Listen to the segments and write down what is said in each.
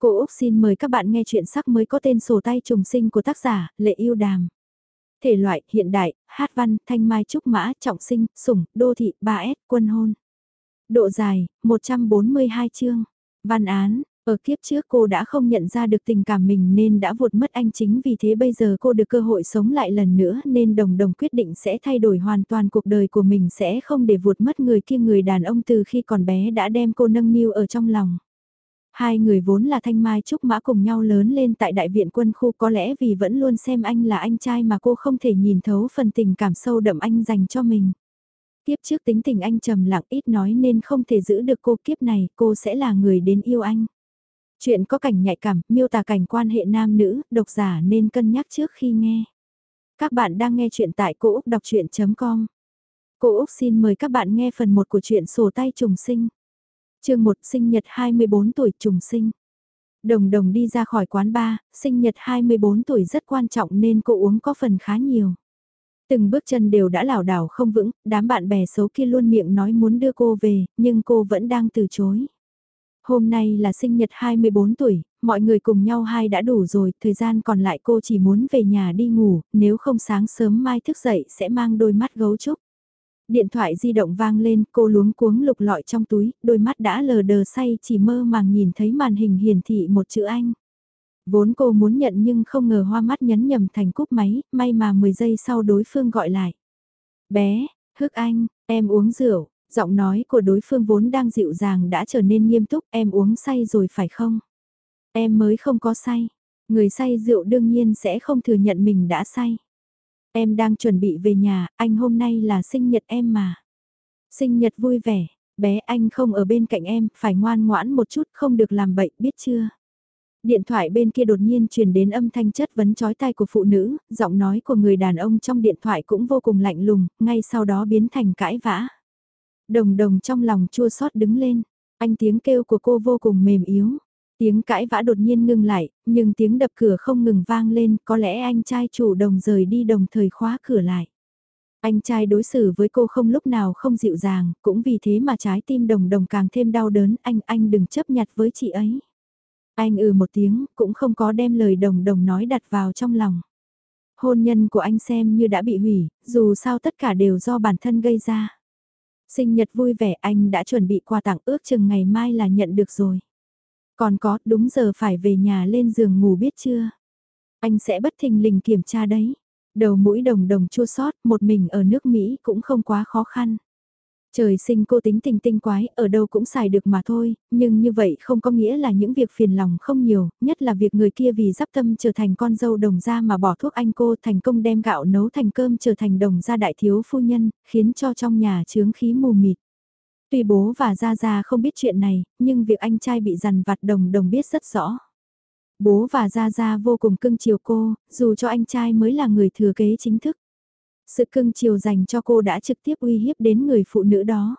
Cô Úc xin mời các bạn nghe chuyện sắc mới có tên sổ tay trùng sinh của tác giả Lệ Yêu Đàm. Thể loại, hiện đại, hát văn, thanh mai trúc mã, trọng sinh, sủng, đô thị, 3S, quân hôn. Độ dài, 142 chương. Văn án, ở kiếp trước cô đã không nhận ra được tình cảm mình nên đã vụt mất anh chính vì thế bây giờ cô được cơ hội sống lại lần nữa nên đồng đồng quyết định sẽ thay đổi hoàn toàn cuộc đời của mình sẽ không để vụt mất người kia người đàn ông từ khi còn bé đã đem cô nâng niu ở trong lòng. Hai người vốn là thanh mai trúc mã cùng nhau lớn lên tại đại viện quân khu có lẽ vì vẫn luôn xem anh là anh trai mà cô không thể nhìn thấu phần tình cảm sâu đậm anh dành cho mình. Kiếp trước tính tình anh trầm lặng ít nói nên không thể giữ được cô kiếp này cô sẽ là người đến yêu anh. Chuyện có cảnh nhạy cảm, miêu tả cảnh quan hệ nam nữ, độc giả nên cân nhắc trước khi nghe. Các bạn đang nghe chuyện tại cô Úc Đọc Chuyện.com Cô Úc xin mời các bạn nghe phần 1 của chuyện sổ tay trùng sinh chương 1 sinh nhật 24 tuổi trùng sinh. Đồng đồng đi ra khỏi quán bar, sinh nhật 24 tuổi rất quan trọng nên cô uống có phần khá nhiều. Từng bước chân đều đã lảo đảo không vững, đám bạn bè xấu kia luôn miệng nói muốn đưa cô về, nhưng cô vẫn đang từ chối. Hôm nay là sinh nhật 24 tuổi, mọi người cùng nhau hai đã đủ rồi, thời gian còn lại cô chỉ muốn về nhà đi ngủ, nếu không sáng sớm mai thức dậy sẽ mang đôi mắt gấu trúc. Điện thoại di động vang lên, cô luống cuống lục lọi trong túi, đôi mắt đã lờ đờ say chỉ mơ màng nhìn thấy màn hình hiển thị một chữ Anh. Vốn cô muốn nhận nhưng không ngờ hoa mắt nhấn nhầm thành cúp máy, may mà 10 giây sau đối phương gọi lại. Bé, hức anh, em uống rượu, giọng nói của đối phương vốn đang dịu dàng đã trở nên nghiêm túc, em uống say rồi phải không? Em mới không có say. Người say rượu đương nhiên sẽ không thừa nhận mình đã say. Em đang chuẩn bị về nhà, anh hôm nay là sinh nhật em mà. Sinh nhật vui vẻ, bé anh không ở bên cạnh em, phải ngoan ngoãn một chút không được làm bậy, biết chưa? Điện thoại bên kia đột nhiên truyền đến âm thanh chất vấn chói tai của phụ nữ, giọng nói của người đàn ông trong điện thoại cũng vô cùng lạnh lùng, ngay sau đó biến thành cãi vã. Đồng đồng trong lòng chua xót đứng lên, anh tiếng kêu của cô vô cùng mềm yếu. Tiếng cãi vã đột nhiên ngưng lại, nhưng tiếng đập cửa không ngừng vang lên, có lẽ anh trai chủ đồng rời đi đồng thời khóa cửa lại. Anh trai đối xử với cô không lúc nào không dịu dàng, cũng vì thế mà trái tim đồng đồng càng thêm đau đớn, anh, anh đừng chấp nhặt với chị ấy. Anh ừ một tiếng, cũng không có đem lời đồng đồng nói đặt vào trong lòng. Hôn nhân của anh xem như đã bị hủy, dù sao tất cả đều do bản thân gây ra. Sinh nhật vui vẻ anh đã chuẩn bị quà tặng ước chừng ngày mai là nhận được rồi. Còn có, đúng giờ phải về nhà lên giường ngủ biết chưa? Anh sẽ bất thình lình kiểm tra đấy. Đầu mũi đồng đồng chua sót, một mình ở nước Mỹ cũng không quá khó khăn. Trời sinh cô tính tình tinh quái, ở đâu cũng xài được mà thôi, nhưng như vậy không có nghĩa là những việc phiền lòng không nhiều, nhất là việc người kia vì giáp tâm trở thành con dâu đồng gia mà bỏ thuốc anh cô thành công đem gạo nấu thành cơm trở thành đồng gia đại thiếu phu nhân, khiến cho trong nhà chướng khí mù mịt. Tuy bố và Gia Gia không biết chuyện này, nhưng việc anh trai bị dằn vặt đồng đồng biết rất rõ. Bố và Gia Gia vô cùng cưng chiều cô, dù cho anh trai mới là người thừa kế chính thức. Sự cưng chiều dành cho cô đã trực tiếp uy hiếp đến người phụ nữ đó.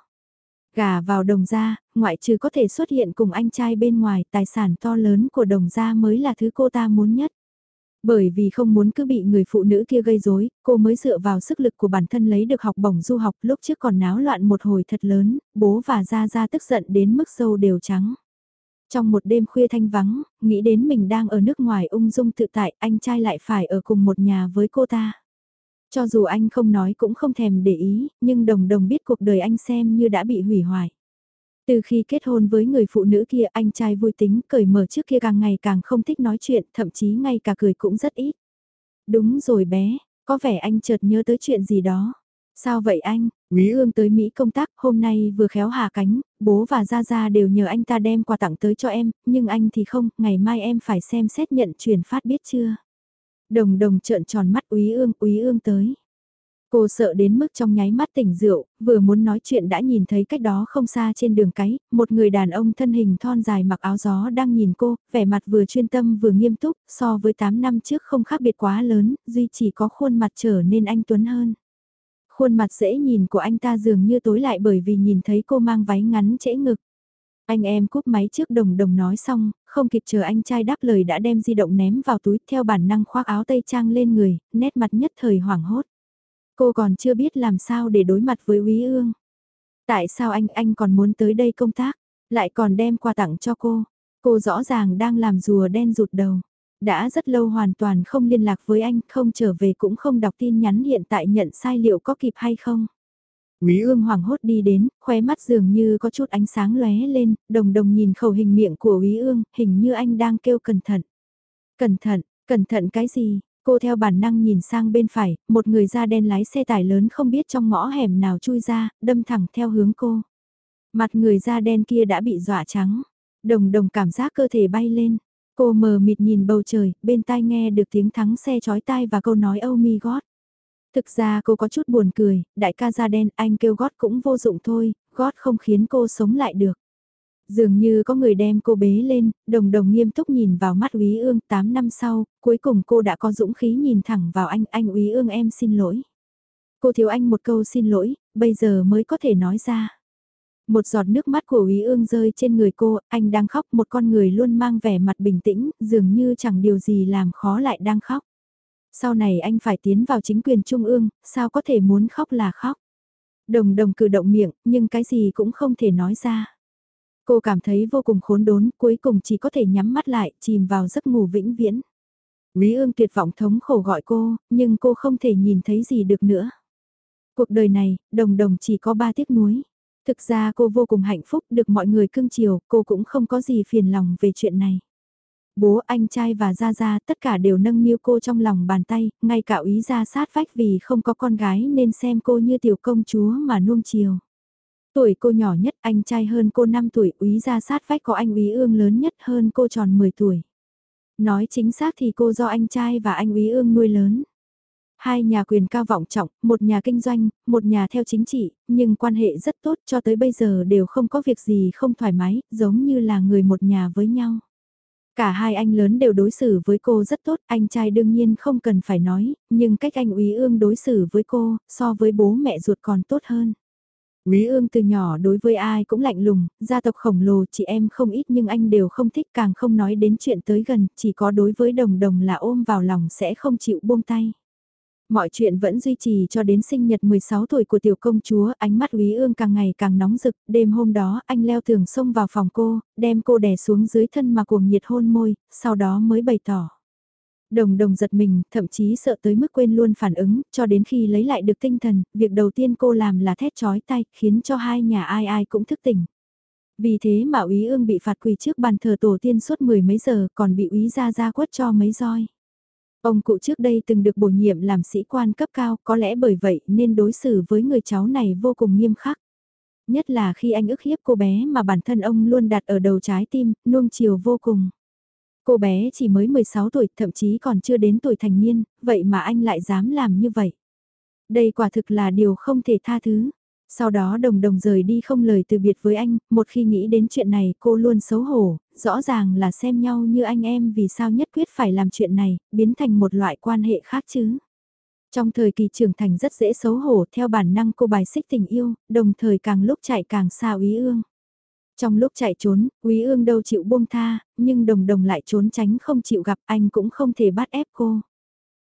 Gà vào đồng gia, ngoại trừ có thể xuất hiện cùng anh trai bên ngoài, tài sản to lớn của đồng gia mới là thứ cô ta muốn nhất. Bởi vì không muốn cứ bị người phụ nữ kia gây rối, cô mới dựa vào sức lực của bản thân lấy được học bổng du học lúc trước còn náo loạn một hồi thật lớn, bố và Gia Gia tức giận đến mức sâu đều trắng. Trong một đêm khuya thanh vắng, nghĩ đến mình đang ở nước ngoài ung dung tự tại, anh trai lại phải ở cùng một nhà với cô ta. Cho dù anh không nói cũng không thèm để ý, nhưng đồng đồng biết cuộc đời anh xem như đã bị hủy hoại. Từ khi kết hôn với người phụ nữ kia anh trai vui tính cởi mở trước kia càng ngày càng không thích nói chuyện, thậm chí ngay cả cười cũng rất ít. Đúng rồi bé, có vẻ anh chợt nhớ tới chuyện gì đó. Sao vậy anh? Quý ương tới Mỹ công tác, hôm nay vừa khéo hạ cánh, bố và Gia Gia đều nhờ anh ta đem quà tặng tới cho em, nhưng anh thì không, ngày mai em phải xem xét nhận truyền phát biết chưa? Đồng đồng trợn tròn mắt úy ương, úy ương tới. Cô sợ đến mức trong nháy mắt tỉnh rượu, vừa muốn nói chuyện đã nhìn thấy cách đó không xa trên đường cái, một người đàn ông thân hình thon dài mặc áo gió đang nhìn cô, vẻ mặt vừa chuyên tâm vừa nghiêm túc, so với 8 năm trước không khác biệt quá lớn, duy chỉ có khuôn mặt trở nên anh Tuấn hơn. Khuôn mặt dễ nhìn của anh ta dường như tối lại bởi vì nhìn thấy cô mang váy ngắn trễ ngực. Anh em cúp máy trước đồng đồng nói xong, không kịp chờ anh trai đáp lời đã đem di động ném vào túi theo bản năng khoác áo tây trang lên người, nét mặt nhất thời hoảng hốt. Cô còn chưa biết làm sao để đối mặt với Úy Ương. Tại sao anh anh còn muốn tới đây công tác, lại còn đem quà tặng cho cô? Cô rõ ràng đang làm rùa đen rụt đầu. Đã rất lâu hoàn toàn không liên lạc với anh, không trở về cũng không đọc tin nhắn hiện tại nhận sai liệu có kịp hay không. Quý ương hoàng hốt đi đến, khóe mắt dường như có chút ánh sáng lóe lên, đồng đồng nhìn khẩu hình miệng của Quý ương, hình như anh đang kêu cẩn thận. Cẩn thận, cẩn thận cái gì? Cô theo bản năng nhìn sang bên phải, một người da đen lái xe tải lớn không biết trong ngõ hẻm nào chui ra, đâm thẳng theo hướng cô. Mặt người da đen kia đã bị dọa trắng. Đồng đồng cảm giác cơ thể bay lên. Cô mờ mịt nhìn bầu trời, bên tai nghe được tiếng thắng xe chói tai và câu nói oh my god. Thực ra cô có chút buồn cười, đại ca da đen anh kêu gót cũng vô dụng thôi, gót không khiến cô sống lại được. Dường như có người đem cô bế lên, đồng đồng nghiêm túc nhìn vào mắt úy ương 8 năm sau, cuối cùng cô đã có dũng khí nhìn thẳng vào anh, anh úy ương em xin lỗi. Cô thiếu anh một câu xin lỗi, bây giờ mới có thể nói ra. Một giọt nước mắt của úy ương rơi trên người cô, anh đang khóc một con người luôn mang vẻ mặt bình tĩnh, dường như chẳng điều gì làm khó lại đang khóc. Sau này anh phải tiến vào chính quyền trung ương, sao có thể muốn khóc là khóc. Đồng đồng cử động miệng, nhưng cái gì cũng không thể nói ra. Cô cảm thấy vô cùng khốn đốn, cuối cùng chỉ có thể nhắm mắt lại, chìm vào giấc ngủ vĩnh viễn. lý ương tuyệt vọng thống khổ gọi cô, nhưng cô không thể nhìn thấy gì được nữa. Cuộc đời này, đồng đồng chỉ có ba tiếc nuối. Thực ra cô vô cùng hạnh phúc được mọi người cưng chiều, cô cũng không có gì phiền lòng về chuyện này. Bố anh trai và Gia Gia tất cả đều nâng niu cô trong lòng bàn tay, ngay cả ý ra sát vách vì không có con gái nên xem cô như tiểu công chúa mà nuông chiều. Tuổi cô nhỏ nhất, anh trai hơn cô 5 tuổi, úy ra sát vách có anh úy ương lớn nhất hơn cô tròn 10 tuổi. Nói chính xác thì cô do anh trai và anh úy ương nuôi lớn. Hai nhà quyền cao vọng trọng, một nhà kinh doanh, một nhà theo chính trị, nhưng quan hệ rất tốt cho tới bây giờ đều không có việc gì không thoải mái, giống như là người một nhà với nhau. Cả hai anh lớn đều đối xử với cô rất tốt, anh trai đương nhiên không cần phải nói, nhưng cách anh úy ương đối xử với cô, so với bố mẹ ruột còn tốt hơn. Quý ương từ nhỏ đối với ai cũng lạnh lùng, gia tộc khổng lồ chị em không ít nhưng anh đều không thích càng không nói đến chuyện tới gần, chỉ có đối với đồng đồng là ôm vào lòng sẽ không chịu buông tay. Mọi chuyện vẫn duy trì cho đến sinh nhật 16 tuổi của tiểu công chúa, ánh mắt Quý Ương càng ngày càng nóng rực, đêm hôm đó anh leo tường xông vào phòng cô, đem cô đè xuống dưới thân mà cuồng nhiệt hôn môi, sau đó mới bày tỏ. Đồng đồng giật mình, thậm chí sợ tới mức quên luôn phản ứng, cho đến khi lấy lại được tinh thần, việc đầu tiên cô làm là thét chói tay, khiến cho hai nhà ai ai cũng thức tỉnh. Vì thế mà úy ương bị phạt quỳ trước bàn thờ tổ tiên suốt mười mấy giờ, còn bị úy ra ra quất cho mấy roi. Ông cụ trước đây từng được bổ nhiệm làm sĩ quan cấp cao, có lẽ bởi vậy nên đối xử với người cháu này vô cùng nghiêm khắc. Nhất là khi anh ức hiếp cô bé mà bản thân ông luôn đặt ở đầu trái tim, nuông chiều vô cùng. Cô bé chỉ mới 16 tuổi, thậm chí còn chưa đến tuổi thành niên, vậy mà anh lại dám làm như vậy. Đây quả thực là điều không thể tha thứ. Sau đó đồng đồng rời đi không lời từ biệt với anh, một khi nghĩ đến chuyện này cô luôn xấu hổ, rõ ràng là xem nhau như anh em vì sao nhất quyết phải làm chuyện này, biến thành một loại quan hệ khác chứ. Trong thời kỳ trưởng thành rất dễ xấu hổ theo bản năng cô bài xích tình yêu, đồng thời càng lúc chạy càng xa ý ương. Trong lúc chạy trốn, Quý Ương đâu chịu buông tha, nhưng đồng đồng lại trốn tránh không chịu gặp anh cũng không thể bắt ép cô.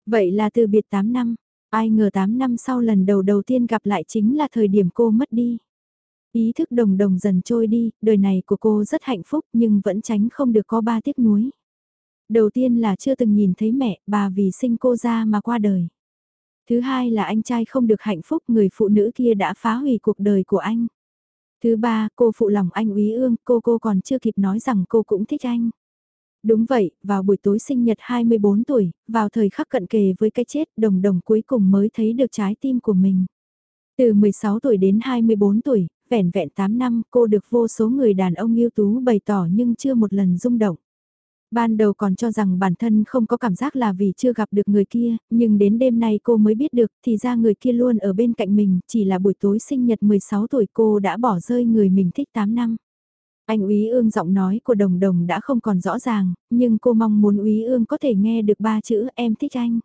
Vậy là từ biệt 8 năm, ai ngờ 8 năm sau lần đầu đầu tiên gặp lại chính là thời điểm cô mất đi. Ý thức đồng đồng dần trôi đi, đời này của cô rất hạnh phúc nhưng vẫn tránh không được có ba tiếc nuối. Đầu tiên là chưa từng nhìn thấy mẹ, bà vì sinh cô ra mà qua đời. Thứ hai là anh trai không được hạnh phúc, người phụ nữ kia đã phá hủy cuộc đời của anh. Thứ ba, cô phụ lòng anh úy ương, cô cô còn chưa kịp nói rằng cô cũng thích anh. Đúng vậy, vào buổi tối sinh nhật 24 tuổi, vào thời khắc cận kề với cái chết, đồng đồng cuối cùng mới thấy được trái tim của mình. Từ 16 tuổi đến 24 tuổi, vẻn vẹn 8 năm, cô được vô số người đàn ông yêu tú bày tỏ nhưng chưa một lần rung động. Ban đầu còn cho rằng bản thân không có cảm giác là vì chưa gặp được người kia, nhưng đến đêm nay cô mới biết được thì ra người kia luôn ở bên cạnh mình, chỉ là buổi tối sinh nhật 16 tuổi cô đã bỏ rơi người mình thích 8 năm. Anh úy ương giọng nói của đồng đồng đã không còn rõ ràng, nhưng cô mong muốn úy ương có thể nghe được ba chữ em thích anh.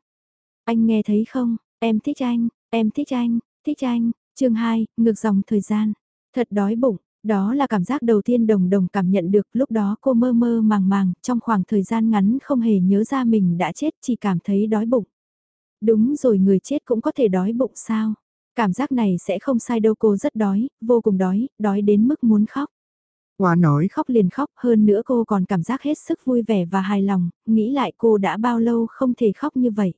Anh nghe thấy không, em thích anh, em thích anh, thích anh, chương 2, ngược dòng thời gian. Thật đói bụng, đó là cảm giác đầu tiên đồng đồng cảm nhận được lúc đó cô mơ mơ màng màng, trong khoảng thời gian ngắn không hề nhớ ra mình đã chết chỉ cảm thấy đói bụng. Đúng rồi người chết cũng có thể đói bụng sao? Cảm giác này sẽ không sai đâu cô rất đói, vô cùng đói, đói đến mức muốn khóc. Hoa nói khóc liền khóc, hơn nữa cô còn cảm giác hết sức vui vẻ và hài lòng, nghĩ lại cô đã bao lâu không thể khóc như vậy.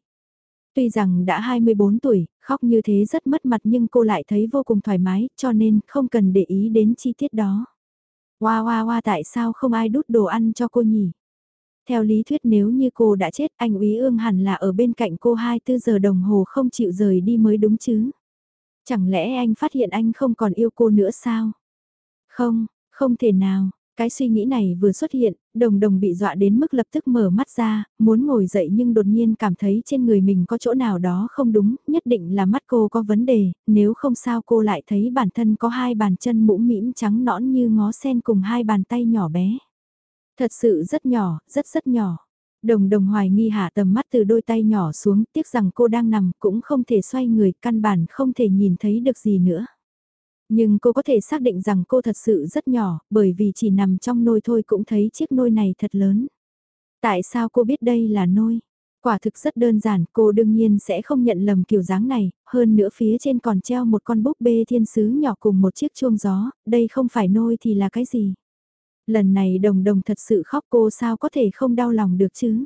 Tuy rằng đã 24 tuổi, khóc như thế rất mất mặt nhưng cô lại thấy vô cùng thoải mái, cho nên không cần để ý đến chi tiết đó. Hoa hoa hoa tại sao không ai đút đồ ăn cho cô nhỉ? Theo lý thuyết nếu như cô đã chết anh úy ương hẳn là ở bên cạnh cô 24 giờ đồng hồ không chịu rời đi mới đúng chứ. Chẳng lẽ anh phát hiện anh không còn yêu cô nữa sao? Không, không thể nào, cái suy nghĩ này vừa xuất hiện, đồng đồng bị dọa đến mức lập tức mở mắt ra, muốn ngồi dậy nhưng đột nhiên cảm thấy trên người mình có chỗ nào đó không đúng, nhất định là mắt cô có vấn đề, nếu không sao cô lại thấy bản thân có hai bàn chân mũm mĩm trắng nõn như ngó sen cùng hai bàn tay nhỏ bé. Thật sự rất nhỏ, rất rất nhỏ. Đồng đồng hoài nghi hạ tầm mắt từ đôi tay nhỏ xuống, tiếc rằng cô đang nằm cũng không thể xoay người, căn bản không thể nhìn thấy được gì nữa. Nhưng cô có thể xác định rằng cô thật sự rất nhỏ, bởi vì chỉ nằm trong nôi thôi cũng thấy chiếc nôi này thật lớn. Tại sao cô biết đây là nôi? Quả thực rất đơn giản, cô đương nhiên sẽ không nhận lầm kiểu dáng này, hơn nữa phía trên còn treo một con búp bê thiên sứ nhỏ cùng một chiếc chuông gió, đây không phải nôi thì là cái gì? Lần này đồng đồng thật sự khóc cô sao có thể không đau lòng được chứ?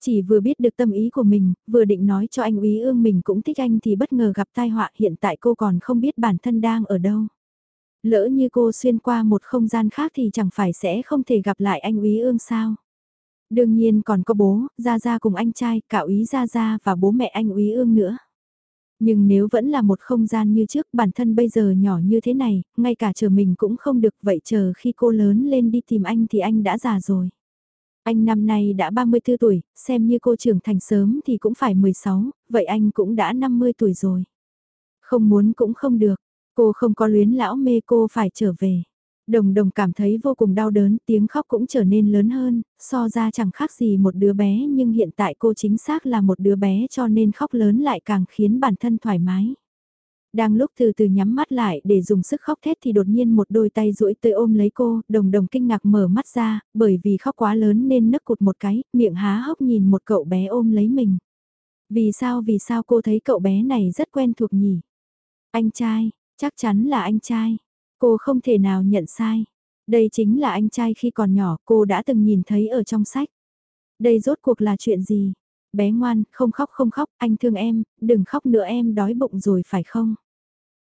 Chỉ vừa biết được tâm ý của mình, vừa định nói cho anh úy ương mình cũng thích anh thì bất ngờ gặp tai họa hiện tại cô còn không biết bản thân đang ở đâu. Lỡ như cô xuyên qua một không gian khác thì chẳng phải sẽ không thể gặp lại anh úy ương sao. Đương nhiên còn có bố, Gia Gia cùng anh trai, cả úy Gia Gia và bố mẹ anh úy ương nữa. Nhưng nếu vẫn là một không gian như trước bản thân bây giờ nhỏ như thế này, ngay cả chờ mình cũng không được vậy chờ khi cô lớn lên đi tìm anh thì anh đã già rồi. Anh năm nay đã 34 tuổi, xem như cô trưởng thành sớm thì cũng phải 16, vậy anh cũng đã 50 tuổi rồi. Không muốn cũng không được, cô không có luyến lão mê cô phải trở về. Đồng đồng cảm thấy vô cùng đau đớn, tiếng khóc cũng trở nên lớn hơn, so ra chẳng khác gì một đứa bé nhưng hiện tại cô chính xác là một đứa bé cho nên khóc lớn lại càng khiến bản thân thoải mái. Đang lúc từ từ nhắm mắt lại để dùng sức khóc thét thì đột nhiên một đôi tay duỗi tới ôm lấy cô, đồng đồng kinh ngạc mở mắt ra, bởi vì khóc quá lớn nên nấc cụt một cái, miệng há hốc nhìn một cậu bé ôm lấy mình. Vì sao vì sao cô thấy cậu bé này rất quen thuộc nhỉ? Anh trai, chắc chắn là anh trai. Cô không thể nào nhận sai. Đây chính là anh trai khi còn nhỏ cô đã từng nhìn thấy ở trong sách. Đây rốt cuộc là chuyện gì? Bé ngoan, không khóc không khóc, anh thương em, đừng khóc nữa em đói bụng rồi phải không?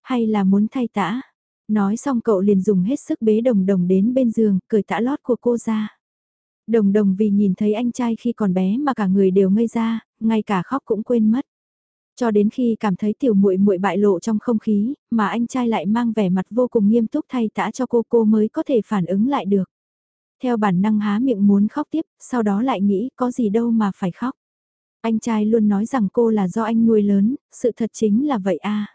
Hay là muốn thay tã? Nói xong cậu liền dùng hết sức bế đồng đồng đến bên giường, cởi tã lót của cô ra. Đồng đồng vì nhìn thấy anh trai khi còn bé mà cả người đều ngây ra, ngay cả khóc cũng quên mất. Cho đến khi cảm thấy tiểu muội muội bại lộ trong không khí, mà anh trai lại mang vẻ mặt vô cùng nghiêm túc thay tã cho cô cô mới có thể phản ứng lại được. Theo bản năng há miệng muốn khóc tiếp, sau đó lại nghĩ có gì đâu mà phải khóc. Anh trai luôn nói rằng cô là do anh nuôi lớn, sự thật chính là vậy a.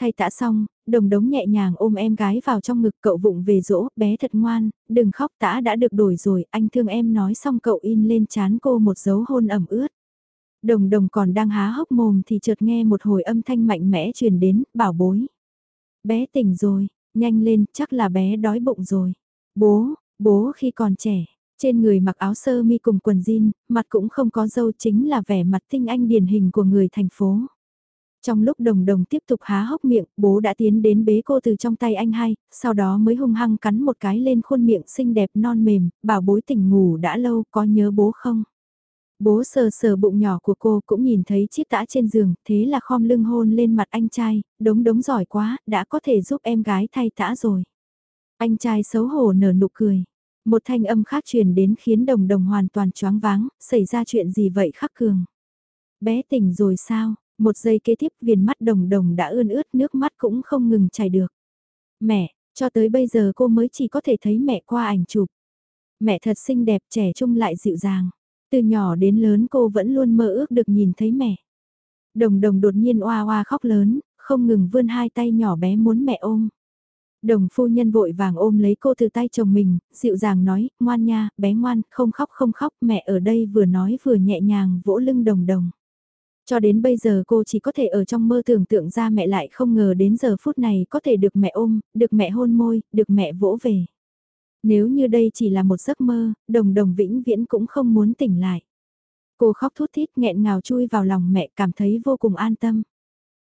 Thay tã xong, đồng đống nhẹ nhàng ôm em gái vào trong ngực cậu vụng về dỗ, bé thật ngoan, đừng khóc tã đã được đổi rồi, anh thương em nói xong cậu in lên chán cô một dấu hôn ẩm ướt. Đồng đồng còn đang há hốc mồm thì chợt nghe một hồi âm thanh mạnh mẽ truyền đến, bảo bối. Bé tỉnh rồi, nhanh lên, chắc là bé đói bụng rồi. Bố, bố khi còn trẻ, trên người mặc áo sơ mi cùng quần jean, mặt cũng không có dâu chính là vẻ mặt tinh anh điển hình của người thành phố. Trong lúc đồng đồng tiếp tục há hốc miệng, bố đã tiến đến bế cô từ trong tay anh hai, sau đó mới hung hăng cắn một cái lên khuôn miệng xinh đẹp non mềm, bảo bối tỉnh ngủ đã lâu có nhớ bố không? Bố sờ sờ bụng nhỏ của cô cũng nhìn thấy chiếc tã trên giường, thế là khom lưng hôn lên mặt anh trai, đống đống giỏi quá, đã có thể giúp em gái thay tã rồi. Anh trai xấu hổ nở nụ cười. Một thanh âm khác truyền đến khiến đồng đồng hoàn toàn choáng váng, xảy ra chuyện gì vậy khắc cường. Bé tỉnh rồi sao, một giây kế tiếp viền mắt đồng đồng đã ươn ướt nước mắt cũng không ngừng chảy được. Mẹ, cho tới bây giờ cô mới chỉ có thể thấy mẹ qua ảnh chụp. Mẹ thật xinh đẹp trẻ trung lại dịu dàng. Từ nhỏ đến lớn cô vẫn luôn mơ ước được nhìn thấy mẹ. Đồng đồng đột nhiên oa oa khóc lớn, không ngừng vươn hai tay nhỏ bé muốn mẹ ôm. Đồng phu nhân vội vàng ôm lấy cô từ tay chồng mình, dịu dàng nói, ngoan nha, bé ngoan, không khóc không khóc, mẹ ở đây vừa nói vừa nhẹ nhàng vỗ lưng đồng đồng. Cho đến bây giờ cô chỉ có thể ở trong mơ tưởng tượng ra mẹ lại không ngờ đến giờ phút này có thể được mẹ ôm, được mẹ hôn môi, được mẹ vỗ về. Nếu như đây chỉ là một giấc mơ, đồng đồng vĩnh viễn cũng không muốn tỉnh lại. Cô khóc thút thít nghẹn ngào chui vào lòng mẹ cảm thấy vô cùng an tâm.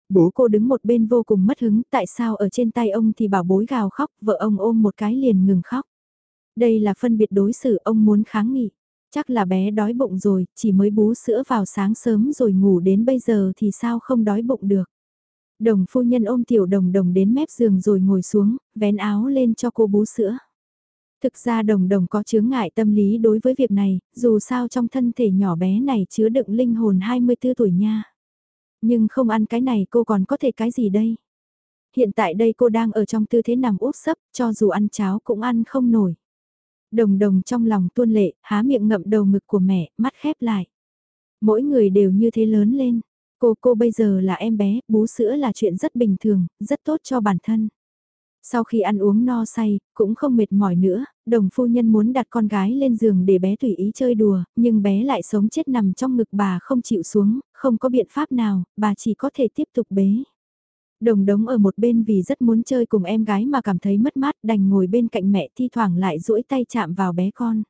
Bố cô đứng một bên vô cùng mất hứng, tại sao ở trên tay ông thì bảo bối gào khóc, vợ ông ôm một cái liền ngừng khóc. Đây là phân biệt đối xử ông muốn kháng nghị. Chắc là bé đói bụng rồi, chỉ mới bú sữa vào sáng sớm rồi ngủ đến bây giờ thì sao không đói bụng được. Đồng phu nhân ôm tiểu đồng đồng đến mép giường rồi ngồi xuống, vén áo lên cho cô bú sữa. Thực ra đồng đồng có chướng ngại tâm lý đối với việc này, dù sao trong thân thể nhỏ bé này chứa đựng linh hồn 24 tuổi nha. Nhưng không ăn cái này cô còn có thể cái gì đây? Hiện tại đây cô đang ở trong tư thế nằm úp sấp, cho dù ăn cháo cũng ăn không nổi. Đồng đồng trong lòng tuôn lệ, há miệng ngậm đầu ngực của mẹ, mắt khép lại. Mỗi người đều như thế lớn lên. Cô cô bây giờ là em bé, bú sữa là chuyện rất bình thường, rất tốt cho bản thân. Sau khi ăn uống no say, cũng không mệt mỏi nữa, đồng phu nhân muốn đặt con gái lên giường để bé tùy ý chơi đùa, nhưng bé lại sống chết nằm trong ngực bà không chịu xuống, không có biện pháp nào, bà chỉ có thể tiếp tục bế. Đồng đống ở một bên vì rất muốn chơi cùng em gái mà cảm thấy mất mát đành ngồi bên cạnh mẹ thi thoảng lại duỗi tay chạm vào bé con.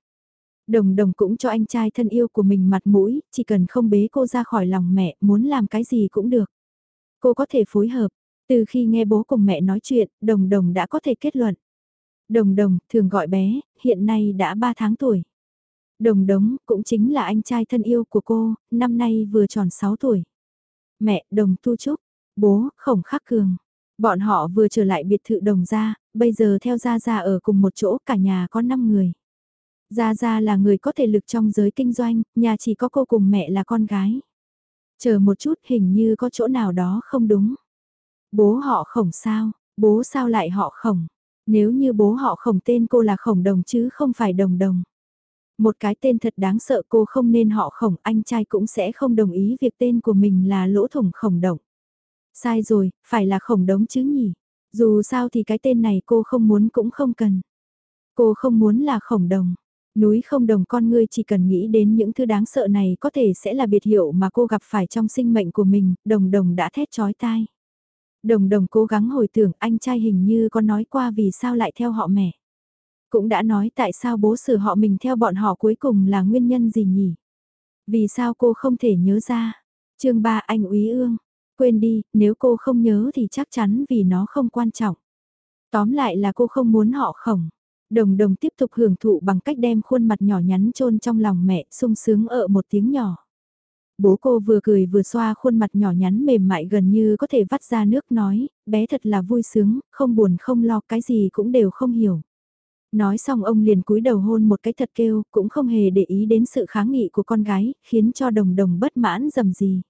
Đồng đồng cũng cho anh trai thân yêu của mình mặt mũi, chỉ cần không bế cô ra khỏi lòng mẹ, muốn làm cái gì cũng được. Cô có thể phối hợp, từ khi nghe bố cùng mẹ nói chuyện, đồng đồng đã có thể kết luận. Đồng đồng, thường gọi bé, hiện nay đã 3 tháng tuổi. Đồng đống, cũng chính là anh trai thân yêu của cô, năm nay vừa tròn 6 tuổi. Mẹ, đồng tu trúc, bố, khổng khắc cường. Bọn họ vừa trở lại biệt thự đồng gia, bây giờ theo Gia Gia ở cùng một chỗ cả nhà có 5 người. Gia Gia là người có thể lực trong giới kinh doanh, nhà chỉ có cô cùng mẹ là con gái. Chờ một chút hình như có chỗ nào đó không đúng. Bố họ khổng sao, bố sao lại họ khổng. Nếu như bố họ khổng tên cô là khổng đồng chứ không phải đồng đồng. Một cái tên thật đáng sợ cô không nên họ khổng, anh trai cũng sẽ không đồng ý việc tên của mình là lỗ thủng khổng động. Sai rồi, phải là khổng đống chứ nhỉ. Dù sao thì cái tên này cô không muốn cũng không cần. Cô không muốn là khổng đồng. Núi không đồng con ngươi chỉ cần nghĩ đến những thứ đáng sợ này có thể sẽ là biệt hiệu mà cô gặp phải trong sinh mệnh của mình, đồng đồng đã thét chói tai. Đồng đồng cố gắng hồi tưởng anh trai hình như có nói qua vì sao lại theo họ mẹ. Cũng đã nói tại sao bố xử họ mình theo bọn họ cuối cùng là nguyên nhân gì nhỉ? Vì sao cô không thể nhớ ra? chương 3 anh úy ương. Quên đi, nếu cô không nhớ thì chắc chắn vì nó không quan trọng. Tóm lại là cô không muốn họ khổng. Đồng đồng tiếp tục hưởng thụ bằng cách đem khuôn mặt nhỏ nhắn chôn trong lòng mẹ sung sướng ở một tiếng nhỏ. Bố cô vừa cười vừa xoa khuôn mặt nhỏ nhắn mềm mại gần như có thể vắt ra nước nói, bé thật là vui sướng, không buồn không lo cái gì cũng đều không hiểu. Nói xong ông liền cúi đầu hôn một cái thật kêu, cũng không hề để ý đến sự kháng nghị của con gái, khiến cho đồng đồng bất mãn dầm gì.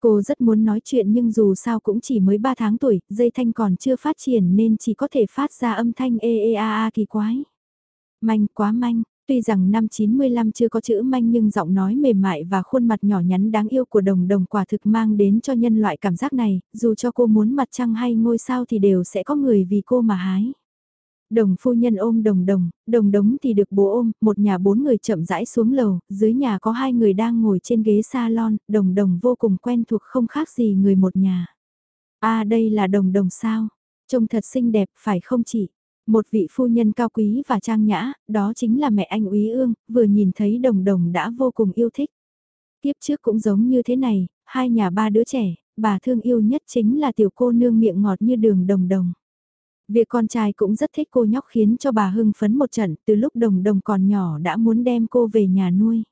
Cô rất muốn nói chuyện nhưng dù sao cũng chỉ mới 3 tháng tuổi, dây thanh còn chưa phát triển nên chỉ có thể phát ra âm thanh ê ê a a kỳ quái. Manh quá manh, tuy rằng năm 95 chưa có chữ manh nhưng giọng nói mềm mại và khuôn mặt nhỏ nhắn đáng yêu của đồng đồng quả thực mang đến cho nhân loại cảm giác này, dù cho cô muốn mặt trăng hay ngôi sao thì đều sẽ có người vì cô mà hái. Đồng phu nhân ôm đồng đồng, đồng đống thì được bố ôm, một nhà bốn người chậm rãi xuống lầu, dưới nhà có hai người đang ngồi trên ghế salon, đồng đồng vô cùng quen thuộc không khác gì người một nhà. À đây là đồng đồng sao? Trông thật xinh đẹp phải không chị? Một vị phu nhân cao quý và trang nhã, đó chính là mẹ anh úy ương, vừa nhìn thấy đồng đồng đã vô cùng yêu thích. Tiếp trước cũng giống như thế này, hai nhà ba đứa trẻ, bà thương yêu nhất chính là tiểu cô nương miệng ngọt như đường đồng đồng. Việc con trai cũng rất thích cô nhóc khiến cho bà hưng phấn một trận, từ lúc đồng đồng còn nhỏ đã muốn đem cô về nhà nuôi.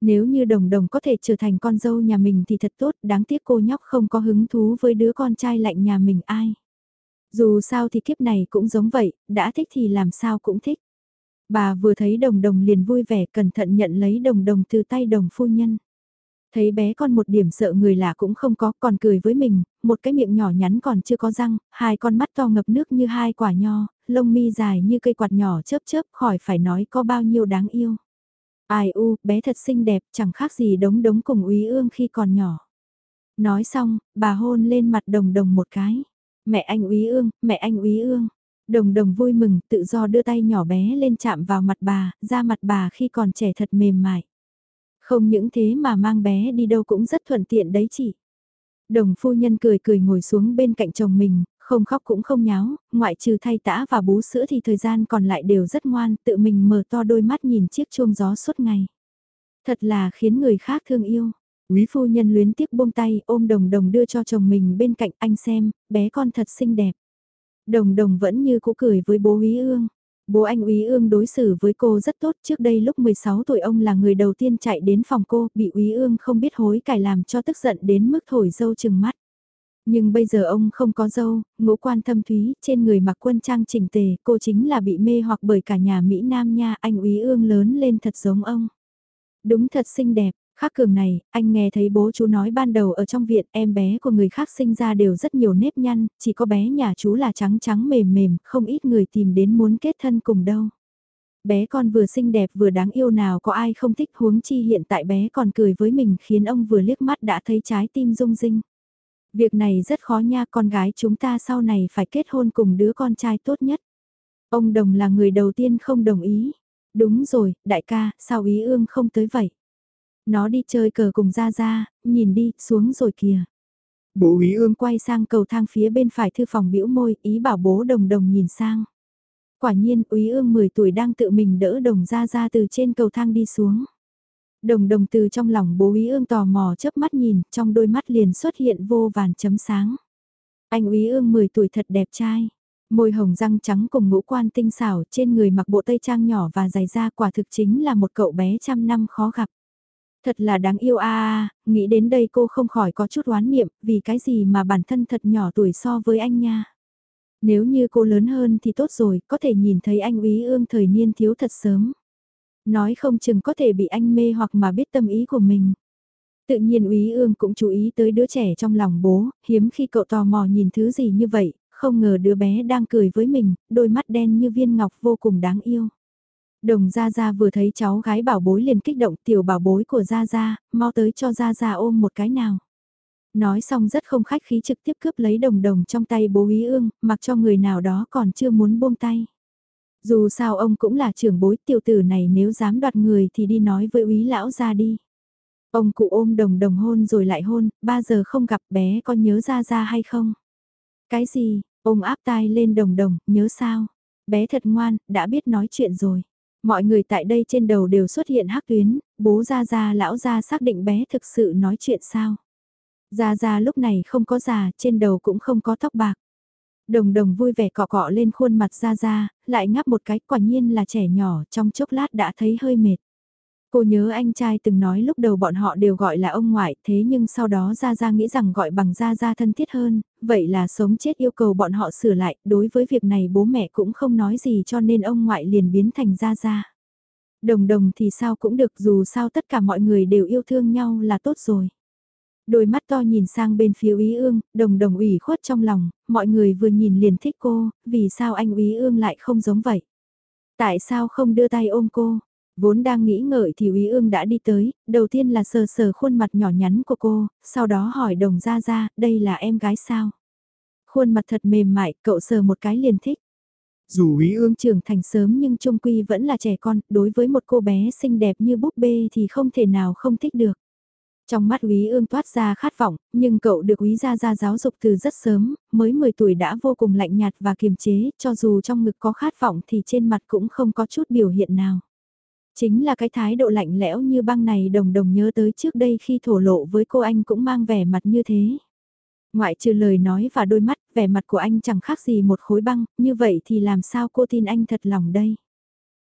Nếu như đồng đồng có thể trở thành con dâu nhà mình thì thật tốt, đáng tiếc cô nhóc không có hứng thú với đứa con trai lạnh nhà mình ai. Dù sao thì kiếp này cũng giống vậy, đã thích thì làm sao cũng thích. Bà vừa thấy đồng đồng liền vui vẻ cẩn thận nhận lấy đồng đồng từ tay đồng phu nhân. Thấy bé con một điểm sợ người lạ cũng không có, còn cười với mình, một cái miệng nhỏ nhắn còn chưa có răng, hai con mắt to ngập nước như hai quả nho, lông mi dài như cây quạt nhỏ chớp chớp khỏi phải nói có bao nhiêu đáng yêu. Ai u, bé thật xinh đẹp, chẳng khác gì đống đống cùng úy ương khi còn nhỏ. Nói xong, bà hôn lên mặt đồng đồng một cái. Mẹ anh úy ương, mẹ anh úy ương. Đồng đồng vui mừng, tự do đưa tay nhỏ bé lên chạm vào mặt bà, da mặt bà khi còn trẻ thật mềm mại. Không những thế mà mang bé đi đâu cũng rất thuận tiện đấy chị. Đồng phu nhân cười cười ngồi xuống bên cạnh chồng mình, không khóc cũng không nháo, ngoại trừ thay tã và bú sữa thì thời gian còn lại đều rất ngoan, tự mình mở to đôi mắt nhìn chiếc chuông gió suốt ngày. Thật là khiến người khác thương yêu. Quý phu nhân luyến tiếc buông tay ôm đồng đồng đưa cho chồng mình bên cạnh anh xem, bé con thật xinh đẹp. Đồng đồng vẫn như cũ cười với bố úy ương. Bố anh Úy Ương đối xử với cô rất tốt, trước đây lúc 16 tuổi ông là người đầu tiên chạy đến phòng cô, bị Úy Ương không biết hối cải làm cho tức giận đến mức thổi dâu chừng mắt. Nhưng bây giờ ông không có dâu, ngũ quan thâm thúy, trên người mặc quân trang chỉnh tề, cô chính là bị mê hoặc bởi cả nhà Mỹ Nam nha, anh Úy Ương lớn lên thật giống ông. Đúng thật xinh đẹp, Khác cường này, anh nghe thấy bố chú nói ban đầu ở trong viện em bé của người khác sinh ra đều rất nhiều nếp nhăn, chỉ có bé nhà chú là trắng trắng mềm mềm, không ít người tìm đến muốn kết thân cùng đâu. Bé con vừa xinh đẹp vừa đáng yêu nào có ai không thích huống chi hiện tại bé còn cười với mình khiến ông vừa liếc mắt đã thấy trái tim rung rinh. Việc này rất khó nha con gái chúng ta sau này phải kết hôn cùng đứa con trai tốt nhất. Ông Đồng là người đầu tiên không đồng ý. Đúng rồi, đại ca, sao ý ương không tới vậy? Nó đi chơi cờ cùng ra ra, nhìn đi, xuống rồi kìa. Bố ý ương quay sang cầu thang phía bên phải thư phòng bĩu môi, ý bảo bố đồng đồng nhìn sang. Quả nhiên, úy ương 10 tuổi đang tự mình đỡ đồng ra ra từ trên cầu thang đi xuống. Đồng đồng từ trong lòng bố úy ương tò mò chớp mắt nhìn, trong đôi mắt liền xuất hiện vô vàn chấm sáng. Anh úy ương 10 tuổi thật đẹp trai. Môi hồng răng trắng cùng ngũ quan tinh xảo trên người mặc bộ tây trang nhỏ và giày da quả thực chính là một cậu bé trăm năm khó gặp. Thật là đáng yêu a à, nghĩ đến đây cô không khỏi có chút oán niệm, vì cái gì mà bản thân thật nhỏ tuổi so với anh nha. Nếu như cô lớn hơn thì tốt rồi, có thể nhìn thấy anh úy ương thời niên thiếu thật sớm. Nói không chừng có thể bị anh mê hoặc mà biết tâm ý của mình. Tự nhiên úy ương cũng chú ý tới đứa trẻ trong lòng bố, hiếm khi cậu tò mò nhìn thứ gì như vậy, không ngờ đứa bé đang cười với mình, đôi mắt đen như viên ngọc vô cùng đáng yêu. Đồng Gia Gia vừa thấy cháu gái bảo bối liền kích động tiểu bảo bối của Gia Gia, mau tới cho Gia Gia ôm một cái nào. Nói xong rất không khách khí trực tiếp cướp lấy đồng đồng trong tay bố ý ương, mặc cho người nào đó còn chưa muốn buông tay. Dù sao ông cũng là trưởng bối tiểu tử này nếu dám đoạt người thì đi nói với úy lão ra đi. Ông cụ ôm đồng đồng hôn rồi lại hôn, ba giờ không gặp bé có nhớ ra ra hay không? Cái gì, ông áp tai lên đồng đồng, nhớ sao? Bé thật ngoan, đã biết nói chuyện rồi. Mọi người tại đây trên đầu đều xuất hiện hắc tuyến, bố Gia Gia lão Gia xác định bé thực sự nói chuyện sao. Gia Gia lúc này không có già, trên đầu cũng không có tóc bạc. Đồng đồng vui vẻ cọ cọ lên khuôn mặt Gia Gia, lại ngáp một cái quả nhiên là trẻ nhỏ trong chốc lát đã thấy hơi mệt. Cô nhớ anh trai từng nói lúc đầu bọn họ đều gọi là ông ngoại, thế nhưng sau đó Gia Gia nghĩ rằng gọi bằng Gia Gia thân thiết hơn, vậy là sống chết yêu cầu bọn họ sửa lại, đối với việc này bố mẹ cũng không nói gì cho nên ông ngoại liền biến thành Gia Gia. Đồng đồng thì sao cũng được dù sao tất cả mọi người đều yêu thương nhau là tốt rồi. Đôi mắt to nhìn sang bên phía úy ương, đồng đồng ủy khuất trong lòng, mọi người vừa nhìn liền thích cô, vì sao anh úy ương lại không giống vậy? Tại sao không đưa tay ôm cô? Vốn đang nghĩ ngợi thì Úy Ương đã đi tới, đầu tiên là sờ sờ khuôn mặt nhỏ nhắn của cô, sau đó hỏi đồng ra ra, đây là em gái sao? Khuôn mặt thật mềm mại, cậu sờ một cái liền thích. Dù Úy Ương trưởng thành sớm nhưng trung quy vẫn là trẻ con, đối với một cô bé xinh đẹp như búp bê thì không thể nào không thích được. Trong mắt Úy Ương toát ra khát vọng, nhưng cậu được Úy Gia Gia giáo dục từ rất sớm, mới 10 tuổi đã vô cùng lạnh nhạt và kiềm chế, cho dù trong ngực có khát vọng thì trên mặt cũng không có chút biểu hiện nào. Chính là cái thái độ lạnh lẽo như băng này đồng đồng nhớ tới trước đây khi thổ lộ với cô anh cũng mang vẻ mặt như thế. Ngoại trừ lời nói và đôi mắt, vẻ mặt của anh chẳng khác gì một khối băng, như vậy thì làm sao cô tin anh thật lòng đây?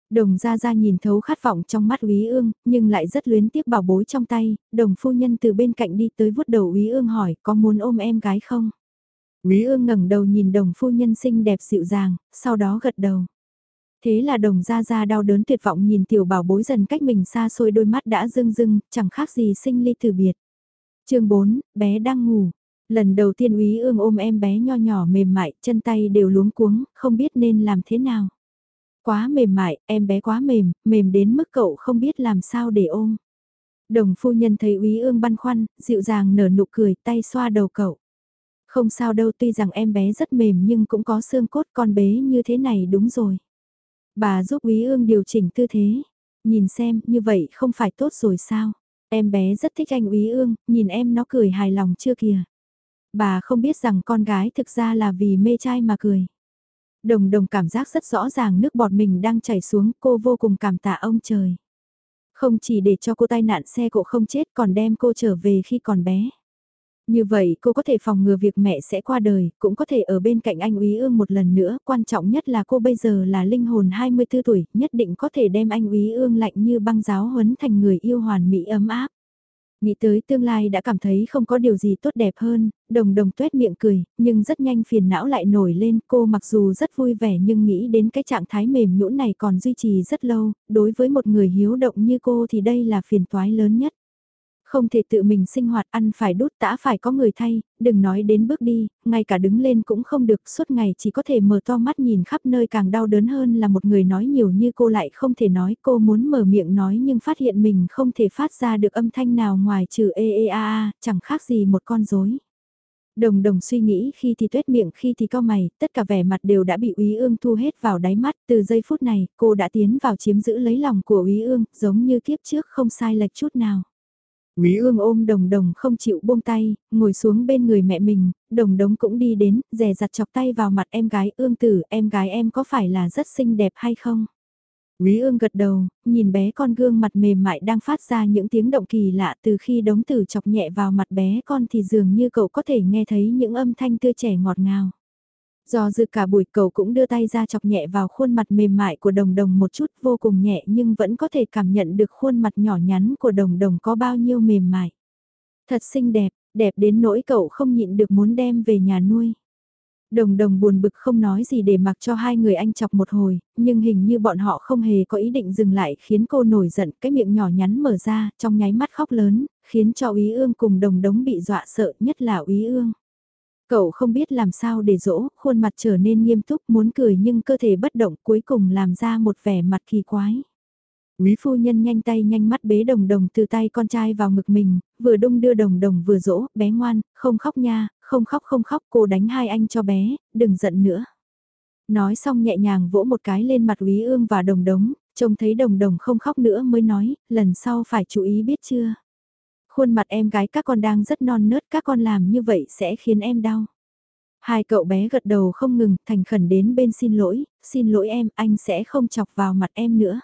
Đồng ra ra nhìn thấu khát vọng trong mắt Úy Ương, nhưng lại rất luyến tiếc bảo bối trong tay, đồng phu nhân từ bên cạnh đi tới vuốt đầu Úy Ương hỏi có muốn ôm em gái không? Úy Ương ngẩng đầu nhìn đồng phu nhân xinh đẹp dịu dàng, sau đó gật đầu. Thế là đồng ra ra đau đớn tuyệt vọng nhìn tiểu bảo bối dần cách mình xa xôi đôi mắt đã rưng rưng, chẳng khác gì sinh ly từ biệt. chương 4, bé đang ngủ. Lần đầu tiên úy ương ôm em bé nho nhỏ mềm mại, chân tay đều luống cuống, không biết nên làm thế nào. Quá mềm mại, em bé quá mềm, mềm đến mức cậu không biết làm sao để ôm. Đồng phu nhân thấy úy ương băn khoăn, dịu dàng nở nụ cười, tay xoa đầu cậu. Không sao đâu tuy rằng em bé rất mềm nhưng cũng có xương cốt con bé như thế này đúng rồi. Bà giúp Quý Ương điều chỉnh tư thế. Nhìn xem, như vậy không phải tốt rồi sao? Em bé rất thích anh Quý Ương, nhìn em nó cười hài lòng chưa kìa. Bà không biết rằng con gái thực ra là vì mê trai mà cười. Đồng đồng cảm giác rất rõ ràng nước bọt mình đang chảy xuống, cô vô cùng cảm tạ ông trời. Không chỉ để cho cô tai nạn xe cộ không chết còn đem cô trở về khi còn bé. Như vậy cô có thể phòng ngừa việc mẹ sẽ qua đời, cũng có thể ở bên cạnh anh Úy Ương một lần nữa, quan trọng nhất là cô bây giờ là linh hồn 24 tuổi, nhất định có thể đem anh Úy Ương lạnh như băng giáo huấn thành người yêu hoàn mỹ ấm áp. Nghĩ tới tương lai đã cảm thấy không có điều gì tốt đẹp hơn, đồng đồng tuét miệng cười, nhưng rất nhanh phiền não lại nổi lên cô mặc dù rất vui vẻ nhưng nghĩ đến cái trạng thái mềm nhũn này còn duy trì rất lâu, đối với một người hiếu động như cô thì đây là phiền toái lớn nhất. Không thể tự mình sinh hoạt ăn phải đút tã phải có người thay, đừng nói đến bước đi, ngay cả đứng lên cũng không được suốt ngày chỉ có thể mở to mắt nhìn khắp nơi càng đau đớn hơn là một người nói nhiều như cô lại không thể nói cô muốn mở miệng nói nhưng phát hiện mình không thể phát ra được âm thanh nào ngoài trừ ê ê a a, chẳng khác gì một con rối. Đồng đồng suy nghĩ khi thì tuét miệng khi thì cao mày, tất cả vẻ mặt đều đã bị úy ương thu hết vào đáy mắt. Từ giây phút này, cô đã tiến vào chiếm giữ lấy lòng của úy ương, giống như kiếp trước không sai lệch chút nào. Quý ương ôm đồng đồng không chịu buông tay, ngồi xuống bên người mẹ mình, đồng đống cũng đi đến, rè rặt chọc tay vào mặt em gái ương tử, em gái em có phải là rất xinh đẹp hay không? Quý ương gật đầu, nhìn bé con gương mặt mềm mại đang phát ra những tiếng động kỳ lạ từ khi đống tử chọc nhẹ vào mặt bé con thì dường như cậu có thể nghe thấy những âm thanh tươi trẻ ngọt ngào. Do dự cả buổi cậu cũng đưa tay ra chọc nhẹ vào khuôn mặt mềm mại của đồng đồng một chút vô cùng nhẹ nhưng vẫn có thể cảm nhận được khuôn mặt nhỏ nhắn của đồng đồng có bao nhiêu mềm mại. Thật xinh đẹp, đẹp đến nỗi cậu không nhịn được muốn đem về nhà nuôi. Đồng đồng buồn bực không nói gì để mặc cho hai người anh chọc một hồi, nhưng hình như bọn họ không hề có ý định dừng lại khiến cô nổi giận cái miệng nhỏ nhắn mở ra trong nháy mắt khóc lớn, khiến cho úy ương cùng đồng đống bị dọa sợ nhất là úy ương. Cậu không biết làm sao để dỗ, khuôn mặt trở nên nghiêm túc muốn cười nhưng cơ thể bất động cuối cùng làm ra một vẻ mặt kỳ quái. Quý phu nhân nhanh tay nhanh mắt bế đồng đồng từ tay con trai vào ngực mình, vừa đung đưa đồng đồng vừa dỗ, bé ngoan, không khóc nha, không khóc không khóc, cô đánh hai anh cho bé, đừng giận nữa. Nói xong nhẹ nhàng vỗ một cái lên mặt quý ương và đồng đống, trông thấy đồng đồng không khóc nữa mới nói, lần sau phải chú ý biết chưa. Khuôn mặt em gái các con đang rất non nớt, các con làm như vậy sẽ khiến em đau. Hai cậu bé gật đầu không ngừng, thành khẩn đến bên xin lỗi, xin lỗi em, anh sẽ không chọc vào mặt em nữa.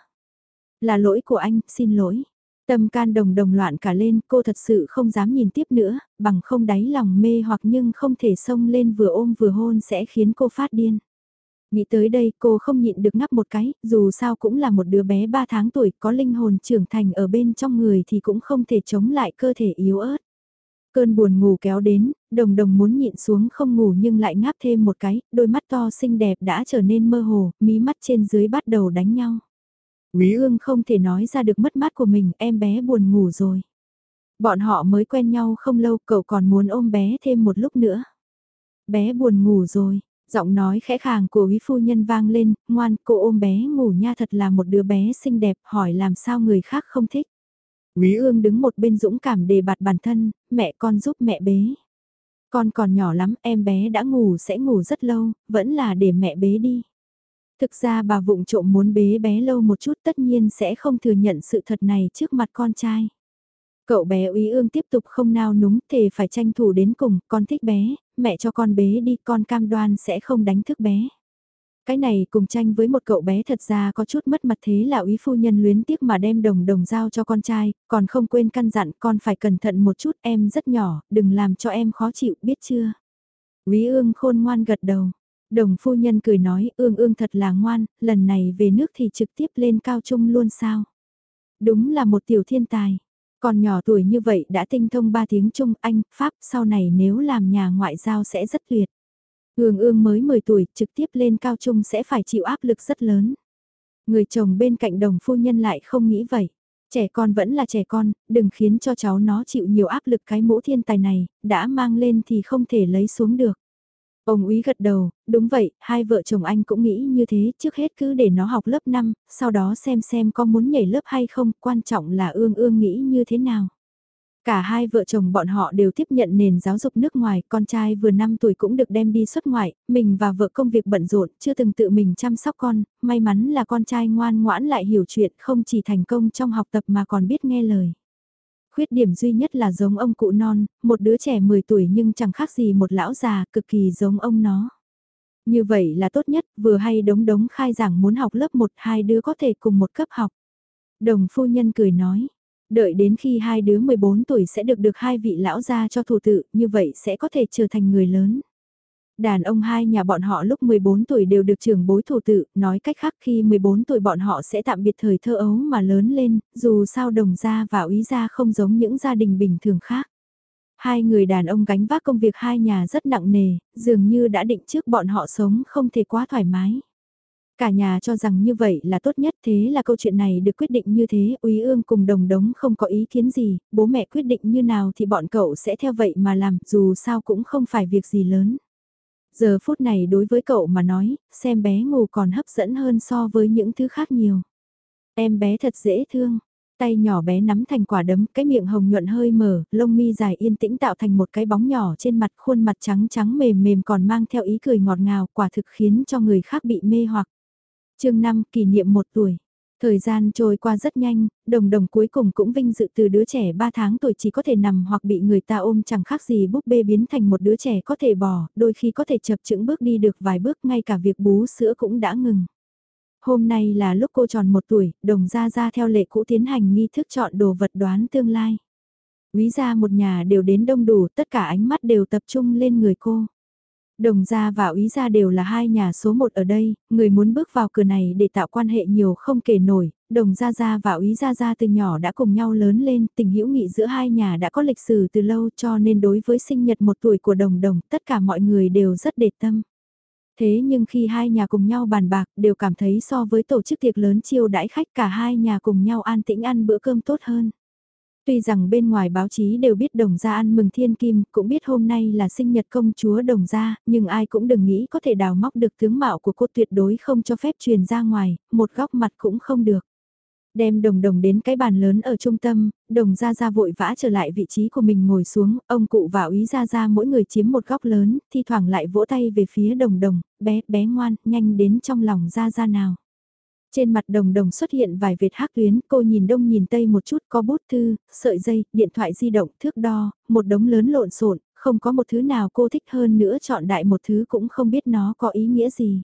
Là lỗi của anh, xin lỗi. Tâm can đồng đồng loạn cả lên, cô thật sự không dám nhìn tiếp nữa, bằng không đáy lòng mê hoặc nhưng không thể xông lên vừa ôm vừa hôn sẽ khiến cô phát điên. Nghĩ tới đây cô không nhịn được ngắp một cái, dù sao cũng là một đứa bé 3 tháng tuổi có linh hồn trưởng thành ở bên trong người thì cũng không thể chống lại cơ thể yếu ớt. Cơn buồn ngủ kéo đến, đồng đồng muốn nhịn xuống không ngủ nhưng lại ngáp thêm một cái, đôi mắt to xinh đẹp đã trở nên mơ hồ, mí mắt trên dưới bắt đầu đánh nhau. Quý ương không thể nói ra được mất mát của mình, em bé buồn ngủ rồi. Bọn họ mới quen nhau không lâu, cậu còn muốn ôm bé thêm một lúc nữa. Bé buồn ngủ rồi, Giọng nói khẽ khàng của quý phu nhân vang lên, ngoan, cô ôm bé ngủ nha thật là một đứa bé xinh đẹp, hỏi làm sao người khác không thích. Quý ương đứng một bên dũng cảm đề bạt bản thân, mẹ con giúp mẹ bế. Con còn nhỏ lắm, em bé đã ngủ sẽ ngủ rất lâu, vẫn là để mẹ bế đi. Thực ra bà vụng trộm muốn bế bé lâu một chút tất nhiên sẽ không thừa nhận sự thật này trước mặt con trai. Cậu bé uy ương tiếp tục không nao núng thề phải tranh thủ đến cùng, con thích bé, mẹ cho con bế đi, con cam đoan sẽ không đánh thức bé. Cái này cùng tranh với một cậu bé thật ra có chút mất mặt thế là úy phu nhân luyến tiếc mà đem đồng đồng giao cho con trai, còn không quên căn dặn con phải cẩn thận một chút em rất nhỏ, đừng làm cho em khó chịu biết chưa. Úy ương khôn ngoan gật đầu. Đồng phu nhân cười nói ương ương thật là ngoan, lần này về nước thì trực tiếp lên cao trung luôn sao. Đúng là một tiểu thiên tài. Còn nhỏ tuổi như vậy đã tinh thông ba tiếng Trung, Anh, Pháp, sau này nếu làm nhà ngoại giao sẽ rất tuyệt. hương ương mới 10 tuổi, trực tiếp lên cao trung sẽ phải chịu áp lực rất lớn. Người chồng bên cạnh đồng phu nhân lại không nghĩ vậy. Trẻ con vẫn là trẻ con, đừng khiến cho cháu nó chịu nhiều áp lực cái mũ thiên tài này, đã mang lên thì không thể lấy xuống được. Ông úy gật đầu, đúng vậy, hai vợ chồng anh cũng nghĩ như thế, trước hết cứ để nó học lớp 5, sau đó xem xem có muốn nhảy lớp hay không, quan trọng là ương ương nghĩ như thế nào. Cả hai vợ chồng bọn họ đều tiếp nhận nền giáo dục nước ngoài, con trai vừa 5 tuổi cũng được đem đi xuất ngoại, mình và vợ công việc bận rộn, chưa từng tự mình chăm sóc con, may mắn là con trai ngoan ngoãn lại hiểu chuyện không chỉ thành công trong học tập mà còn biết nghe lời. Khuyết điểm duy nhất là giống ông cụ non, một đứa trẻ 10 tuổi nhưng chẳng khác gì một lão già, cực kỳ giống ông nó. Như vậy là tốt nhất, vừa hay đống đống khai giảng muốn học lớp 1, hai đứa có thể cùng một cấp học. Đồng phu nhân cười nói, Đợi đến khi hai đứa 14 tuổi sẽ được được hai vị lão gia cho thủ tự, như vậy sẽ có thể trở thành người lớn. Đàn ông hai nhà bọn họ lúc 14 tuổi đều được trưởng bối thủ tự, nói cách khác khi 14 tuổi bọn họ sẽ tạm biệt thời thơ ấu mà lớn lên, dù sao đồng gia và úy gia không giống những gia đình bình thường khác. Hai người đàn ông gánh vác công việc hai nhà rất nặng nề, dường như đã định trước bọn họ sống không thể quá thoải mái. Cả nhà cho rằng như vậy là tốt nhất thế là câu chuyện này được quyết định như thế, Úy Ương cùng đồng đống không có ý kiến gì, bố mẹ quyết định như nào thì bọn cậu sẽ theo vậy mà làm, dù sao cũng không phải việc gì lớn. Giờ phút này đối với cậu mà nói, xem bé ngủ còn hấp dẫn hơn so với những thứ khác nhiều. Em bé thật dễ thương, tay nhỏ bé nắm thành quả đấm, cái miệng hồng nhuận hơi mở, lông mi dài yên tĩnh tạo thành một cái bóng nhỏ trên mặt khuôn mặt trắng trắng mềm mềm còn mang theo ý cười ngọt ngào, quả thực khiến cho người khác bị mê hoặc chương 5 kỷ niệm một tuổi. Thời gian trôi qua rất nhanh, đồng đồng cuối cùng cũng vinh dự từ đứa trẻ 3 tháng tuổi chỉ có thể nằm hoặc bị người ta ôm chẳng khác gì búp bê biến thành một đứa trẻ có thể bò, đôi khi có thể chập chững bước đi được vài bước ngay cả việc bú sữa cũng đã ngừng. Hôm nay là lúc cô tròn một tuổi, đồng ra ra theo lệ cũ tiến hành nghi thức chọn đồ vật đoán tương lai. Quý gia một nhà đều đến đông đủ, tất cả ánh mắt đều tập trung lên người cô. Đồng gia và úy gia đều là hai nhà số một ở đây, người muốn bước vào cửa này để tạo quan hệ nhiều không kể nổi, đồng gia gia và úy gia gia từ nhỏ đã cùng nhau lớn lên, tình hữu nghị giữa hai nhà đã có lịch sử từ lâu cho nên đối với sinh nhật một tuổi của đồng đồng, tất cả mọi người đều rất để tâm. Thế nhưng khi hai nhà cùng nhau bàn bạc đều cảm thấy so với tổ chức tiệc lớn chiêu đãi khách cả hai nhà cùng nhau an tĩnh ăn bữa cơm tốt hơn. Tuy rằng bên ngoài báo chí đều biết đồng gia ăn mừng thiên kim, cũng biết hôm nay là sinh nhật công chúa đồng gia, nhưng ai cũng đừng nghĩ có thể đào móc được tướng mạo của cô tuyệt đối không cho phép truyền ra ngoài, một góc mặt cũng không được. Đem đồng đồng đến cái bàn lớn ở trung tâm, đồng gia gia vội vã trở lại vị trí của mình ngồi xuống, ông cụ và úy gia gia mỗi người chiếm một góc lớn, thi thoảng lại vỗ tay về phía đồng đồng, bé, bé ngoan, nhanh đến trong lòng gia gia nào. Trên mặt đồng đồng xuất hiện vài vệt hắc tuyến, cô nhìn đông nhìn tây một chút có bút thư, sợi dây, điện thoại di động, thước đo, một đống lớn lộn xộn, không có một thứ nào cô thích hơn nữa chọn đại một thứ cũng không biết nó có ý nghĩa gì.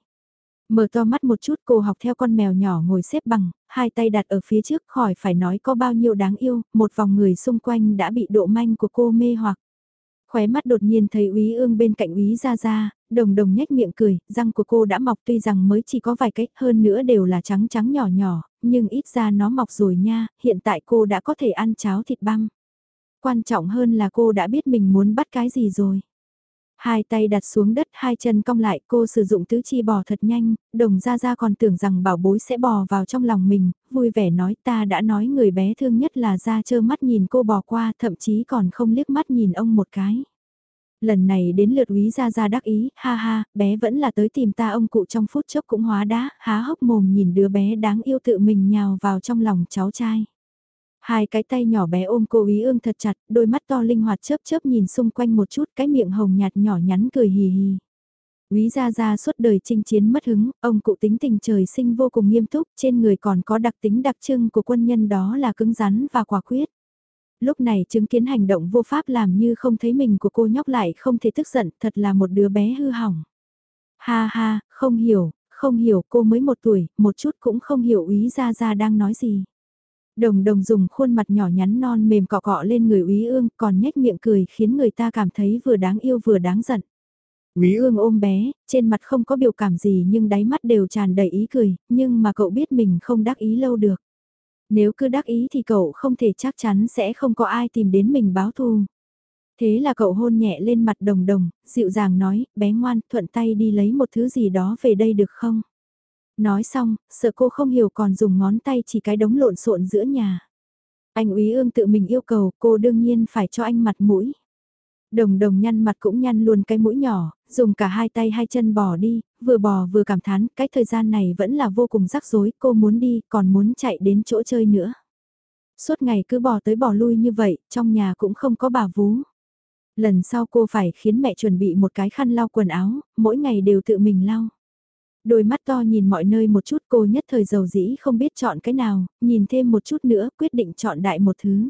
Mở to mắt một chút cô học theo con mèo nhỏ ngồi xếp bằng, hai tay đặt ở phía trước khỏi phải nói có bao nhiêu đáng yêu, một vòng người xung quanh đã bị độ manh của cô mê hoặc. Khóe mắt đột nhiên thấy úy ương bên cạnh úy ra ra, đồng đồng nhếch miệng cười, răng của cô đã mọc tuy rằng mới chỉ có vài cái hơn nữa đều là trắng trắng nhỏ nhỏ, nhưng ít ra nó mọc rồi nha, hiện tại cô đã có thể ăn cháo thịt băm. Quan trọng hơn là cô đã biết mình muốn bắt cái gì rồi. Hai tay đặt xuống đất hai chân cong lại cô sử dụng tứ chi bò thật nhanh, đồng ra ra còn tưởng rằng bảo bối sẽ bò vào trong lòng mình, vui vẻ nói ta đã nói người bé thương nhất là ra chơ mắt nhìn cô bò qua thậm chí còn không liếc mắt nhìn ông một cái. Lần này đến lượt úy ra ra đắc ý, ha ha, bé vẫn là tới tìm ta ông cụ trong phút chốc cũng hóa đá, há hốc mồm nhìn đứa bé đáng yêu tự mình nhào vào trong lòng cháu trai. Hai cái tay nhỏ bé ôm cô ý ương thật chặt, đôi mắt to linh hoạt chớp chớp nhìn xung quanh một chút cái miệng hồng nhạt nhỏ nhắn cười hì hì. Quý gia gia suốt đời chinh chiến mất hứng, ông cụ tính tình trời sinh vô cùng nghiêm túc, trên người còn có đặc tính đặc trưng của quân nhân đó là cứng rắn và quả quyết. Lúc này chứng kiến hành động vô pháp làm như không thấy mình của cô nhóc lại không thể tức giận, thật là một đứa bé hư hỏng. Ha ha, không hiểu, không hiểu cô mới một tuổi, một chút cũng không hiểu ý gia gia đang nói gì. Đồng đồng dùng khuôn mặt nhỏ nhắn non mềm cọ cọ lên người úy ương còn nhếch miệng cười khiến người ta cảm thấy vừa đáng yêu vừa đáng giận. Úy ương ôm bé, trên mặt không có biểu cảm gì nhưng đáy mắt đều tràn đầy ý cười, nhưng mà cậu biết mình không đắc ý lâu được. Nếu cứ đắc ý thì cậu không thể chắc chắn sẽ không có ai tìm đến mình báo thù. Thế là cậu hôn nhẹ lên mặt đồng đồng, dịu dàng nói, bé ngoan, thuận tay đi lấy một thứ gì đó về đây được không? Nói xong, sợ cô không hiểu còn dùng ngón tay chỉ cái đống lộn xộn giữa nhà. Anh úy ương tự mình yêu cầu cô đương nhiên phải cho anh mặt mũi. Đồng đồng nhăn mặt cũng nhăn luôn cái mũi nhỏ, dùng cả hai tay hai chân bò đi, vừa bò vừa cảm thán, cái thời gian này vẫn là vô cùng rắc rối, cô muốn đi, còn muốn chạy đến chỗ chơi nữa. Suốt ngày cứ bò tới bò lui như vậy, trong nhà cũng không có bà vú. Lần sau cô phải khiến mẹ chuẩn bị một cái khăn lau quần áo, mỗi ngày đều tự mình lau. Đôi mắt to nhìn mọi nơi một chút cô nhất thời giàu dĩ không biết chọn cái nào, nhìn thêm một chút nữa quyết định chọn đại một thứ.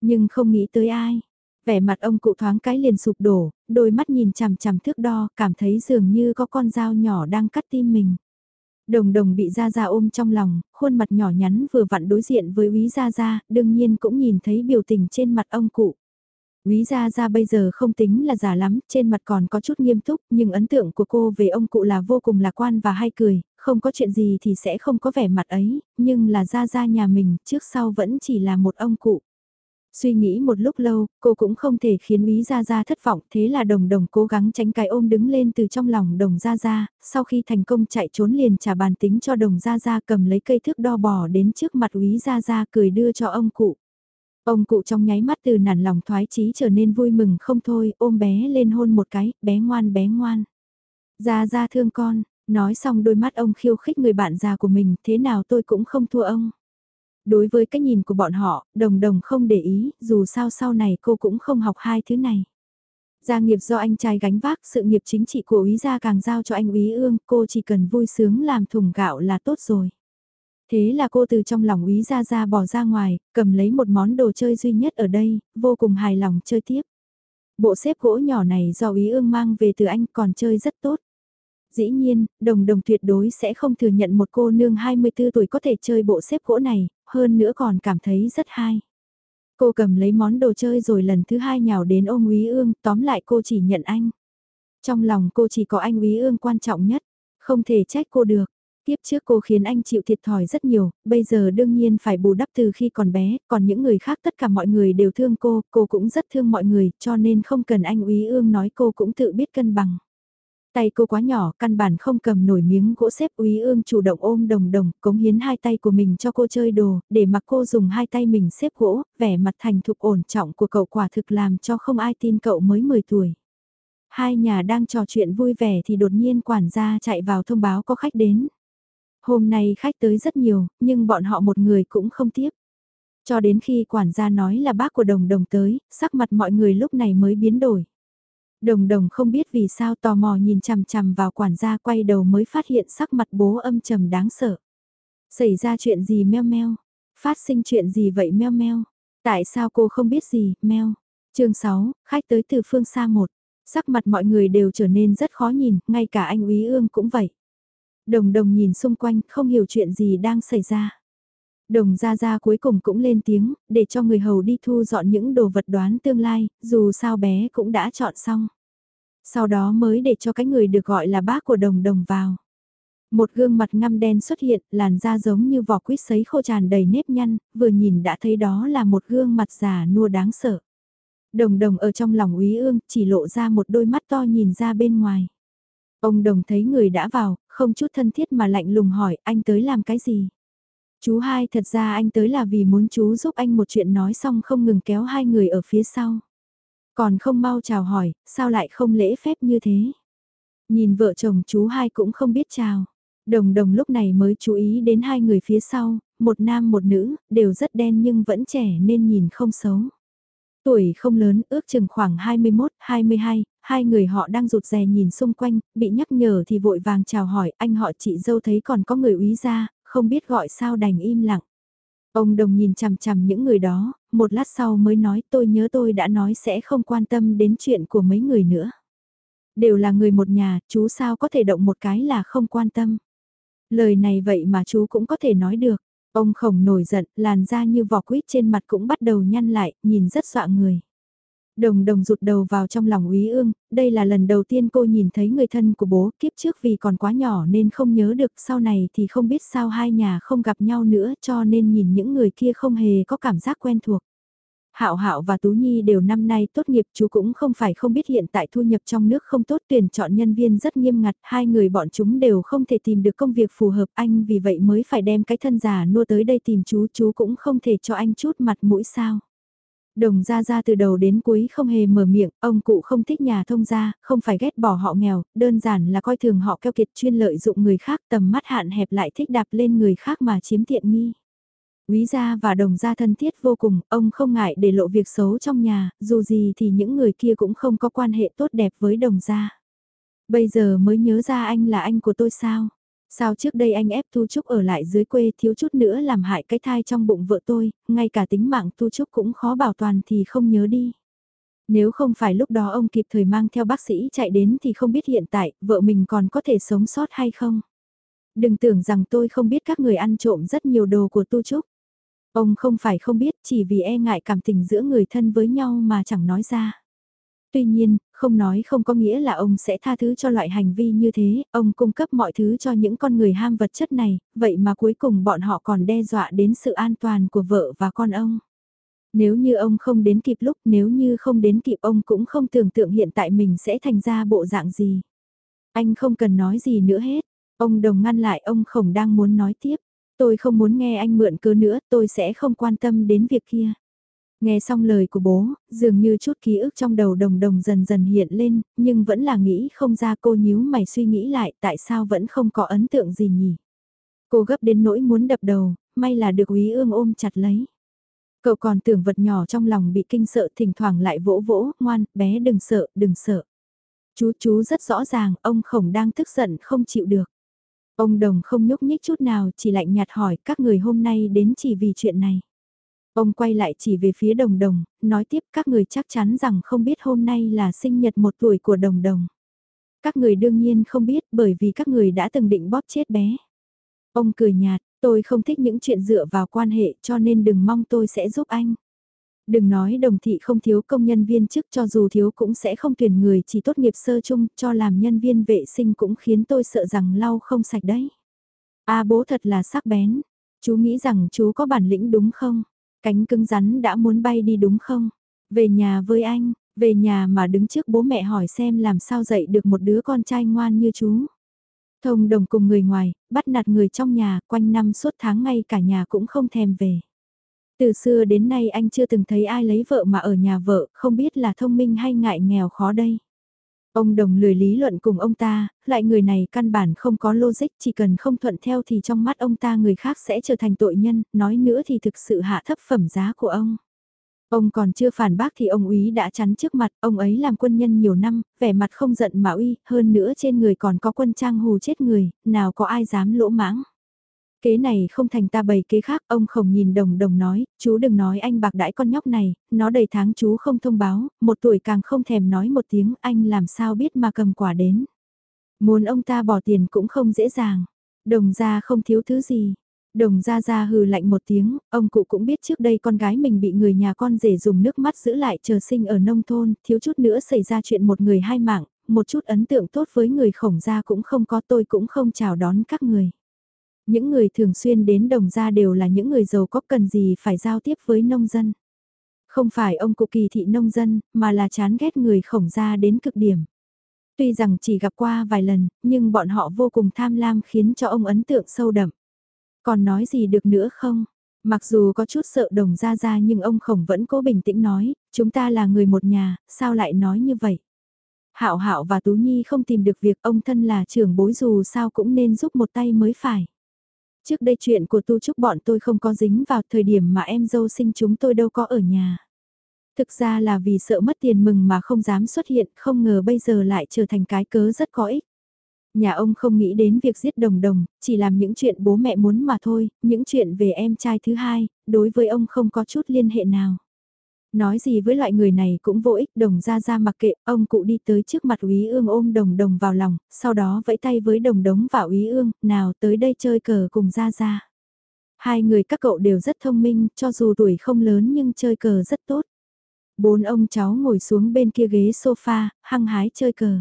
Nhưng không nghĩ tới ai. Vẻ mặt ông cụ thoáng cái liền sụp đổ, đôi mắt nhìn chằm chằm thước đo, cảm thấy dường như có con dao nhỏ đang cắt tim mình. Đồng đồng bị Gia Gia ôm trong lòng, khuôn mặt nhỏ nhắn vừa vặn đối diện với Úy Gia Gia, đương nhiên cũng nhìn thấy biểu tình trên mặt ông cụ. Úy Gia Gia bây giờ không tính là giả lắm, trên mặt còn có chút nghiêm túc, nhưng ấn tượng của cô về ông cụ là vô cùng lạc quan và hay cười, không có chuyện gì thì sẽ không có vẻ mặt ấy, nhưng là Gia Gia nhà mình trước sau vẫn chỉ là một ông cụ. Suy nghĩ một lúc lâu, cô cũng không thể khiến Úy Gia Gia thất vọng, thế là đồng đồng cố gắng tránh cái ôm đứng lên từ trong lòng đồng Gia Gia, sau khi thành công chạy trốn liền trả bàn tính cho đồng Gia Gia cầm lấy cây thước đo bò đến trước mặt Úy Gia Gia cười đưa cho ông cụ. Ông cụ trong nháy mắt từ nản lòng thoái chí trở nên vui mừng không thôi, ôm bé lên hôn một cái, bé ngoan bé ngoan. Gia Gia thương con, nói xong đôi mắt ông khiêu khích người bạn già của mình, thế nào tôi cũng không thua ông. Đối với cái nhìn của bọn họ, đồng đồng không để ý, dù sao sau này cô cũng không học hai thứ này. Gia nghiệp do anh trai gánh vác, sự nghiệp chính trị của úy gia càng giao cho anh úy ương, cô chỉ cần vui sướng làm thùng gạo là tốt rồi. Thế là cô từ trong lòng úy gia ra bỏ ra ngoài, cầm lấy một món đồ chơi duy nhất ở đây, vô cùng hài lòng chơi tiếp. Bộ xếp gỗ nhỏ này do úy ương mang về từ anh còn chơi rất tốt. Dĩ nhiên, đồng đồng tuyệt đối sẽ không thừa nhận một cô nương 24 tuổi có thể chơi bộ xếp gỗ này, hơn nữa còn cảm thấy rất hay. Cô cầm lấy món đồ chơi rồi lần thứ hai nhào đến ôm Úy Ương, tóm lại cô chỉ nhận anh. Trong lòng cô chỉ có anh Úy Ương quan trọng nhất, không thể trách cô được. Tiếp trước cô khiến anh chịu thiệt thòi rất nhiều, bây giờ đương nhiên phải bù đắp từ khi còn bé, còn những người khác tất cả mọi người đều thương cô, cô cũng rất thương mọi người, cho nên không cần anh Úy Ương nói cô cũng tự biết cân bằng. Tay cô quá nhỏ, căn bản không cầm nổi miếng gỗ xếp úy ương chủ động ôm đồng đồng, cống hiến hai tay của mình cho cô chơi đồ, để mặc cô dùng hai tay mình xếp gỗ, vẻ mặt thành thục ổn trọng của cậu quả thực làm cho không ai tin cậu mới 10 tuổi. Hai nhà đang trò chuyện vui vẻ thì đột nhiên quản gia chạy vào thông báo có khách đến. Hôm nay khách tới rất nhiều, nhưng bọn họ một người cũng không tiếp. Cho đến khi quản gia nói là bác của đồng đồng tới, sắc mặt mọi người lúc này mới biến đổi. Đồng đồng không biết vì sao tò mò nhìn chằm chằm vào quản gia quay đầu mới phát hiện sắc mặt bố âm trầm đáng sợ. Xảy ra chuyện gì meo meo? Phát sinh chuyện gì vậy meo meo? Tại sao cô không biết gì, meo? chương 6, khách tới từ phương xa một. Sắc mặt mọi người đều trở nên rất khó nhìn, ngay cả anh úy ương cũng vậy. Đồng đồng nhìn xung quanh, không hiểu chuyện gì đang xảy ra. Đồng Gia Gia cuối cùng cũng lên tiếng, để cho người hầu đi thu dọn những đồ vật đoán tương lai, dù sao bé cũng đã chọn xong. Sau đó mới để cho cái người được gọi là bác của đồng đồng vào. Một gương mặt ngăm đen xuất hiện, làn da giống như vỏ quýt sấy khô tràn đầy nếp nhăn, vừa nhìn đã thấy đó là một gương mặt già nua đáng sợ. Đồng đồng ở trong lòng úy ương, chỉ lộ ra một đôi mắt to nhìn ra bên ngoài. Ông đồng thấy người đã vào, không chút thân thiết mà lạnh lùng hỏi, anh tới làm cái gì? Chú hai thật ra anh tới là vì muốn chú giúp anh một chuyện nói xong không ngừng kéo hai người ở phía sau. Còn không mau chào hỏi, sao lại không lễ phép như thế? Nhìn vợ chồng chú hai cũng không biết chào. Đồng đồng lúc này mới chú ý đến hai người phía sau, một nam một nữ, đều rất đen nhưng vẫn trẻ nên nhìn không xấu. Tuổi không lớn, ước chừng khoảng 21, 22, hai người họ đang rụt rè nhìn xung quanh, bị nhắc nhở thì vội vàng chào hỏi, anh họ chị dâu thấy còn có người úy ra, không biết gọi sao đành im lặng. Ông đồng nhìn chằm chằm những người đó, một lát sau mới nói tôi nhớ tôi đã nói sẽ không quan tâm đến chuyện của mấy người nữa. Đều là người một nhà, chú sao có thể động một cái là không quan tâm. Lời này vậy mà chú cũng có thể nói được. Ông khổng nổi giận, làn da như vỏ quýt trên mặt cũng bắt đầu nhăn lại, nhìn rất dọa người. Đồng đồng rụt đầu vào trong lòng úy ương, đây là lần đầu tiên cô nhìn thấy người thân của bố, kiếp trước vì còn quá nhỏ nên không nhớ được, sau này thì không biết sao hai nhà không gặp nhau nữa cho nên nhìn những người kia không hề có cảm giác quen thuộc. Hạo Hạo và Tú Nhi đều năm nay tốt nghiệp, chú cũng không phải không biết hiện tại thu nhập trong nước không tốt, tuyển chọn nhân viên rất nghiêm ngặt, hai người bọn chúng đều không thể tìm được công việc phù hợp, anh vì vậy mới phải đem cái thân già nua tới đây tìm chú, chú cũng không thể cho anh chút mặt mũi sao. Đồng gia gia từ đầu đến cuối không hề mở miệng, ông cụ không thích nhà thông gia, không phải ghét bỏ họ nghèo, đơn giản là coi thường họ keo kiệt chuyên lợi dụng người khác tầm mắt hạn hẹp lại thích đạp lên người khác mà chiếm tiện nghi. Quý gia và đồng gia thân thiết vô cùng, ông không ngại để lộ việc xấu trong nhà, dù gì thì những người kia cũng không có quan hệ tốt đẹp với đồng gia. Bây giờ mới nhớ ra anh là anh của tôi sao? Sao trước đây anh ép Tu Trúc ở lại dưới quê thiếu chút nữa làm hại cái thai trong bụng vợ tôi, ngay cả tính mạng Tu Trúc cũng khó bảo toàn thì không nhớ đi. Nếu không phải lúc đó ông kịp thời mang theo bác sĩ chạy đến thì không biết hiện tại vợ mình còn có thể sống sót hay không. Đừng tưởng rằng tôi không biết các người ăn trộm rất nhiều đồ của Tu Trúc. Ông không phải không biết chỉ vì e ngại cảm tình giữa người thân với nhau mà chẳng nói ra. Tuy nhiên, không nói không có nghĩa là ông sẽ tha thứ cho loại hành vi như thế, ông cung cấp mọi thứ cho những con người ham vật chất này, vậy mà cuối cùng bọn họ còn đe dọa đến sự an toàn của vợ và con ông. Nếu như ông không đến kịp lúc, nếu như không đến kịp ông cũng không tưởng tượng hiện tại mình sẽ thành ra bộ dạng gì. Anh không cần nói gì nữa hết, ông đồng ngăn lại ông khổng đang muốn nói tiếp. Tôi không muốn nghe anh mượn cớ nữa, tôi sẽ không quan tâm đến việc kia. Nghe xong lời của bố, dường như chút ký ức trong đầu đồng đồng dần dần hiện lên, nhưng vẫn là nghĩ không ra cô nhíu mày suy nghĩ lại tại sao vẫn không có ấn tượng gì nhỉ. Cô gấp đến nỗi muốn đập đầu, may là được úy ương ôm chặt lấy. Cậu còn tưởng vật nhỏ trong lòng bị kinh sợ thỉnh thoảng lại vỗ vỗ, ngoan, bé đừng sợ, đừng sợ. Chú chú rất rõ ràng, ông khổng đang tức giận không chịu được. Ông đồng không nhúc nhích chút nào, chỉ lạnh nhạt hỏi các người hôm nay đến chỉ vì chuyện này. Ông quay lại chỉ về phía đồng đồng, nói tiếp các người chắc chắn rằng không biết hôm nay là sinh nhật một tuổi của đồng đồng. Các người đương nhiên không biết bởi vì các người đã từng định bóp chết bé. Ông cười nhạt, tôi không thích những chuyện dựa vào quan hệ cho nên đừng mong tôi sẽ giúp anh. Đừng nói đồng thị không thiếu công nhân viên chức cho dù thiếu cũng sẽ không tuyển người chỉ tốt nghiệp sơ chung cho làm nhân viên vệ sinh cũng khiến tôi sợ rằng lau không sạch đấy. A bố thật là sắc bén. Chú nghĩ rằng chú có bản lĩnh đúng không? Cánh cứng rắn đã muốn bay đi đúng không? Về nhà với anh, về nhà mà đứng trước bố mẹ hỏi xem làm sao dạy được một đứa con trai ngoan như chú. Thông đồng cùng người ngoài, bắt nạt người trong nhà, quanh năm suốt tháng ngay cả nhà cũng không thèm về. Từ xưa đến nay anh chưa từng thấy ai lấy vợ mà ở nhà vợ, không biết là thông minh hay ngại nghèo khó đây. Ông đồng lười lý luận cùng ông ta, lại người này căn bản không có logic, chỉ cần không thuận theo thì trong mắt ông ta người khác sẽ trở thành tội nhân, nói nữa thì thực sự hạ thấp phẩm giá của ông. Ông còn chưa phản bác thì ông úy đã chắn trước mặt, ông ấy làm quân nhân nhiều năm, vẻ mặt không giận mà uy, hơn nữa trên người còn có quân trang hù chết người, nào có ai dám lỗ mãng. Kế này không thành ta bày kế khác, ông khổng nhìn đồng đồng nói, chú đừng nói anh bạc đãi con nhóc này, nó đầy tháng chú không thông báo, một tuổi càng không thèm nói một tiếng, anh làm sao biết mà cầm quả đến. Muốn ông ta bỏ tiền cũng không dễ dàng, đồng ra không thiếu thứ gì. Đồng ra ra hừ lạnh một tiếng, ông cụ cũng biết trước đây con gái mình bị người nhà con rể dùng nước mắt giữ lại chờ sinh ở nông thôn, thiếu chút nữa xảy ra chuyện một người hai mạng, một chút ấn tượng tốt với người khổng gia cũng không có tôi cũng không chào đón các người. Những người thường xuyên đến đồng gia đều là những người giàu có cần gì phải giao tiếp với nông dân. Không phải ông cụ kỳ thị nông dân, mà là chán ghét người khổng gia đến cực điểm. Tuy rằng chỉ gặp qua vài lần, nhưng bọn họ vô cùng tham lam khiến cho ông ấn tượng sâu đậm. Còn nói gì được nữa không? Mặc dù có chút sợ đồng ra ra nhưng ông khổng vẫn cố bình tĩnh nói, chúng ta là người một nhà, sao lại nói như vậy? Hạo Hạo và Tú Nhi không tìm được việc ông thân là trưởng bối dù sao cũng nên giúp một tay mới phải. Trước đây chuyện của tu trúc bọn tôi không có dính vào thời điểm mà em dâu sinh chúng tôi đâu có ở nhà. Thực ra là vì sợ mất tiền mừng mà không dám xuất hiện, không ngờ bây giờ lại trở thành cái cớ rất có ích. Nhà ông không nghĩ đến việc giết đồng đồng, chỉ làm những chuyện bố mẹ muốn mà thôi, những chuyện về em trai thứ hai, đối với ông không có chút liên hệ nào. Nói gì với loại người này cũng vô ích đồng ra ra mặc kệ, ông cụ đi tới trước mặt úy ương ôm đồng đồng vào lòng, sau đó vẫy tay với đồng đống và úy ương, nào tới đây chơi cờ cùng ra ra. Hai người các cậu đều rất thông minh, cho dù tuổi không lớn nhưng chơi cờ rất tốt. Bốn ông cháu ngồi xuống bên kia ghế sofa, hăng hái chơi cờ.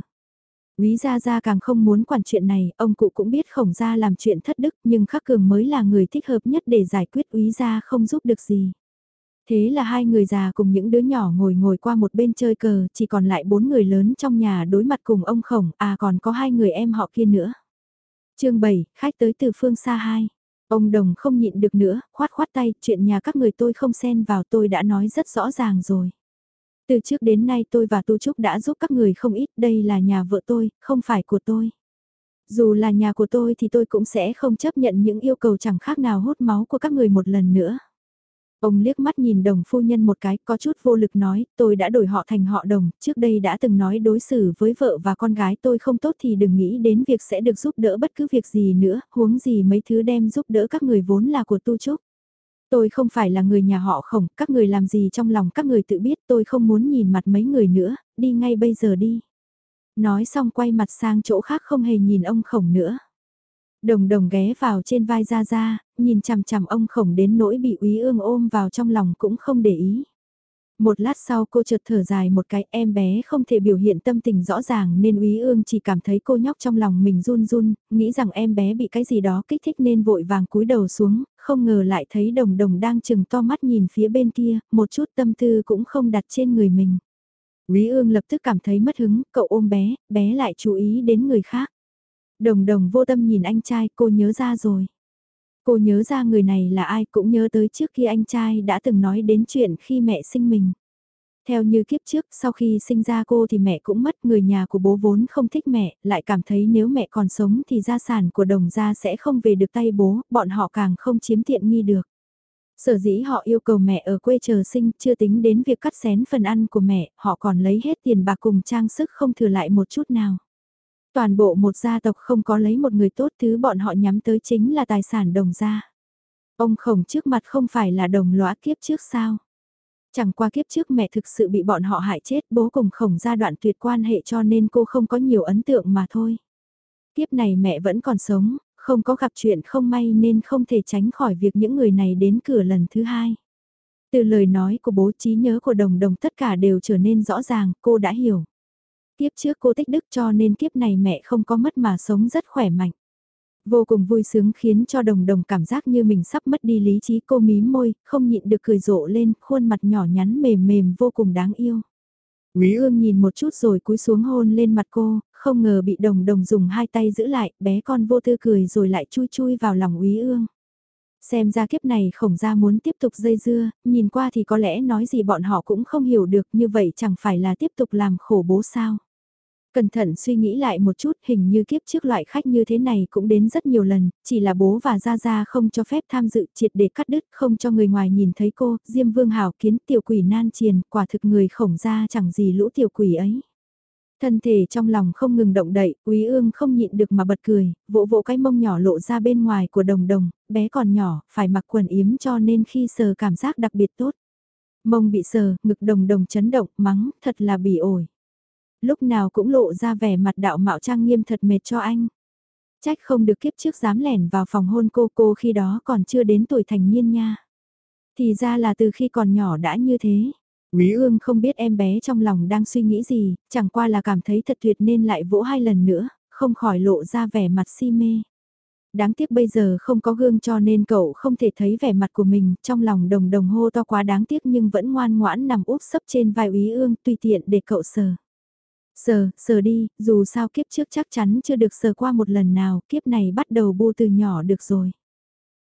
Quý Gia Gia càng không muốn quản chuyện này, ông cụ cũng biết khổng gia làm chuyện thất đức nhưng khắc cường mới là người thích hợp nhất để giải quyết Quý Gia không giúp được gì. Thế là hai người già cùng những đứa nhỏ ngồi ngồi qua một bên chơi cờ, chỉ còn lại bốn người lớn trong nhà đối mặt cùng ông khổng, à còn có hai người em họ kia nữa. chương 7, khách tới từ phương xa hai. Ông đồng không nhịn được nữa, khoát khoát tay, chuyện nhà các người tôi không xen vào tôi đã nói rất rõ ràng rồi. Từ trước đến nay tôi và Tu Trúc đã giúp các người không ít, đây là nhà vợ tôi, không phải của tôi. Dù là nhà của tôi thì tôi cũng sẽ không chấp nhận những yêu cầu chẳng khác nào hút máu của các người một lần nữa. Ông liếc mắt nhìn đồng phu nhân một cái, có chút vô lực nói, tôi đã đổi họ thành họ đồng, trước đây đã từng nói đối xử với vợ và con gái tôi không tốt thì đừng nghĩ đến việc sẽ được giúp đỡ bất cứ việc gì nữa, huống gì mấy thứ đem giúp đỡ các người vốn là của tu trúc. Tôi không phải là người nhà họ khổng, các người làm gì trong lòng các người tự biết tôi không muốn nhìn mặt mấy người nữa, đi ngay bây giờ đi. Nói xong quay mặt sang chỗ khác không hề nhìn ông khổng nữa. Đồng đồng ghé vào trên vai ra ra, nhìn chằm chằm ông khổng đến nỗi bị úy ương ôm vào trong lòng cũng không để ý. Một lát sau cô chợt thở dài một cái em bé không thể biểu hiện tâm tình rõ ràng nên úy ương chỉ cảm thấy cô nhóc trong lòng mình run run, nghĩ rằng em bé bị cái gì đó kích thích nên vội vàng cúi đầu xuống, không ngờ lại thấy đồng đồng đang chừng to mắt nhìn phía bên kia, một chút tâm tư cũng không đặt trên người mình. Úy ương lập tức cảm thấy mất hứng, cậu ôm bé, bé lại chú ý đến người khác. Đồng đồng vô tâm nhìn anh trai, cô nhớ ra rồi. Cô nhớ ra người này là ai cũng nhớ tới trước khi anh trai đã từng nói đến chuyện khi mẹ sinh mình. Theo như kiếp trước, sau khi sinh ra cô thì mẹ cũng mất, người nhà của bố vốn không thích mẹ, lại cảm thấy nếu mẹ còn sống thì gia sản của đồng gia sẽ không về được tay bố, bọn họ càng không chiếm tiện nghi được. Sở dĩ họ yêu cầu mẹ ở quê chờ sinh, chưa tính đến việc cắt xén phần ăn của mẹ, họ còn lấy hết tiền bạc cùng trang sức không thừa lại một chút nào. Toàn bộ một gia tộc không có lấy một người tốt thứ bọn họ nhắm tới chính là tài sản đồng gia. Ông khổng trước mặt không phải là đồng lõa kiếp trước sao. Chẳng qua kiếp trước mẹ thực sự bị bọn họ hại chết bố cùng khổng gia đoạn tuyệt quan hệ cho nên cô không có nhiều ấn tượng mà thôi. Kiếp này mẹ vẫn còn sống, không có gặp chuyện không may nên không thể tránh khỏi việc những người này đến cửa lần thứ hai. Từ lời nói của bố trí nhớ của đồng đồng tất cả đều trở nên rõ ràng, cô đã hiểu. Kiếp trước cô tích đức cho nên kiếp này mẹ không có mất mà sống rất khỏe mạnh. Vô cùng vui sướng khiến cho đồng đồng cảm giác như mình sắp mất đi lý trí cô mím môi, không nhịn được cười rộ lên, khuôn mặt nhỏ nhắn mềm mềm vô cùng đáng yêu. Quý ương nhìn một chút rồi cúi xuống hôn lên mặt cô, không ngờ bị đồng đồng dùng hai tay giữ lại, bé con vô tư cười rồi lại chui chui vào lòng quý ương. Xem ra kiếp này khổng gia muốn tiếp tục dây dưa, nhìn qua thì có lẽ nói gì bọn họ cũng không hiểu được như vậy chẳng phải là tiếp tục làm khổ bố sao. Cẩn thận suy nghĩ lại một chút hình như kiếp trước loại khách như thế này cũng đến rất nhiều lần, chỉ là bố và Gia Gia không cho phép tham dự triệt để cắt đứt không cho người ngoài nhìn thấy cô, Diêm Vương Hảo kiến tiểu quỷ nan triền, quả thực người khổng ra chẳng gì lũ tiểu quỷ ấy. Thân thể trong lòng không ngừng động đậy, quý ương không nhịn được mà bật cười, vỗ vỗ cái mông nhỏ lộ ra bên ngoài của đồng đồng, bé còn nhỏ, phải mặc quần yếm cho nên khi sờ cảm giác đặc biệt tốt. Mông bị sờ, ngực đồng đồng chấn động, mắng, thật là bỉ ổi lúc nào cũng lộ ra vẻ mặt đạo mạo trang nghiêm thật mệt cho anh. Trách không được kiếp trước dám lẻn vào phòng hôn cô cô khi đó còn chưa đến tuổi thành niên nha. Thì ra là từ khi còn nhỏ đã như thế. Quý ương không biết em bé trong lòng đang suy nghĩ gì, chẳng qua là cảm thấy thật tuyệt nên lại vỗ hai lần nữa, không khỏi lộ ra vẻ mặt si mê. Đáng tiếc bây giờ không có gương cho nên cậu không thể thấy vẻ mặt của mình, trong lòng đồng đồng hô to quá đáng tiếc nhưng vẫn ngoan ngoãn nằm úp sấp trên vai úy ương tùy tiện để cậu sờ. Sờ, sờ đi, dù sao kiếp trước chắc chắn chưa được sờ qua một lần nào, kiếp này bắt đầu bu từ nhỏ được rồi.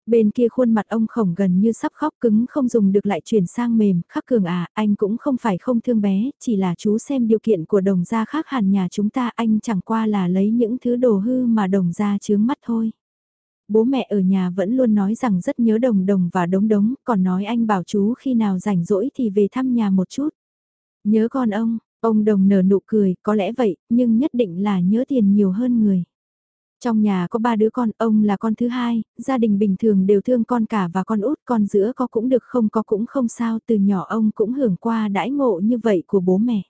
Bên kia khuôn mặt ông khổng gần như sắp khóc cứng không dùng được lại chuyển sang mềm, khắc cường à, anh cũng không phải không thương bé, chỉ là chú xem điều kiện của đồng gia khác hẳn nhà chúng ta anh chẳng qua là lấy những thứ đồ hư mà đồng gia chướng mắt thôi. Bố mẹ ở nhà vẫn luôn nói rằng rất nhớ đồng đồng và đống đống, còn nói anh bảo chú khi nào rảnh rỗi thì về thăm nhà một chút. Nhớ con ông, Ông đồng nở nụ cười, có lẽ vậy, nhưng nhất định là nhớ tiền nhiều hơn người. Trong nhà có ba đứa con, ông là con thứ hai, gia đình bình thường đều thương con cả và con út, con giữa có cũng được không có cũng không sao, từ nhỏ ông cũng hưởng qua đãi ngộ như vậy của bố mẹ.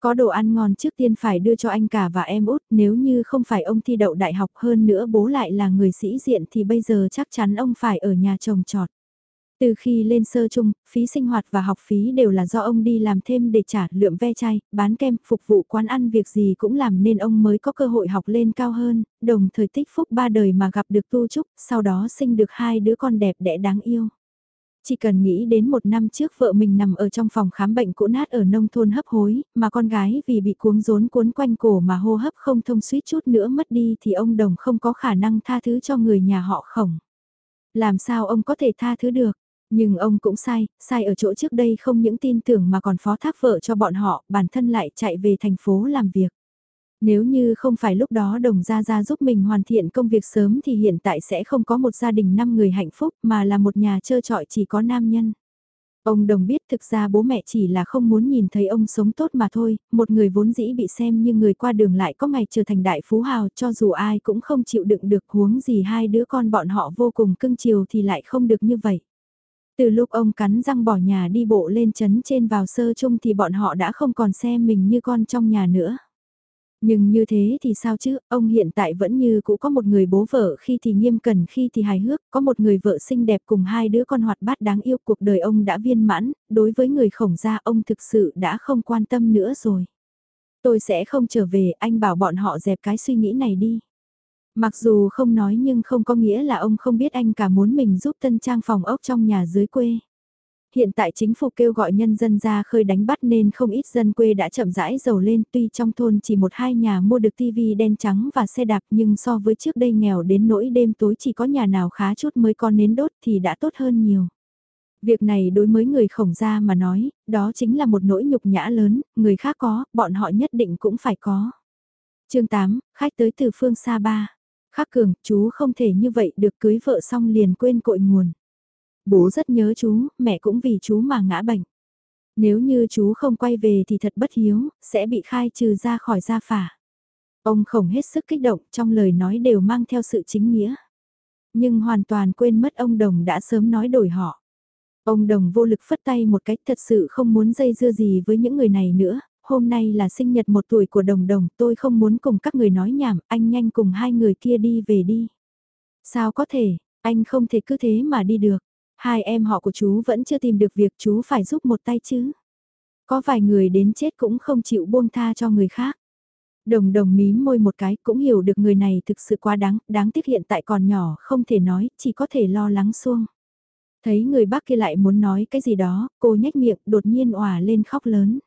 Có đồ ăn ngon trước tiên phải đưa cho anh cả và em út, nếu như không phải ông thi đậu đại học hơn nữa bố lại là người sĩ diện thì bây giờ chắc chắn ông phải ở nhà trồng trọt. Từ khi lên sơ chung, phí sinh hoạt và học phí đều là do ông đi làm thêm để trả lượm ve chai, bán kem, phục vụ quán ăn việc gì cũng làm nên ông mới có cơ hội học lên cao hơn, đồng thời tích phúc ba đời mà gặp được tu trúc, sau đó sinh được hai đứa con đẹp đẽ đáng yêu. Chỉ cần nghĩ đến một năm trước vợ mình nằm ở trong phòng khám bệnh cũ nát ở nông thôn hấp hối, mà con gái vì bị cuống rốn cuốn quanh cổ mà hô hấp không thông suýt chút nữa mất đi thì ông đồng không có khả năng tha thứ cho người nhà họ khổng. Làm sao ông có thể tha thứ được? Nhưng ông cũng sai, sai ở chỗ trước đây không những tin tưởng mà còn phó thác vợ cho bọn họ, bản thân lại chạy về thành phố làm việc. Nếu như không phải lúc đó đồng gia gia giúp mình hoàn thiện công việc sớm thì hiện tại sẽ không có một gia đình 5 người hạnh phúc mà là một nhà trơ trọi chỉ có nam nhân. Ông đồng biết thực ra bố mẹ chỉ là không muốn nhìn thấy ông sống tốt mà thôi, một người vốn dĩ bị xem như người qua đường lại có ngày trở thành đại phú hào cho dù ai cũng không chịu đựng được huống gì hai đứa con bọn họ vô cùng cưng chiều thì lại không được như vậy. Từ lúc ông cắn răng bỏ nhà đi bộ lên chấn trên vào sơ chung thì bọn họ đã không còn xem mình như con trong nhà nữa. Nhưng như thế thì sao chứ, ông hiện tại vẫn như cũ có một người bố vợ khi thì nghiêm cẩn khi thì hài hước, có một người vợ xinh đẹp cùng hai đứa con hoạt bát đáng yêu cuộc đời ông đã viên mãn, đối với người khổng gia ông thực sự đã không quan tâm nữa rồi. Tôi sẽ không trở về, anh bảo bọn họ dẹp cái suy nghĩ này đi. Mặc dù không nói nhưng không có nghĩa là ông không biết anh cả muốn mình giúp tân trang phòng ốc trong nhà dưới quê. Hiện tại chính phủ kêu gọi nhân dân ra khơi đánh bắt nên không ít dân quê đã chậm rãi giàu lên tuy trong thôn chỉ một hai nhà mua được tivi đen trắng và xe đạp nhưng so với trước đây nghèo đến nỗi đêm tối chỉ có nhà nào khá chút mới con nến đốt thì đã tốt hơn nhiều. Việc này đối với người khổng gia mà nói, đó chính là một nỗi nhục nhã lớn, người khác có, bọn họ nhất định cũng phải có. chương 8, khách tới từ phương xa ba. Khắc cường, chú không thể như vậy được cưới vợ xong liền quên cội nguồn. Bố rất nhớ chú, mẹ cũng vì chú mà ngã bệnh. Nếu như chú không quay về thì thật bất hiếu, sẽ bị khai trừ ra khỏi gia phả. Ông khổng hết sức kích động trong lời nói đều mang theo sự chính nghĩa. Nhưng hoàn toàn quên mất ông Đồng đã sớm nói đổi họ. Ông Đồng vô lực phất tay một cách thật sự không muốn dây dưa gì với những người này nữa. Hôm nay là sinh nhật một tuổi của Đồng Đồng, tôi không muốn cùng các người nói nhảm, anh nhanh cùng hai người kia đi về đi. Sao có thể, anh không thể cứ thế mà đi được. Hai em họ của chú vẫn chưa tìm được việc chú phải giúp một tay chứ. Có vài người đến chết cũng không chịu buông tha cho người khác. Đồng đồng mím môi một cái cũng hiểu được người này thực sự quá đáng, đáng tiếc hiện tại còn nhỏ, không thể nói, chỉ có thể lo lắng xuông. Thấy người bác kia lại muốn nói cái gì đó, cô nhếch miệng đột nhiên òa lên khóc lớn.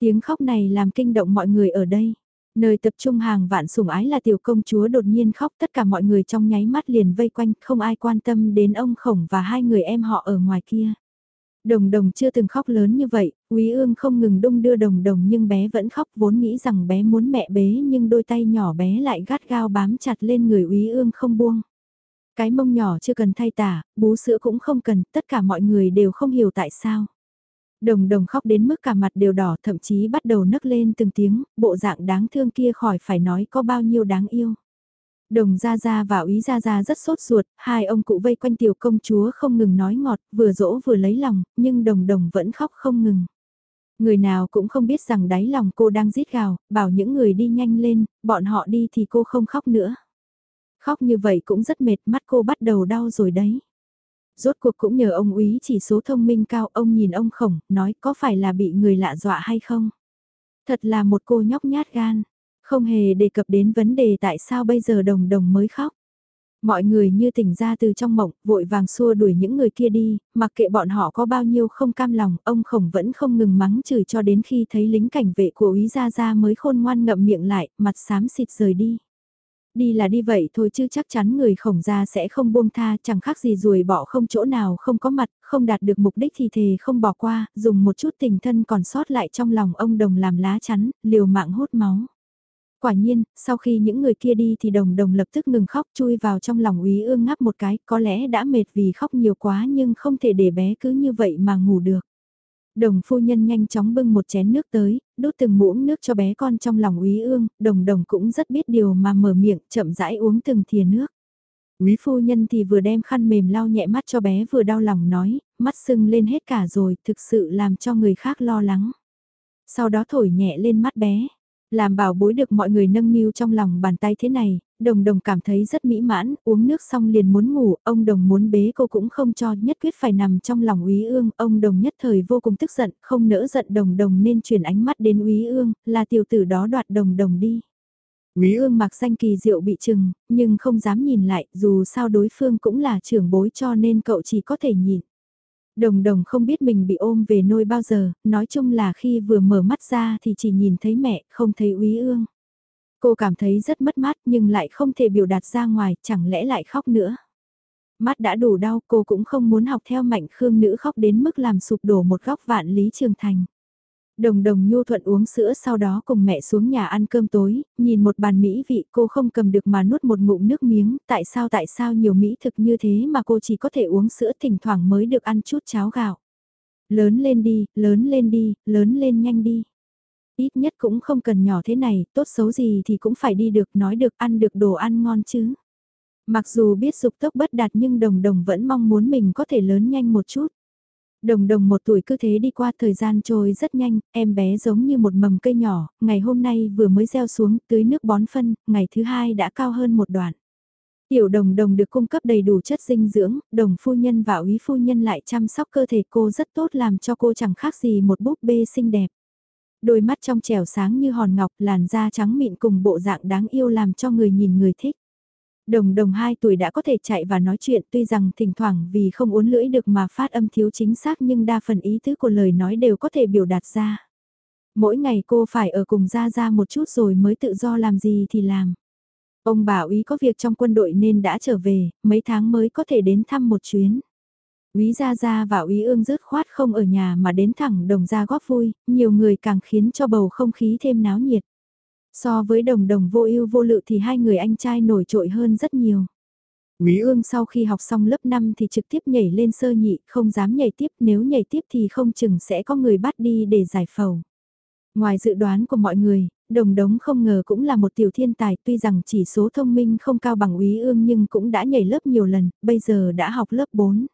Tiếng khóc này làm kinh động mọi người ở đây. Nơi tập trung hàng vạn sủng ái là tiểu công chúa đột nhiên khóc tất cả mọi người trong nháy mắt liền vây quanh không ai quan tâm đến ông khổng và hai người em họ ở ngoài kia. Đồng đồng chưa từng khóc lớn như vậy, quý ương không ngừng đung đưa đồng đồng nhưng bé vẫn khóc vốn nghĩ rằng bé muốn mẹ bế nhưng đôi tay nhỏ bé lại gắt gao bám chặt lên người quý ương không buông. Cái mông nhỏ chưa cần thay tả, bú sữa cũng không cần, tất cả mọi người đều không hiểu tại sao. Đồng đồng khóc đến mức cả mặt đều đỏ thậm chí bắt đầu nấc lên từng tiếng, bộ dạng đáng thương kia khỏi phải nói có bao nhiêu đáng yêu. Đồng Gia Gia và Úy Gia Gia rất sốt ruột, hai ông cụ vây quanh tiểu công chúa không ngừng nói ngọt, vừa dỗ vừa lấy lòng, nhưng đồng đồng vẫn khóc không ngừng. Người nào cũng không biết rằng đáy lòng cô đang rít gào, bảo những người đi nhanh lên, bọn họ đi thì cô không khóc nữa. Khóc như vậy cũng rất mệt, mắt cô bắt đầu đau rồi đấy rốt cuộc cũng nhờ ông úy chỉ số thông minh cao, ông nhìn ông khổng, nói có phải là bị người lạ dọa hay không? Thật là một cô nhóc nhát gan, không hề đề cập đến vấn đề tại sao bây giờ đồng đồng mới khóc. Mọi người như tỉnh ra từ trong mộng, vội vàng xua đuổi những người kia đi, mặc kệ bọn họ có bao nhiêu không cam lòng, ông khổng vẫn không ngừng mắng chửi cho đến khi thấy lính cảnh vệ của úy gia gia mới khôn ngoan ngậm miệng lại, mặt xám xịt rời đi. Đi là đi vậy thôi chứ chắc chắn người khổng gia sẽ không buông tha chẳng khác gì ruồi bỏ không chỗ nào không có mặt, không đạt được mục đích thì thề không bỏ qua, dùng một chút tình thân còn sót lại trong lòng ông đồng làm lá chắn, liều mạng hút máu. Quả nhiên, sau khi những người kia đi thì đồng đồng lập tức ngừng khóc chui vào trong lòng úy ương ngáp một cái, có lẽ đã mệt vì khóc nhiều quá nhưng không thể để bé cứ như vậy mà ngủ được. Đồng phu nhân nhanh chóng bưng một chén nước tới, đút từng muỗng nước cho bé con trong lòng úy ương, đồng đồng cũng rất biết điều mà mở miệng, chậm rãi uống từng thìa nước. Úy phu nhân thì vừa đem khăn mềm lau nhẹ mắt cho bé vừa đau lòng nói, mắt sưng lên hết cả rồi, thực sự làm cho người khác lo lắng. Sau đó thổi nhẹ lên mắt bé, làm bảo bối được mọi người nâng niu trong lòng bàn tay thế này, đồng đồng cảm thấy rất mỹ mãn, uống nước xong liền muốn ngủ, ông đồng muốn bế cô cũng không cho, nhất quyết phải nằm trong lòng úy ương, ông đồng nhất thời vô cùng tức giận, không nỡ giận đồng đồng nên chuyển ánh mắt đến úy ương, là tiểu tử đó đoạt đồng đồng đi. Úy ương mặc danh kỳ diệu bị trừng, nhưng không dám nhìn lại, dù sao đối phương cũng là trưởng bối cho nên cậu chỉ có thể nhìn. Đồng đồng không biết mình bị ôm về nôi bao giờ, nói chung là khi vừa mở mắt ra thì chỉ nhìn thấy mẹ, không thấy úy ương. Cô cảm thấy rất mất mát nhưng lại không thể biểu đạt ra ngoài, chẳng lẽ lại khóc nữa. Mắt đã đủ đau, cô cũng không muốn học theo mạnh khương nữ khóc đến mức làm sụp đổ một góc vạn lý trường thành. Đồng đồng nhu thuận uống sữa sau đó cùng mẹ xuống nhà ăn cơm tối, nhìn một bàn mỹ vị cô không cầm được mà nuốt một ngụm nước miếng, tại sao tại sao nhiều mỹ thực như thế mà cô chỉ có thể uống sữa thỉnh thoảng mới được ăn chút cháo gạo. Lớn lên đi, lớn lên đi, lớn lên nhanh đi. Ít nhất cũng không cần nhỏ thế này, tốt xấu gì thì cũng phải đi được, nói được, ăn được đồ ăn ngon chứ. Mặc dù biết dục tốc bất đạt nhưng đồng đồng vẫn mong muốn mình có thể lớn nhanh một chút. Đồng đồng một tuổi cứ thế đi qua thời gian trôi rất nhanh, em bé giống như một mầm cây nhỏ, ngày hôm nay vừa mới gieo xuống tưới nước bón phân, ngày thứ hai đã cao hơn một đoạn. Tiểu đồng đồng được cung cấp đầy đủ chất dinh dưỡng, đồng phu nhân và úy phu nhân lại chăm sóc cơ thể cô rất tốt làm cho cô chẳng khác gì một búp bê xinh đẹp. Đôi mắt trong trẻo sáng như hòn ngọc, làn da trắng mịn cùng bộ dạng đáng yêu làm cho người nhìn người thích. Đồng đồng 2 tuổi đã có thể chạy và nói chuyện tuy rằng thỉnh thoảng vì không uốn lưỡi được mà phát âm thiếu chính xác nhưng đa phần ý tứ của lời nói đều có thể biểu đạt ra. Mỗi ngày cô phải ở cùng Gia Gia một chút rồi mới tự do làm gì thì làm. Ông bảo ý có việc trong quân đội nên đã trở về, mấy tháng mới có thể đến thăm một chuyến. Úy Gia Gia và Úy Ương rớt khoát không ở nhà mà đến thẳng đồng ra góp vui, nhiều người càng khiến cho bầu không khí thêm náo nhiệt. So với đồng đồng vô ưu vô lự thì hai người anh trai nổi trội hơn rất nhiều. Quý ương sau khi học xong lớp 5 thì trực tiếp nhảy lên sơ nhị, không dám nhảy tiếp nếu nhảy tiếp thì không chừng sẽ có người bắt đi để giải phẫu. Ngoài dự đoán của mọi người, đồng đống không ngờ cũng là một tiểu thiên tài tuy rằng chỉ số thông minh không cao bằng quý ương nhưng cũng đã nhảy lớp nhiều lần, bây giờ đã học lớp 4.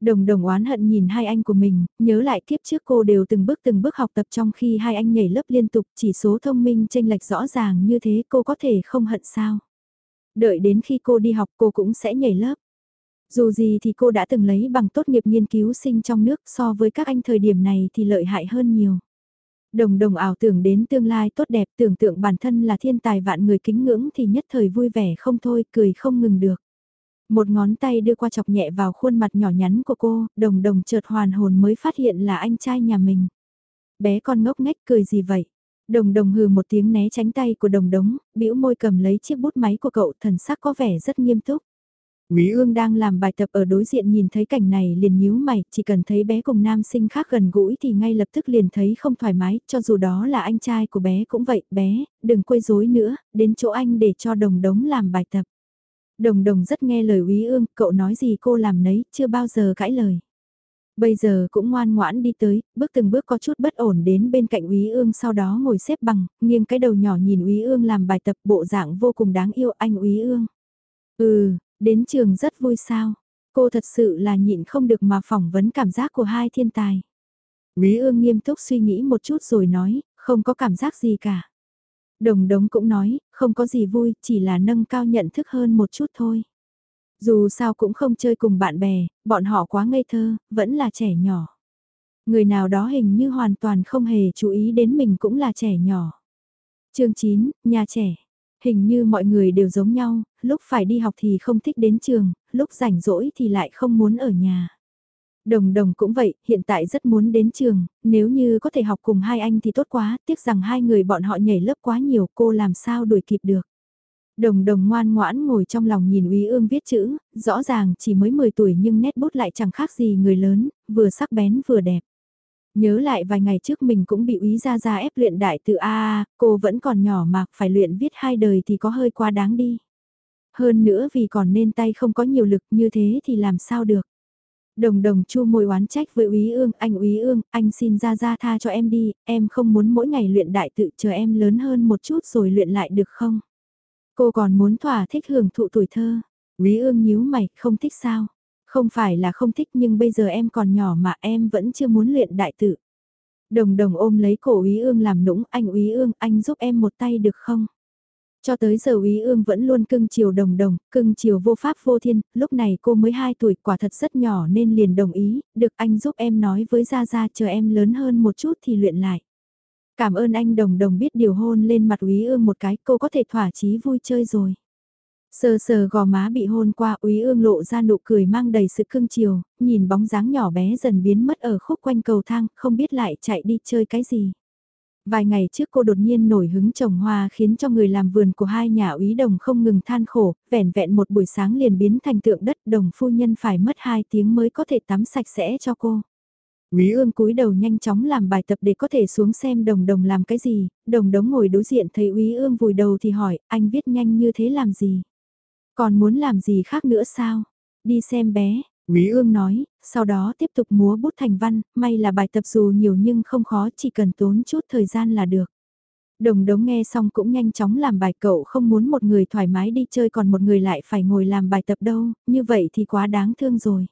Đồng đồng oán hận nhìn hai anh của mình, nhớ lại kiếp trước cô đều từng bước từng bước học tập trong khi hai anh nhảy lớp liên tục chỉ số thông minh tranh lệch rõ ràng như thế cô có thể không hận sao. Đợi đến khi cô đi học cô cũng sẽ nhảy lớp. Dù gì thì cô đã từng lấy bằng tốt nghiệp nghiên cứu sinh trong nước so với các anh thời điểm này thì lợi hại hơn nhiều. Đồng đồng ảo tưởng đến tương lai tốt đẹp tưởng tượng bản thân là thiên tài vạn người kính ngưỡng thì nhất thời vui vẻ không thôi cười không ngừng được. Một ngón tay đưa qua chọc nhẹ vào khuôn mặt nhỏ nhắn của cô, đồng đồng chợt hoàn hồn mới phát hiện là anh trai nhà mình. Bé con ngốc nghếch cười gì vậy? Đồng đồng hừ một tiếng né tránh tay của đồng đống, bĩu môi cầm lấy chiếc bút máy của cậu thần sắc có vẻ rất nghiêm túc. Quý ương đang làm bài tập ở đối diện nhìn thấy cảnh này liền nhíu mày, chỉ cần thấy bé cùng nam sinh khác gần gũi thì ngay lập tức liền thấy không thoải mái, cho dù đó là anh trai của bé cũng vậy, bé, đừng quấy rối nữa, đến chỗ anh để cho đồng đống làm bài tập. Đồng đồng rất nghe lời úy ương, cậu nói gì cô làm nấy, chưa bao giờ cãi lời. Bây giờ cũng ngoan ngoãn đi tới, bước từng bước có chút bất ổn đến bên cạnh úy ương sau đó ngồi xếp bằng, nghiêng cái đầu nhỏ nhìn úy ương làm bài tập bộ dạng vô cùng đáng yêu anh úy ương. Ừ, đến trường rất vui sao. Cô thật sự là nhịn không được mà phỏng vấn cảm giác của hai thiên tài. Úy ương nghiêm túc suy nghĩ một chút rồi nói, không có cảm giác gì cả. Đồng đống cũng nói, không có gì vui, chỉ là nâng cao nhận thức hơn một chút thôi. Dù sao cũng không chơi cùng bạn bè, bọn họ quá ngây thơ, vẫn là trẻ nhỏ. Người nào đó hình như hoàn toàn không hề chú ý đến mình cũng là trẻ nhỏ. chương 9, nhà trẻ. Hình như mọi người đều giống nhau, lúc phải đi học thì không thích đến trường, lúc rảnh rỗi thì lại không muốn ở nhà. Đồng đồng cũng vậy, hiện tại rất muốn đến trường, nếu như có thể học cùng hai anh thì tốt quá, tiếc rằng hai người bọn họ nhảy lớp quá nhiều, cô làm sao đuổi kịp được. Đồng đồng ngoan ngoãn ngồi trong lòng nhìn Úy Ương viết chữ, rõ ràng chỉ mới 10 tuổi nhưng nét bút lại chẳng khác gì người lớn, vừa sắc bén vừa đẹp. Nhớ lại vài ngày trước mình cũng bị Úy ra ra ép luyện đại từ A, cô vẫn còn nhỏ mà phải luyện viết hai đời thì có hơi quá đáng đi. Hơn nữa vì còn nên tay không có nhiều lực như thế thì làm sao được. Đồng đồng chu môi oán trách với úy ương, anh úy ương, anh xin ra ra tha cho em đi, em không muốn mỗi ngày luyện đại tự chờ em lớn hơn một chút rồi luyện lại được không? Cô còn muốn thỏa thích hưởng thụ tuổi thơ. Úy ương nhíu mày, không thích sao? Không phải là không thích nhưng bây giờ em còn nhỏ mà em vẫn chưa muốn luyện đại tự. Đồng đồng ôm lấy cổ úy ương làm nũng, anh úy ương, anh giúp em một tay được không? Cho tới giờ Úy Ương vẫn luôn cưng chiều đồng đồng, cưng chiều vô pháp vô thiên, lúc này cô mới 2 tuổi quả thật rất nhỏ nên liền đồng ý, được anh giúp em nói với Gia Gia chờ em lớn hơn một chút thì luyện lại. Cảm ơn anh đồng đồng biết điều hôn lên mặt Úy Ương một cái cô có thể thỏa chí vui chơi rồi. Sờ sờ gò má bị hôn qua Úy Ương lộ ra nụ cười mang đầy sự cưng chiều, nhìn bóng dáng nhỏ bé dần biến mất ở khúc quanh cầu thang, không biết lại chạy đi chơi cái gì. Vài ngày trước cô đột nhiên nổi hứng trồng hoa khiến cho người làm vườn của hai nhà úy đồng không ngừng than khổ, vẻn vẹn một buổi sáng liền biến thành tượng đất đồng phu nhân phải mất hai tiếng mới có thể tắm sạch sẽ cho cô. Quý ương cúi đầu nhanh chóng làm bài tập để có thể xuống xem đồng đồng làm cái gì, đồng đống ngồi đối diện thấy quý ương vùi đầu thì hỏi, anh viết nhanh như thế làm gì? Còn muốn làm gì khác nữa sao? Đi xem bé, Quý ương nói, sau đó tiếp tục múa bút thành văn, may là bài tập dù nhiều nhưng không khó chỉ cần tốn chút thời gian là được. Đồng đống nghe xong cũng nhanh chóng làm bài cậu không muốn một người thoải mái đi chơi còn một người lại phải ngồi làm bài tập đâu, như vậy thì quá đáng thương rồi.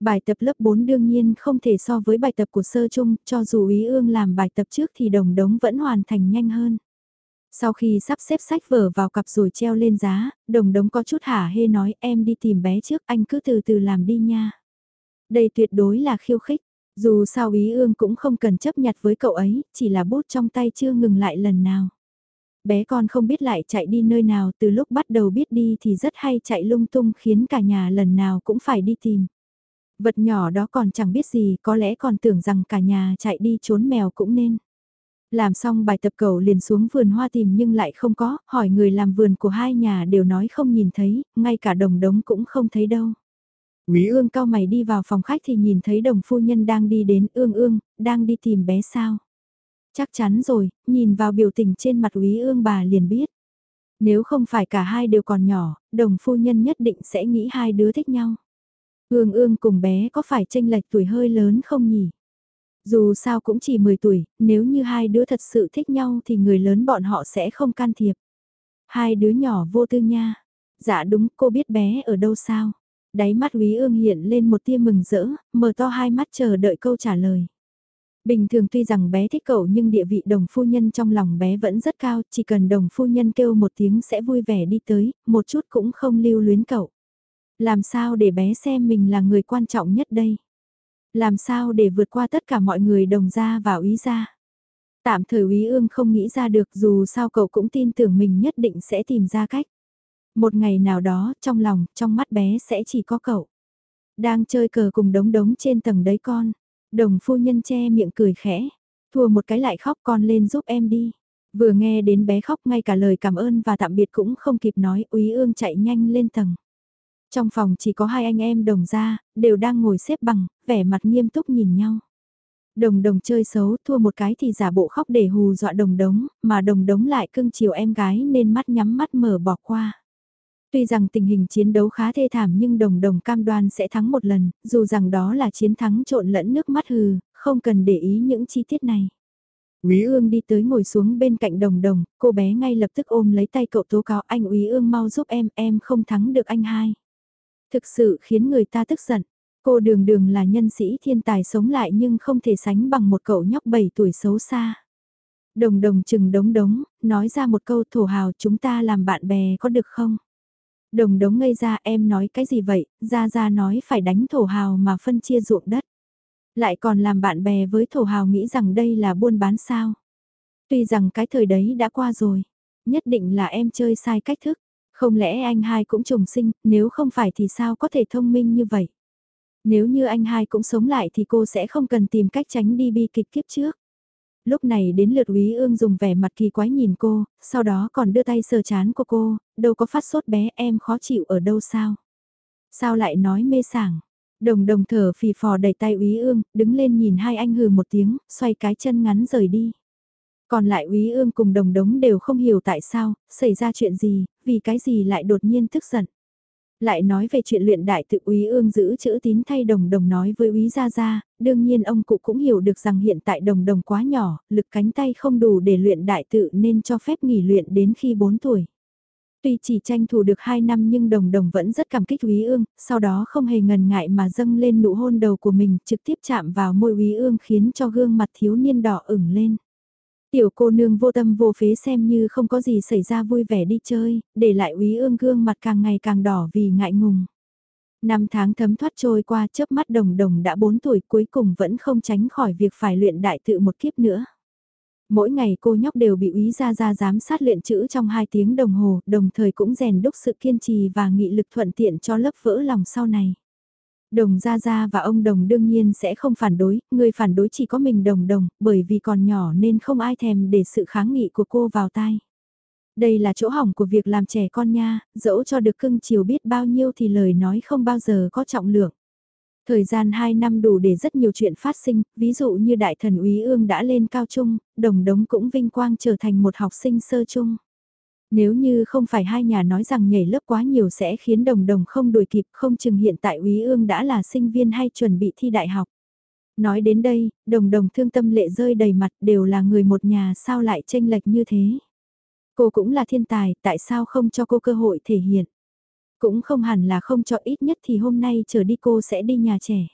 Bài tập lớp 4 đương nhiên không thể so với bài tập của sơ chung, cho dù ý ương làm bài tập trước thì đồng đống vẫn hoàn thành nhanh hơn. Sau khi sắp xếp sách vở vào cặp rồi treo lên giá, đồng đống có chút hả hê nói em đi tìm bé trước anh cứ từ từ làm đi nha. Đây tuyệt đối là khiêu khích, dù sao ý ương cũng không cần chấp nhặt với cậu ấy, chỉ là bút trong tay chưa ngừng lại lần nào. Bé con không biết lại chạy đi nơi nào từ lúc bắt đầu biết đi thì rất hay chạy lung tung khiến cả nhà lần nào cũng phải đi tìm. Vật nhỏ đó còn chẳng biết gì có lẽ còn tưởng rằng cả nhà chạy đi trốn mèo cũng nên. Làm xong bài tập cầu liền xuống vườn hoa tìm nhưng lại không có, hỏi người làm vườn của hai nhà đều nói không nhìn thấy, ngay cả đồng đống cũng không thấy đâu. Quý ương cao mày đi vào phòng khách thì nhìn thấy đồng phu nhân đang đi đến ương ương, đang đi tìm bé sao. Chắc chắn rồi, nhìn vào biểu tình trên mặt quý ương bà liền biết. Nếu không phải cả hai đều còn nhỏ, đồng phu nhân nhất định sẽ nghĩ hai đứa thích nhau. Ương ương cùng bé có phải tranh lệch tuổi hơi lớn không nhỉ? Dù sao cũng chỉ 10 tuổi, nếu như hai đứa thật sự thích nhau thì người lớn bọn họ sẽ không can thiệp. Hai đứa nhỏ vô tư nha. Dạ đúng, cô biết bé ở đâu sao? Đáy mắt Quý ương hiện lên một tia mừng rỡ, mở to hai mắt chờ đợi câu trả lời. Bình thường tuy rằng bé thích cậu nhưng địa vị đồng phu nhân trong lòng bé vẫn rất cao, chỉ cần đồng phu nhân kêu một tiếng sẽ vui vẻ đi tới, một chút cũng không lưu luyến cậu. Làm sao để bé xem mình là người quan trọng nhất đây? Làm sao để vượt qua tất cả mọi người đồng ra và úy ra? Tạm thời úy ương không nghĩ ra được dù sao cậu cũng tin tưởng mình nhất định sẽ tìm ra cách. Một ngày nào đó, trong lòng, trong mắt bé sẽ chỉ có cậu. Đang chơi cờ cùng đống đống trên tầng đấy con. Đồng phu nhân che miệng cười khẽ. Thua một cái lại khóc con lên giúp em đi. Vừa nghe đến bé khóc ngay cả lời cảm ơn và tạm biệt cũng không kịp nói, úy ương chạy nhanh lên tầng. Trong phòng chỉ có hai anh em đồng ra, đều đang ngồi xếp bằng, vẻ mặt nghiêm túc nhìn nhau. Đồng đồng chơi xấu, thua một cái thì giả bộ khóc để hù dọa đồng đống, mà đồng đống lại cưng chiều em gái nên mắt nhắm mắt mở bỏ qua. Tuy rằng tình hình chiến đấu khá thê thảm nhưng đồng đồng cam đoan sẽ thắng một lần, dù rằng đó là chiến thắng trộn lẫn nước mắt hừ, không cần để ý những chi tiết này. Úy ương đi tới ngồi xuống bên cạnh đồng đồng, cô bé ngay lập tức ôm lấy tay cậu tố cáo anh Úy ương mau giúp em, em không thắng được anh hai. Thực sự khiến người ta tức giận. Cô đường đường là nhân sĩ thiên tài sống lại nhưng không thể sánh bằng một cậu nhóc 7 tuổi xấu xa. Đồng đồng chừng đống đống, nói ra một câu thổ hào chúng ta làm bạn bè có được không? Đồng đống ngây ra em nói cái gì vậy, ra ra nói phải đánh thổ hào mà phân chia ruộng đất. Lại còn làm bạn bè với thổ hào nghĩ rằng đây là buôn bán sao. Tuy rằng cái thời đấy đã qua rồi, nhất định là em chơi sai cách thức. Không lẽ anh hai cũng trùng sinh, nếu không phải thì sao có thể thông minh như vậy? Nếu như anh hai cũng sống lại thì cô sẽ không cần tìm cách tránh đi bi kịch kiếp trước. Lúc này đến lượt Úy Ương dùng vẻ mặt kỳ quái nhìn cô, sau đó còn đưa tay sờ chán của cô, đâu có phát sốt bé em khó chịu ở đâu sao? Sao lại nói mê sảng? Đồng đồng thở phì phò đẩy tay Úy Ương, đứng lên nhìn hai anh hừ một tiếng, xoay cái chân ngắn rời đi. Còn lại úy ương cùng đồng đống đều không hiểu tại sao, xảy ra chuyện gì, vì cái gì lại đột nhiên tức giận. Lại nói về chuyện luyện đại tự úy ương giữ chữ tín thay đồng đồng nói với úy gia gia, đương nhiên ông cụ cũng hiểu được rằng hiện tại đồng đồng quá nhỏ, lực cánh tay không đủ để luyện đại tự nên cho phép nghỉ luyện đến khi 4 tuổi. Tuy chỉ tranh thủ được 2 năm nhưng đồng đồng vẫn rất cảm kích úy ương, sau đó không hề ngần ngại mà dâng lên nụ hôn đầu của mình trực tiếp chạm vào môi úy ương khiến cho gương mặt thiếu niên đỏ ửng lên. Tiểu cô nương vô tâm vô phế xem như không có gì xảy ra vui vẻ đi chơi, để lại úy ương gương mặt càng ngày càng đỏ vì ngại ngùng. Năm tháng thấm thoát trôi qua chớp mắt đồng đồng đã 4 tuổi cuối cùng vẫn không tránh khỏi việc phải luyện đại tự một kiếp nữa. Mỗi ngày cô nhóc đều bị úy ra ra giám sát luyện chữ trong 2 tiếng đồng hồ, đồng thời cũng rèn đúc sự kiên trì và nghị lực thuận tiện cho lớp vỡ lòng sau này. Đồng Gia Gia và ông Đồng đương nhiên sẽ không phản đối, người phản đối chỉ có mình Đồng Đồng, bởi vì còn nhỏ nên không ai thèm để sự kháng nghị của cô vào tai. Đây là chỗ hỏng của việc làm trẻ con nha, dẫu cho được cưng chiều biết bao nhiêu thì lời nói không bao giờ có trọng lượng. Thời gian 2 năm đủ để rất nhiều chuyện phát sinh, ví dụ như đại thần úy ương đã lên cao trung, đồng đống cũng vinh quang trở thành một học sinh sơ trung. Nếu như không phải hai nhà nói rằng nhảy lớp quá nhiều sẽ khiến đồng đồng không đuổi kịp không chừng hiện tại úy ương đã là sinh viên hay chuẩn bị thi đại học. Nói đến đây, đồng đồng thương tâm lệ rơi đầy mặt đều là người một nhà sao lại tranh lệch như thế. Cô cũng là thiên tài, tại sao không cho cô cơ hội thể hiện. Cũng không hẳn là không cho ít nhất thì hôm nay chờ đi cô sẽ đi nhà trẻ.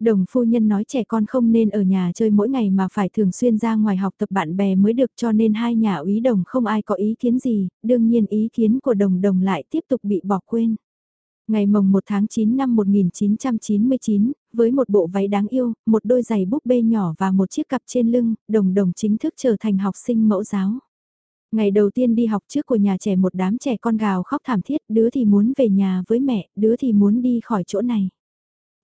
Đồng phu nhân nói trẻ con không nên ở nhà chơi mỗi ngày mà phải thường xuyên ra ngoài học tập bạn bè mới được cho nên hai nhà úy đồng không ai có ý kiến gì, đương nhiên ý kiến của đồng đồng lại tiếp tục bị bỏ quên. Ngày mồng 1 tháng 9 năm 1999, với một bộ váy đáng yêu, một đôi giày búp bê nhỏ và một chiếc cặp trên lưng, đồng đồng chính thức trở thành học sinh mẫu giáo. Ngày đầu tiên đi học trước của nhà trẻ một đám trẻ con gào khóc thảm thiết, đứa thì muốn về nhà với mẹ, đứa thì muốn đi khỏi chỗ này.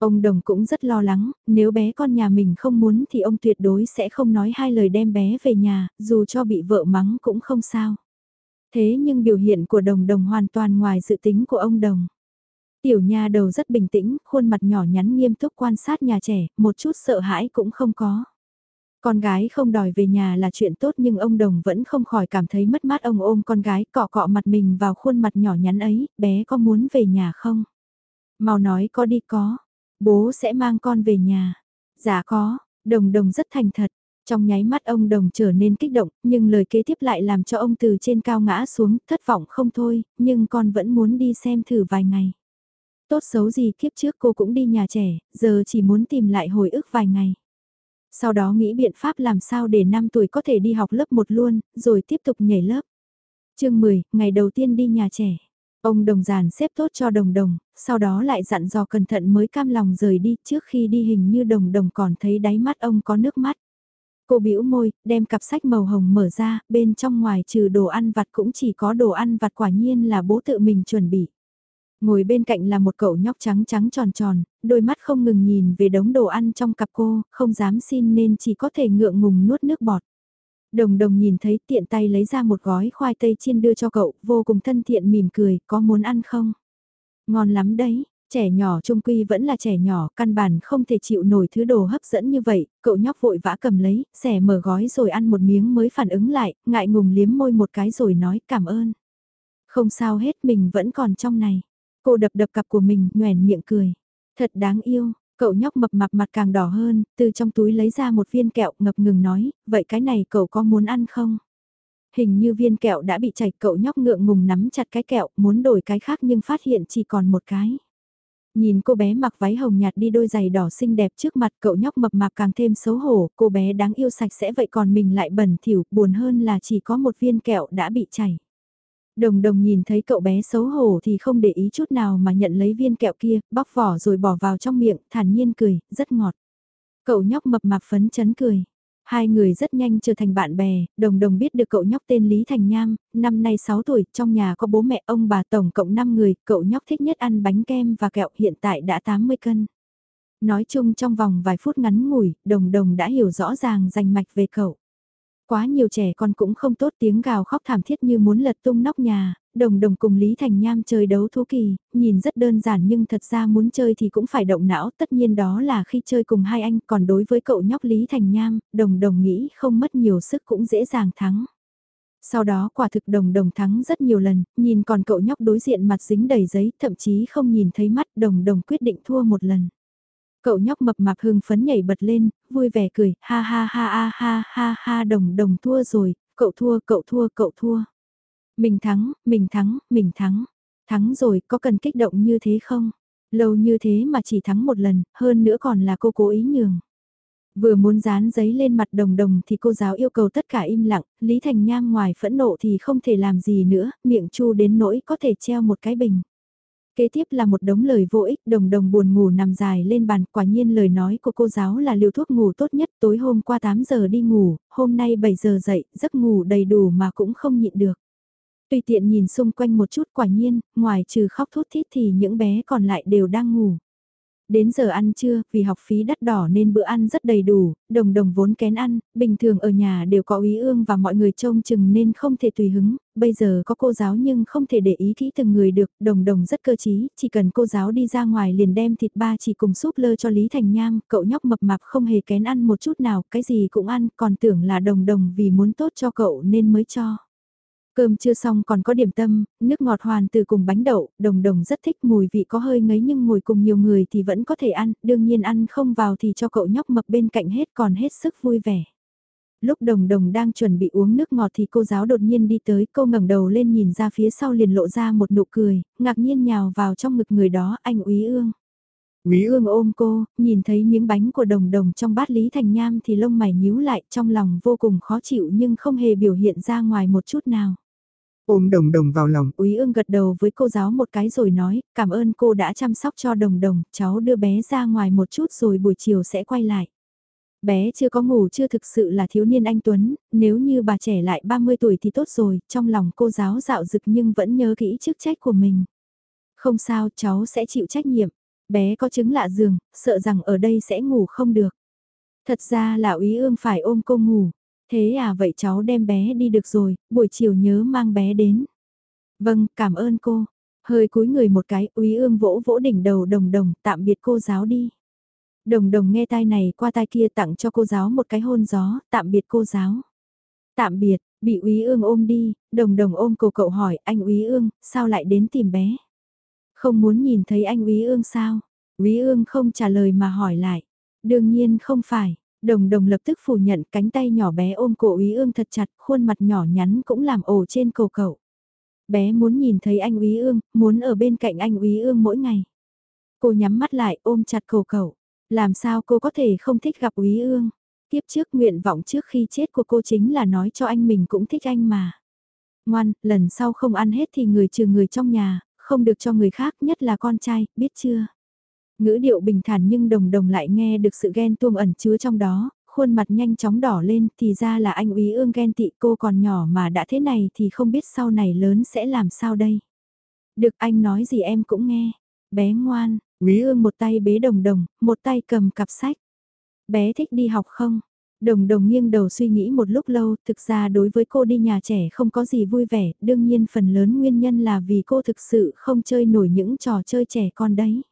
Ông Đồng cũng rất lo lắng, nếu bé con nhà mình không muốn thì ông tuyệt đối sẽ không nói hai lời đem bé về nhà, dù cho bị vợ mắng cũng không sao. Thế nhưng biểu hiện của Đồng Đồng hoàn toàn ngoài dự tính của ông Đồng. Tiểu nha đầu rất bình tĩnh, khuôn mặt nhỏ nhắn nghiêm túc quan sát nhà trẻ, một chút sợ hãi cũng không có. Con gái không đòi về nhà là chuyện tốt nhưng ông Đồng vẫn không khỏi cảm thấy mất mát ông ôm con gái cọ cọ mặt mình vào khuôn mặt nhỏ nhắn ấy, bé có muốn về nhà không? Mau nói có đi có, bố sẽ mang con về nhà. Dạ có, Đồng Đồng rất thành thật, trong nháy mắt ông Đồng trở nên kích động, nhưng lời kế tiếp lại làm cho ông từ trên cao ngã xuống, thất vọng không thôi, nhưng con vẫn muốn đi xem thử vài ngày. Tốt xấu gì kiếp trước cô cũng đi nhà trẻ, giờ chỉ muốn tìm lại hồi ức vài ngày. Sau đó nghĩ biện pháp làm sao để 5 tuổi có thể đi học lớp 1 luôn, rồi tiếp tục nhảy lớp. chương 10, ngày đầu tiên đi nhà trẻ. Ông đồng giàn xếp tốt cho đồng đồng, sau đó lại dặn dò cẩn thận mới cam lòng rời đi trước khi đi hình như đồng đồng còn thấy đáy mắt ông có nước mắt. Cô bĩu môi, đem cặp sách màu hồng mở ra, bên trong ngoài trừ đồ ăn vặt cũng chỉ có đồ ăn vặt quả nhiên là bố tự mình chuẩn bị. Ngồi bên cạnh là một cậu nhóc trắng trắng tròn tròn, đôi mắt không ngừng nhìn về đống đồ ăn trong cặp cô, không dám xin nên chỉ có thể ngượng ngùng nuốt nước bọt. Đồng đồng nhìn thấy tiện tay lấy ra một gói khoai tây chiên đưa cho cậu, vô cùng thân thiện mỉm cười, có muốn ăn không? Ngon lắm đấy, trẻ nhỏ trung quy vẫn là trẻ nhỏ, căn bản không thể chịu nổi thứ đồ hấp dẫn như vậy, cậu nhóc vội vã cầm lấy, xẻ mở gói rồi ăn một miếng mới phản ứng lại, ngại ngùng liếm môi một cái rồi nói cảm ơn. Không sao hết mình vẫn còn trong này. Cô đập đập cặp của mình, nhoèn miệng cười. Thật đáng yêu, cậu nhóc mập mạp mặt càng đỏ hơn, từ trong túi lấy ra một viên kẹo ngập ngừng nói, vậy cái này cậu có muốn ăn không? Hình như viên kẹo đã bị chảy cậu nhóc ngượng ngùng nắm chặt cái kẹo, muốn đổi cái khác nhưng phát hiện chỉ còn một cái. Nhìn cô bé mặc váy hồng nhạt đi đôi giày đỏ xinh đẹp trước mặt cậu nhóc mập mạp càng thêm xấu hổ, cô bé đáng yêu sạch sẽ vậy còn mình lại bẩn thỉu, buồn hơn là chỉ có một viên kẹo đã bị chảy. Đồng đồng nhìn thấy cậu bé xấu hổ thì không để ý chút nào mà nhận lấy viên kẹo kia, bóc vỏ rồi bỏ vào trong miệng, thản nhiên cười, rất ngọt. Cậu nhóc mập mạp phấn chấn cười. Hai người rất nhanh trở thành bạn bè, đồng đồng biết được cậu nhóc tên Lý Thành Nham, năm nay 6 tuổi, trong nhà có bố mẹ ông bà tổng cộng 5 người, cậu nhóc thích nhất ăn bánh kem và kẹo hiện tại đã 80 cân. Nói chung trong vòng vài phút ngắn ngủi, đồng đồng đã hiểu rõ ràng rành mạch về cậu. Quá nhiều trẻ con cũng không tốt tiếng gào khóc thảm thiết như muốn lật tung nóc nhà, đồng đồng cùng Lý Thành Nham chơi đấu thú kỳ, nhìn rất đơn giản nhưng thật ra muốn chơi thì cũng phải động não, tất nhiên đó là khi chơi cùng hai anh, còn đối với cậu nhóc Lý Thành Nham, đồng đồng nghĩ không mất nhiều sức cũng dễ dàng thắng. Sau đó quả thực đồng đồng thắng rất nhiều lần, nhìn còn cậu nhóc đối diện mặt dính đầy giấy, thậm chí không nhìn thấy mắt đồng đồng quyết định thua một lần. Cậu nhóc mập mạp hưng phấn nhảy bật lên, vui vẻ cười, ha ha ha ha ha ha ha đồng đồng thua rồi, cậu thua, cậu thua, cậu thua. Mình thắng, mình thắng, mình thắng. Thắng rồi, có cần kích động như thế không? Lâu như thế mà chỉ thắng một lần, hơn nữa còn là cô cố ý nhường. Vừa muốn dán giấy lên mặt đồng đồng thì cô giáo yêu cầu tất cả im lặng, Lý Thành Nham ngoài phẫn nộ thì không thể làm gì nữa, miệng chu đến nỗi có thể treo một cái bình. Kế tiếp là một đống lời vô ích, đồng đồng buồn ngủ nằm dài lên bàn, quả nhiên lời nói của cô giáo là liều thuốc ngủ tốt nhất, tối hôm qua 8 giờ đi ngủ, hôm nay 7 giờ dậy, giấc ngủ đầy đủ mà cũng không nhịn được. Tùy tiện nhìn xung quanh một chút quả nhiên, ngoài trừ khóc thút thít thì những bé còn lại đều đang ngủ. Đến giờ ăn trưa, vì học phí đắt đỏ nên bữa ăn rất đầy đủ, đồng đồng vốn kén ăn, bình thường ở nhà đều có ý ương và mọi người trông chừng nên không thể tùy hứng, bây giờ có cô giáo nhưng không thể để ý kỹ từng người được, đồng đồng rất cơ trí, chỉ cần cô giáo đi ra ngoài liền đem thịt ba chỉ cùng súp lơ cho Lý Thành Nham, cậu nhóc mập mạp không hề kén ăn một chút nào, cái gì cũng ăn, còn tưởng là đồng đồng vì muốn tốt cho cậu nên mới cho. Cơm chưa xong còn có điểm tâm, nước ngọt hoàn từ cùng bánh đậu, đồng đồng rất thích mùi vị có hơi ngấy nhưng ngồi cùng nhiều người thì vẫn có thể ăn, đương nhiên ăn không vào thì cho cậu nhóc mập bên cạnh hết còn hết sức vui vẻ. Lúc đồng đồng đang chuẩn bị uống nước ngọt thì cô giáo đột nhiên đi tới, cô ngẩng đầu lên nhìn ra phía sau liền lộ ra một nụ cười, ngạc nhiên nhào vào trong ngực người đó, anh úy ương. Úy ương ôm cô, nhìn thấy miếng bánh của đồng đồng trong bát Lý Thành Nham thì lông mày nhíu lại trong lòng vô cùng khó chịu nhưng không hề biểu hiện ra ngoài một chút nào. Ôm đồng đồng vào lòng. Úy ương gật đầu với cô giáo một cái rồi nói, cảm ơn cô đã chăm sóc cho đồng đồng, cháu đưa bé ra ngoài một chút rồi buổi chiều sẽ quay lại. Bé chưa có ngủ chưa thực sự là thiếu niên anh Tuấn, nếu như bà trẻ lại 30 tuổi thì tốt rồi, trong lòng cô giáo dạo dực nhưng vẫn nhớ kỹ chức trách của mình. Không sao, cháu sẽ chịu trách nhiệm. Bé có chứng lạ giường, sợ rằng ở đây sẽ ngủ không được. Thật ra là úy ương phải ôm cô ngủ, Thế à vậy cháu đem bé đi được rồi, buổi chiều nhớ mang bé đến. Vâng, cảm ơn cô. Hơi cúi người một cái, úy ương vỗ vỗ đỉnh đầu đồng đồng, tạm biệt cô giáo đi. Đồng đồng nghe tai này qua tai kia tặng cho cô giáo một cái hôn gió, tạm biệt cô giáo. Tạm biệt, bị úy ương ôm đi, đồng đồng ôm cô cậu hỏi anh úy ương, sao lại đến tìm bé? Không muốn nhìn thấy anh úy ương sao? Úy ương không trả lời mà hỏi lại. Đương nhiên không phải, Đồng đồng lập tức phủ nhận cánh tay nhỏ bé ôm cổ úy ương thật chặt, khuôn mặt nhỏ nhắn cũng làm ổ trên cổ cậu. Bé muốn nhìn thấy anh úy ương, muốn ở bên cạnh anh úy ương mỗi ngày. Cô nhắm mắt lại ôm chặt cổ cậu. Làm sao cô có thể không thích gặp úy ương? Tiếp trước nguyện vọng trước khi chết của cô chính là nói cho anh mình cũng thích anh mà. Ngoan, lần sau không ăn hết thì người trừ người trong nhà, không được cho người khác nhất là con trai, biết chưa? Ngữ điệu bình thản nhưng đồng đồng lại nghe được sự ghen tuông ẩn chứa trong đó, khuôn mặt nhanh chóng đỏ lên thì ra là anh úy ương ghen tị cô còn nhỏ mà đã thế này thì không biết sau này lớn sẽ làm sao đây. Được anh nói gì em cũng nghe. Bé ngoan, úy ương một tay bế đồng đồng, một tay cầm cặp sách. Bé thích đi học không? Đồng đồng nghiêng đầu suy nghĩ một lúc lâu, thực ra đối với cô đi nhà trẻ không có gì vui vẻ, đương nhiên phần lớn nguyên nhân là vì cô thực sự không chơi nổi những trò chơi trẻ con đấy.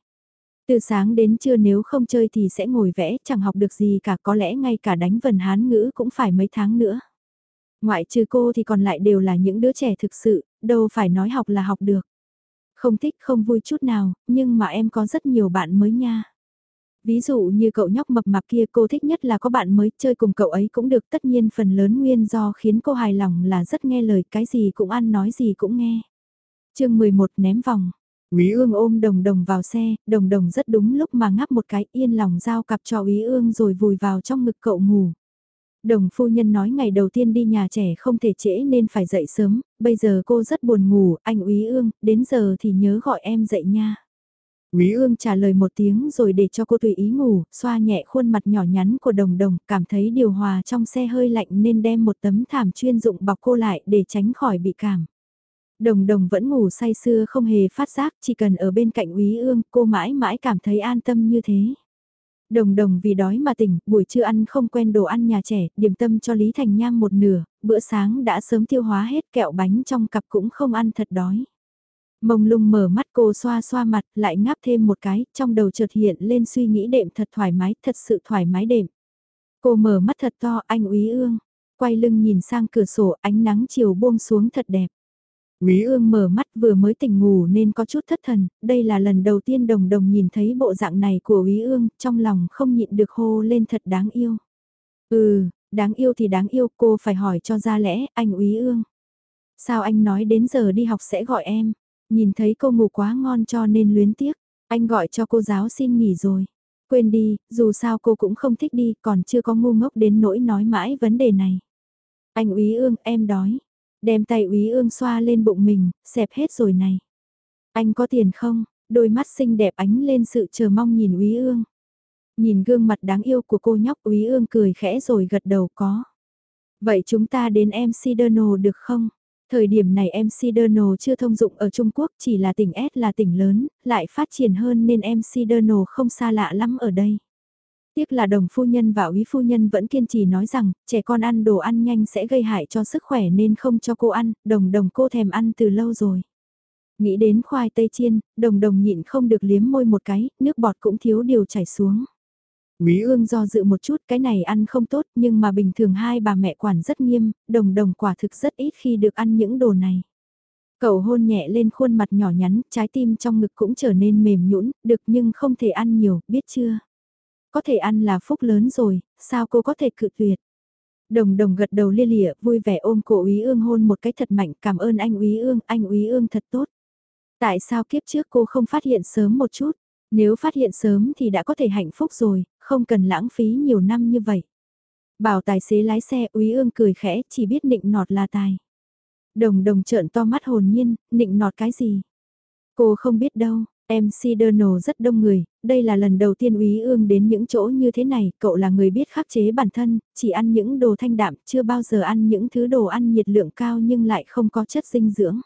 Từ sáng đến trưa nếu không chơi thì sẽ ngồi vẽ, chẳng học được gì cả có lẽ ngay cả đánh vần hán ngữ cũng phải mấy tháng nữa. Ngoại trừ cô thì còn lại đều là những đứa trẻ thực sự, đâu phải nói học là học được. Không thích không vui chút nào, nhưng mà em có rất nhiều bạn mới nha. Ví dụ như cậu nhóc mập mạp kia cô thích nhất là có bạn mới chơi cùng cậu ấy cũng được tất nhiên phần lớn nguyên do khiến cô hài lòng là rất nghe lời cái gì cũng ăn nói gì cũng nghe. chương 11 ném vòng. Úy ương ôm đồng đồng vào xe, đồng đồng rất đúng lúc mà ngáp một cái yên lòng giao cặp cho úy ương rồi vùi vào trong ngực cậu ngủ. Đồng phu nhân nói ngày đầu tiên đi nhà trẻ không thể trễ nên phải dậy sớm, bây giờ cô rất buồn ngủ, anh úy ương, đến giờ thì nhớ gọi em dậy nha. Úy ương trả lời một tiếng rồi để cho cô tùy ý ngủ, xoa nhẹ khuôn mặt nhỏ nhắn của đồng đồng, cảm thấy điều hòa trong xe hơi lạnh nên đem một tấm thảm chuyên dụng bọc cô lại để tránh khỏi bị cảm. Đồng đồng vẫn ngủ say sưa không hề phát giác, chỉ cần ở bên cạnh úy ương, cô mãi mãi cảm thấy an tâm như thế. Đồng đồng vì đói mà tỉnh, buổi trưa ăn không quen đồ ăn nhà trẻ, điểm tâm cho Lý Thành Nham một nửa, bữa sáng đã sớm tiêu hóa hết kẹo bánh trong cặp cũng không ăn thật đói. Mông lung mở mắt cô xoa xoa mặt, lại ngáp thêm một cái, trong đầu chợt hiện lên suy nghĩ đệm thật thoải mái, thật sự thoải mái đệm. Cô mở mắt thật to, anh úy ương, quay lưng nhìn sang cửa sổ, ánh nắng chiều buông xuống thật đẹp. Quý ương mở mắt vừa mới tỉnh ngủ nên có chút thất thần, đây là lần đầu tiên đồng đồng nhìn thấy bộ dạng này của Quý ương, trong lòng không nhịn được hô lên thật đáng yêu. Ừ, đáng yêu thì đáng yêu, cô phải hỏi cho ra lẽ, anh Quý ương. Sao anh nói đến giờ đi học sẽ gọi em? Nhìn thấy cô ngủ quá ngon cho nên luyến tiếc, anh gọi cho cô giáo xin nghỉ rồi. Quên đi, dù sao cô cũng không thích đi, còn chưa có ngu ngốc đến nỗi nói mãi vấn đề này. Anh Úy ương, em đói. Đem tay úy ương xoa lên bụng mình, xẹp hết rồi này. Anh có tiền không? Đôi mắt xinh đẹp ánh lên sự chờ mong nhìn úy ương. Nhìn gương mặt đáng yêu của cô nhóc úy ương cười khẽ rồi gật đầu có. Vậy chúng ta đến MC Donald được không? Thời điểm này MC Donald chưa thông dụng ở Trung Quốc chỉ là tỉnh S là tỉnh lớn, lại phát triển hơn nên MC Donald không xa lạ lắm ở đây. Tiếc là đồng phu nhân và úy phu nhân vẫn kiên trì nói rằng, trẻ con ăn đồ ăn nhanh sẽ gây hại cho sức khỏe nên không cho cô ăn, đồng đồng cô thèm ăn từ lâu rồi. Nghĩ đến khoai tây chiên, đồng đồng nhịn không được liếm môi một cái, nước bọt cũng thiếu điều chảy xuống. Quý ương do dự một chút cái này ăn không tốt nhưng mà bình thường hai bà mẹ quản rất nghiêm, đồng đồng quả thực rất ít khi được ăn những đồ này. Cậu hôn nhẹ lên khuôn mặt nhỏ nhắn, trái tim trong ngực cũng trở nên mềm nhũn, được nhưng không thể ăn nhiều, biết chưa? Có thể ăn là phúc lớn rồi, sao cô có thể cự tuyệt? Đồng đồng gật đầu lia lịa, vui vẻ ôm cổ úy ương hôn một cái thật mạnh, cảm ơn anh úy ương, anh úy ương thật tốt. Tại sao kiếp trước cô không phát hiện sớm một chút? Nếu phát hiện sớm thì đã có thể hạnh phúc rồi, không cần lãng phí nhiều năm như vậy. Bảo tài xế lái xe úy ương cười khẽ, chỉ biết nịnh nọt là tài. Đồng đồng trợn to mắt hồn nhiên, nịnh nọt cái gì? Cô không biết đâu, MC Donald rất đông người, đây là lần đầu tiên úy ương đến những chỗ như thế này, cậu là người biết khắc chế bản thân, chỉ ăn những đồ thanh đạm, chưa bao giờ ăn những thứ đồ ăn nhiệt lượng cao nhưng lại không có chất dinh dưỡng.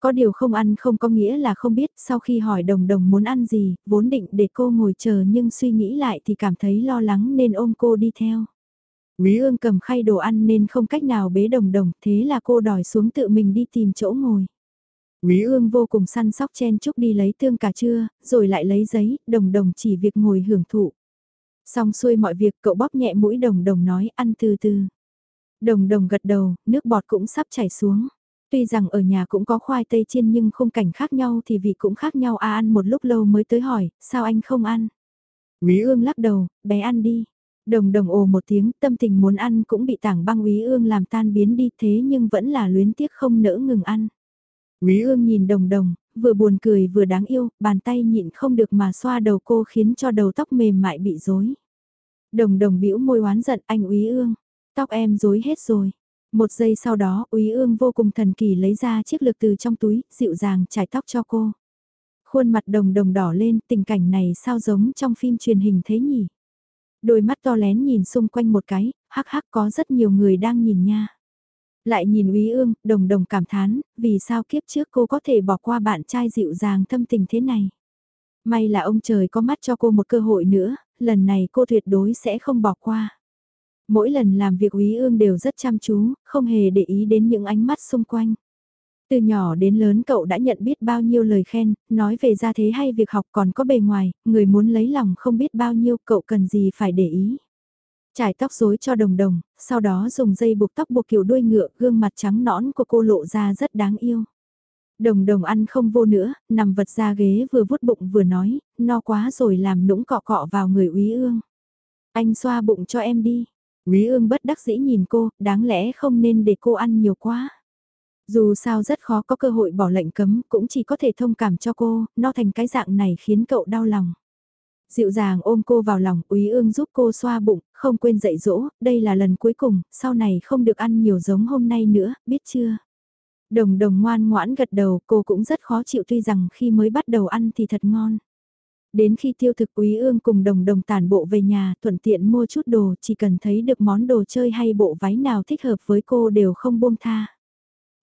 Có điều không ăn không có nghĩa là không biết, sau khi hỏi đồng đồng muốn ăn gì, vốn định để cô ngồi chờ nhưng suy nghĩ lại thì cảm thấy lo lắng nên ôm cô đi theo. Úy ương cầm khay đồ ăn nên không cách nào bế đồng đồng, thế là cô đòi xuống tự mình đi tìm chỗ ngồi. Quý ương vô cùng săn sóc chen chúc đi lấy tương cà trưa, rồi lại lấy giấy, đồng đồng chỉ việc ngồi hưởng thụ. Xong xuôi mọi việc cậu bóp nhẹ mũi đồng đồng nói ăn từ từ. Đồng đồng gật đầu, nước bọt cũng sắp chảy xuống. Tuy rằng ở nhà cũng có khoai tây chiên nhưng khung cảnh khác nhau thì vị cũng khác nhau à ăn một lúc lâu mới tới hỏi, sao anh không ăn? Quý ương lắc đầu, bé ăn đi. Đồng đồng ồ một tiếng, tâm tình muốn ăn cũng bị tảng băng quý ương làm tan biến đi thế nhưng vẫn là luyến tiếc không nỡ ngừng ăn. Quý ương nhìn đồng đồng, vừa buồn cười vừa đáng yêu, bàn tay nhịn không được mà xoa đầu cô khiến cho đầu tóc mềm mại bị rối. Đồng đồng bĩu môi oán giận anh quý ương, tóc em rối hết rồi. Một giây sau đó, Úy Ương vô cùng thần kỳ lấy ra chiếc lược từ trong túi, dịu dàng trải tóc cho cô. Khuôn mặt đồng đồng đỏ lên, tình cảnh này sao giống trong phim truyền hình thế nhỉ? Đôi mắt to lén nhìn xung quanh một cái, hắc hắc có rất nhiều người đang nhìn nha. Lại nhìn Úy Ương, đồng đồng cảm thán, vì sao kiếp trước cô có thể bỏ qua bạn trai dịu dàng thâm tình thế này. May là ông trời có mắt cho cô một cơ hội nữa, lần này cô tuyệt đối sẽ không bỏ qua. Mỗi lần làm việc Úy Ương đều rất chăm chú, không hề để ý đến những ánh mắt xung quanh. Từ nhỏ đến lớn cậu đã nhận biết bao nhiêu lời khen, nói về gia thế hay việc học còn có bề ngoài, người muốn lấy lòng không biết bao nhiêu cậu cần gì phải để ý. Trải tóc rối cho đồng đồng, sau đó dùng dây buộc tóc buộc kiểu đuôi ngựa, gương mặt trắng nõn của cô lộ ra rất đáng yêu. Đồng đồng ăn không vô nữa, nằm vật ra ghế vừa vuốt bụng vừa nói, no quá rồi làm nũng cọ cọ vào người úy ương. Anh xoa bụng cho em đi, Quý ương bất đắc dĩ nhìn cô, đáng lẽ không nên để cô ăn nhiều quá. Dù sao rất khó có cơ hội bỏ lệnh cấm, cũng chỉ có thể thông cảm cho cô, nó thành cái dạng này khiến cậu đau lòng. Dịu dàng ôm cô vào lòng, Úy ương giúp cô xoa bụng, không quên dạy dỗ, đây là lần cuối cùng, sau này không được ăn nhiều giống hôm nay nữa, biết chưa? Đồng đồng ngoan ngoãn gật đầu, cô cũng rất khó chịu tuy rằng khi mới bắt đầu ăn thì thật ngon. Đến khi tiêu thực quý ương cùng đồng đồng tản bộ về nhà, thuận tiện mua chút đồ, chỉ cần thấy được món đồ chơi hay bộ váy nào thích hợp với cô đều không buông tha.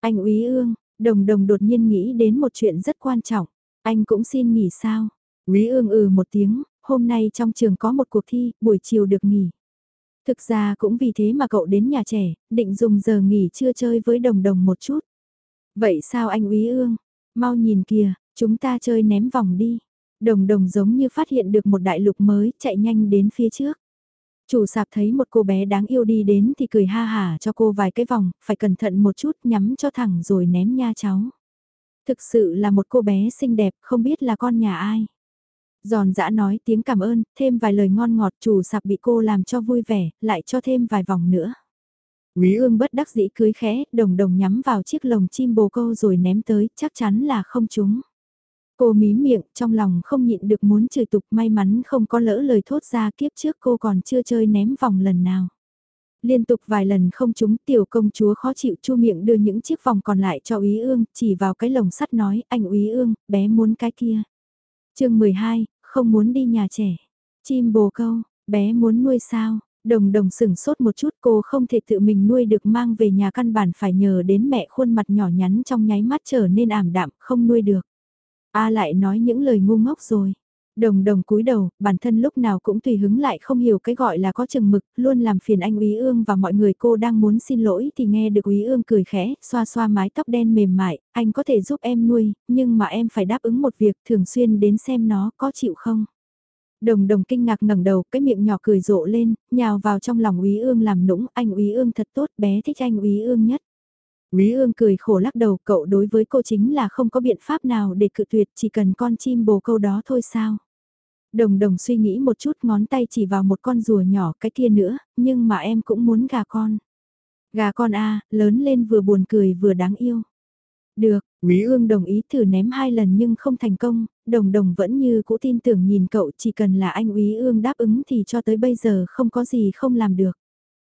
Anh úy ương, đồng đồng đột nhiên nghĩ đến một chuyện rất quan trọng. Anh cũng xin nghỉ sao? Quý ương ừ một tiếng, hôm nay trong trường có một cuộc thi, buổi chiều được nghỉ. Thực ra cũng vì thế mà cậu đến nhà trẻ, định dùng giờ nghỉ trưa chơi với đồng đồng một chút. Vậy sao anh úy ương? Mau nhìn kìa, chúng ta chơi ném vòng đi. Đồng đồng giống như phát hiện được một đại lục mới, chạy nhanh đến phía trước. Chủ sạp thấy một cô bé đáng yêu đi đến thì cười ha hả cho cô vài cái vòng, phải cẩn thận một chút nhắm cho thẳng rồi ném nha cháu. Thực sự là một cô bé xinh đẹp, không biết là con nhà ai. Giòn giã nói tiếng cảm ơn, thêm vài lời ngon ngọt chủ sạp bị cô làm cho vui vẻ, lại cho thêm vài vòng nữa. Quý ương bất đắc dĩ cưới khẽ, đồng đồng nhắm vào chiếc lồng chim bồ câu rồi ném tới, chắc chắn là không trúng. Cô mí miệng, trong lòng không nhịn được muốn chửi tục may mắn không có lỡ lời thốt ra kiếp trước cô còn chưa chơi ném vòng lần nào. Liên tục vài lần không trúng tiểu công chúa khó chịu chu miệng đưa những chiếc vòng còn lại cho úy ương, chỉ vào cái lồng sắt nói, anh úy ương, bé muốn cái kia chương 12, không muốn đi nhà trẻ. Chim bồ câu, bé muốn nuôi sao, Đồng đồng sừng sốt một chút cô không thể tự mình nuôi được mang về nhà căn bản phải nhờ đến mẹ khuôn mặt nhỏ nhắn trong nháy mắt trở nên ảm đạm không nuôi được. A lại nói những lời ngu ngốc rồi. Đồng đồng cúi đầu, bản thân lúc nào cũng tùy hứng lại không hiểu cái gọi là có chừng mực, luôn làm phiền anh Úy Ương và mọi người cô đang muốn xin lỗi thì nghe được Úy Ương cười khẽ, xoa xoa mái tóc đen mềm mại, anh có thể giúp em nuôi, nhưng mà em phải đáp ứng một việc thường xuyên đến xem nó có chịu không. Đồng đồng kinh ngạc ngẩng đầu, cái miệng nhỏ cười rộ lên, nhào vào trong lòng Úy Ương làm nũng, anh Úy Ương thật tốt, bé thích anh Úy Ương nhất. Quý Ương cười khổ lắc đầu, cậu đối với cô chính là không có biện pháp nào để cự tuyệt, chỉ cần con chim bồ câu đó thôi sao. Đồng đồng suy nghĩ một chút ngón tay chỉ vào một con rùa nhỏ cái kia nữa, nhưng mà em cũng muốn gà con. Gà con A, lớn lên vừa buồn cười vừa đáng yêu. Được, Quý ương đồng ý thử ném hai lần nhưng không thành công, đồng đồng vẫn như cũ tin tưởng nhìn cậu chỉ cần là anh Quý ương đáp ứng thì cho tới bây giờ không có gì không làm được.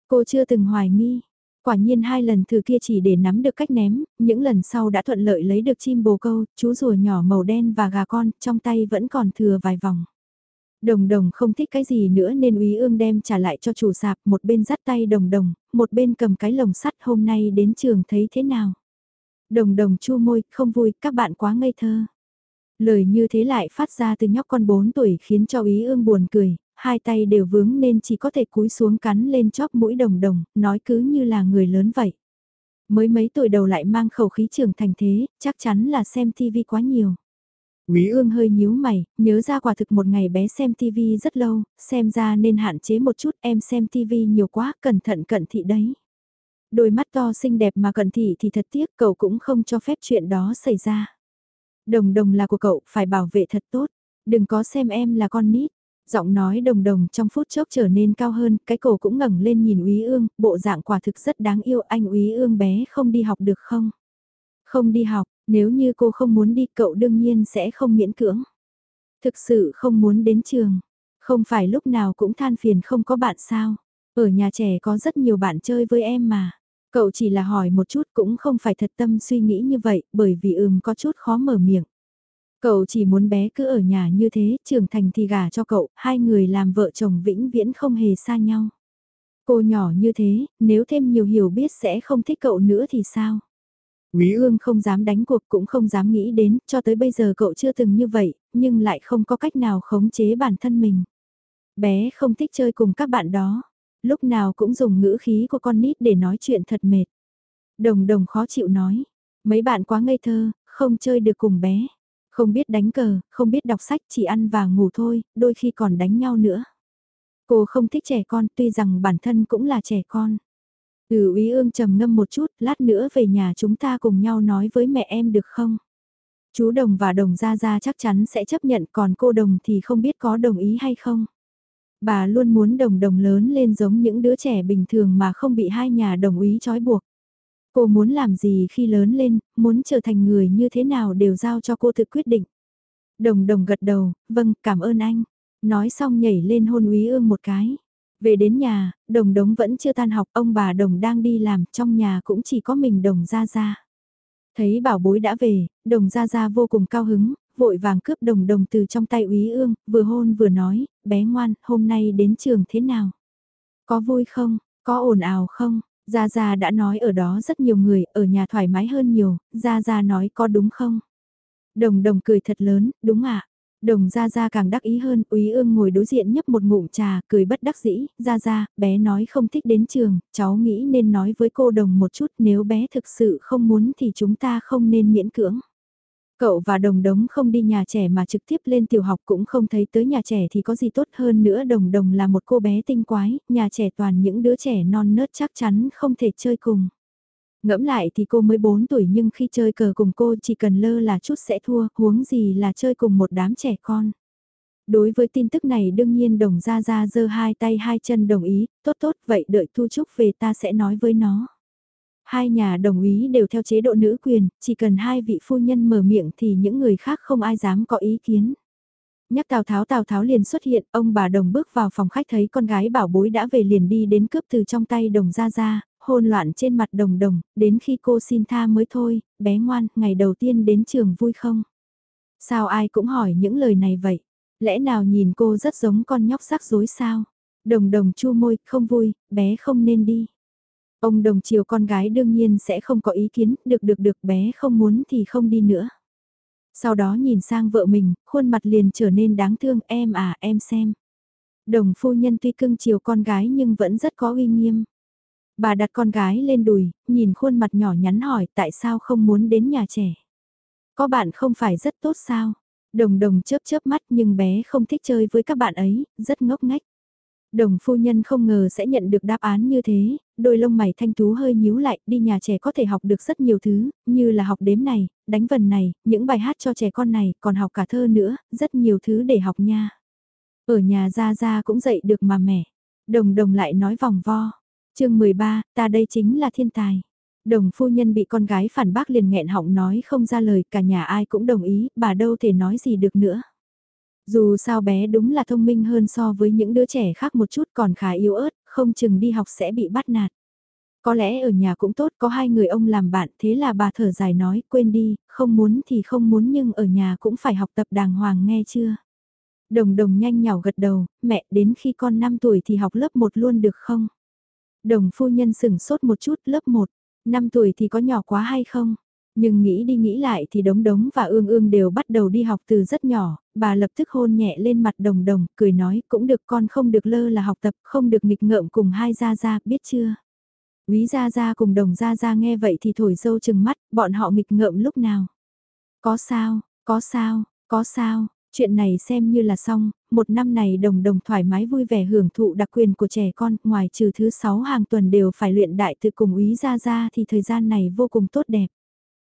Cô chưa từng hoài nghi. Quả nhiên hai lần thử kia chỉ để nắm được cách ném, những lần sau đã thuận lợi lấy được chim bồ câu, chú rùa nhỏ màu đen và gà con, trong tay vẫn còn thừa vài vòng. Đồng đồng không thích cái gì nữa nên úy ương đem trả lại cho chủ sạp, một bên dắt tay đồng đồng, một bên cầm cái lồng sắt hôm nay đến trường thấy thế nào. Đồng đồng chua môi, không vui, các bạn quá ngây thơ. Lời như thế lại phát ra từ nhóc con 4 tuổi khiến cho ý ương buồn cười, hai tay đều vướng nên chỉ có thể cúi xuống cắn lên chóp mũi đồng đồng, nói cứ như là người lớn vậy. Mới mấy tuổi đầu lại mang khẩu khí trưởng thành thế, chắc chắn là xem TV quá nhiều. Quý ương hơi nhíu mày, nhớ ra quả thực một ngày bé xem TV rất lâu, xem ra nên hạn chế một chút em xem TV nhiều quá, cẩn thận cẩn thị đấy. Đôi mắt to xinh đẹp mà cẩn thị thì thật tiếc cậu cũng không cho phép chuyện đó xảy ra. Đồng đồng là của cậu, phải bảo vệ thật tốt, đừng có xem em là con nít. Giọng nói đồng đồng trong phút chốc trở nên cao hơn, cái cổ cũng ngẩng lên nhìn úy ương, bộ dạng quả thực rất đáng yêu anh úy ương bé không đi học được không? Không đi học, nếu như cô không muốn đi cậu đương nhiên sẽ không miễn cưỡng. Thực sự không muốn đến trường. Không phải lúc nào cũng than phiền không có bạn sao. Ở nhà trẻ có rất nhiều bạn chơi với em mà. Cậu chỉ là hỏi một chút cũng không phải thật tâm suy nghĩ như vậy bởi vì ừm có chút khó mở miệng. Cậu chỉ muốn bé cứ ở nhà như thế, trưởng thành thì gả cho cậu, hai người làm vợ chồng vĩnh viễn không hề xa nhau. Cô nhỏ như thế, nếu thêm nhiều hiểu biết sẽ không thích cậu nữa thì sao? Quý ương không dám đánh cuộc cũng không dám nghĩ đến, cho tới bây giờ cậu chưa từng như vậy, nhưng lại không có cách nào khống chế bản thân mình. Bé không thích chơi cùng các bạn đó, lúc nào cũng dùng ngữ khí của con nít để nói chuyện thật mệt. Đồng đồng khó chịu nói, mấy bạn quá ngây thơ, không chơi được cùng bé. Không biết đánh cờ, không biết đọc sách, chỉ ăn và ngủ thôi, đôi khi còn đánh nhau nữa. Cô không thích trẻ con, tuy rằng bản thân cũng là trẻ con. Ừ úy ương trầm ngâm một chút, lát nữa về nhà chúng ta cùng nhau nói với mẹ em được không? Chú Đồng và Đồng Gia Gia chắc chắn sẽ chấp nhận còn cô Đồng thì không biết có đồng ý hay không? Bà luôn muốn Đồng Đồng lớn lên giống những đứa trẻ bình thường mà không bị hai nhà đồng ý trói buộc. Cô muốn làm gì khi lớn lên, muốn trở thành người như thế nào đều giao cho cô tự quyết định. Đồng Đồng gật đầu, vâng, cảm ơn anh. Nói xong nhảy lên hôn úy ương một cái. Về đến nhà, đồng đống vẫn chưa tan học, ông bà đồng đang đi làm, trong nhà cũng chỉ có mình đồng ra ra. Thấy bảo bối đã về, đồng ra ra vô cùng cao hứng, vội vàng cướp đồng đồng từ trong tay úy ương, vừa hôn vừa nói, bé ngoan, hôm nay đến trường thế nào? Có vui không? Có ồn ào không? Gia Gia đã nói ở đó rất nhiều người, ở nhà thoải mái hơn nhiều, Gia Gia nói có đúng không? Đồng đồng cười thật lớn, đúng ạ. Đồng Gia Gia càng đắc ý hơn, Úy Ương ngồi đối diện nhấp một ngụm trà, cười bất đắc dĩ, Gia Gia, bé nói không thích đến trường, cháu nghĩ nên nói với cô Đồng một chút, nếu bé thực sự không muốn thì chúng ta không nên miễn cưỡng. Cậu và Đồng Đống không đi nhà trẻ mà trực tiếp lên tiểu học cũng không thấy tới nhà trẻ thì có gì tốt hơn nữa Đồng Đồng là một cô bé tinh quái, nhà trẻ toàn những đứa trẻ non nớt chắc chắn không thể chơi cùng. Ngẫm lại thì cô mới 4 tuổi nhưng khi chơi cờ cùng cô chỉ cần lơ là chút sẽ thua, huống gì là chơi cùng một đám trẻ con. Đối với tin tức này đương nhiên đồng ra ra giơ hai tay hai chân đồng ý, tốt tốt vậy đợi Thu Trúc về ta sẽ nói với nó. Hai nhà đồng ý đều theo chế độ nữ quyền, chỉ cần hai vị phu nhân mở miệng thì những người khác không ai dám có ý kiến. Nhắc Tào Tháo Tào Tháo liền xuất hiện, ông bà đồng bước vào phòng khách thấy con gái bảo bối đã về liền đi đến cướp từ trong tay đồng ra ra, hôn loạn trên mặt đồng đồng, đến khi cô xin tha mới thôi, bé ngoan, ngày đầu tiên đến trường vui không? Sao ai cũng hỏi những lời này vậy? Lẽ nào nhìn cô rất giống con nhóc rắc rối sao? Đồng đồng chu môi, không vui, bé không nên đi. Ông đồng chiều con gái đương nhiên sẽ không có ý kiến, được được được bé không muốn thì không đi nữa. Sau đó nhìn sang vợ mình, khuôn mặt liền trở nên đáng thương, em à em xem. Đồng phu nhân tuy cưng chiều con gái nhưng vẫn rất có uy nghiêm. Bà đặt con gái lên đùi, nhìn khuôn mặt nhỏ nhắn hỏi tại sao không muốn đến nhà trẻ. Có bạn không phải rất tốt sao? Đồng đồng chớp chớp mắt nhưng bé không thích chơi với các bạn ấy, rất ngốc ngách. Đồng phu nhân không ngờ sẽ nhận được đáp án như thế, đôi lông mày thanh tú hơi nhíu lại, đi nhà trẻ có thể học được rất nhiều thứ, như là học đếm này, đánh vần này, những bài hát cho trẻ con này, còn học cả thơ nữa, rất nhiều thứ để học nha. Ở nhà ra ra cũng dạy được mà mẹ. Đồng đồng lại nói vòng vo. chương 13, ta đây chính là thiên tài. Đồng phu nhân bị con gái phản bác liền nghẹn họng nói không ra lời, cả nhà ai cũng đồng ý, bà đâu thể nói gì được nữa. Dù sao bé đúng là thông minh hơn so với những đứa trẻ khác một chút còn khá yếu ớt, không chừng đi học sẽ bị bắt nạt. Có lẽ ở nhà cũng tốt có hai người ông làm bạn thế là bà thở dài nói quên đi, không muốn thì không muốn nhưng ở nhà cũng phải học tập đàng hoàng nghe chưa. Đồng đồng nhanh nhảu gật đầu, mẹ đến khi con 5 tuổi thì học lớp 1 luôn được không? Đồng phu nhân sửng sốt một chút lớp 1, 5 tuổi thì có nhỏ quá hay không? Nhưng nghĩ đi nghĩ lại thì đống đống và ương ương đều bắt đầu đi học từ rất nhỏ, bà lập tức hôn nhẹ lên mặt đồng đồng, cười nói cũng được con không được lơ là học tập, không được nghịch ngợm cùng hai gia gia, biết chưa? Quý gia gia cùng đồng gia gia nghe vậy thì thổi dâu chừng mắt, bọn họ nghịch ngợm lúc nào? Có sao, có sao, có sao, chuyện này xem như là xong, một năm này đồng đồng thoải mái vui vẻ hưởng thụ đặc quyền của trẻ con, ngoài trừ thứ sáu hàng tuần đều phải luyện đại từ cùng úy gia gia thì thời gian này vô cùng tốt đẹp.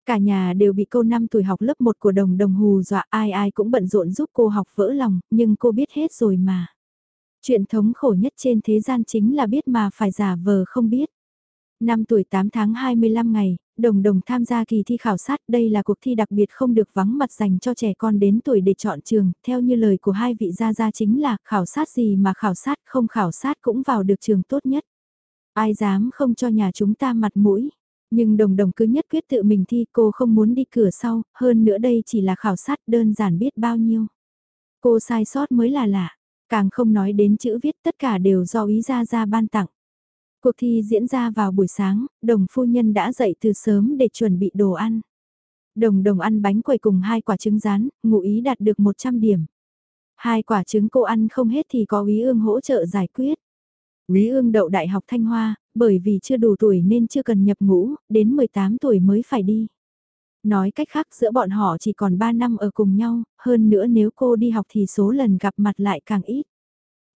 Cả nhà đều bị cô năm tuổi học lớp 1 của đồng đồng hù dọa ai ai cũng bận rộn giúp cô học vỡ lòng, nhưng cô biết hết rồi mà. Chuyện thống khổ nhất trên thế gian chính là biết mà phải giả vờ không biết. Năm tuổi 8 tháng 25 ngày, đồng đồng tham gia kỳ thi khảo sát. Đây là cuộc thi đặc biệt không được vắng mặt dành cho trẻ con đến tuổi để chọn trường. Theo như lời của hai vị gia gia chính là khảo sát gì mà khảo sát không khảo sát cũng vào được trường tốt nhất. Ai dám không cho nhà chúng ta mặt mũi. Nhưng đồng đồng cứ nhất quyết tự mình thi cô không muốn đi cửa sau, hơn nữa đây chỉ là khảo sát đơn giản biết bao nhiêu. Cô sai sót mới là lạ, càng không nói đến chữ viết tất cả đều do ý gia gia ban tặng. Cuộc thi diễn ra vào buổi sáng, đồng phu nhân đã dậy từ sớm để chuẩn bị đồ ăn. Đồng đồng ăn bánh quẩy cùng hai quả trứng rán, ngụ ý đạt được 100 điểm. Hai quả trứng cô ăn không hết thì có ý ương hỗ trợ giải quyết. Quý ương đậu Đại học Thanh Hoa, bởi vì chưa đủ tuổi nên chưa cần nhập ngũ, đến 18 tuổi mới phải đi. Nói cách khác giữa bọn họ chỉ còn 3 năm ở cùng nhau, hơn nữa nếu cô đi học thì số lần gặp mặt lại càng ít.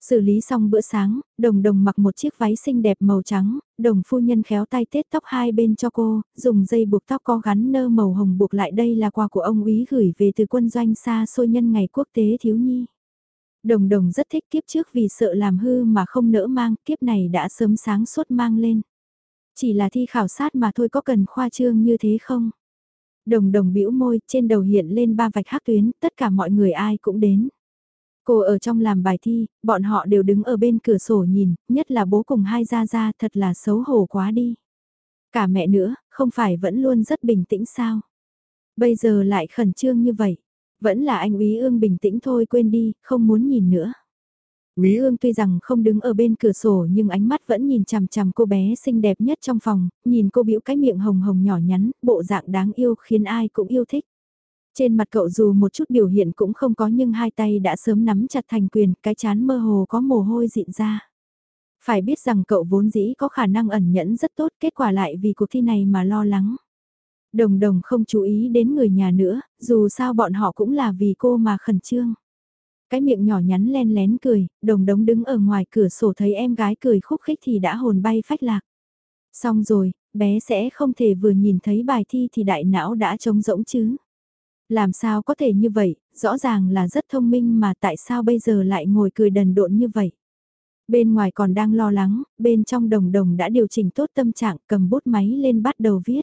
Xử lý xong bữa sáng, đồng đồng mặc một chiếc váy xinh đẹp màu trắng, đồng phu nhân khéo tay tết tóc hai bên cho cô, dùng dây buộc tóc có gắn nơ màu hồng buộc lại đây là quà của ông úy gửi về từ quân doanh xa xôi nhân ngày quốc tế thiếu nhi. Đồng đồng rất thích kiếp trước vì sợ làm hư mà không nỡ mang, kiếp này đã sớm sáng suốt mang lên. Chỉ là thi khảo sát mà thôi có cần khoa trương như thế không? Đồng đồng bĩu môi, trên đầu hiện lên ba vạch hắc tuyến, tất cả mọi người ai cũng đến. Cô ở trong làm bài thi, bọn họ đều đứng ở bên cửa sổ nhìn, nhất là bố cùng hai gia gia thật là xấu hổ quá đi. Cả mẹ nữa, không phải vẫn luôn rất bình tĩnh sao? Bây giờ lại khẩn trương như vậy. Vẫn là anh Úy Ương bình tĩnh thôi quên đi, không muốn nhìn nữa. Úy Ương tuy rằng không đứng ở bên cửa sổ nhưng ánh mắt vẫn nhìn chằm chằm cô bé xinh đẹp nhất trong phòng, nhìn cô biểu cái miệng hồng hồng nhỏ nhắn, bộ dạng đáng yêu khiến ai cũng yêu thích. Trên mặt cậu dù một chút biểu hiện cũng không có nhưng hai tay đã sớm nắm chặt thành quyền, cái chán mơ hồ có mồ hôi dịn ra. Phải biết rằng cậu vốn dĩ có khả năng ẩn nhẫn rất tốt, kết quả lại vì cuộc thi này mà lo lắng. Đồng đồng không chú ý đến người nhà nữa, dù sao bọn họ cũng là vì cô mà khẩn trương. Cái miệng nhỏ nhắn len lén cười, đồng đống đứng ở ngoài cửa sổ thấy em gái cười khúc khích thì đã hồn bay phách lạc. Xong rồi, bé sẽ không thể vừa nhìn thấy bài thi thì đại não đã trống rỗng chứ. Làm sao có thể như vậy, rõ ràng là rất thông minh mà tại sao bây giờ lại ngồi cười đần độn như vậy. Bên ngoài còn đang lo lắng, bên trong đồng đồng đã điều chỉnh tốt tâm trạng cầm bút máy lên bắt đầu viết.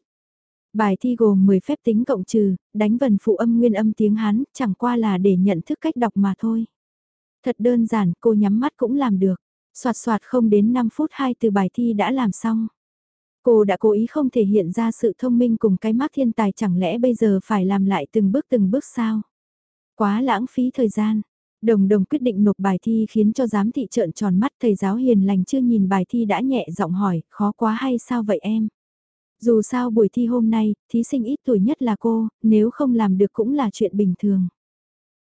Bài thi gồm 10 phép tính cộng trừ, đánh vần phụ âm nguyên âm tiếng Hán, chẳng qua là để nhận thức cách đọc mà thôi. Thật đơn giản, cô nhắm mắt cũng làm được. Soạt soạt không đến 5 phút hai từ bài thi đã làm xong. Cô đã cố ý không thể hiện ra sự thông minh cùng cái mác thiên tài chẳng lẽ bây giờ phải làm lại từng bước từng bước sao? Quá lãng phí thời gian. Đồng đồng quyết định nộp bài thi khiến cho giám thị trợn tròn mắt thầy giáo hiền lành chưa nhìn bài thi đã nhẹ giọng hỏi, khó quá hay sao vậy em? Dù sao buổi thi hôm nay, thí sinh ít tuổi nhất là cô, nếu không làm được cũng là chuyện bình thường.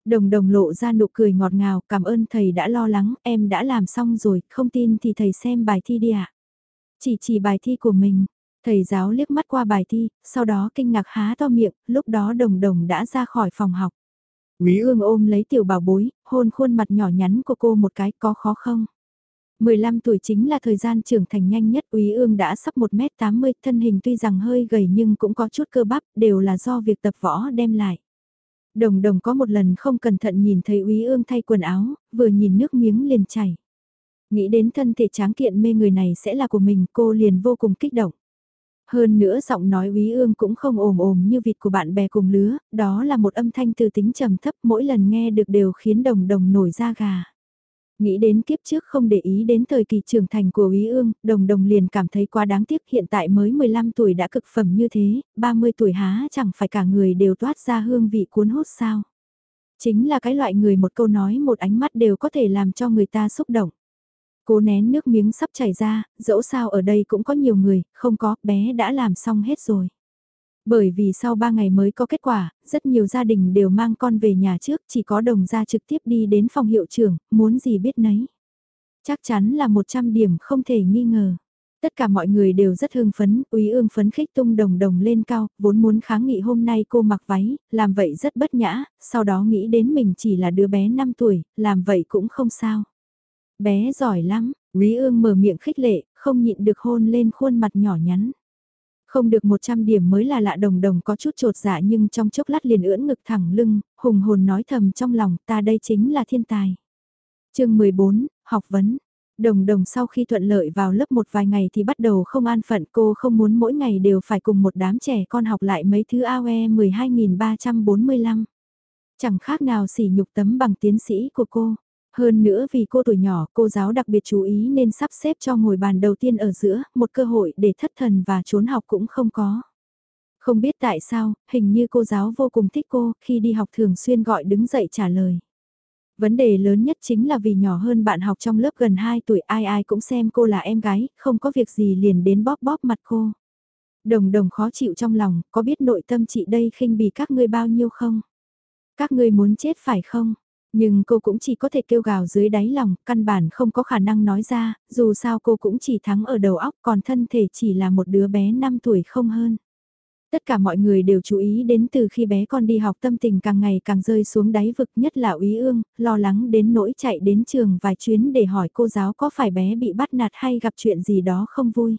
Đồng đồng lộ ra nụ cười ngọt ngào, cảm ơn thầy đã lo lắng, em đã làm xong rồi, không tin thì thầy xem bài thi đi ạ. Chỉ chỉ bài thi của mình, thầy giáo liếc mắt qua bài thi, sau đó kinh ngạc há to miệng, lúc đó đồng đồng đã ra khỏi phòng học. Quý ương ôm lấy tiểu bảo bối, hôn khuôn mặt nhỏ nhắn của cô một cái có khó không? 15 tuổi chính là thời gian trưởng thành nhanh nhất Úy ương đã sắp 1m80 thân hình tuy rằng hơi gầy nhưng cũng có chút cơ bắp đều là do việc tập võ đem lại. Đồng đồng có một lần không cẩn thận nhìn thấy Úy ương thay quần áo, vừa nhìn nước miếng liền chảy. Nghĩ đến thân thể tráng kiện mê người này sẽ là của mình cô liền vô cùng kích động. Hơn nữa giọng nói úy ương cũng không ồm ồm như vịt của bạn bè cùng lứa, đó là một âm thanh từ tính trầm thấp mỗi lần nghe được đều khiến đồng đồng nổi da gà. Nghĩ đến kiếp trước không để ý đến thời kỳ trưởng thành của ý ương, đồng đồng liền cảm thấy quá đáng tiếc hiện tại mới 15 tuổi đã cực phẩm như thế, 30 tuổi há chẳng phải cả người đều toát ra hương vị cuốn hút sao. Chính là cái loại người một câu nói một ánh mắt đều có thể làm cho người ta xúc động. Cố nén nước miếng sắp chảy ra, dẫu sao ở đây cũng có nhiều người, không có, bé đã làm xong hết rồi. Bởi vì sau 3 ngày mới có kết quả, rất nhiều gia đình đều mang con về nhà trước, chỉ có đồng gia trực tiếp đi đến phòng hiệu trưởng, muốn gì biết nấy. Chắc chắn là 100 điểm không thể nghi ngờ. Tất cả mọi người đều rất hưng phấn, úy ương phấn khích tung đồng đồng lên cao, vốn muốn kháng nghị hôm nay cô mặc váy, làm vậy rất bất nhã, sau đó nghĩ đến mình chỉ là đứa bé 5 tuổi, làm vậy cũng không sao. Bé giỏi lắm, Quý ương mở miệng khích lệ, không nhịn được hôn lên khuôn mặt nhỏ nhắn. Không được 100 điểm mới là lạ đồng đồng có chút trột dạ nhưng trong chốc lát liền ưỡn ngực thẳng lưng, hùng hồn nói thầm trong lòng ta đây chính là thiên tài. chương 14, học vấn. Đồng đồng sau khi thuận lợi vào lớp một vài ngày thì bắt đầu không an phận cô không muốn mỗi ngày đều phải cùng một đám trẻ con học lại mấy thứ AOE 12.345. Chẳng khác nào sỉ nhục tấm bằng tiến sĩ của cô. Hơn nữa vì cô tuổi nhỏ, cô giáo đặc biệt chú ý nên sắp xếp cho ngồi bàn đầu tiên ở giữa, một cơ hội để thất thần và trốn học cũng không có. Không biết tại sao, hình như cô giáo vô cùng thích cô, khi đi học thường xuyên gọi đứng dậy trả lời. Vấn đề lớn nhất chính là vì nhỏ hơn bạn học trong lớp gần 2 tuổi ai ai cũng xem cô là em gái, không có việc gì liền đến bóp bóp mặt cô. Đồng đồng khó chịu trong lòng, có biết nội tâm chị đây khinh bỉ các ngươi bao nhiêu không? Các ngươi muốn chết phải không? Nhưng cô cũng chỉ có thể kêu gào dưới đáy lòng, căn bản không có khả năng nói ra, dù sao cô cũng chỉ thắng ở đầu óc còn thân thể chỉ là một đứa bé 5 tuổi không hơn. Tất cả mọi người đều chú ý đến từ khi bé con đi học tâm tình càng ngày càng rơi xuống đáy vực nhất là úy ương, lo lắng đến nỗi chạy đến trường vài chuyến để hỏi cô giáo có phải bé bị bắt nạt hay gặp chuyện gì đó không vui.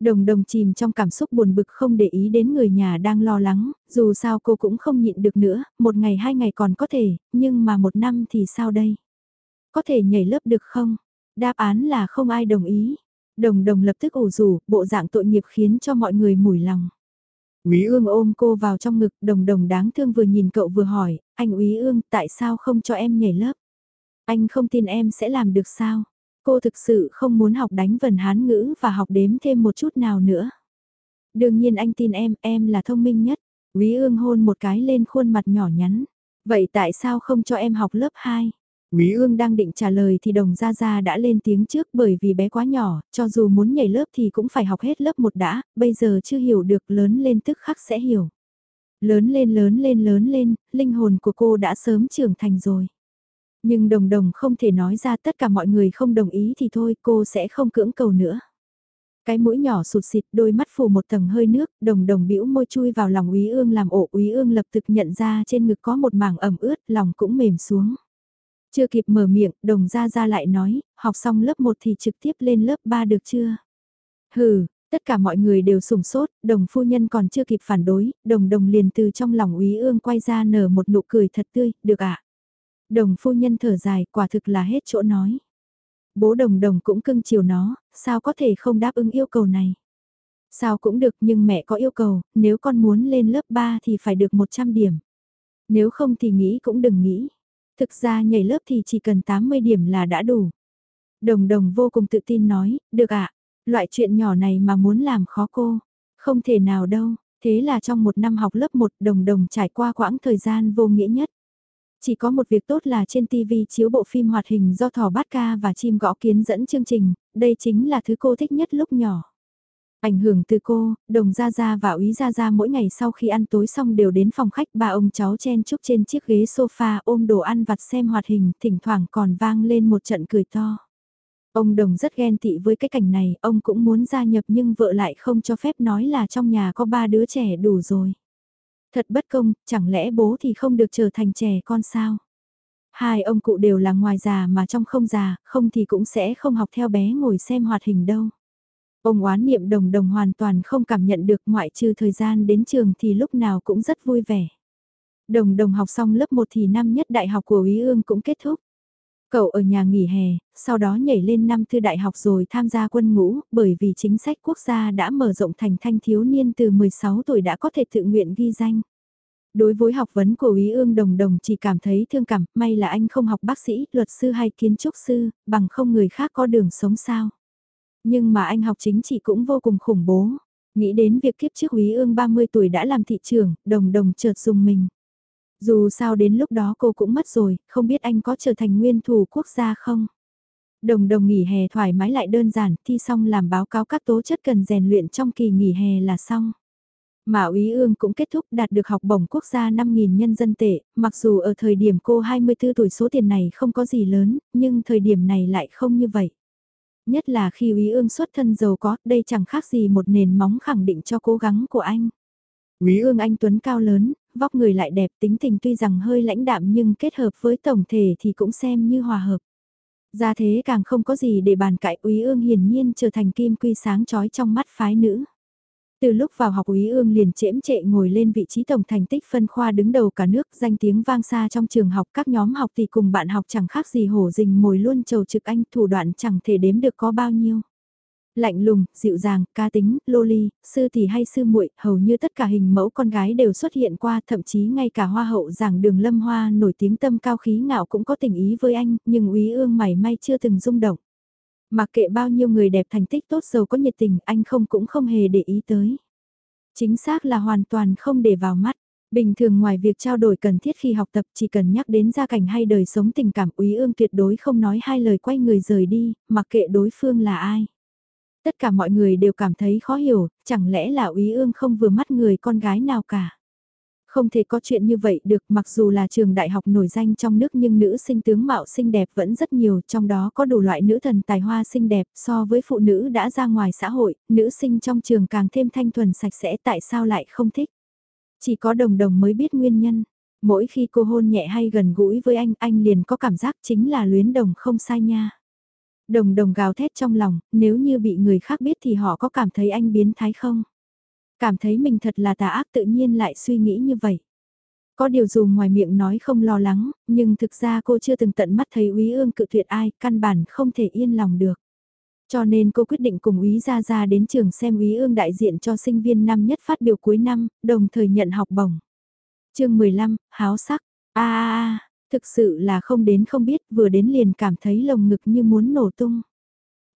Đồng đồng chìm trong cảm xúc buồn bực không để ý đến người nhà đang lo lắng, dù sao cô cũng không nhịn được nữa, một ngày hai ngày còn có thể, nhưng mà một năm thì sao đây? Có thể nhảy lớp được không? Đáp án là không ai đồng ý. Đồng đồng lập tức ủ rủ, bộ dạng tội nghiệp khiến cho mọi người mủi lòng. Úy ương ôm cô vào trong ngực, đồng đồng đáng thương vừa nhìn cậu vừa hỏi, anh Úy ương tại sao không cho em nhảy lớp? Anh không tin em sẽ làm được sao? Cô thực sự không muốn học đánh vần hán ngữ và học đếm thêm một chút nào nữa. Đương nhiên anh tin em, em là thông minh nhất. Quý ương hôn một cái lên khuôn mặt nhỏ nhắn. Vậy tại sao không cho em học lớp 2? Quý ương đang định trả lời thì đồng gia gia đã lên tiếng trước bởi vì bé quá nhỏ, cho dù muốn nhảy lớp thì cũng phải học hết lớp 1 đã, bây giờ chưa hiểu được lớn lên tức khắc sẽ hiểu. Lớn lên lớn lên lớn lên, linh hồn của cô đã sớm trưởng thành rồi. Nhưng đồng đồng không thể nói ra tất cả mọi người không đồng ý thì thôi cô sẽ không cưỡng cầu nữa. Cái mũi nhỏ sụt xịt đôi mắt phủ một tầng hơi nước, đồng đồng bĩu môi chui vào lòng úy ương làm ổ úy ương lập tức nhận ra trên ngực có một mảng ẩm ướt, lòng cũng mềm xuống. Chưa kịp mở miệng, đồng ra ra lại nói, học xong lớp 1 thì trực tiếp lên lớp 3 được chưa? Hừ, tất cả mọi người đều sủng sốt, đồng phu nhân còn chưa kịp phản đối, đồng đồng liền từ trong lòng úy ương quay ra nở một nụ cười thật tươi, được ạ. Đồng phu nhân thở dài, quả thực là hết chỗ nói. Bố đồng đồng cũng cưng chiều nó, sao có thể không đáp ứng yêu cầu này. Sao cũng được nhưng mẹ có yêu cầu, nếu con muốn lên lớp 3 thì phải được 100 điểm. Nếu không thì nghĩ cũng đừng nghĩ. Thực ra nhảy lớp thì chỉ cần 80 điểm là đã đủ. Đồng đồng vô cùng tự tin nói, được ạ, loại chuyện nhỏ này mà muốn làm khó cô. Không thể nào đâu, thế là trong một năm học lớp 1 đồng đồng trải qua quãng thời gian vô nghĩa nhất. Chỉ có một việc tốt là trên TV chiếu bộ phim hoạt hình do Thỏ Bát Ca và Chim Gõ Kiến dẫn chương trình, đây chính là thứ cô thích nhất lúc nhỏ. Ảnh hưởng từ cô, đồng gia gia và úy gia gia mỗi ngày sau khi ăn tối xong đều đến phòng khách ba ông cháu chen chúc trên chiếc ghế sofa ôm đồ ăn vặt xem hoạt hình, thỉnh thoảng còn vang lên một trận cười to. Ông đồng rất ghen tị với cái cảnh này, ông cũng muốn gia nhập nhưng vợ lại không cho phép nói là trong nhà có ba đứa trẻ đủ rồi. Thật bất công, chẳng lẽ bố thì không được trở thành trẻ con sao? Hai ông cụ đều là ngoài già mà trong không già, không thì cũng sẽ không học theo bé ngồi xem hoạt hình đâu. Ông oán niệm đồng đồng hoàn toàn không cảm nhận được ngoại trừ thời gian đến trường thì lúc nào cũng rất vui vẻ. Đồng đồng học xong lớp 1 thì năm nhất đại học của Ý Ương cũng kết thúc. Cậu ở nhà nghỉ hè, sau đó nhảy lên năm thư đại học rồi tham gia quân ngũ, bởi vì chính sách quốc gia đã mở rộng thành thanh thiếu niên từ 16 tuổi đã có thể tự nguyện ghi danh. Đối với học vấn của Ý ương đồng đồng chỉ cảm thấy thương cảm, may là anh không học bác sĩ, luật sư hay kiến trúc sư, bằng không người khác có đường sống sao. Nhưng mà anh học chính trị cũng vô cùng khủng bố. Nghĩ đến việc kiếp trước Ý ương 30 tuổi đã làm thị trường, đồng đồng chợt dùng mình. Dù sao đến lúc đó cô cũng mất rồi, không biết anh có trở thành nguyên thủ quốc gia không? Đồng đồng nghỉ hè thoải mái lại đơn giản, thi xong làm báo cáo các tố chất cần rèn luyện trong kỳ nghỉ hè là xong. Mà Úy Ương cũng kết thúc đạt được học bổng quốc gia 5.000 nhân dân tệ, mặc dù ở thời điểm cô 24 tuổi số tiền này không có gì lớn, nhưng thời điểm này lại không như vậy. Nhất là khi Úy Ương xuất thân giàu có, đây chẳng khác gì một nền móng khẳng định cho cố gắng của anh. Úy Ương anh Tuấn cao lớn, vóc người lại đẹp, tính tình tuy rằng hơi lãnh đạm nhưng kết hợp với tổng thể thì cũng xem như hòa hợp. Ra thế càng không có gì để bàn cãi, Úy Ương hiển nhiên trở thành kim quy sáng chói trong mắt phái nữ. Từ lúc vào học Úy Ương liền chễm trệ ngồi lên vị trí tổng thành tích phân khoa đứng đầu cả nước, danh tiếng vang xa trong trường học, các nhóm học thì cùng bạn học chẳng khác gì hổ rình mồi luôn trầu trực anh, thủ đoạn chẳng thể đếm được có bao nhiêu. Lạnh lùng, dịu dàng, ca tính, loli, sư tỷ hay sư muội, hầu như tất cả hình mẫu con gái đều xuất hiện qua, thậm chí ngay cả hoa hậu giảng đường lâm hoa nổi tiếng tâm cao khí ngạo cũng có tình ý với anh, nhưng úy ương mảy may chưa từng rung động. Mặc kệ bao nhiêu người đẹp thành tích tốt giàu có nhiệt tình, anh không cũng không hề để ý tới. Chính xác là hoàn toàn không để vào mắt. Bình thường ngoài việc trao đổi cần thiết khi học tập chỉ cần nhắc đến gia cảnh hay đời sống tình cảm úy ương tuyệt đối không nói hai lời quay người rời đi, mặc kệ đối phương là ai. Tất cả mọi người đều cảm thấy khó hiểu, chẳng lẽ là úy ương không vừa mắt người con gái nào cả. Không thể có chuyện như vậy được mặc dù là trường đại học nổi danh trong nước nhưng nữ sinh tướng mạo xinh đẹp vẫn rất nhiều, trong đó có đủ loại nữ thần tài hoa xinh đẹp so với phụ nữ đã ra ngoài xã hội, nữ sinh trong trường càng thêm thanh thuần sạch sẽ tại sao lại không thích. Chỉ có đồng đồng mới biết nguyên nhân. Mỗi khi cô hôn nhẹ hay gần gũi với anh, anh liền có cảm giác chính là luyến đồng không sai nha. Đồng đồng gào thét trong lòng, nếu như bị người khác biết thì họ có cảm thấy anh biến thái không? Cảm thấy mình thật là tà ác tự nhiên lại suy nghĩ như vậy. Có điều dù ngoài miệng nói không lo lắng, nhưng thực ra cô chưa từng tận mắt thấy úy ương cự tuyệt ai, căn bản không thể yên lòng được. Cho nên cô quyết định cùng úy ra ra đến trường xem úy ương đại diện cho sinh viên năm nhất phát biểu cuối năm, đồng thời nhận học bổng. chương 15, háo sắc, a a a thực sự là không đến không biết, vừa đến liền cảm thấy lồng ngực như muốn nổ tung.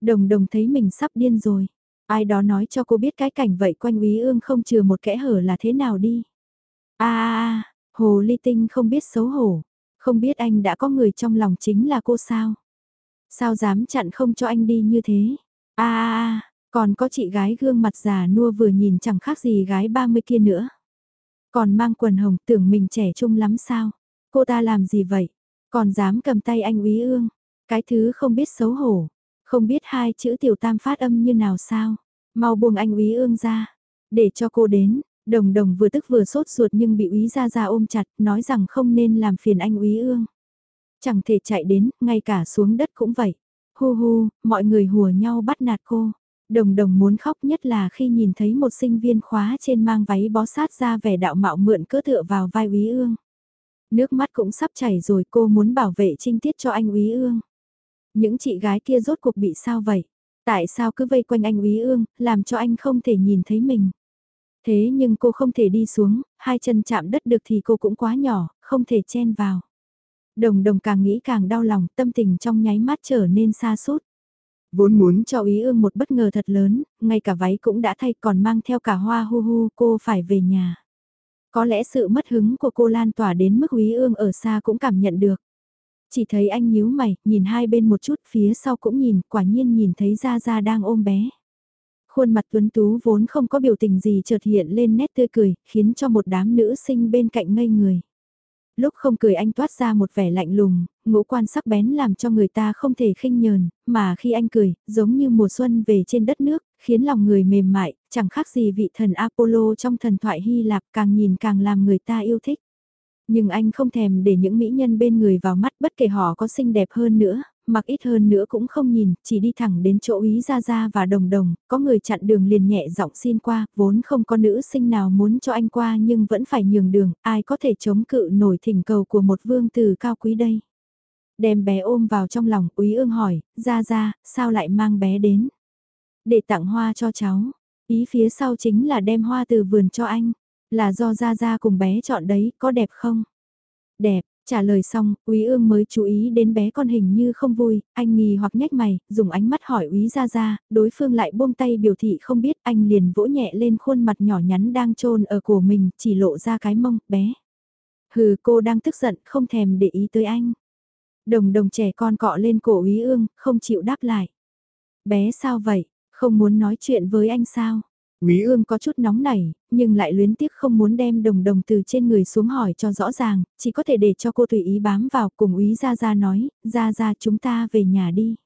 Đồng đồng thấy mình sắp điên rồi. Ai đó nói cho cô biết cái cảnh vậy quanh úy ương không chừa một kẽ hở là thế nào đi. a hồ ly tinh không biết xấu hổ. Không biết anh đã có người trong lòng chính là cô sao. Sao dám chặn không cho anh đi như thế. a a còn có chị gái gương mặt già nua vừa nhìn chẳng khác gì gái 30 kia nữa. Còn mang quần hồng tưởng mình trẻ trung lắm sao. Cô ta làm gì vậy? Còn dám cầm tay anh úy ương. Cái thứ không biết xấu hổ. Không biết hai chữ tiểu tam phát âm như nào sao? Mau buông anh úy ương ra. Để cho cô đến, đồng đồng vừa tức vừa sốt ruột nhưng bị úy ra ra ôm chặt, nói rằng không nên làm phiền anh úy ương. Chẳng thể chạy đến, ngay cả xuống đất cũng vậy. Hu hu, mọi người hùa nhau bắt nạt cô. Đồng đồng muốn khóc nhất là khi nhìn thấy một sinh viên khóa trên mang váy bó sát ra vẻ đạo mạo mượn cỡ tựa vào vai úy ương. Nước mắt cũng sắp chảy rồi cô muốn bảo vệ trinh tiết cho anh úy ương. Những chị gái kia rốt cuộc bị sao vậy? Tại sao cứ vây quanh anh úy ương, làm cho anh không thể nhìn thấy mình? Thế nhưng cô không thể đi xuống, hai chân chạm đất được thì cô cũng quá nhỏ, không thể chen vào. Đồng đồng càng nghĩ càng đau lòng, tâm tình trong nháy mắt trở nên xa sút Vốn muốn cho ý ương một bất ngờ thật lớn, ngay cả váy cũng đã thay còn mang theo cả hoa hu hu cô phải về nhà. Có lẽ sự mất hứng của cô lan tỏa đến mức Úy Ương ở xa cũng cảm nhận được. Chỉ thấy anh nhíu mày, nhìn hai bên một chút, phía sau cũng nhìn, quả nhiên nhìn thấy Gia Gia đang ôm bé. Khuôn mặt tuấn tú vốn không có biểu tình gì chợt hiện lên nét tươi cười, khiến cho một đám nữ sinh bên cạnh ngây người. Lúc không cười anh toát ra một vẻ lạnh lùng, ngũ quan sắc bén làm cho người ta không thể khinh nhờn, mà khi anh cười, giống như mùa xuân về trên đất nước, khiến lòng người mềm mại, chẳng khác gì vị thần Apollo trong thần thoại Hy Lạp càng nhìn càng làm người ta yêu thích. Nhưng anh không thèm để những mỹ nhân bên người vào mắt bất kể họ có xinh đẹp hơn nữa, mặc ít hơn nữa cũng không nhìn, chỉ đi thẳng đến chỗ ý ra ra và đồng đồng, có người chặn đường liền nhẹ giọng xin qua, vốn không có nữ sinh nào muốn cho anh qua nhưng vẫn phải nhường đường, ai có thể chống cự nổi thỉnh cầu của một vương tử cao quý đây. Đem bé ôm vào trong lòng, úy ương hỏi, ra ra, sao lại mang bé đến? Để tặng hoa cho cháu, ý phía sau chính là đem hoa từ vườn cho anh, là do ra ra cùng bé chọn đấy, có đẹp không? Đẹp, Trả lời xong, Úy Ương mới chú ý đến bé con hình như không vui, anh nghi hoặc nhếch mày, dùng ánh mắt hỏi Úy ra ra, đối phương lại buông tay biểu thị không biết, anh liền vỗ nhẹ lên khuôn mặt nhỏ nhắn đang trôn ở cổ mình, chỉ lộ ra cái mông, bé. Hừ cô đang tức giận, không thèm để ý tới anh. Đồng đồng trẻ con cọ lên cổ Úy Ương, không chịu đáp lại. Bé sao vậy, không muốn nói chuyện với anh sao? Quý ương có chút nóng nảy, nhưng lại luyến tiếc không muốn đem đồng đồng từ trên người xuống hỏi cho rõ ràng, chỉ có thể để cho cô tùy ý bám vào cùng úy ra ra nói, ra ra chúng ta về nhà đi.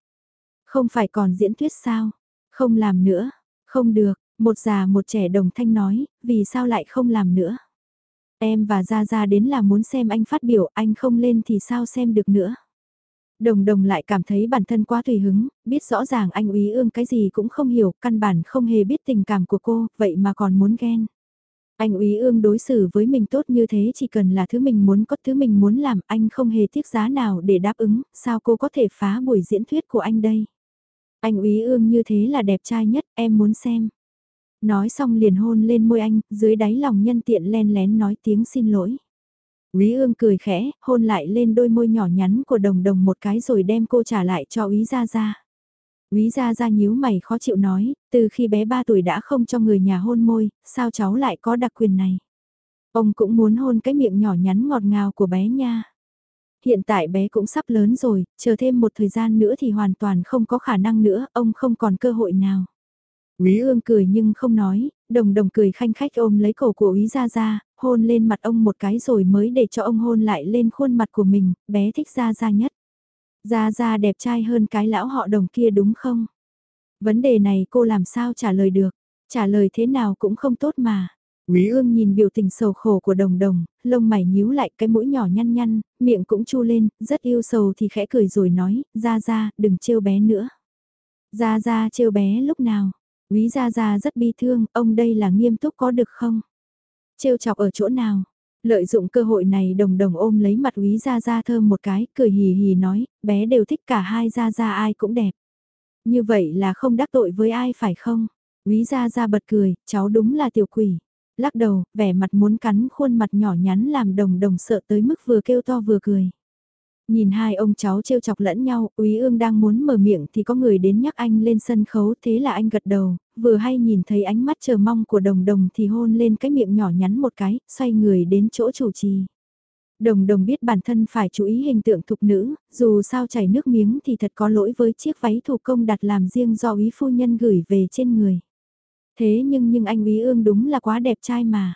Không phải còn diễn thuyết sao? Không làm nữa, không được, một già một trẻ đồng thanh nói, vì sao lại không làm nữa? Em và Gia Gia đến là muốn xem anh phát biểu, anh không lên thì sao xem được nữa? Đồng đồng lại cảm thấy bản thân quá tùy hứng, biết rõ ràng anh úy ương cái gì cũng không hiểu, căn bản không hề biết tình cảm của cô, vậy mà còn muốn ghen. Anh úy ương đối xử với mình tốt như thế chỉ cần là thứ mình muốn có thứ mình muốn làm anh không hề tiếc giá nào để đáp ứng, sao cô có thể phá buổi diễn thuyết của anh đây. Anh úy ương như thế là đẹp trai nhất, em muốn xem. Nói xong liền hôn lên môi anh, dưới đáy lòng nhân tiện len lén nói tiếng xin lỗi. Quý ương cười khẽ, hôn lại lên đôi môi nhỏ nhắn của đồng đồng một cái rồi đem cô trả lại cho Úy Gia Gia. Úy Gia Gia nhíu mày khó chịu nói, từ khi bé 3 tuổi đã không cho người nhà hôn môi, sao cháu lại có đặc quyền này? Ông cũng muốn hôn cái miệng nhỏ nhắn ngọt ngào của bé nha. Hiện tại bé cũng sắp lớn rồi, chờ thêm một thời gian nữa thì hoàn toàn không có khả năng nữa, ông không còn cơ hội nào. Quý ương cười nhưng không nói, đồng đồng cười khanh khách ôm lấy cổ của Úy Gia Gia, hôn lên mặt ông một cái rồi mới để cho ông hôn lại lên khuôn mặt của mình, bé thích Gia Gia nhất. Gia Gia đẹp trai hơn cái lão họ đồng kia đúng không? Vấn đề này cô làm sao trả lời được, trả lời thế nào cũng không tốt mà. Quý ương nhìn biểu tình sầu khổ của đồng đồng, lông mày nhíu lại cái mũi nhỏ nhăn nhăn, miệng cũng chu lên, rất yêu sầu thì khẽ cười rồi nói, ra ra, đừng trêu bé nữa. Ra ra trêu bé lúc nào, quý ra ra rất bi thương, ông đây là nghiêm túc có được không? Trêu chọc ở chỗ nào? Lợi dụng cơ hội này đồng đồng ôm lấy mặt quý gia gia thơm một cái, cười hì hì nói, bé đều thích cả hai gia gia ai cũng đẹp. Như vậy là không đắc tội với ai phải không? Quý gia gia bật cười, cháu đúng là tiểu quỷ. Lắc đầu, vẻ mặt muốn cắn khuôn mặt nhỏ nhắn làm đồng đồng sợ tới mức vừa kêu to vừa cười. Nhìn hai ông cháu trêu chọc lẫn nhau, Úy Ương đang muốn mở miệng thì có người đến nhắc anh lên sân khấu, thế là anh gật đầu, vừa hay nhìn thấy ánh mắt chờ mong của đồng đồng thì hôn lên cái miệng nhỏ nhắn một cái, xoay người đến chỗ chủ trì. Đồng đồng biết bản thân phải chú ý hình tượng thục nữ, dù sao chảy nước miếng thì thật có lỗi với chiếc váy thủ công đặt làm riêng do úy phu nhân gửi về trên người. Thế nhưng nhưng anh úy ương đúng là quá đẹp trai mà.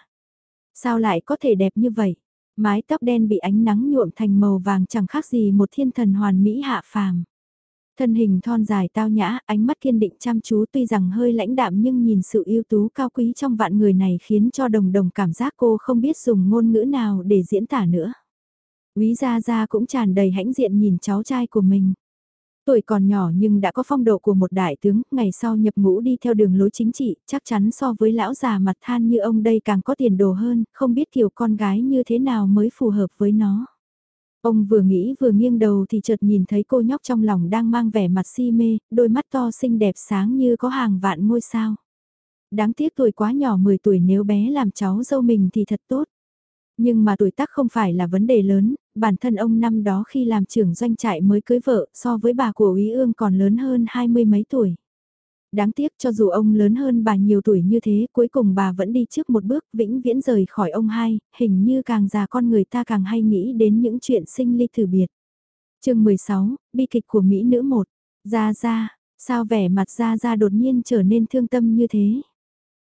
Sao lại có thể đẹp như vậy? Mái tóc đen bị ánh nắng nhuộm thành màu vàng chẳng khác gì một thiên thần hoàn mỹ hạ phàm. Thân hình thon dài tao nhã, ánh mắt kiên định chăm chú tuy rằng hơi lãnh đạm nhưng nhìn sự ưu tú cao quý trong vạn người này khiến cho đồng đồng cảm giác cô không biết dùng ngôn ngữ nào để diễn tả nữa. Quý Gia Gia cũng tràn đầy hãnh diện nhìn cháu trai của mình. Tuổi còn nhỏ nhưng đã có phong độ của một đại tướng, ngày sau nhập ngũ đi theo đường lối chính trị, chắc chắn so với lão già mặt than như ông đây càng có tiền đồ hơn, không biết kiểu con gái như thế nào mới phù hợp với nó. Ông vừa nghĩ vừa nghiêng đầu thì chợt nhìn thấy cô nhóc trong lòng đang mang vẻ mặt si mê, đôi mắt to xinh đẹp sáng như có hàng vạn ngôi sao. Đáng tiếc tuổi quá nhỏ 10 tuổi nếu bé làm cháu dâu mình thì thật tốt. Nhưng mà tuổi tác không phải là vấn đề lớn, bản thân ông năm đó khi làm trưởng doanh trại mới cưới vợ so với bà của Úy Ương còn lớn hơn hai mươi mấy tuổi. Đáng tiếc cho dù ông lớn hơn bà nhiều tuổi như thế, cuối cùng bà vẫn đi trước một bước vĩnh viễn rời khỏi ông hai, hình như càng già con người ta càng hay nghĩ đến những chuyện sinh ly tử biệt. chương 16, bi kịch của Mỹ nữ 1. Ra ra, sao vẻ mặt ra ra đột nhiên trở nên thương tâm như thế?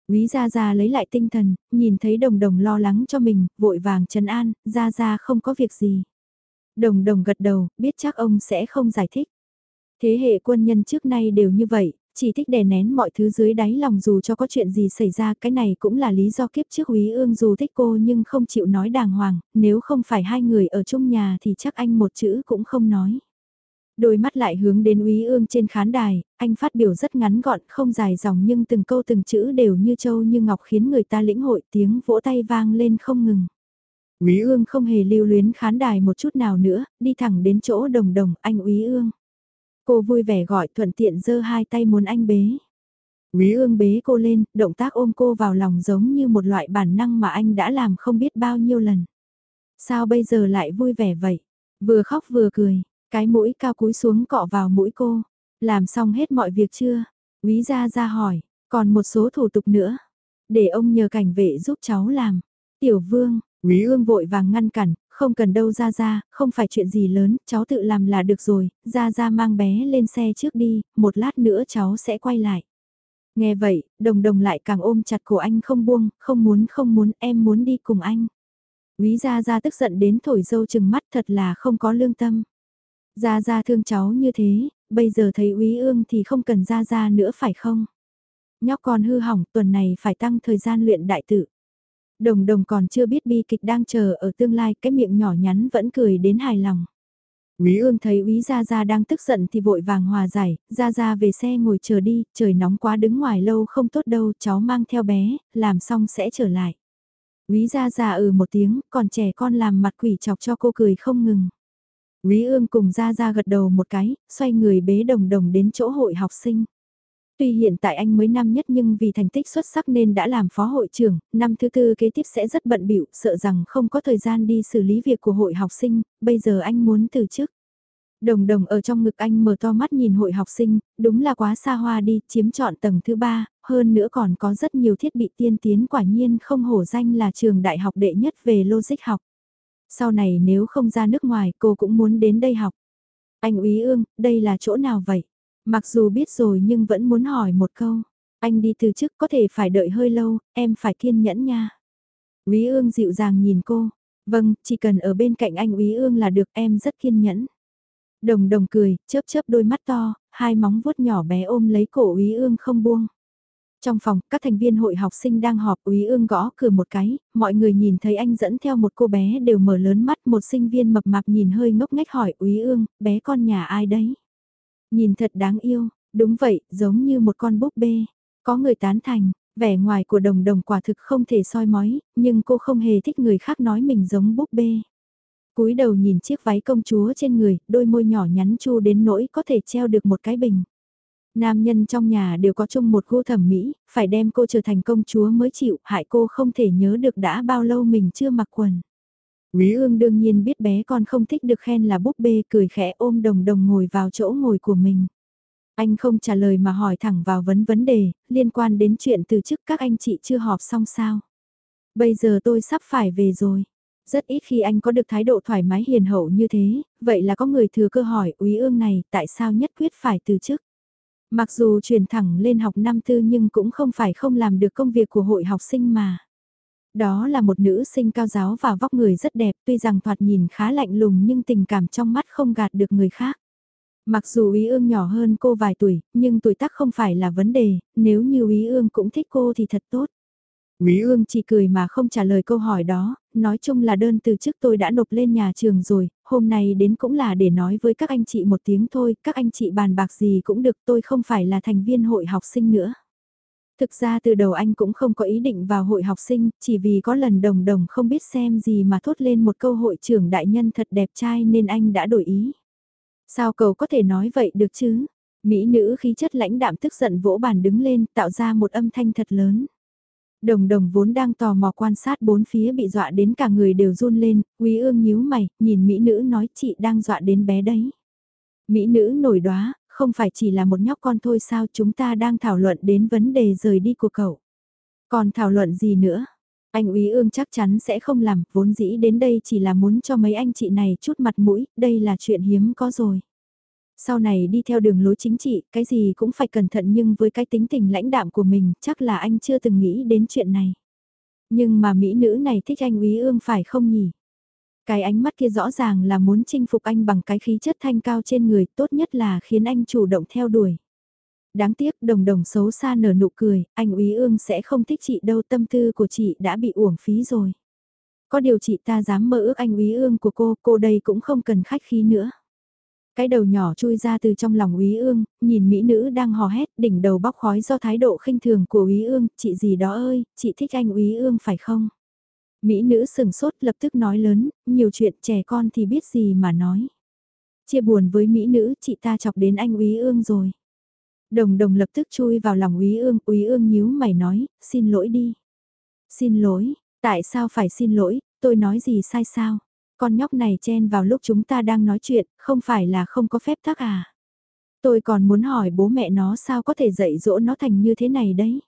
Quý Gia Gia lấy lại tinh thần, nhìn thấy đồng đồng lo lắng cho mình, vội vàng trấn an, Gia Gia không có việc gì. Đồng đồng gật đầu, biết chắc ông sẽ không giải thích. Thế hệ quân nhân trước nay đều như vậy, chỉ thích đè nén mọi thứ dưới đáy lòng dù cho có chuyện gì xảy ra cái này cũng là lý do kiếp trước Quý Ương dù thích cô nhưng không chịu nói đàng hoàng, nếu không phải hai người ở chung nhà thì chắc anh một chữ cũng không nói. Đôi mắt lại hướng đến Úy Ương trên khán đài, anh phát biểu rất ngắn gọn, không dài dòng nhưng từng câu từng chữ đều như châu như ngọc khiến người ta lĩnh hội tiếng vỗ tay vang lên không ngừng. Úy Ương không hề lưu luyến khán đài một chút nào nữa, đi thẳng đến chỗ đồng đồng, anh Úy Ương. Cô vui vẻ gọi thuận tiện giơ hai tay muốn anh bế. Úy Ương bế cô lên, động tác ôm cô vào lòng giống như một loại bản năng mà anh đã làm không biết bao nhiêu lần. Sao bây giờ lại vui vẻ vậy? Vừa khóc vừa cười, cái mũi cao cúi xuống cọ vào mũi cô. Làm xong hết mọi việc chưa? Quý gia ra hỏi, còn một số thủ tục nữa. Để ông nhờ cảnh vệ giúp cháu làm. Tiểu vương, Quý ương vội vàng ngăn cản, không cần đâu ra ra, không phải chuyện gì lớn, cháu tự làm là được rồi, ra ra mang bé lên xe trước đi, một lát nữa cháu sẽ quay lại. Nghe vậy, đồng đồng lại càng ôm chặt cổ anh không buông, không muốn không muốn, em muốn đi cùng anh. Quý gia gia tức giận đến thổi dâu chừng mắt thật là không có lương tâm. Gia Gia thương cháu như thế, bây giờ thấy úy ương thì không cần Gia Gia nữa phải không? Nhóc con hư hỏng tuần này phải tăng thời gian luyện đại tự. Đồng đồng còn chưa biết bi kịch đang chờ ở tương lai cái miệng nhỏ nhắn vẫn cười đến hài lòng. Úy ương thấy úy Gia Gia đang tức giận thì vội vàng hòa giải, Gia Gia về xe ngồi chờ đi, trời nóng quá đứng ngoài lâu không tốt đâu, cháu mang theo bé, làm xong sẽ trở lại. Úy Gia Gia ừ một tiếng, còn trẻ con làm mặt quỷ chọc cho cô cười không ngừng. Quý ương cùng ra ra gật đầu một cái, xoay người bế đồng đồng đến chỗ hội học sinh. Tuy hiện tại anh mới năm nhất nhưng vì thành tích xuất sắc nên đã làm phó hội trưởng, năm thứ tư kế tiếp sẽ rất bận bịu, sợ rằng không có thời gian đi xử lý việc của hội học sinh, bây giờ anh muốn từ chức. Đồng đồng ở trong ngực anh mở to mắt nhìn hội học sinh, đúng là quá xa hoa đi, chiếm trọn tầng thứ ba, hơn nữa còn có rất nhiều thiết bị tiên tiến quả nhiên không hổ danh là trường đại học đệ nhất về logic học sau này nếu không ra nước ngoài cô cũng muốn đến đây học. Anh úy ương, đây là chỗ nào vậy? Mặc dù biết rồi nhưng vẫn muốn hỏi một câu. Anh đi từ chức có thể phải đợi hơi lâu, em phải kiên nhẫn nha. Úy ương dịu dàng nhìn cô. Vâng, chỉ cần ở bên cạnh anh úy ương là được em rất kiên nhẫn. Đồng đồng cười, chớp chớp đôi mắt to, hai móng vuốt nhỏ bé ôm lấy cổ úy ương không buông. Trong phòng, các thành viên hội học sinh đang họp úy ương gõ cửa một cái, mọi người nhìn thấy anh dẫn theo một cô bé đều mở lớn mắt một sinh viên mập mạp nhìn hơi ngốc nghếch hỏi úy ương, bé con nhà ai đấy? Nhìn thật đáng yêu, đúng vậy, giống như một con búp bê. Có người tán thành, vẻ ngoài của đồng đồng quả thực không thể soi mói, nhưng cô không hề thích người khác nói mình giống búp bê. cúi đầu nhìn chiếc váy công chúa trên người, đôi môi nhỏ nhắn chu đến nỗi có thể treo được một cái bình. Nam nhân trong nhà đều có chung một gu thẩm mỹ, phải đem cô trở thành công chúa mới chịu, hại cô không thể nhớ được đã bao lâu mình chưa mặc quần. Quý ương đương nhiên biết bé con không thích được khen là búp bê cười khẽ ôm đồng đồng ngồi vào chỗ ngồi của mình. Anh không trả lời mà hỏi thẳng vào vấn vấn đề, liên quan đến chuyện từ chức các anh chị chưa họp xong sao. Bây giờ tôi sắp phải về rồi. Rất ít khi anh có được thái độ thoải mái hiền hậu như thế, vậy là có người thừa cơ hỏi úy ương này tại sao nhất quyết phải từ chức. Mặc dù chuyển thẳng lên học năm tư nhưng cũng không phải không làm được công việc của hội học sinh mà. Đó là một nữ sinh cao giáo và vóc người rất đẹp tuy rằng thoạt nhìn khá lạnh lùng nhưng tình cảm trong mắt không gạt được người khác. Mặc dù Ý ương nhỏ hơn cô vài tuổi, nhưng tuổi tác không phải là vấn đề, nếu như Ý ương cũng thích cô thì thật tốt. ý ương chỉ cười mà không trả lời câu hỏi đó, nói chung là đơn từ chức tôi đã nộp lên nhà trường rồi, hôm nay đến cũng là để nói với các anh chị một tiếng thôi, các anh chị bàn bạc gì cũng được tôi không phải là thành viên hội học sinh nữa. Thực ra từ đầu anh cũng không có ý định vào hội học sinh, chỉ vì có lần đồng đồng không biết xem gì mà thốt lên một câu hội trưởng đại nhân thật đẹp trai nên anh đã đổi ý. Sao cậu có thể nói vậy được chứ? Mỹ nữ khí chất lãnh đạm tức giận vỗ bàn đứng lên tạo ra một âm thanh thật lớn. Đồng đồng vốn đang tò mò quan sát bốn phía bị dọa đến cả người đều run lên, quý ương nhíu mày, nhìn mỹ nữ nói chị đang dọa đến bé đấy. Mỹ nữ nổi đoá, không phải chỉ là một nhóc con thôi sao chúng ta đang thảo luận đến vấn đề rời đi của cậu. Còn thảo luận gì nữa? Anh úy ương chắc chắn sẽ không làm, vốn dĩ đến đây chỉ là muốn cho mấy anh chị này chút mặt mũi, đây là chuyện hiếm có rồi. Sau này đi theo đường lối chính trị, cái gì cũng phải cẩn thận nhưng với cái tính tình lãnh đạm của mình, chắc là anh chưa từng nghĩ đến chuyện này. Nhưng mà mỹ nữ này thích anh úy ương phải không nhỉ? Cái ánh mắt kia rõ ràng là muốn chinh phục anh bằng cái khí chất thanh cao trên người, tốt nhất là khiến anh chủ động theo đuổi. Đáng tiếc đồng đồng xấu xa nở nụ cười, anh úy ương sẽ không thích chị đâu tâm tư của chị đã bị uổng phí rồi. Có điều chị ta dám mơ ước anh úy ương của cô, cô đây cũng không cần khách khí nữa. Cái đầu nhỏ chui ra từ trong lòng úy ương, nhìn mỹ nữ đang hò hét đỉnh đầu bóc khói do thái độ khinh thường của úy ương, chị gì đó ơi, chị thích anh úy ương phải không? Mỹ nữ sừng sốt lập tức nói lớn, nhiều chuyện trẻ con thì biết gì mà nói. Chia buồn với Mỹ nữ, chị ta chọc đến anh úy ương rồi. Đồng đồng lập tức chui vào lòng úy ương, úy ương nhíu mày nói, xin lỗi đi. Xin lỗi, tại sao phải xin lỗi, tôi nói gì sai sao? Con nhóc này chen vào lúc chúng ta đang nói chuyện, không phải là không có phép tắc à? Tôi còn muốn hỏi bố mẹ nó sao có thể dạy dỗ nó thành như thế này đấy?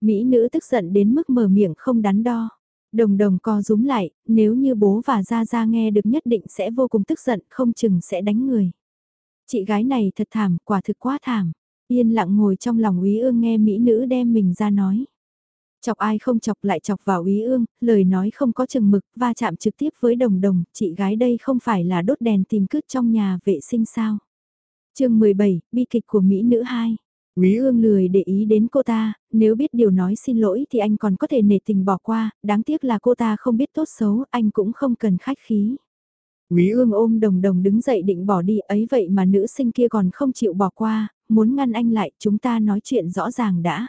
Mỹ nữ tức giận đến mức mở miệng không đắn đo. Đồng đồng co rúm lại, nếu như bố và Gia Gia nghe được nhất định sẽ vô cùng tức giận, không chừng sẽ đánh người. Chị gái này thật thảm, quả thực quá thảm. Yên lặng ngồi trong lòng úy ương nghe mỹ nữ đem mình ra nói. Chọc ai không chọc lại chọc vào úy ương, lời nói không có chừng mực, va chạm trực tiếp với đồng đồng, chị gái đây không phải là đốt đèn tìm cứt trong nhà vệ sinh sao. chương 17, bi kịch của Mỹ nữ 2. Quý ương lười để ý đến cô ta, nếu biết điều nói xin lỗi thì anh còn có thể nể tình bỏ qua, đáng tiếc là cô ta không biết tốt xấu, anh cũng không cần khách khí. Quý ương ôm đồng đồng đứng dậy định bỏ đi ấy vậy mà nữ sinh kia còn không chịu bỏ qua, muốn ngăn anh lại chúng ta nói chuyện rõ ràng đã.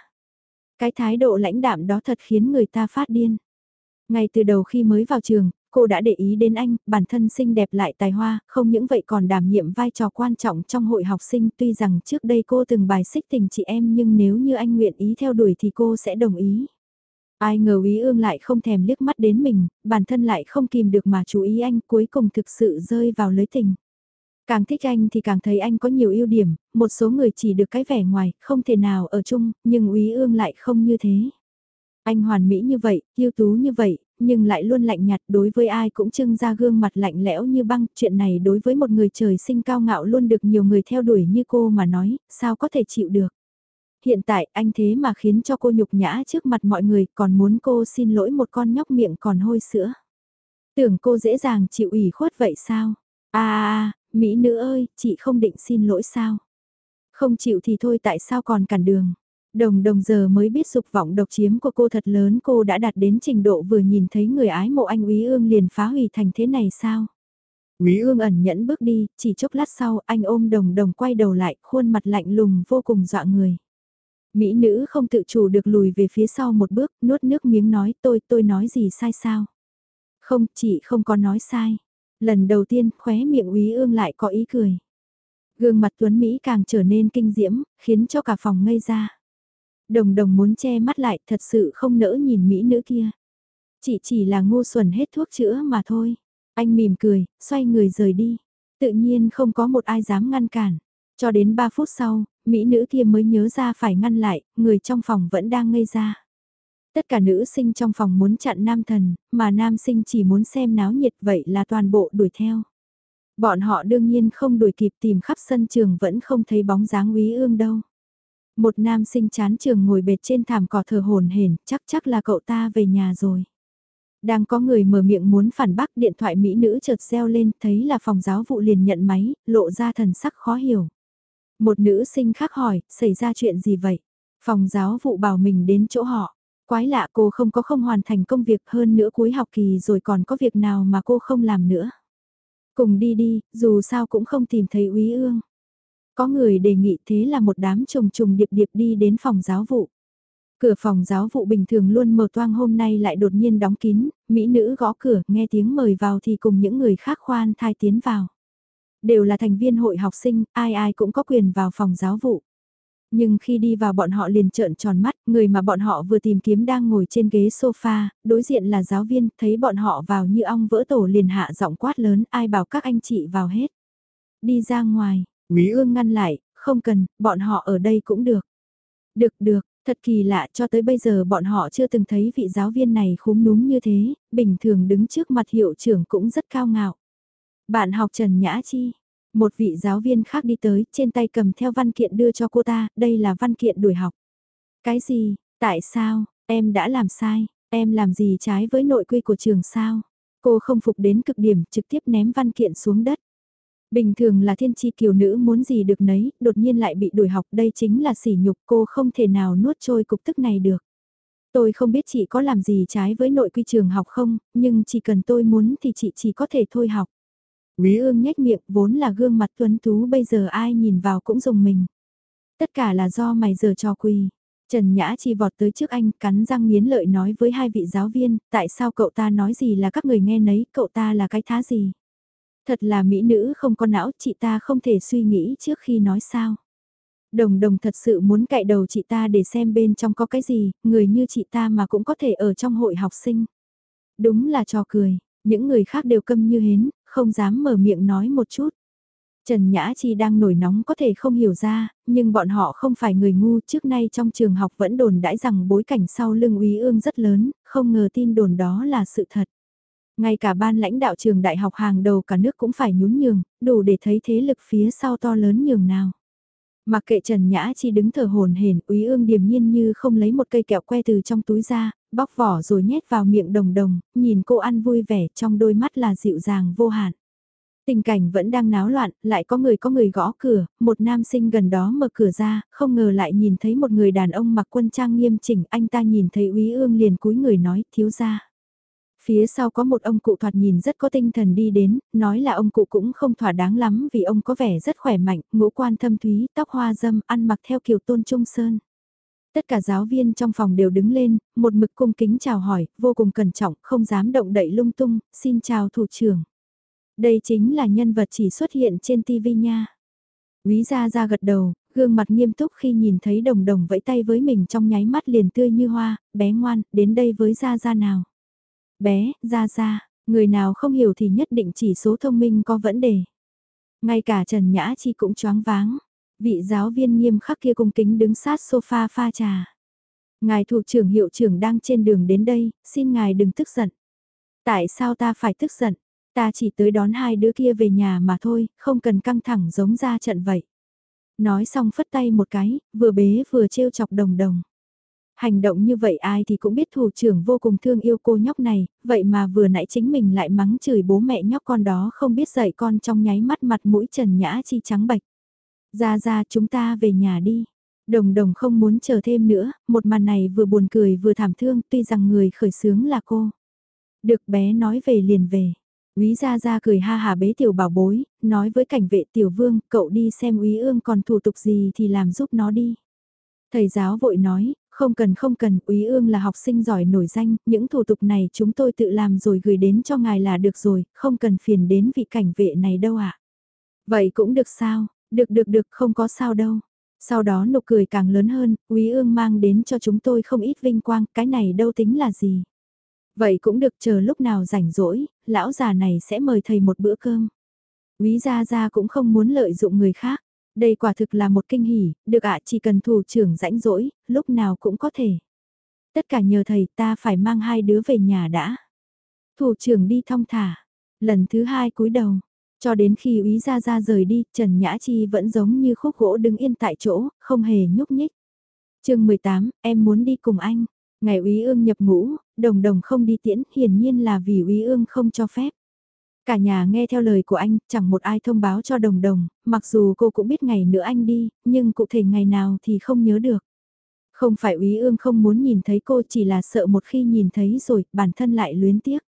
Cái thái độ lãnh đạm đó thật khiến người ta phát điên. Ngay từ đầu khi mới vào trường, cô đã để ý đến anh, bản thân xinh đẹp lại tài hoa, không những vậy còn đảm nhiệm vai trò quan trọng trong hội học sinh tuy rằng trước đây cô từng bài xích tình chị em nhưng nếu như anh nguyện ý theo đuổi thì cô sẽ đồng ý. Ai ngờ ý Ương lại không thèm liếc mắt đến mình, bản thân lại không kìm được mà chú ý anh cuối cùng thực sự rơi vào lưới tình. Càng thích anh thì càng thấy anh có nhiều ưu điểm, một số người chỉ được cái vẻ ngoài, không thể nào ở chung, nhưng Úy Ương lại không như thế. Anh hoàn mỹ như vậy, yêu tú như vậy, nhưng lại luôn lạnh nhạt đối với ai cũng trưng ra gương mặt lạnh lẽo như băng. Chuyện này đối với một người trời sinh cao ngạo luôn được nhiều người theo đuổi như cô mà nói, sao có thể chịu được. Hiện tại anh thế mà khiến cho cô nhục nhã trước mặt mọi người còn muốn cô xin lỗi một con nhóc miệng còn hôi sữa. Tưởng cô dễ dàng chịu ủy khuất vậy sao? À, à, à Mỹ nữ ơi, chị không định xin lỗi sao? Không chịu thì thôi tại sao còn cản đường? Đồng đồng giờ mới biết dục vọng độc chiếm của cô thật lớn cô đã đạt đến trình độ vừa nhìn thấy người ái mộ anh Úy Ương liền phá hủy thành thế này sao? Úy Ương ẩn nhẫn bước đi, chỉ chốc lát sau anh ôm đồng đồng quay đầu lại, khuôn mặt lạnh lùng vô cùng dọa người. Mỹ nữ không tự chủ được lùi về phía sau một bước, nuốt nước miếng nói tôi, tôi nói gì sai sao? Không, chị không có nói sai. Lần đầu tiên khóe miệng Úy Ương lại có ý cười. Gương mặt Tuấn Mỹ càng trở nên kinh diễm, khiến cho cả phòng ngây ra. Đồng đồng muốn che mắt lại thật sự không nỡ nhìn Mỹ nữ kia. chỉ chỉ là ngu xuẩn hết thuốc chữa mà thôi. Anh mỉm cười, xoay người rời đi. Tự nhiên không có một ai dám ngăn cản. Cho đến 3 phút sau, Mỹ nữ kia mới nhớ ra phải ngăn lại, người trong phòng vẫn đang ngây ra. Tất cả nữ sinh trong phòng muốn chặn nam thần, mà nam sinh chỉ muốn xem náo nhiệt vậy là toàn bộ đuổi theo. Bọn họ đương nhiên không đuổi kịp tìm khắp sân trường vẫn không thấy bóng dáng quý ương đâu. Một nam sinh chán trường ngồi bệt trên thảm cỏ thờ hồn hển, chắc chắc là cậu ta về nhà rồi. Đang có người mở miệng muốn phản bác điện thoại mỹ nữ chợt reo lên, thấy là phòng giáo vụ liền nhận máy, lộ ra thần sắc khó hiểu. Một nữ sinh khác hỏi, xảy ra chuyện gì vậy? Phòng giáo vụ bảo mình đến chỗ họ. Quái lạ cô không có không hoàn thành công việc hơn nữa cuối học kỳ rồi còn có việc nào mà cô không làm nữa. Cùng đi đi, dù sao cũng không tìm thấy úy ương. Có người đề nghị thế là một đám trùng trùng điệp điệp đi đến phòng giáo vụ. Cửa phòng giáo vụ bình thường luôn mở toang hôm nay lại đột nhiên đóng kín, mỹ nữ gõ cửa nghe tiếng mời vào thì cùng những người khác khoan thai tiến vào. Đều là thành viên hội học sinh, ai ai cũng có quyền vào phòng giáo vụ. Nhưng khi đi vào bọn họ liền trợn tròn mắt, người mà bọn họ vừa tìm kiếm đang ngồi trên ghế sofa, đối diện là giáo viên, thấy bọn họ vào như ong vỡ tổ liền hạ giọng quát lớn, ai bảo các anh chị vào hết. Đi ra ngoài, Quý ương ngăn lại, không cần, bọn họ ở đây cũng được. Được được, thật kỳ lạ cho tới bây giờ bọn họ chưa từng thấy vị giáo viên này khúm núm như thế, bình thường đứng trước mặt hiệu trưởng cũng rất cao ngạo. Bạn học Trần Nhã Chi, một vị giáo viên khác đi tới, trên tay cầm theo văn kiện đưa cho cô ta, đây là văn kiện đuổi học. Cái gì, tại sao, em đã làm sai, em làm gì trái với nội quy của trường sao? Cô không phục đến cực điểm, trực tiếp ném văn kiện xuống đất. Bình thường là thiên chi kiều nữ muốn gì được nấy, đột nhiên lại bị đuổi học, đây chính là sỉ nhục cô không thể nào nuốt trôi cục tức này được. Tôi không biết chị có làm gì trái với nội quy trường học không, nhưng chỉ cần tôi muốn thì chị chỉ có thể thôi học. Quý ương nhếch miệng vốn là gương mặt tuấn tú bây giờ ai nhìn vào cũng dùng mình. Tất cả là do mày giờ cho quỳ. Trần Nhã chỉ vọt tới trước anh cắn răng nghiến lợi nói với hai vị giáo viên, tại sao cậu ta nói gì là các người nghe nấy, cậu ta là cái thá gì. Thật là mỹ nữ không có não, chị ta không thể suy nghĩ trước khi nói sao. Đồng đồng thật sự muốn cạy đầu chị ta để xem bên trong có cái gì, người như chị ta mà cũng có thể ở trong hội học sinh. Đúng là trò cười, những người khác đều câm như hến, không dám mở miệng nói một chút. Trần Nhã Chi đang nổi nóng có thể không hiểu ra, nhưng bọn họ không phải người ngu trước nay trong trường học vẫn đồn đãi rằng bối cảnh sau lưng úy ương rất lớn, không ngờ tin đồn đó là sự thật. Ngay cả ban lãnh đạo trường đại học hàng đầu cả nước cũng phải nhún nhường, đủ để thấy thế lực phía sau to lớn nhường nào. Mặc kệ Trần Nhã Chi đứng thở hồn hển, úy ương điềm nhiên như không lấy một cây kẹo que từ trong túi ra, bóc vỏ rồi nhét vào miệng đồng đồng, nhìn cô ăn vui vẻ trong đôi mắt là dịu dàng vô hạn. Tình cảnh vẫn đang náo loạn, lại có người có người gõ cửa, một nam sinh gần đó mở cửa ra, không ngờ lại nhìn thấy một người đàn ông mặc quân trang nghiêm chỉnh, anh ta nhìn thấy úy ương liền cúi người nói, thiếu ra. Phía sau có một ông cụ thoạt nhìn rất có tinh thần đi đến, nói là ông cụ cũng không thỏa đáng lắm vì ông có vẻ rất khỏe mạnh, ngũ quan thâm thúy, tóc hoa dâm, ăn mặc theo kiểu tôn trung sơn. Tất cả giáo viên trong phòng đều đứng lên, một mực cung kính chào hỏi, vô cùng cẩn trọng, không dám động đậy lung tung, xin chào thủ trưởng. Đây chính là nhân vật chỉ xuất hiện trên TV nha. Quý gia ra gật đầu, gương mặt nghiêm túc khi nhìn thấy đồng đồng vẫy tay với mình trong nháy mắt liền tươi như hoa, bé ngoan, đến đây với gia gia nào. Bé, gia gia, người nào không hiểu thì nhất định chỉ số thông minh có vấn đề. Ngay cả Trần Nhã Chi cũng choáng váng. Vị giáo viên nghiêm khắc kia cung kính đứng sát sofa pha trà. Ngài thủ trưởng hiệu trưởng đang trên đường đến đây, xin ngài đừng tức giận. Tại sao ta phải tức giận? Ta chỉ tới đón hai đứa kia về nhà mà thôi, không cần căng thẳng giống ra trận vậy. Nói xong phất tay một cái, vừa bế vừa trêu chọc đồng đồng. Hành động như vậy ai thì cũng biết thủ trưởng vô cùng thương yêu cô nhóc này, vậy mà vừa nãy chính mình lại mắng chửi bố mẹ nhóc con đó không biết dạy con trong nháy mắt mặt mũi trần nhã chi trắng bạch. Ra ra chúng ta về nhà đi. Đồng đồng không muốn chờ thêm nữa, một màn này vừa buồn cười vừa thảm thương tuy rằng người khởi sướng là cô. Được bé nói về liền về. Úy Gia Gia cười ha hà bế tiểu bảo bối, nói với cảnh vệ tiểu vương, cậu đi xem úy ương còn thủ tục gì thì làm giúp nó đi. Thầy giáo vội nói, không cần không cần, úy ương là học sinh giỏi nổi danh, những thủ tục này chúng tôi tự làm rồi gửi đến cho ngài là được rồi, không cần phiền đến vị cảnh vệ này đâu ạ. À? Vậy cũng được sao, được được được không có sao đâu. Sau đó nụ cười càng lớn hơn, quý ương mang đến cho chúng tôi không ít vinh quang, cái này đâu tính là gì. Vậy cũng được chờ lúc nào rảnh rỗi, lão già này sẽ mời thầy một bữa cơm. Quý gia gia cũng không muốn lợi dụng người khác. Đây quả thực là một kinh hỉ, được ạ chỉ cần thủ trưởng rảnh rỗi, lúc nào cũng có thể. Tất cả nhờ thầy ta phải mang hai đứa về nhà đã. Thủ trưởng đi thong thả. Lần thứ hai cúi đầu. Cho đến khi úy gia ra rời đi, Trần Nhã Chi vẫn giống như khúc gỗ đứng yên tại chỗ, không hề nhúc nhích. chương 18, em muốn đi cùng anh. Ngày úy ương nhập ngũ, đồng đồng không đi tiễn, hiển nhiên là vì úy ương không cho phép. Cả nhà nghe theo lời của anh, chẳng một ai thông báo cho đồng đồng, mặc dù cô cũng biết ngày nữa anh đi, nhưng cụ thể ngày nào thì không nhớ được. Không phải úy ương không muốn nhìn thấy cô chỉ là sợ một khi nhìn thấy rồi, bản thân lại luyến tiếc.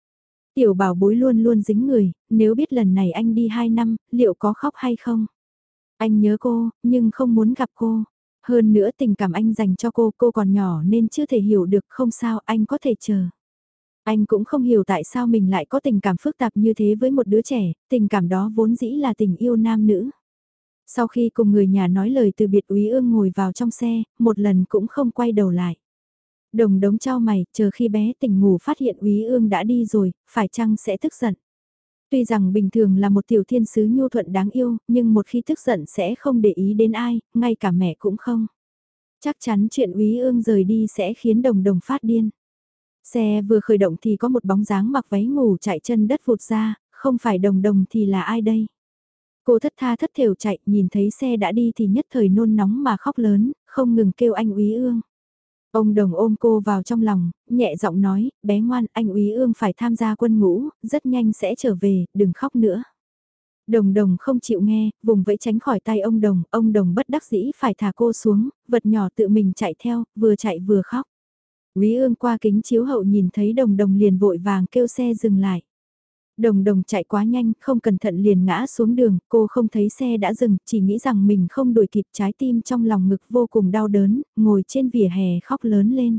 Tiểu bảo bối luôn luôn dính người, nếu biết lần này anh đi 2 năm, liệu có khóc hay không? Anh nhớ cô, nhưng không muốn gặp cô. Hơn nữa tình cảm anh dành cho cô, cô còn nhỏ nên chưa thể hiểu được không sao anh có thể chờ. Anh cũng không hiểu tại sao mình lại có tình cảm phức tạp như thế với một đứa trẻ, tình cảm đó vốn dĩ là tình yêu nam nữ. Sau khi cùng người nhà nói lời từ biệt úy ương ngồi vào trong xe, một lần cũng không quay đầu lại. Đồng đống trao mày, chờ khi bé tỉnh ngủ phát hiện úy ương đã đi rồi, phải chăng sẽ tức giận. Tuy rằng bình thường là một tiểu thiên sứ nhu thuận đáng yêu, nhưng một khi tức giận sẽ không để ý đến ai, ngay cả mẹ cũng không. Chắc chắn chuyện úy ương rời đi sẽ khiến đồng đồng phát điên. Xe vừa khởi động thì có một bóng dáng mặc váy ngủ chạy chân đất vụt ra, không phải đồng đồng thì là ai đây? Cô thất tha thất thểu chạy, nhìn thấy xe đã đi thì nhất thời nôn nóng mà khóc lớn, không ngừng kêu anh úy ương. Ông đồng ôm cô vào trong lòng, nhẹ giọng nói, bé ngoan, anh úy ương phải tham gia quân ngũ, rất nhanh sẽ trở về, đừng khóc nữa. Đồng đồng không chịu nghe, vùng vẫy tránh khỏi tay ông đồng, ông đồng bất đắc dĩ phải thả cô xuống, vật nhỏ tự mình chạy theo, vừa chạy vừa khóc. Quý ương qua kính chiếu hậu nhìn thấy đồng đồng liền vội vàng kêu xe dừng lại. Đồng đồng chạy quá nhanh, không cẩn thận liền ngã xuống đường, cô không thấy xe đã dừng, chỉ nghĩ rằng mình không đuổi kịp trái tim trong lòng ngực vô cùng đau đớn, ngồi trên vỉa hè khóc lớn lên.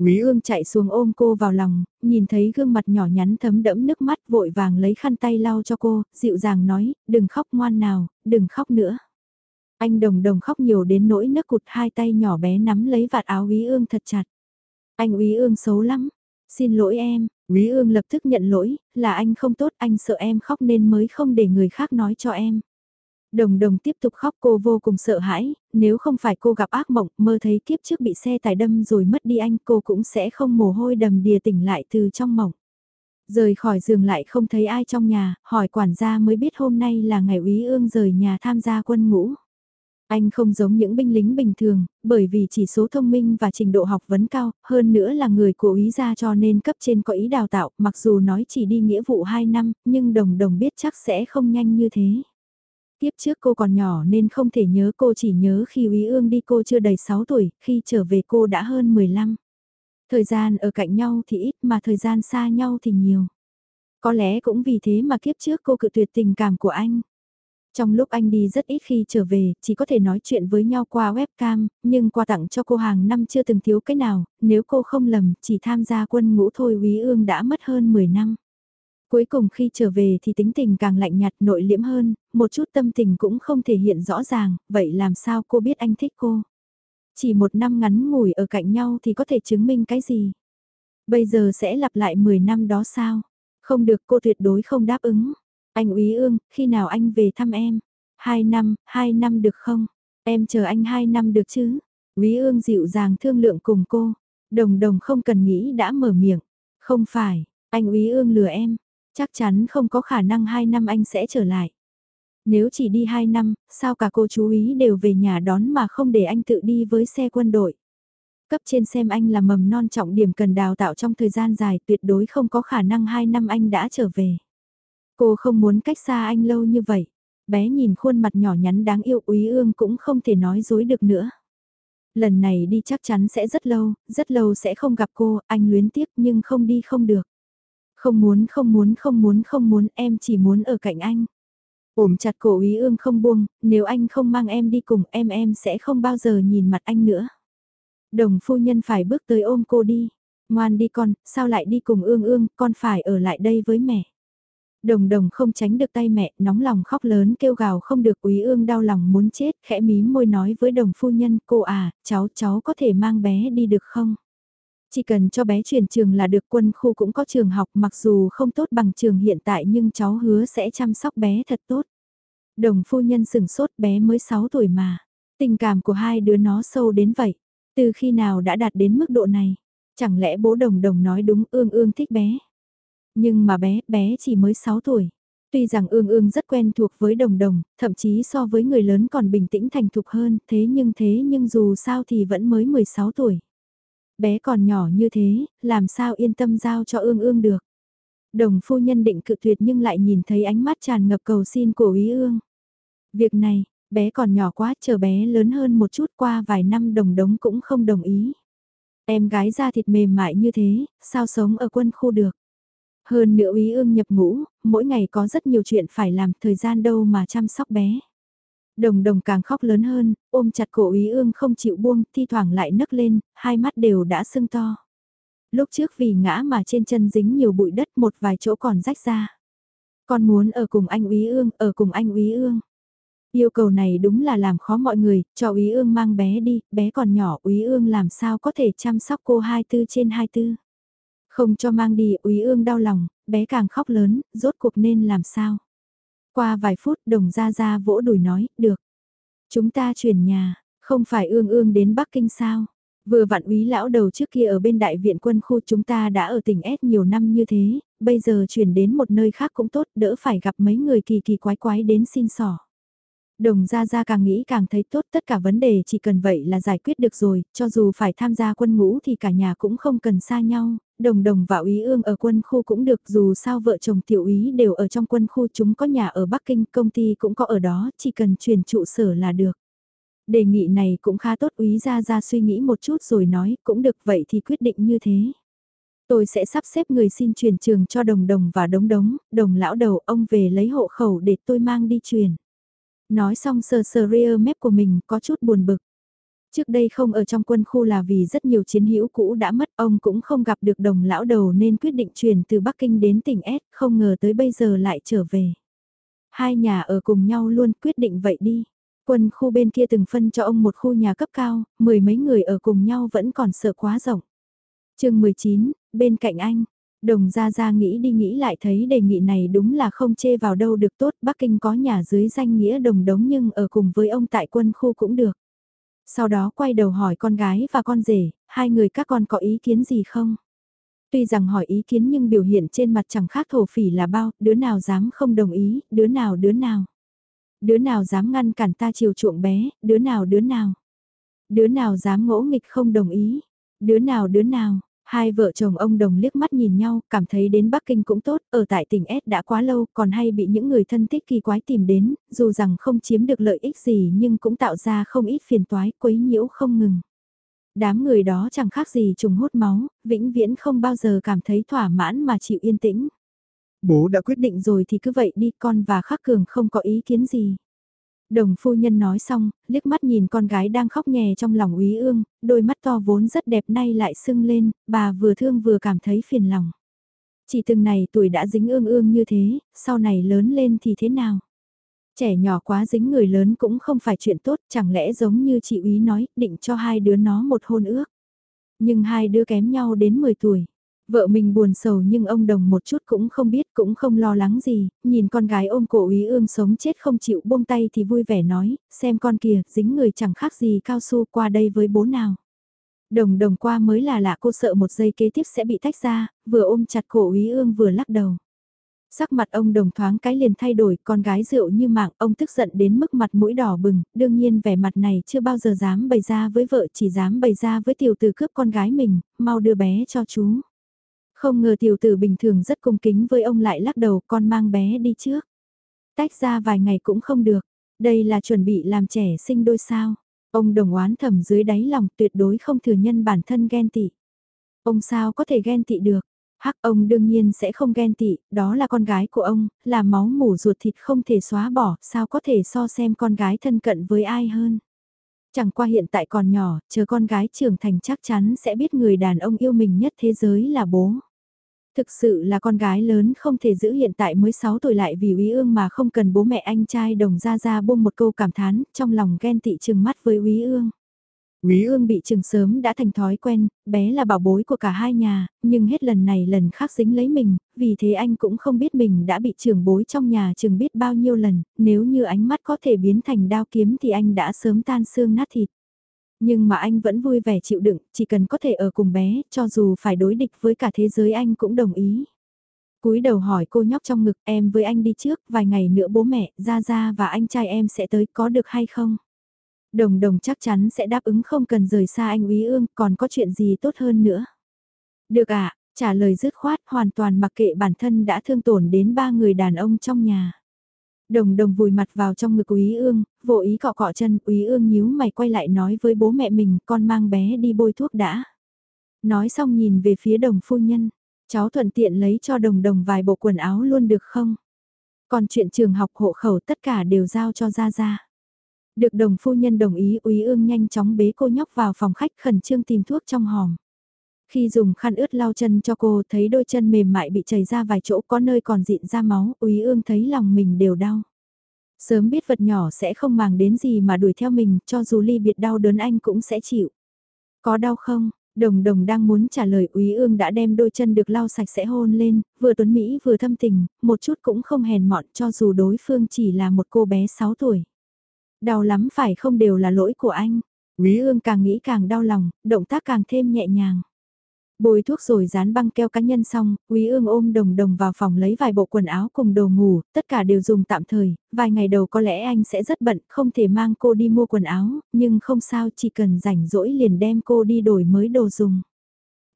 Quý ương chạy xuống ôm cô vào lòng, nhìn thấy gương mặt nhỏ nhắn thấm đẫm nước mắt vội vàng lấy khăn tay lau cho cô, dịu dàng nói, đừng khóc ngoan nào, đừng khóc nữa. Anh đồng đồng khóc nhiều đến nỗi nước cụt hai tay nhỏ bé nắm lấy vạt áo quý ương thật chặt. Anh quý ương xấu lắm, xin lỗi em, quý ương lập tức nhận lỗi, là anh không tốt, anh sợ em khóc nên mới không để người khác nói cho em. Đồng đồng tiếp tục khóc cô vô cùng sợ hãi, nếu không phải cô gặp ác mộng mơ thấy kiếp trước bị xe tải đâm rồi mất đi anh cô cũng sẽ không mồ hôi đầm đìa tỉnh lại từ trong mộng. Rời khỏi giường lại không thấy ai trong nhà, hỏi quản gia mới biết hôm nay là ngày úy ương rời nhà tham gia quân ngũ. Anh không giống những binh lính bình thường, bởi vì chỉ số thông minh và trình độ học vấn cao, hơn nữa là người của ý gia cho nên cấp trên có ý đào tạo, mặc dù nói chỉ đi nghĩa vụ 2 năm, nhưng đồng đồng biết chắc sẽ không nhanh như thế. Tiếp trước cô còn nhỏ nên không thể nhớ cô chỉ nhớ khi Úy Ương đi cô chưa đầy 6 tuổi, khi trở về cô đã hơn 15. Thời gian ở cạnh nhau thì ít mà thời gian xa nhau thì nhiều. Có lẽ cũng vì thế mà kiếp trước cô cự tuyệt tình cảm của anh. Trong lúc anh đi rất ít khi trở về, chỉ có thể nói chuyện với nhau qua webcam, nhưng quà tặng cho cô hàng năm chưa từng thiếu cái nào, nếu cô không lầm, chỉ tham gia quân ngũ thôi quý Ương đã mất hơn 10 năm. Cuối cùng khi trở về thì tính tình càng lạnh nhạt nội liễm hơn, một chút tâm tình cũng không thể hiện rõ ràng, vậy làm sao cô biết anh thích cô? Chỉ một năm ngắn ngủi ở cạnh nhau thì có thể chứng minh cái gì? Bây giờ sẽ lặp lại 10 năm đó sao? Không được cô tuyệt đối không đáp ứng. Anh úy ương, khi nào anh về thăm em? Hai năm, hai năm được không? Em chờ anh hai năm được chứ? Úy ương dịu dàng thương lượng cùng cô. Đồng đồng không cần nghĩ đã mở miệng. Không phải, anh úy ương lừa em. Chắc chắn không có khả năng hai năm anh sẽ trở lại. Nếu chỉ đi hai năm, sao cả cô chú ý đều về nhà đón mà không để anh tự đi với xe quân đội. Cấp trên xem anh là mầm non trọng điểm cần đào tạo trong thời gian dài tuyệt đối không có khả năng 2 năm anh đã trở về. Cô không muốn cách xa anh lâu như vậy. Bé nhìn khuôn mặt nhỏ nhắn đáng yêu úy ương cũng không thể nói dối được nữa. Lần này đi chắc chắn sẽ rất lâu, rất lâu sẽ không gặp cô, anh luyến tiếc nhưng không đi không được. Không muốn không muốn không muốn không muốn em chỉ muốn ở cạnh anh. Ôm chặt cổ úy ương không buông, nếu anh không mang em đi cùng em em sẽ không bao giờ nhìn mặt anh nữa. Đồng phu nhân phải bước tới ôm cô đi. Ngoan đi con, sao lại đi cùng ương ương, con phải ở lại đây với mẹ. Đồng đồng không tránh được tay mẹ, nóng lòng khóc lớn kêu gào không được quý ương đau lòng muốn chết, khẽ mím môi nói với đồng phu nhân, cô à, cháu cháu có thể mang bé đi được không? Chỉ cần cho bé chuyển trường là được quân khu cũng có trường học mặc dù không tốt bằng trường hiện tại nhưng cháu hứa sẽ chăm sóc bé thật tốt. Đồng phu nhân sừng sốt bé mới 6 tuổi mà. Tình cảm của hai đứa nó sâu đến vậy. Từ khi nào đã đạt đến mức độ này? Chẳng lẽ bố đồng đồng nói đúng ương ương thích bé? Nhưng mà bé, bé chỉ mới 6 tuổi. Tuy rằng ương ương rất quen thuộc với đồng đồng, thậm chí so với người lớn còn bình tĩnh thành thục hơn, thế nhưng thế nhưng dù sao thì vẫn mới 16 tuổi bé còn nhỏ như thế, làm sao yên tâm giao cho ương ương được. Đồng phu nhân định cự tuyệt nhưng lại nhìn thấy ánh mắt tràn ngập cầu xin của ý ương. Việc này, bé còn nhỏ quá, chờ bé lớn hơn một chút qua vài năm đồng đống cũng không đồng ý. Em gái da thịt mềm mại như thế, sao sống ở quân khu được. Hơn nữa úy ương nhập ngũ, mỗi ngày có rất nhiều chuyện phải làm, thời gian đâu mà chăm sóc bé. Đồng đồng càng khóc lớn hơn, ôm chặt cổ úy ương không chịu buông, thi thoảng lại nấc lên, hai mắt đều đã sưng to. Lúc trước vì ngã mà trên chân dính nhiều bụi đất một vài chỗ còn rách ra. Con muốn ở cùng anh úy ương, ở cùng anh úy ương. Yêu cầu này đúng là làm khó mọi người, cho úy ương mang bé đi, bé còn nhỏ úy ương làm sao có thể chăm sóc cô 24 trên 24. Không cho mang đi, úy ương đau lòng, bé càng khóc lớn, rốt cuộc nên làm sao. Qua vài phút đồng ra ra vỗ đùi nói, được. Chúng ta chuyển nhà, không phải ương ương đến Bắc Kinh sao? Vừa vặn úy lão đầu trước kia ở bên đại viện quân khu chúng ta đã ở tỉnh S nhiều năm như thế, bây giờ chuyển đến một nơi khác cũng tốt, đỡ phải gặp mấy người kỳ kỳ quái quái đến xin sỏ. Đồng Gia Gia càng nghĩ càng thấy tốt tất cả vấn đề chỉ cần vậy là giải quyết được rồi, cho dù phải tham gia quân ngũ thì cả nhà cũng không cần xa nhau, đồng đồng và úy ương ở quân khu cũng được dù sao vợ chồng tiểu úy đều ở trong quân khu chúng có nhà ở Bắc Kinh, công ty cũng có ở đó, chỉ cần chuyển trụ sở là được. Đề nghị này cũng khá tốt úy Gia Gia suy nghĩ một chút rồi nói cũng được vậy thì quyết định như thế. Tôi sẽ sắp xếp người xin truyền trường cho đồng đồng và đống đống, đồng lão đầu ông về lấy hộ khẩu để tôi mang đi truyền. Nói xong sờ sờ rear mép của mình có chút buồn bực. Trước đây không ở trong quân khu là vì rất nhiều chiến hữu cũ đã mất ông cũng không gặp được đồng lão đầu nên quyết định chuyển từ Bắc Kinh đến tỉnh S, không ngờ tới bây giờ lại trở về. Hai nhà ở cùng nhau luôn quyết định vậy đi. Quân khu bên kia từng phân cho ông một khu nhà cấp cao, mười mấy người ở cùng nhau vẫn còn sợ quá rộng. chương 19, bên cạnh anh, Đồng Gia Gia nghĩ đi nghĩ lại thấy đề nghị này đúng là không chê vào đâu được tốt, Bắc Kinh có nhà dưới danh nghĩa đồng đống nhưng ở cùng với ông tại quân khu cũng được. Sau đó quay đầu hỏi con gái và con rể, hai người các con có ý kiến gì không? Tuy rằng hỏi ý kiến nhưng biểu hiện trên mặt chẳng khác thổ phỉ là bao, đứa nào dám không đồng ý, đứa nào đứa nào. Đứa nào dám ngăn cản ta chiều chuộng bé, đứa nào đứa nào. Đứa nào dám ngỗ nghịch không đồng ý, đứa nào đứa nào. Hai vợ chồng ông đồng liếc mắt nhìn nhau, cảm thấy đến Bắc Kinh cũng tốt, ở tại tỉnh S đã quá lâu, còn hay bị những người thân thích kỳ quái tìm đến, dù rằng không chiếm được lợi ích gì nhưng cũng tạo ra không ít phiền toái, quấy nhiễu không ngừng. Đám người đó chẳng khác gì trùng hút máu, vĩnh viễn không bao giờ cảm thấy thỏa mãn mà chịu yên tĩnh. Bố đã quyết định rồi thì cứ vậy đi con và khắc cường không có ý kiến gì. Đồng phu nhân nói xong, liếc mắt nhìn con gái đang khóc nhè trong lòng úy ương, đôi mắt to vốn rất đẹp nay lại sưng lên, bà vừa thương vừa cảm thấy phiền lòng. Chỉ từng này tuổi đã dính ương ương như thế, sau này lớn lên thì thế nào? Trẻ nhỏ quá dính người lớn cũng không phải chuyện tốt, chẳng lẽ giống như chị úy nói, định cho hai đứa nó một hôn ước. Nhưng hai đứa kém nhau đến 10 tuổi. Vợ mình buồn sầu nhưng ông đồng một chút cũng không biết cũng không lo lắng gì, nhìn con gái ôm cổ úy ương sống chết không chịu buông tay thì vui vẻ nói, xem con kìa, dính người chẳng khác gì cao su qua đây với bố nào. Đồng đồng qua mới là lạ cô sợ một giây kế tiếp sẽ bị tách ra, vừa ôm chặt cổ úy ương vừa lắc đầu. Sắc mặt ông đồng thoáng cái liền thay đổi, con gái rượu như mạng, ông tức giận đến mức mặt mũi đỏ bừng, đương nhiên vẻ mặt này chưa bao giờ dám bày ra với vợ chỉ dám bày ra với tiểu tử cướp con gái mình, mau đưa bé cho chú. Không ngờ tiểu tử bình thường rất cung kính với ông lại lắc đầu con mang bé đi trước. Tách ra vài ngày cũng không được, đây là chuẩn bị làm trẻ sinh đôi sao. Ông đồng oán thầm dưới đáy lòng tuyệt đối không thừa nhân bản thân ghen tị. Ông sao có thể ghen tị được, hắc ông đương nhiên sẽ không ghen tị, đó là con gái của ông, là máu mủ ruột thịt không thể xóa bỏ, sao có thể so xem con gái thân cận với ai hơn. Chẳng qua hiện tại còn nhỏ, chờ con gái trưởng thành chắc chắn sẽ biết người đàn ông yêu mình nhất thế giới là bố. Thực sự là con gái lớn không thể giữ hiện tại mới 6 tuổi lại vì úy ương mà không cần bố mẹ anh trai đồng ra ra buông một câu cảm thán, trong lòng ghen tị trừng mắt với úy ương. Úy ương bị trừng sớm đã thành thói quen, bé là bảo bối của cả hai nhà, nhưng hết lần này lần khác dính lấy mình, vì thế anh cũng không biết mình đã bị trưởng bối trong nhà trường biết bao nhiêu lần, nếu như ánh mắt có thể biến thành đao kiếm thì anh đã sớm tan xương nát thịt. Nhưng mà anh vẫn vui vẻ chịu đựng, chỉ cần có thể ở cùng bé, cho dù phải đối địch với cả thế giới anh cũng đồng ý. cúi đầu hỏi cô nhóc trong ngực em với anh đi trước, vài ngày nữa bố mẹ, Gia Gia và anh trai em sẽ tới có được hay không? Đồng đồng chắc chắn sẽ đáp ứng không cần rời xa anh úy ương, còn có chuyện gì tốt hơn nữa. Được ạ, trả lời dứt khoát hoàn toàn mặc kệ bản thân đã thương tổn đến ba người đàn ông trong nhà. Đồng đồng vùi mặt vào trong ngực Úy Ương, vô ý cọ cọ chân, Úy Ương nhíu mày quay lại nói với bố mẹ mình, con mang bé đi bôi thuốc đã. Nói xong nhìn về phía đồng phu nhân, cháu thuận tiện lấy cho đồng đồng vài bộ quần áo luôn được không? Còn chuyện trường học hộ khẩu tất cả đều giao cho Gia Gia. Được đồng phu nhân đồng ý Úy Ương nhanh chóng bế cô nhóc vào phòng khách khẩn trương tìm thuốc trong hòm. Khi dùng khăn ướt lau chân cho cô thấy đôi chân mềm mại bị chảy ra vài chỗ có nơi còn dịn ra máu, úy ương thấy lòng mình đều đau. Sớm biết vật nhỏ sẽ không màng đến gì mà đuổi theo mình, cho dù ly biệt đau đớn anh cũng sẽ chịu. Có đau không? Đồng đồng đang muốn trả lời úy ương đã đem đôi chân được lau sạch sẽ hôn lên, vừa tuấn Mỹ vừa thâm tình, một chút cũng không hèn mọn cho dù đối phương chỉ là một cô bé 6 tuổi. Đau lắm phải không đều là lỗi của anh. Úy ương càng nghĩ càng đau lòng, động tác càng thêm nhẹ nhàng. Bôi thuốc rồi dán băng keo cá nhân xong, Quý ương ôm đồng đồng vào phòng lấy vài bộ quần áo cùng đồ ngủ, tất cả đều dùng tạm thời, vài ngày đầu có lẽ anh sẽ rất bận, không thể mang cô đi mua quần áo, nhưng không sao chỉ cần rảnh rỗi liền đem cô đi đổi mới đồ dùng.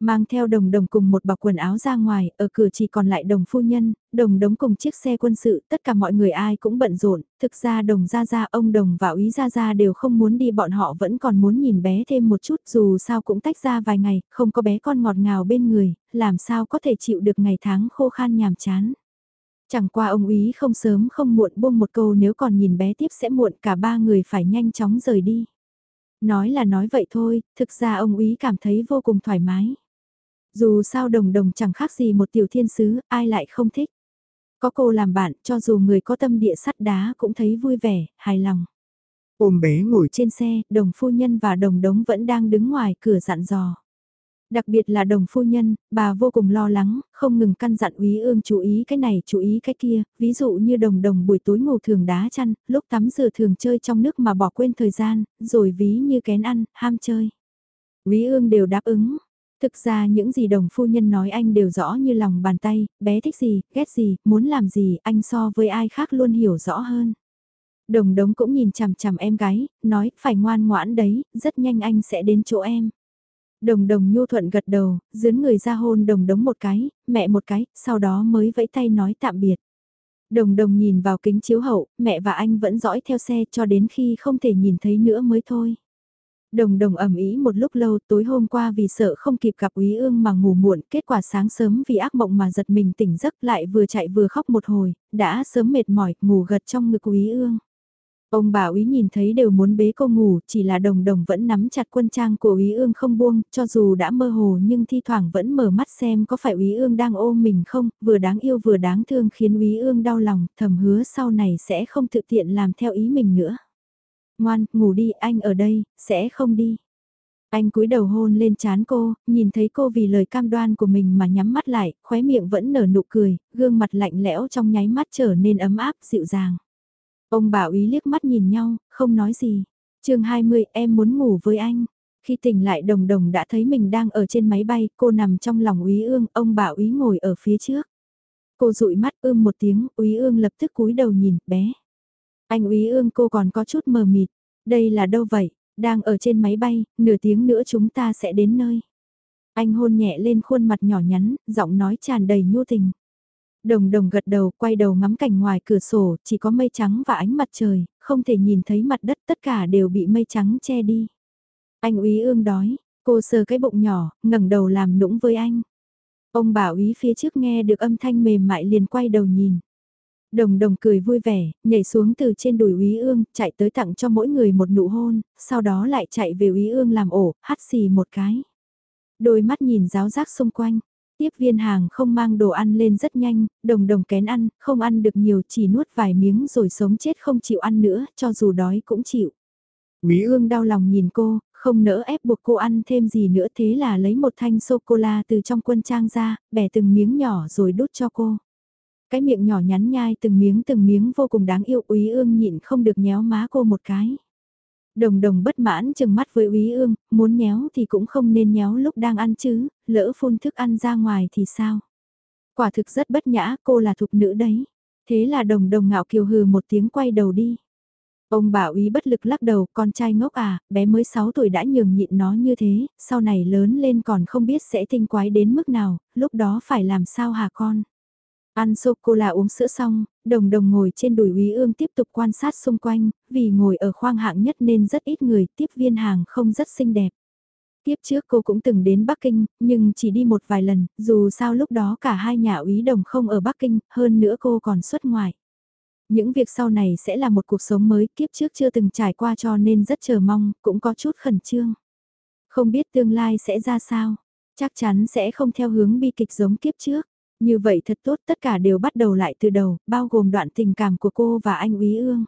Mang theo đồng đồng cùng một bọc quần áo ra ngoài, ở cửa chỉ còn lại đồng phu nhân, đồng đống cùng chiếc xe quân sự, tất cả mọi người ai cũng bận rộn, thực ra đồng ra ra ông đồng và úy ra ra đều không muốn đi bọn họ vẫn còn muốn nhìn bé thêm một chút dù sao cũng tách ra vài ngày, không có bé con ngọt ngào bên người, làm sao có thể chịu được ngày tháng khô khan nhàm chán. Chẳng qua ông úy không sớm không muộn buông một câu nếu còn nhìn bé tiếp sẽ muộn cả ba người phải nhanh chóng rời đi. Nói là nói vậy thôi, thực ra ông úy cảm thấy vô cùng thoải mái. Dù sao đồng đồng chẳng khác gì một tiểu thiên sứ, ai lại không thích. Có cô làm bạn, cho dù người có tâm địa sắt đá cũng thấy vui vẻ, hài lòng. Ôm bé ngồi trên xe, đồng phu nhân và đồng đống vẫn đang đứng ngoài cửa dặn dò. Đặc biệt là đồng phu nhân, bà vô cùng lo lắng, không ngừng căn dặn úy ương chú ý cái này chú ý cái kia, ví dụ như đồng đồng buổi tối ngủ thường đá chăn, lúc tắm rửa thường chơi trong nước mà bỏ quên thời gian, rồi ví như kén ăn, ham chơi. Úy ương đều đáp ứng, Thực ra những gì đồng phu nhân nói anh đều rõ như lòng bàn tay, bé thích gì, ghét gì, muốn làm gì, anh so với ai khác luôn hiểu rõ hơn. Đồng đống cũng nhìn chằm chằm em gái, nói, phải ngoan ngoãn đấy, rất nhanh anh sẽ đến chỗ em. Đồng đồng nhu thuận gật đầu, dướn người ra hôn đồng đống một cái, mẹ một cái, sau đó mới vẫy tay nói tạm biệt. Đồng đồng nhìn vào kính chiếu hậu, mẹ và anh vẫn dõi theo xe cho đến khi không thể nhìn thấy nữa mới thôi. Đồng đồng ẩm ý một lúc lâu tối hôm qua vì sợ không kịp gặp úy ương mà ngủ muộn, kết quả sáng sớm vì ác mộng mà giật mình tỉnh giấc lại vừa chạy vừa khóc một hồi, đã sớm mệt mỏi, ngủ gật trong ngực úy ương. Ông bà úy nhìn thấy đều muốn bế cô ngủ, chỉ là đồng đồng vẫn nắm chặt quân trang của úy ương không buông, cho dù đã mơ hồ nhưng thi thoảng vẫn mở mắt xem có phải úy ương đang ôm mình không, vừa đáng yêu vừa đáng thương khiến úy ương đau lòng, thầm hứa sau này sẽ không thực tiện làm theo ý mình nữa. Ngoan, ngủ đi, anh ở đây, sẽ không đi. Anh cúi đầu hôn lên chán cô, nhìn thấy cô vì lời cam đoan của mình mà nhắm mắt lại, khóe miệng vẫn nở nụ cười, gương mặt lạnh lẽo trong nháy mắt trở nên ấm áp, dịu dàng. Ông bảo ý liếc mắt nhìn nhau, không nói gì. chương 20, em muốn ngủ với anh. Khi tỉnh lại đồng đồng đã thấy mình đang ở trên máy bay, cô nằm trong lòng úy ương, ông bảo úy ngồi ở phía trước. Cô dụi mắt ưm một tiếng, úy ương lập tức cúi đầu nhìn, bé. Anh úy ương cô còn có chút mờ mịt. Đây là đâu vậy? Đang ở trên máy bay, nửa tiếng nữa chúng ta sẽ đến nơi. Anh hôn nhẹ lên khuôn mặt nhỏ nhắn, giọng nói tràn đầy nhu tình. Đồng đồng gật đầu, quay đầu ngắm cảnh ngoài cửa sổ, chỉ có mây trắng và ánh mặt trời, không thể nhìn thấy mặt đất tất cả đều bị mây trắng che đi. Anh úy ương đói, cô sờ cái bụng nhỏ, ngẩng đầu làm nũng với anh. Ông bảo úy phía trước nghe được âm thanh mềm mại liền quay đầu nhìn. Đồng đồng cười vui vẻ, nhảy xuống từ trên đùi úy ương, chạy tới tặng cho mỗi người một nụ hôn, sau đó lại chạy về úy ương làm ổ, hắt xì một cái. Đôi mắt nhìn giáo giác xung quanh, tiếp viên hàng không mang đồ ăn lên rất nhanh, đồng đồng kén ăn, không ăn được nhiều chỉ nuốt vài miếng rồi sống chết không chịu ăn nữa, cho dù đói cũng chịu. Úy ương đau lòng nhìn cô, không nỡ ép buộc cô ăn thêm gì nữa thế là lấy một thanh sô-cô-la từ trong quân trang ra, bẻ từng miếng nhỏ rồi đút cho cô cái miệng nhỏ nhắn nhai từng miếng từng miếng vô cùng đáng yêu úy ương nhịn không được nhéo má cô một cái. Đồng đồng bất mãn chừng mắt với úy ương, muốn nhéo thì cũng không nên nhéo lúc đang ăn chứ, lỡ phun thức ăn ra ngoài thì sao. Quả thực rất bất nhã, cô là thục nữ đấy. Thế là đồng đồng ngạo kiều hừ một tiếng quay đầu đi. Ông bảo úy bất lực lắc đầu, con trai ngốc à, bé mới 6 tuổi đã nhường nhịn nó như thế, sau này lớn lên còn không biết sẽ tinh quái đến mức nào, lúc đó phải làm sao hả con. Ăn sô-cô-la uống sữa xong, đồng đồng ngồi trên đùi úy ương tiếp tục quan sát xung quanh, vì ngồi ở khoang hạng nhất nên rất ít người, tiếp viên hàng không rất xinh đẹp. Tiếp trước cô cũng từng đến Bắc Kinh, nhưng chỉ đi một vài lần, dù sao lúc đó cả hai nhà úy đồng không ở Bắc Kinh, hơn nữa cô còn xuất ngoại. Những việc sau này sẽ là một cuộc sống mới, kiếp trước chưa từng trải qua cho nên rất chờ mong, cũng có chút khẩn trương. Không biết tương lai sẽ ra sao, chắc chắn sẽ không theo hướng bi kịch giống kiếp trước. Như vậy thật tốt tất cả đều bắt đầu lại từ đầu, bao gồm đoạn tình cảm của cô và anh Úy Ương.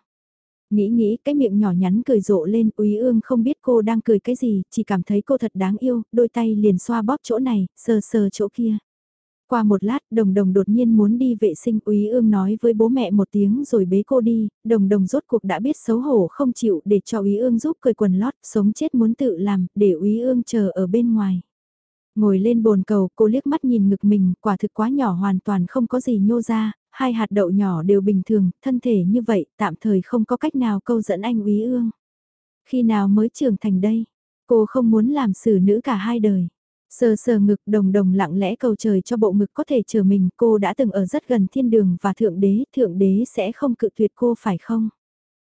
Nghĩ nghĩ cái miệng nhỏ nhắn cười rộ lên, úy ương không biết cô đang cười cái gì, chỉ cảm thấy cô thật đáng yêu, đôi tay liền xoa bóp chỗ này, sờ sờ chỗ kia. Qua một lát, đồng đồng đột nhiên muốn đi vệ sinh úy ương nói với bố mẹ một tiếng rồi bế cô đi, đồng đồng rốt cuộc đã biết xấu hổ không chịu để cho úy ương giúp cười quần lót, sống chết muốn tự làm, để úy ương chờ ở bên ngoài. Ngồi lên bồn cầu, cô liếc mắt nhìn ngực mình, quả thực quá nhỏ hoàn toàn không có gì nhô ra, hai hạt đậu nhỏ đều bình thường, thân thể như vậy, tạm thời không có cách nào câu dẫn anh úy ương. Khi nào mới trưởng thành đây? Cô không muốn làm xử nữ cả hai đời. Sờ sờ ngực đồng đồng lặng lẽ cầu trời cho bộ ngực có thể chờ mình, cô đã từng ở rất gần thiên đường và thượng đế, thượng đế sẽ không cự tuyệt cô phải không?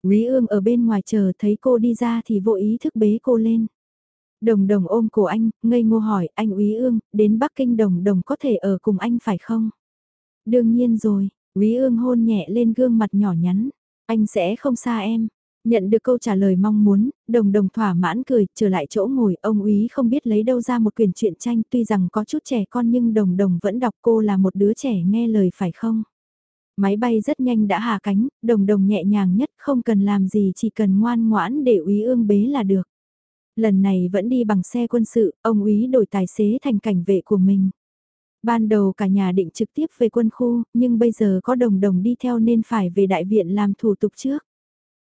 Quý ương ở bên ngoài chờ thấy cô đi ra thì vô ý thức bế cô lên. Đồng đồng ôm cổ anh, ngây ngô hỏi, anh Úy ương, đến Bắc Kinh đồng đồng có thể ở cùng anh phải không? Đương nhiên rồi, Úy ương hôn nhẹ lên gương mặt nhỏ nhắn, anh sẽ không xa em. Nhận được câu trả lời mong muốn, đồng đồng thỏa mãn cười, trở lại chỗ ngồi, ông úy không biết lấy đâu ra một quyển truyện tranh tuy rằng có chút trẻ con nhưng đồng đồng vẫn đọc cô là một đứa trẻ nghe lời phải không? Máy bay rất nhanh đã hạ cánh, đồng đồng nhẹ nhàng nhất không cần làm gì chỉ cần ngoan ngoãn để úy ương bế là được. Lần này vẫn đi bằng xe quân sự, ông úy đổi tài xế thành cảnh vệ của mình. Ban đầu cả nhà định trực tiếp về quân khu, nhưng bây giờ có đồng đồng đi theo nên phải về đại viện làm thủ tục trước.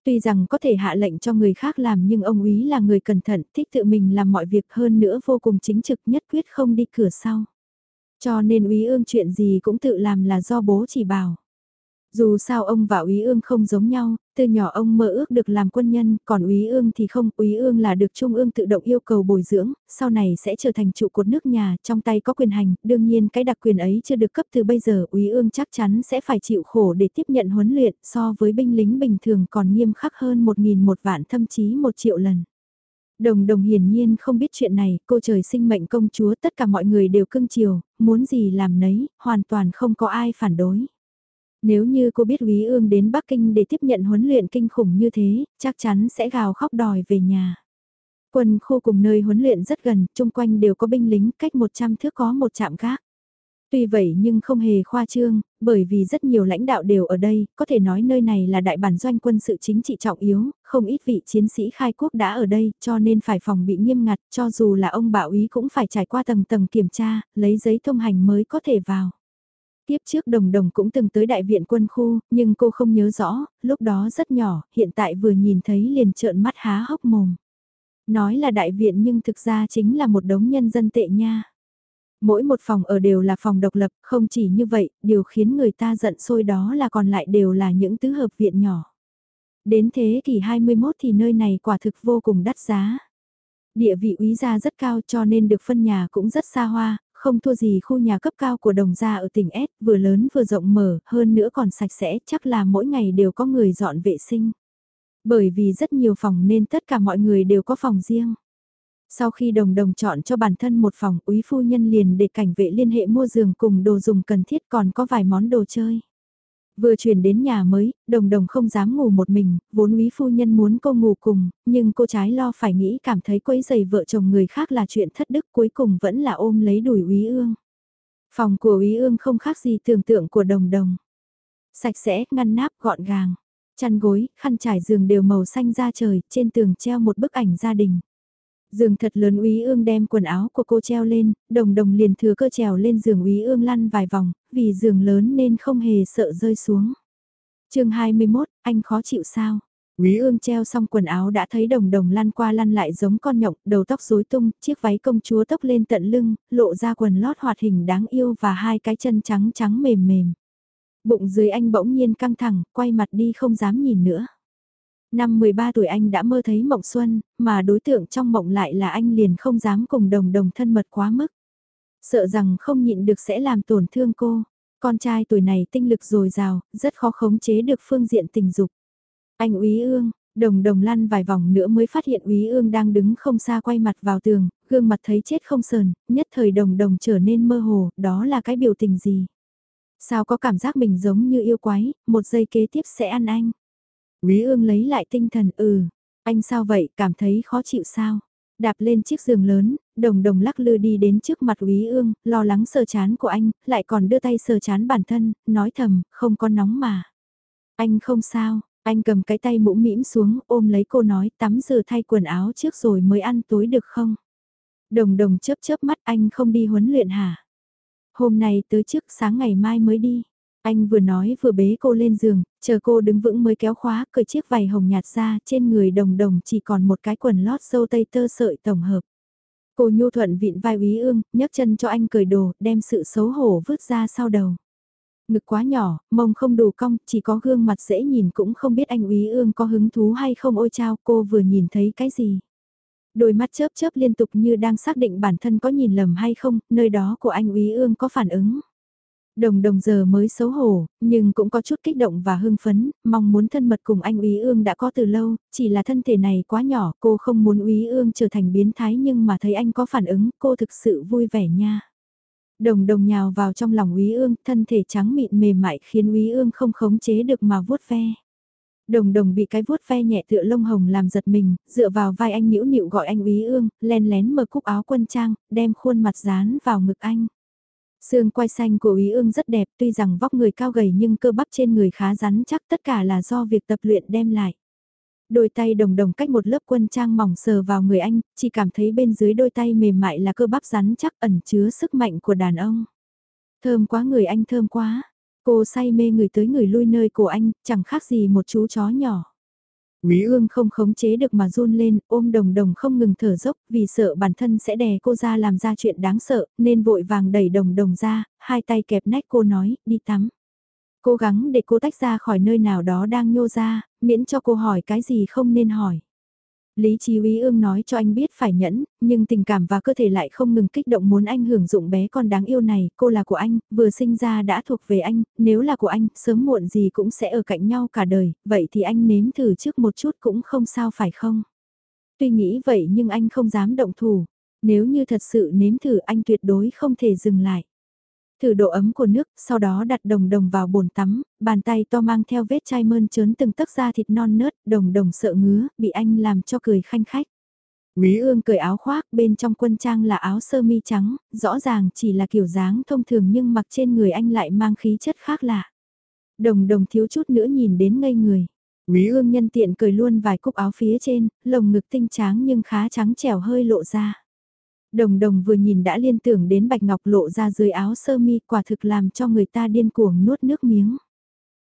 Tuy rằng có thể hạ lệnh cho người khác làm nhưng ông úy là người cẩn thận, thích tự mình làm mọi việc hơn nữa vô cùng chính trực nhất quyết không đi cửa sau. Cho nên úy ương chuyện gì cũng tự làm là do bố chỉ bảo. Dù sao ông và Úy Ương không giống nhau, từ nhỏ ông mơ ước được làm quân nhân, còn Úy Ương thì không, Úy Ương là được Trung ương tự động yêu cầu bồi dưỡng, sau này sẽ trở thành trụ cột nước nhà, trong tay có quyền hành, đương nhiên cái đặc quyền ấy chưa được cấp từ bây giờ, Úy Ương chắc chắn sẽ phải chịu khổ để tiếp nhận huấn luyện, so với binh lính bình thường còn nghiêm khắc hơn một nghìn một vạn thậm chí một triệu lần. Đồng đồng hiển nhiên không biết chuyện này, cô trời sinh mệnh công chúa tất cả mọi người đều cưng chiều, muốn gì làm nấy, hoàn toàn không có ai phản đối. Nếu như cô biết Quý Ương đến Bắc Kinh để tiếp nhận huấn luyện kinh khủng như thế, chắc chắn sẽ gào khóc đòi về nhà. Quân khu cùng nơi huấn luyện rất gần, chung quanh đều có binh lính, cách 100 thước có một trạm gác. Tuy vậy nhưng không hề khoa trương, bởi vì rất nhiều lãnh đạo đều ở đây, có thể nói nơi này là đại bản doanh quân sự chính trị trọng yếu, không ít vị chiến sĩ khai quốc đã ở đây, cho nên phải phòng bị nghiêm ngặt, cho dù là ông bảo úy cũng phải trải qua tầng tầng kiểm tra, lấy giấy thông hành mới có thể vào. Tiếp trước đồng đồng cũng từng tới đại viện quân khu, nhưng cô không nhớ rõ, lúc đó rất nhỏ, hiện tại vừa nhìn thấy liền trợn mắt há hốc mồm. Nói là đại viện nhưng thực ra chính là một đống nhân dân tệ nha. Mỗi một phòng ở đều là phòng độc lập, không chỉ như vậy, điều khiến người ta giận sôi đó là còn lại đều là những tứ hợp viện nhỏ. Đến thế kỷ 21 thì nơi này quả thực vô cùng đắt giá. Địa vị úy gia rất cao cho nên được phân nhà cũng rất xa hoa, không thua gì khu nhà cấp cao của đồng gia ở tỉnh S, vừa lớn vừa rộng mở, hơn nữa còn sạch sẽ, chắc là mỗi ngày đều có người dọn vệ sinh. Bởi vì rất nhiều phòng nên tất cả mọi người đều có phòng riêng. Sau khi đồng đồng chọn cho bản thân một phòng, úy phu nhân liền để cảnh vệ liên hệ mua giường cùng đồ dùng cần thiết còn có vài món đồ chơi. Vừa chuyển đến nhà mới, đồng đồng không dám ngủ một mình, vốn úy phu nhân muốn cô ngủ cùng, nhưng cô trái lo phải nghĩ cảm thấy quấy giày vợ chồng người khác là chuyện thất đức cuối cùng vẫn là ôm lấy đuổi úy ương. Phòng của úy ương không khác gì tưởng tượng của đồng đồng. Sạch sẽ, ngăn nắp, gọn gàng. Chăn gối, khăn trải giường đều màu xanh da trời, trên tường treo một bức ảnh gia đình. Giường thật lớn úy ương đem quần áo của cô treo lên, đồng đồng liền thừa cơ trèo lên giường úy ương lăn vài vòng, vì giường lớn nên không hề sợ rơi xuống. chương 21, anh khó chịu sao? Quý ương treo xong quần áo đã thấy đồng đồng lăn qua lăn lại giống con nhộng, đầu tóc rối tung, chiếc váy công chúa tóc lên tận lưng, lộ ra quần lót hoạt hình đáng yêu và hai cái chân trắng trắng mềm mềm. Bụng dưới anh bỗng nhiên căng thẳng, quay mặt đi không dám nhìn nữa. Năm 13 tuổi anh đã mơ thấy mộng xuân, mà đối tượng trong mộng lại là anh liền không dám cùng đồng đồng thân mật quá mức. Sợ rằng không nhịn được sẽ làm tổn thương cô. Con trai tuổi này tinh lực dồi dào, rất khó khống chế được phương diện tình dục. Anh úy ương, đồng đồng lăn vài vòng nữa mới phát hiện úy ương đang đứng không xa quay mặt vào tường, gương mặt thấy chết không sờn, nhất thời đồng đồng trở nên mơ hồ, đó là cái biểu tình gì? Sao có cảm giác mình giống như yêu quái, một giây kế tiếp sẽ ăn anh? Quý ương lấy lại tinh thần ừ, anh sao vậy, cảm thấy khó chịu sao? Đạp lên chiếc giường lớn, đồng đồng lắc lư đi đến trước mặt Quý ương, lo lắng sờ chán của anh, lại còn đưa tay sờ chán bản thân, nói thầm, không có nóng mà. Anh không sao, Anh cầm cái tay mũm mĩm xuống ôm lấy cô nói tắm rửa thay quần áo trước rồi mới ăn tối được không? Đồng đồng chớp chớp mắt anh không đi huấn luyện hả? Hôm nay tới trước sáng ngày mai mới đi. Anh vừa nói vừa bế cô lên giường, chờ cô đứng vững mới kéo khóa, cởi chiếc vải hồng nhạt ra, trên người đồng đồng chỉ còn một cái quần lót sâu tây tơ sợi tổng hợp. Cô nhu thuận vịn vai úy ương, nhấc chân cho anh cởi đồ, đem sự xấu hổ vứt ra sau đầu. Ngực quá nhỏ, mông không đủ cong, chỉ có gương mặt dễ nhìn cũng không biết anh úy ương có hứng thú hay không ôi chao cô vừa nhìn thấy cái gì. Đôi mắt chớp chớp liên tục như đang xác định bản thân có nhìn lầm hay không, nơi đó của anh úy ương có phản ứng. Đồng đồng giờ mới xấu hổ, nhưng cũng có chút kích động và hưng phấn, mong muốn thân mật cùng anh úy ương đã có từ lâu, chỉ là thân thể này quá nhỏ, cô không muốn úy ương trở thành biến thái nhưng mà thấy anh có phản ứng, cô thực sự vui vẻ nha. Đồng đồng nhào vào trong lòng úy ương, thân thể trắng mịn mềm mại khiến úy ương không khống chế được mà vuốt ve. Đồng đồng bị cái vuốt ve nhẹ tựa lông hồng làm giật mình, dựa vào vai anh nhiễu nịu gọi anh úy ương, len lén mở cúc áo quân trang, đem khuôn mặt dán vào ngực anh. Xương quai xanh của ý Ương rất đẹp, tuy rằng vóc người cao gầy nhưng cơ bắp trên người khá rắn chắc tất cả là do việc tập luyện đem lại. Đôi tay đồng đồng cách một lớp quân trang mỏng sờ vào người anh, chỉ cảm thấy bên dưới đôi tay mềm mại là cơ bắp rắn chắc ẩn chứa sức mạnh của đàn ông. Thơm quá người anh thơm quá. Cô say mê người tới người lui nơi của anh, chẳng khác gì một chú chó nhỏ. Quý ương không khống chế được mà run lên, ôm đồng đồng không ngừng thở dốc, vì sợ bản thân sẽ đè cô ra làm ra chuyện đáng sợ, nên vội vàng đẩy đồng đồng ra, hai tay kẹp nách cô nói, đi tắm. Cố gắng để cô tách ra khỏi nơi nào đó đang nhô ra, miễn cho cô hỏi cái gì không nên hỏi. Lý Chí Uy Ương nói cho anh biết phải nhẫn, nhưng tình cảm và cơ thể lại không ngừng kích động muốn anh hưởng dụng bé con đáng yêu này, cô là của anh, vừa sinh ra đã thuộc về anh, nếu là của anh, sớm muộn gì cũng sẽ ở cạnh nhau cả đời, vậy thì anh nếm thử trước một chút cũng không sao phải không? Tuy nghĩ vậy nhưng anh không dám động thủ, nếu như thật sự nếm thử anh tuyệt đối không thể dừng lại. Thử độ ấm của nước, sau đó đặt đồng đồng vào bồn tắm, bàn tay to mang theo vết chai mơn trớn từng tấc da thịt non nớt, đồng đồng sợ ngứa, bị anh làm cho cười khanh khách. Quý ương cởi áo khoác, bên trong quân trang là áo sơ mi trắng, rõ ràng chỉ là kiểu dáng thông thường nhưng mặc trên người anh lại mang khí chất khác lạ. Đồng đồng thiếu chút nữa nhìn đến ngây người. Quý ương nhân tiện cười luôn vài cúc áo phía trên, lồng ngực tinh tráng nhưng khá trắng trẻo hơi lộ ra. Đồng đồng vừa nhìn đã liên tưởng đến bạch ngọc lộ ra dưới áo sơ mi quả thực làm cho người ta điên cuồng nuốt nước miếng.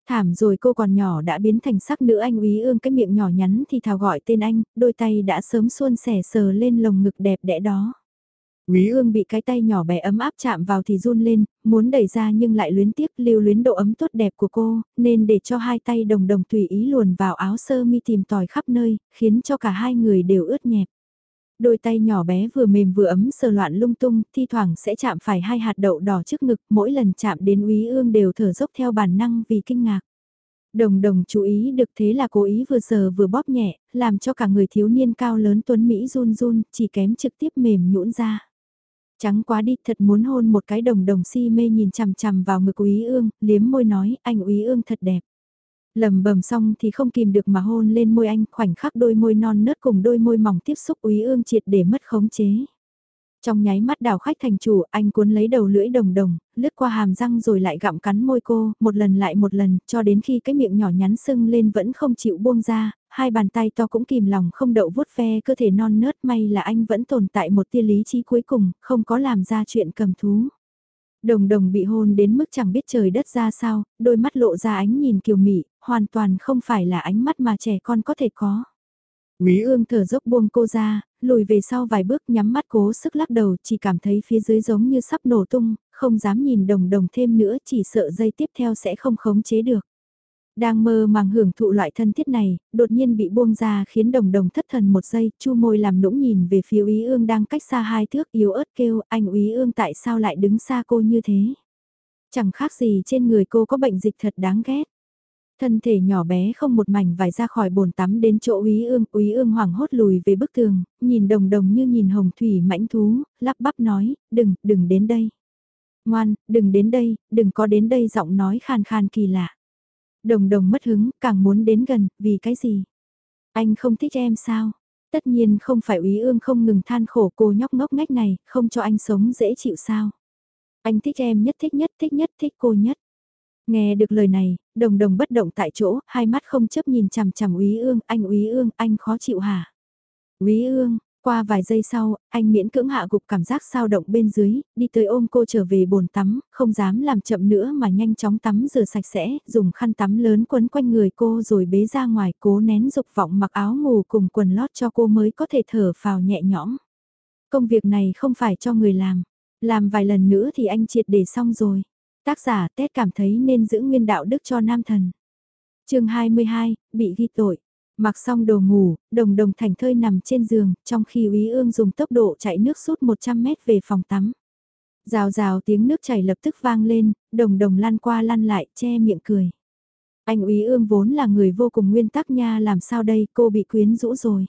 Thảm rồi cô còn nhỏ đã biến thành sắc nữ anh úy ương cái miệng nhỏ nhắn thì thào gọi tên anh, đôi tay đã sớm xuôn sẻ sờ lên lồng ngực đẹp đẽ đó. Quý ương bị cái tay nhỏ bé ấm áp chạm vào thì run lên, muốn đẩy ra nhưng lại luyến tiếc lưu luyến độ ấm tốt đẹp của cô, nên để cho hai tay đồng đồng tùy ý luồn vào áo sơ mi tìm tòi khắp nơi, khiến cho cả hai người đều ướt nhẹp. Đôi tay nhỏ bé vừa mềm vừa ấm sờ loạn lung tung, thi thoảng sẽ chạm phải hai hạt đậu đỏ trước ngực, mỗi lần chạm đến úy ương đều thở dốc theo bản năng vì kinh ngạc. Đồng đồng chú ý được thế là cố ý vừa sờ vừa bóp nhẹ, làm cho cả người thiếu niên cao lớn tuấn Mỹ run run, chỉ kém trực tiếp mềm nhũn ra. Trắng quá đi thật muốn hôn một cái đồng đồng si mê nhìn chằm chằm vào ngực úy ương, liếm môi nói anh úy ương thật đẹp lầm bầm xong thì không kìm được mà hôn lên môi anh, khoảnh khắc đôi môi non nớt cùng đôi môi mỏng tiếp xúc úy ương triệt để mất khống chế. Trong nháy mắt đảo khách thành chủ, anh cuốn lấy đầu lưỡi đồng đồng, lướt qua hàm răng rồi lại gặm cắn môi cô, một lần lại một lần, cho đến khi cái miệng nhỏ nhắn sưng lên vẫn không chịu buông ra, hai bàn tay to cũng kìm lòng không đậu vuốt ve cơ thể non nớt may là anh vẫn tồn tại một tia lý trí cuối cùng, không có làm ra chuyện cầm thú. Đồng đồng bị hôn đến mức chẳng biết trời đất ra sao, đôi mắt lộ ra ánh nhìn kiều mị, hoàn toàn không phải là ánh mắt mà trẻ con có thể có. Quý ương thở dốc buông cô ra, lùi về sau vài bước nhắm mắt cố sức lắc đầu chỉ cảm thấy phía dưới giống như sắp nổ tung, không dám nhìn đồng đồng thêm nữa chỉ sợ dây tiếp theo sẽ không khống chế được. Đang mơ màng hưởng thụ loại thân thiết này, đột nhiên bị buông ra khiến đồng đồng thất thần một giây, chu môi làm nũng nhìn về phía úy ương đang cách xa hai thước yếu ớt kêu anh úy ương tại sao lại đứng xa cô như thế. Chẳng khác gì trên người cô có bệnh dịch thật đáng ghét. Thân thể nhỏ bé không một mảnh vải ra khỏi bồn tắm đến chỗ úy ương, úy ương hoảng hốt lùi về bức tường, nhìn đồng đồng như nhìn hồng thủy mãnh thú, lắp bắp nói, đừng, đừng đến đây. Ngoan, đừng đến đây, đừng có đến đây giọng nói khan khan kỳ lạ. Đồng đồng mất hứng, càng muốn đến gần, vì cái gì? Anh không thích em sao? Tất nhiên không phải úy ương không ngừng than khổ cô nhóc ngốc ngách này, không cho anh sống dễ chịu sao? Anh thích em nhất thích nhất thích nhất thích cô nhất. Nghe được lời này, đồng đồng bất động tại chỗ, hai mắt không chấp nhìn chằm chằm úy ương, anh úy ương, anh khó chịu hả? úy ương, qua vài giây sau, anh miễn cưỡng hạ gục cảm giác sao động bên dưới, đi tới ôm cô trở về bồn tắm, không dám làm chậm nữa mà nhanh chóng tắm rửa sạch sẽ, dùng khăn tắm lớn quấn quanh người cô rồi bế ra ngoài cố nén dục vọng mặc áo ngủ cùng quần lót cho cô mới có thể thở phào nhẹ nhõm. Công việc này không phải cho người làm, làm vài lần nữa thì anh triệt để xong rồi. Tác giả Tết cảm thấy nên giữ nguyên đạo đức cho nam thần. chương 22, bị ghi tội. Mặc xong đồ ngủ, đồng đồng thành thơi nằm trên giường, trong khi úy ương dùng tốc độ chạy nước suốt 100 mét về phòng tắm. Rào rào tiếng nước chảy lập tức vang lên, đồng đồng lăn qua lăn lại, che miệng cười. Anh úy ương vốn là người vô cùng nguyên tắc nha làm sao đây cô bị quyến rũ rồi.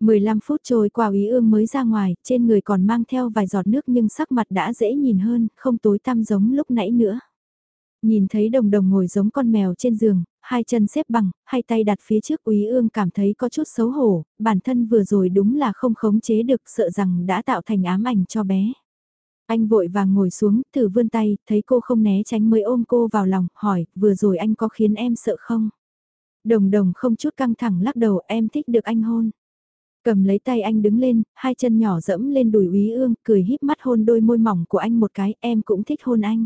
15 phút trôi qua úy ương mới ra ngoài, trên người còn mang theo vài giọt nước nhưng sắc mặt đã dễ nhìn hơn, không tối tăm giống lúc nãy nữa. Nhìn thấy đồng đồng ngồi giống con mèo trên giường, hai chân xếp bằng, hai tay đặt phía trước úy ương cảm thấy có chút xấu hổ, bản thân vừa rồi đúng là không khống chế được sợ rằng đã tạo thành ám ảnh cho bé. Anh vội vàng ngồi xuống, thử vươn tay, thấy cô không né tránh mới ôm cô vào lòng, hỏi, vừa rồi anh có khiến em sợ không? Đồng đồng không chút căng thẳng lắc đầu, em thích được anh hôn. Cầm lấy tay anh đứng lên, hai chân nhỏ dẫm lên đùi úy ương, cười híp mắt hôn đôi môi mỏng của anh một cái, em cũng thích hôn anh.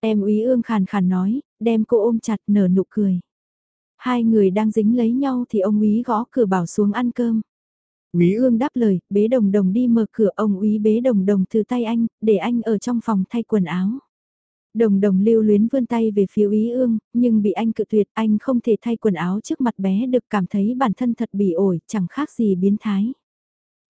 Em úy ương khàn khàn nói, đem cô ôm chặt nở nụ cười. Hai người đang dính lấy nhau thì ông úy gõ cửa bảo xuống ăn cơm. Úy ương đáp lời, bế đồng đồng đi mở cửa ông úy bế đồng đồng từ tay anh, để anh ở trong phòng thay quần áo. Đồng đồng lưu luyến vươn tay về phía úy ương, nhưng bị anh cự tuyệt anh không thể thay quần áo trước mặt bé được cảm thấy bản thân thật bị ổi, chẳng khác gì biến thái.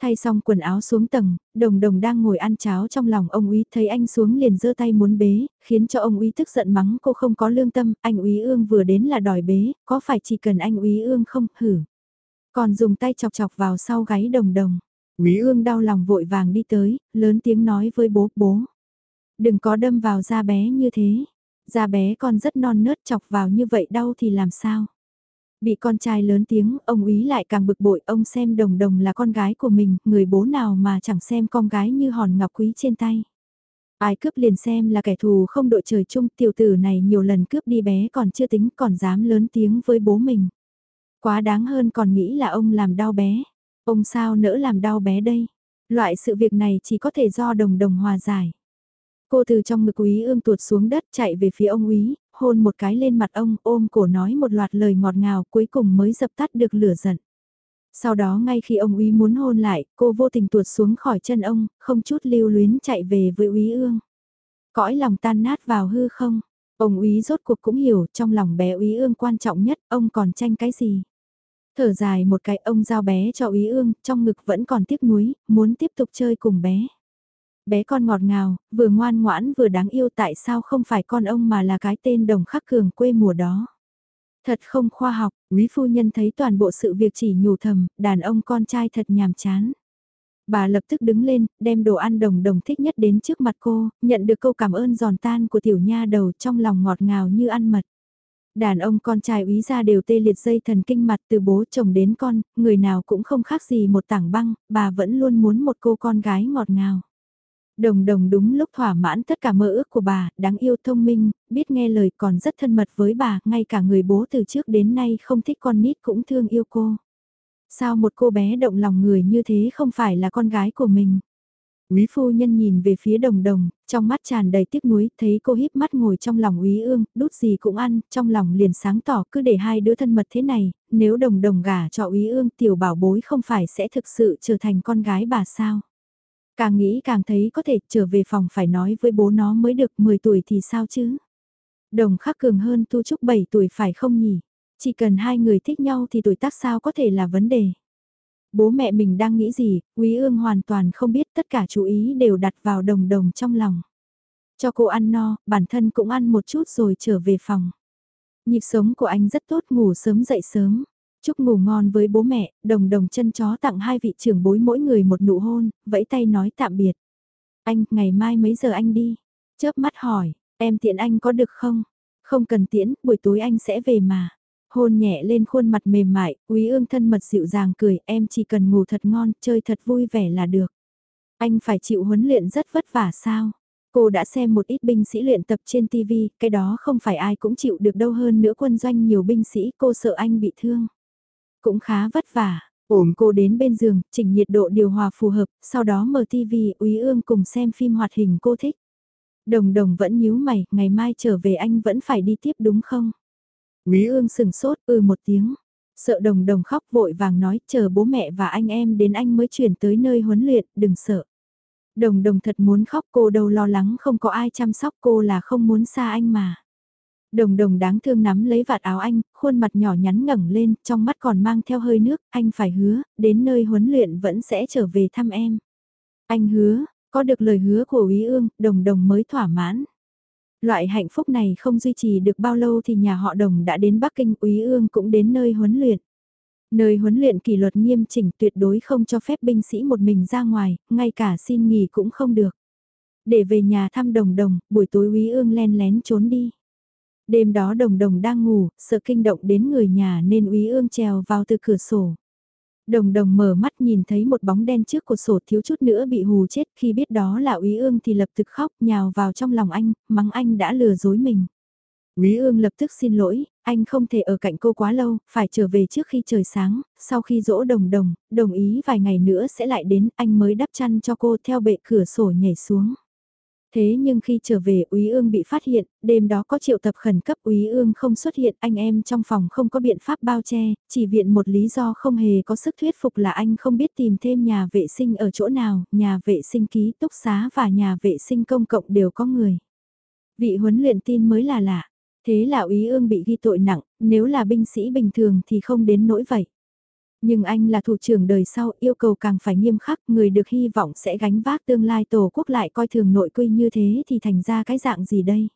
Thay xong quần áo xuống tầng, đồng đồng đang ngồi ăn cháo trong lòng ông úy thấy anh xuống liền giơ tay muốn bế, khiến cho ông úy tức giận mắng cô không có lương tâm, anh úy ương vừa đến là đòi bế, có phải chỉ cần anh úy ương không, hử. Còn dùng tay chọc chọc vào sau gáy đồng đồng. Úy ương đau lòng vội vàng đi tới, lớn tiếng nói với bố, bố. Đừng có đâm vào da bé như thế. Da bé con rất non nớt chọc vào như vậy đau thì làm sao? Bị con trai lớn tiếng, ông úy lại càng bực bội, ông xem đồng đồng là con gái của mình, người bố nào mà chẳng xem con gái như hòn ngọc quý trên tay. Ai cướp liền xem là kẻ thù không đội trời chung, tiểu tử này nhiều lần cướp đi bé còn chưa tính còn dám lớn tiếng với bố mình. Quá đáng hơn còn nghĩ là ông làm đau bé. Ông sao nỡ làm đau bé đây? Loại sự việc này chỉ có thể do đồng đồng hòa giải. Cô từ trong ngực quý ương tuột xuống đất chạy về phía ông úy, hôn một cái lên mặt ông ôm cổ nói một loạt lời ngọt ngào cuối cùng mới dập tắt được lửa giận. Sau đó ngay khi ông úy muốn hôn lại, cô vô tình tuột xuống khỏi chân ông, không chút lưu luyến chạy về với úy ương. Cõi lòng tan nát vào hư không, ông úy rốt cuộc cũng hiểu trong lòng bé úy ương quan trọng nhất, ông còn tranh cái gì. Thở dài một cái ông giao bé cho úy ương, trong ngực vẫn còn tiếc nuối, muốn tiếp tục chơi cùng bé bé con ngọt ngào, vừa ngoan ngoãn vừa đáng yêu tại sao không phải con ông mà là cái tên đồng khắc cường quê mùa đó. Thật không khoa học, quý phu nhân thấy toàn bộ sự việc chỉ nhủ thầm, đàn ông con trai thật nhàm chán. Bà lập tức đứng lên, đem đồ ăn đồng đồng thích nhất đến trước mặt cô, nhận được câu cảm ơn giòn tan của tiểu nha đầu trong lòng ngọt ngào như ăn mật. Đàn ông con trai úy ra đều tê liệt dây thần kinh mặt từ bố chồng đến con, người nào cũng không khác gì một tảng băng, bà vẫn luôn muốn một cô con gái ngọt ngào. Đồng đồng đúng lúc thỏa mãn tất cả mơ ước của bà, đáng yêu thông minh, biết nghe lời còn rất thân mật với bà, ngay cả người bố từ trước đến nay không thích con nít cũng thương yêu cô. Sao một cô bé động lòng người như thế không phải là con gái của mình? Quý phu nhân nhìn về phía đồng đồng, trong mắt tràn đầy tiếc nuối, thấy cô híp mắt ngồi trong lòng úy ương, đút gì cũng ăn, trong lòng liền sáng tỏ cứ để hai đứa thân mật thế này, nếu đồng đồng gả cho úy ương tiểu bảo bối không phải sẽ thực sự trở thành con gái bà sao? Càng nghĩ càng thấy có thể trở về phòng phải nói với bố nó mới được 10 tuổi thì sao chứ? Đồng khắc cường hơn tu trúc 7 tuổi phải không nhỉ? Chỉ cần hai người thích nhau thì tuổi tác sao có thể là vấn đề. Bố mẹ mình đang nghĩ gì, Quý ương hoàn toàn không biết tất cả chú ý đều đặt vào đồng đồng trong lòng. Cho cô ăn no, bản thân cũng ăn một chút rồi trở về phòng. Nhịp sống của anh rất tốt ngủ sớm dậy sớm. Chúc ngủ ngon với bố mẹ, đồng đồng chân chó tặng hai vị trưởng bối mỗi người một nụ hôn, vẫy tay nói tạm biệt. Anh, ngày mai mấy giờ anh đi? Chớp mắt hỏi, em tiện anh có được không? Không cần tiễn, buổi tối anh sẽ về mà. Hôn nhẹ lên khuôn mặt mềm mại, quý ương thân mật dịu dàng cười, em chỉ cần ngủ thật ngon, chơi thật vui vẻ là được. Anh phải chịu huấn luyện rất vất vả sao? Cô đã xem một ít binh sĩ luyện tập trên TV, cái đó không phải ai cũng chịu được đâu hơn nữa quân doanh nhiều binh sĩ, cô sợ anh bị thương. Cũng khá vất vả, ổm cô đến bên giường, chỉnh nhiệt độ điều hòa phù hợp, sau đó mở TV, Úy Ương cùng xem phim hoạt hình cô thích. Đồng đồng vẫn nhíu mày, ngày mai trở về anh vẫn phải đi tiếp đúng không? Úy Ương sừng sốt, ừ một tiếng. Sợ đồng đồng khóc vội vàng nói, chờ bố mẹ và anh em đến anh mới chuyển tới nơi huấn luyện, đừng sợ. Đồng đồng thật muốn khóc cô đâu lo lắng không có ai chăm sóc cô là không muốn xa anh mà. Đồng đồng đáng thương nắm lấy vạt áo anh, khuôn mặt nhỏ nhắn ngẩng lên, trong mắt còn mang theo hơi nước, anh phải hứa, đến nơi huấn luyện vẫn sẽ trở về thăm em. Anh hứa, có được lời hứa của Úy Ương, đồng đồng mới thỏa mãn. Loại hạnh phúc này không duy trì được bao lâu thì nhà họ đồng đã đến Bắc Kinh, Úy Ương cũng đến nơi huấn luyện. Nơi huấn luyện kỷ luật nghiêm chỉnh tuyệt đối không cho phép binh sĩ một mình ra ngoài, ngay cả xin nghỉ cũng không được. Để về nhà thăm đồng đồng, buổi tối Úy Ương len lén trốn đi. Đêm đó đồng đồng đang ngủ, sợ kinh động đến người nhà nên Úy Ương trèo vào từ cửa sổ. Đồng đồng mở mắt nhìn thấy một bóng đen trước cột sổ thiếu chút nữa bị hù chết khi biết đó là Úy Ương thì lập tức khóc nhào vào trong lòng anh, mắng anh đã lừa dối mình. Úy Ương lập tức xin lỗi, anh không thể ở cạnh cô quá lâu, phải trở về trước khi trời sáng, sau khi dỗ đồng đồng, đồng ý vài ngày nữa sẽ lại đến, anh mới đắp chăn cho cô theo bệ cửa sổ nhảy xuống. Thế nhưng khi trở về Úy Ương bị phát hiện, đêm đó có triệu tập khẩn cấp Úy Ương không xuất hiện, anh em trong phòng không có biện pháp bao che, chỉ viện một lý do không hề có sức thuyết phục là anh không biết tìm thêm nhà vệ sinh ở chỗ nào, nhà vệ sinh ký túc xá và nhà vệ sinh công cộng đều có người. Vị huấn luyện tin mới là lạ, thế là Úy Ương bị ghi tội nặng, nếu là binh sĩ bình thường thì không đến nỗi vậy. Nhưng anh là thủ trưởng đời sau yêu cầu càng phải nghiêm khắc, người được hy vọng sẽ gánh vác tương lai tổ quốc lại coi thường nội quy như thế thì thành ra cái dạng gì đây?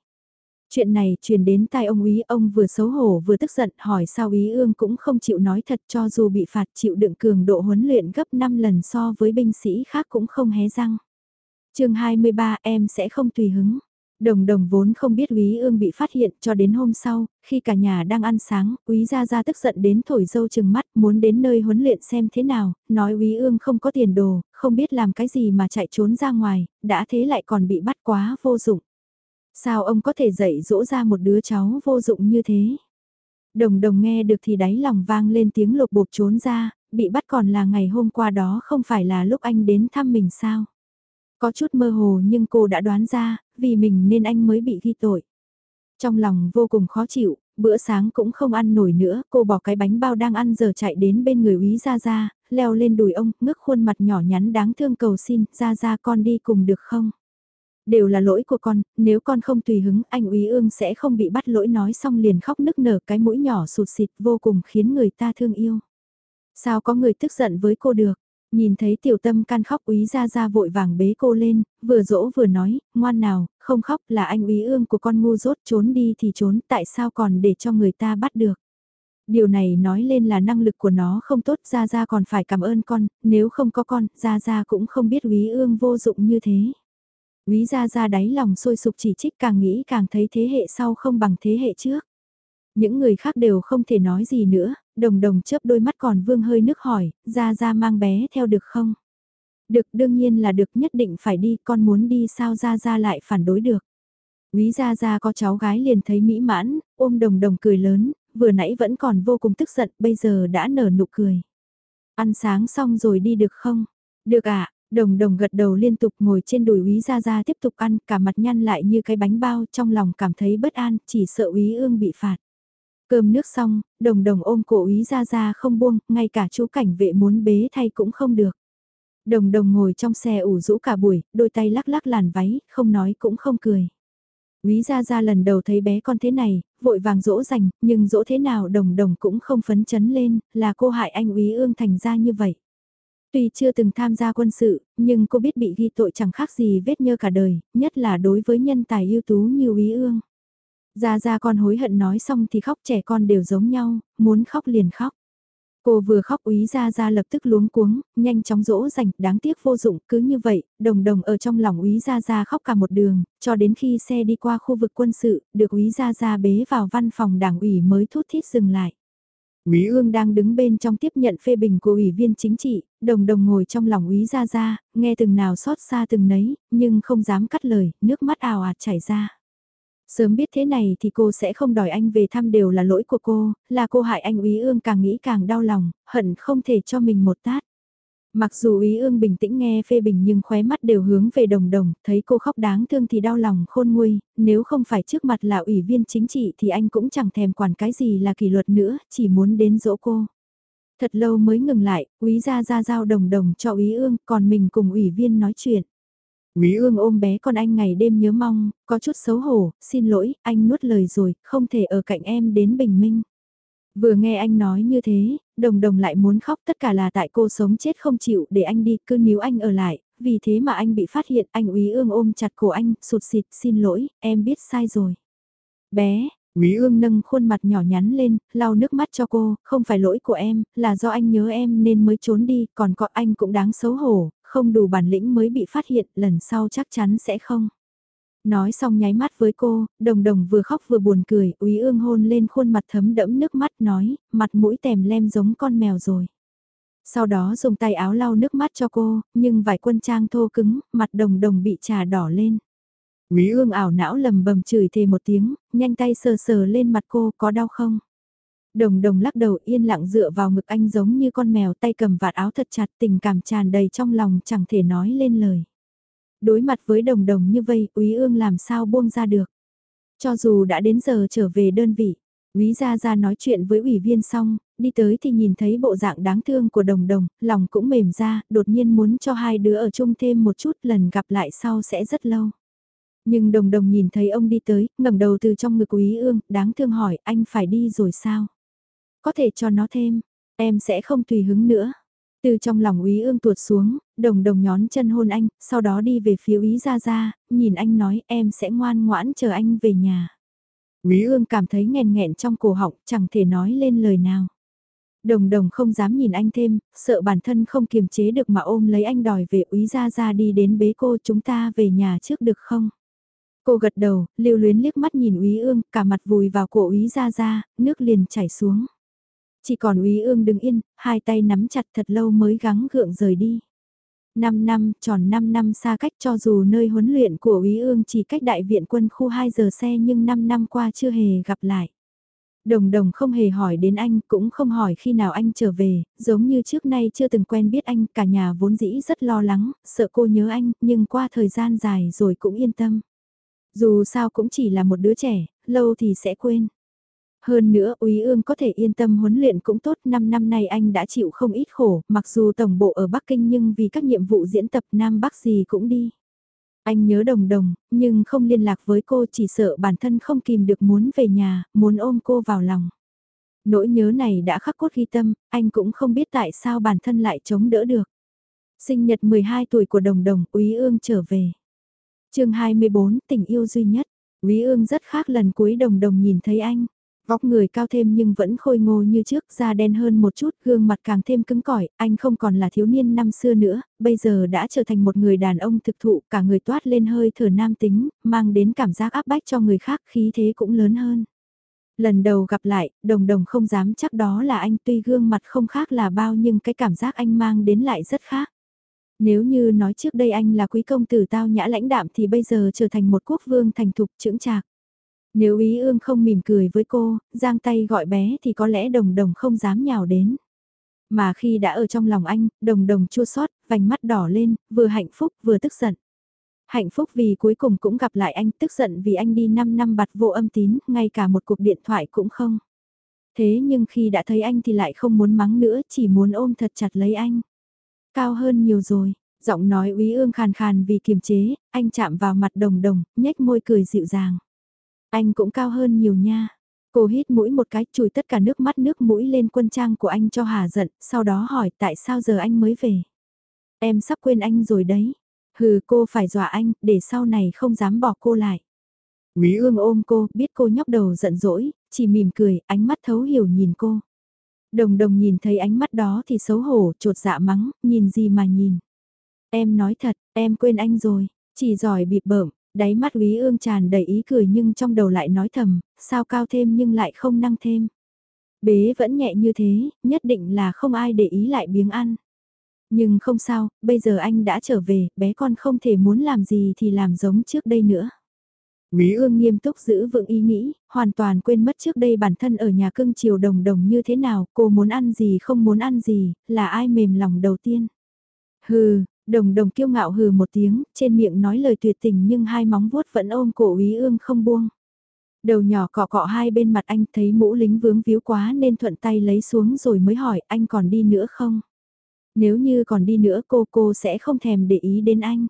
Chuyện này truyền đến tai ông úy, ông vừa xấu hổ vừa tức giận hỏi sao úy ương cũng không chịu nói thật cho dù bị phạt chịu đựng cường độ huấn luyện gấp 5 lần so với binh sĩ khác cũng không hé răng. chương 23 em sẽ không tùy hứng. Đồng đồng vốn không biết Úy Ương bị phát hiện cho đến hôm sau, khi cả nhà đang ăn sáng, Úy Gia Gia tức giận đến thổi dâu chừng mắt muốn đến nơi huấn luyện xem thế nào, nói Úy Ương không có tiền đồ, không biết làm cái gì mà chạy trốn ra ngoài, đã thế lại còn bị bắt quá vô dụng. Sao ông có thể dạy dỗ ra một đứa cháu vô dụng như thế? Đồng đồng nghe được thì đáy lòng vang lên tiếng lột bột trốn ra, bị bắt còn là ngày hôm qua đó không phải là lúc anh đến thăm mình sao? Có chút mơ hồ nhưng cô đã đoán ra, vì mình nên anh mới bị ghi tội. Trong lòng vô cùng khó chịu, bữa sáng cũng không ăn nổi nữa, cô bỏ cái bánh bao đang ăn giờ chạy đến bên người úy gia gia leo lên đùi ông, ngước khuôn mặt nhỏ nhắn đáng thương cầu xin, gia gia con đi cùng được không? Đều là lỗi của con, nếu con không tùy hứng anh úy ương sẽ không bị bắt lỗi nói xong liền khóc nức nở cái mũi nhỏ sụt xịt vô cùng khiến người ta thương yêu. Sao có người tức giận với cô được? Nhìn thấy tiểu tâm can khóc úy ra ra vội vàng bế cô lên, vừa dỗ vừa nói, ngoan nào, không khóc là anh úy ương của con ngu dốt trốn đi thì trốn, tại sao còn để cho người ta bắt được. Điều này nói lên là năng lực của nó không tốt, Gia Gia còn phải cảm ơn con, nếu không có con, Gia Gia cũng không biết úy ương vô dụng như thế. Úy Gia Gia đáy lòng sôi sục chỉ trích càng nghĩ càng thấy thế hệ sau không bằng thế hệ trước. Những người khác đều không thể nói gì nữa, đồng đồng chớp đôi mắt còn vương hơi nước hỏi, ra ra mang bé theo được không? Được đương nhiên là được nhất định phải đi, con muốn đi sao ra ra lại phản đối được. Quý gia gia có cháu gái liền thấy mỹ mãn, ôm đồng đồng cười lớn, vừa nãy vẫn còn vô cùng tức giận, bây giờ đã nở nụ cười. Ăn sáng xong rồi đi được không? Được ạ, đồng đồng gật đầu liên tục ngồi trên đùi úy gia gia tiếp tục ăn, cả mặt nhăn lại như cái bánh bao, trong lòng cảm thấy bất an, chỉ sợ úy ương bị phạt. Cơm nước xong, đồng đồng ôm cổ úy ra ra không buông, ngay cả chú cảnh vệ muốn bế thay cũng không được. Đồng đồng ngồi trong xe ủ rũ cả buổi, đôi tay lắc lắc làn váy, không nói cũng không cười. Úy ra ra lần đầu thấy bé con thế này, vội vàng dỗ dành, nhưng dỗ thế nào đồng đồng cũng không phấn chấn lên, là cô hại anh úy ương thành ra như vậy. Tuy chưa từng tham gia quân sự, nhưng cô biết bị ghi tội chẳng khác gì vết nhơ cả đời, nhất là đối với nhân tài ưu tú như úy ương. Ra ra con hối hận nói xong thì khóc trẻ con đều giống nhau, muốn khóc liền khóc. Cô vừa khóc úy ra ra lập tức luống cuống, nhanh chóng dỗ dành, đáng tiếc vô dụng, cứ như vậy, đồng đồng ở trong lòng úy ra ra khóc cả một đường, cho đến khi xe đi qua khu vực quân sự, được úy ra ra bế vào văn phòng đảng ủy mới thút thít dừng lại. úy ương đang đứng bên trong tiếp nhận phê bình của ủy viên chính trị, đồng đồng ngồi trong lòng úy ra ra, nghe từng nào xót xa từng nấy, nhưng không dám cắt lời, nước mắt ào ạt chảy ra. Sớm biết thế này thì cô sẽ không đòi anh về thăm đều là lỗi của cô, là cô hại anh úy ương càng nghĩ càng đau lòng, hận không thể cho mình một tát. Mặc dù Úy ương bình tĩnh nghe phê bình nhưng khóe mắt đều hướng về đồng đồng, thấy cô khóc đáng thương thì đau lòng khôn nguôi, nếu không phải trước mặt là ủy viên chính trị thì anh cũng chẳng thèm quản cái gì là kỷ luật nữa, chỉ muốn đến dỗ cô. Thật lâu mới ngừng lại, quý gia ra giao đồng đồng cho Úy ương, còn mình cùng ủy viên nói chuyện. Quý ương ôm bé con anh ngày đêm nhớ mong, có chút xấu hổ, xin lỗi, anh nuốt lời rồi, không thể ở cạnh em đến bình minh. Vừa nghe anh nói như thế, đồng đồng lại muốn khóc tất cả là tại cô sống chết không chịu để anh đi cứ níu anh ở lại, vì thế mà anh bị phát hiện anh úy ương ôm chặt cổ anh, sụt xịt xin lỗi, em biết sai rồi. Bé, Quý ương nâng khuôn mặt nhỏ nhắn lên, lau nước mắt cho cô, không phải lỗi của em, là do anh nhớ em nên mới trốn đi, còn có anh cũng đáng xấu hổ, không đủ bản lĩnh mới bị phát hiện, lần sau chắc chắn sẽ không. Nói xong nháy mắt với cô, đồng đồng vừa khóc vừa buồn cười, úy ương hôn lên khuôn mặt thấm đẫm nước mắt nói, mặt mũi tèm lem giống con mèo rồi. Sau đó dùng tay áo lau nước mắt cho cô, nhưng vải quân trang thô cứng, mặt đồng đồng bị trà đỏ lên. Quý ương ảo não lầm bầm chửi thề một tiếng, nhanh tay sờ sờ lên mặt cô có đau không? Đồng đồng lắc đầu yên lặng dựa vào ngực anh giống như con mèo tay cầm vạt áo thật chặt tình cảm tràn đầy trong lòng chẳng thể nói lên lời đối mặt với đồng đồng như vây, úy ương làm sao buông ra được. Cho dù đã đến giờ trở về đơn vị, úy ra ra nói chuyện với ủy viên xong, đi tới thì nhìn thấy bộ dạng đáng thương của đồng đồng, lòng cũng mềm ra, đột nhiên muốn cho hai đứa ở chung thêm một chút lần gặp lại sau sẽ rất lâu. Nhưng đồng đồng nhìn thấy ông đi tới, ngẩng đầu từ trong ngực úy ương, đáng thương hỏi anh phải đi rồi sao? Có thể cho nó thêm, em sẽ không tùy hứng nữa. Từ trong lòng úy ương tuột xuống, đồng đồng nhón chân hôn anh, sau đó đi về phía úy ra ra, nhìn anh nói em sẽ ngoan ngoãn chờ anh về nhà. Úy ương cảm thấy nghẹn nghẹn trong cổ họng, chẳng thể nói lên lời nào. Đồng đồng không dám nhìn anh thêm, sợ bản thân không kiềm chế được mà ôm lấy anh đòi về úy ra ra đi đến bế cô chúng ta về nhà trước được không? Cô gật đầu, lưu luyến liếc mắt nhìn úy ương, cả mặt vùi vào cổ úy ra ra, nước liền chảy xuống. Chỉ còn úy ương đứng yên, hai tay nắm chặt thật lâu mới gắng gượng rời đi. 5 năm, tròn 5 năm xa cách cho dù nơi huấn luyện của úy ương chỉ cách đại viện quân khu 2 giờ xe nhưng 5 năm qua chưa hề gặp lại. Đồng đồng không hề hỏi đến anh, cũng không hỏi khi nào anh trở về, giống như trước nay chưa từng quen biết anh, cả nhà vốn dĩ rất lo lắng, sợ cô nhớ anh, nhưng qua thời gian dài rồi cũng yên tâm. Dù sao cũng chỉ là một đứa trẻ, lâu thì sẽ quên. Hơn nữa, Úy Ương có thể yên tâm huấn luyện cũng tốt, 5 năm nay anh đã chịu không ít khổ, mặc dù tổng bộ ở Bắc Kinh nhưng vì các nhiệm vụ diễn tập Nam Bắc gì cũng đi. Anh nhớ đồng đồng, nhưng không liên lạc với cô chỉ sợ bản thân không kìm được muốn về nhà, muốn ôm cô vào lòng. Nỗi nhớ này đã khắc cốt ghi tâm, anh cũng không biết tại sao bản thân lại chống đỡ được. Sinh nhật 12 tuổi của đồng đồng, Úy Ương trở về. chương 24, tình yêu duy nhất. Úy Ương rất khác lần cuối đồng đồng nhìn thấy anh. Vóc người cao thêm nhưng vẫn khôi ngô như trước, da đen hơn một chút, gương mặt càng thêm cứng cỏi, anh không còn là thiếu niên năm xưa nữa, bây giờ đã trở thành một người đàn ông thực thụ, cả người toát lên hơi thở nam tính, mang đến cảm giác áp bách cho người khác, khí thế cũng lớn hơn. Lần đầu gặp lại, đồng đồng không dám chắc đó là anh tuy gương mặt không khác là bao nhưng cái cảm giác anh mang đến lại rất khác. Nếu như nói trước đây anh là quý công tử tao nhã lãnh đạm thì bây giờ trở thành một quốc vương thành thục trưởng trạc. Nếu ý ương không mỉm cười với cô, giang tay gọi bé thì có lẽ đồng đồng không dám nhào đến. Mà khi đã ở trong lòng anh, đồng đồng chua sót, vành mắt đỏ lên, vừa hạnh phúc vừa tức giận. Hạnh phúc vì cuối cùng cũng gặp lại anh, tức giận vì anh đi 5 năm bặt vô âm tín, ngay cả một cuộc điện thoại cũng không. Thế nhưng khi đã thấy anh thì lại không muốn mắng nữa, chỉ muốn ôm thật chặt lấy anh. Cao hơn nhiều rồi, giọng nói úy ương khàn khàn vì kiềm chế, anh chạm vào mặt đồng đồng, nhếch môi cười dịu dàng. Anh cũng cao hơn nhiều nha. Cô hít mũi một cái chùi tất cả nước mắt nước mũi lên quân trang của anh cho hà giận, sau đó hỏi tại sao giờ anh mới về. Em sắp quên anh rồi đấy. Hừ cô phải dọa anh, để sau này không dám bỏ cô lại. Quý ương ôm cô, biết cô nhóc đầu giận dỗi, chỉ mỉm cười, ánh mắt thấu hiểu nhìn cô. Đồng đồng nhìn thấy ánh mắt đó thì xấu hổ, trột dạ mắng, nhìn gì mà nhìn. Em nói thật, em quên anh rồi, chỉ giỏi bịp bợm, Đáy mắt Úy Ương tràn đầy ý cười nhưng trong đầu lại nói thầm, sao cao thêm nhưng lại không năng thêm. Bế vẫn nhẹ như thế, nhất định là không ai để ý lại biếng ăn. Nhưng không sao, bây giờ anh đã trở về, bé con không thể muốn làm gì thì làm giống trước đây nữa. Quý ương nghiêm túc giữ vững ý nghĩ, hoàn toàn quên mất trước đây bản thân ở nhà cưng chiều đồng đồng như thế nào, cô muốn ăn gì không muốn ăn gì, là ai mềm lòng đầu tiên. Hừ, đồng đồng kiêu ngạo hừ một tiếng, trên miệng nói lời tuyệt tình nhưng hai móng vuốt vẫn ôm cổ úy ương không buông. Đầu nhỏ cọ cọ hai bên mặt anh thấy mũ lính vướng víu quá nên thuận tay lấy xuống rồi mới hỏi anh còn đi nữa không? Nếu như còn đi nữa cô cô sẽ không thèm để ý đến anh.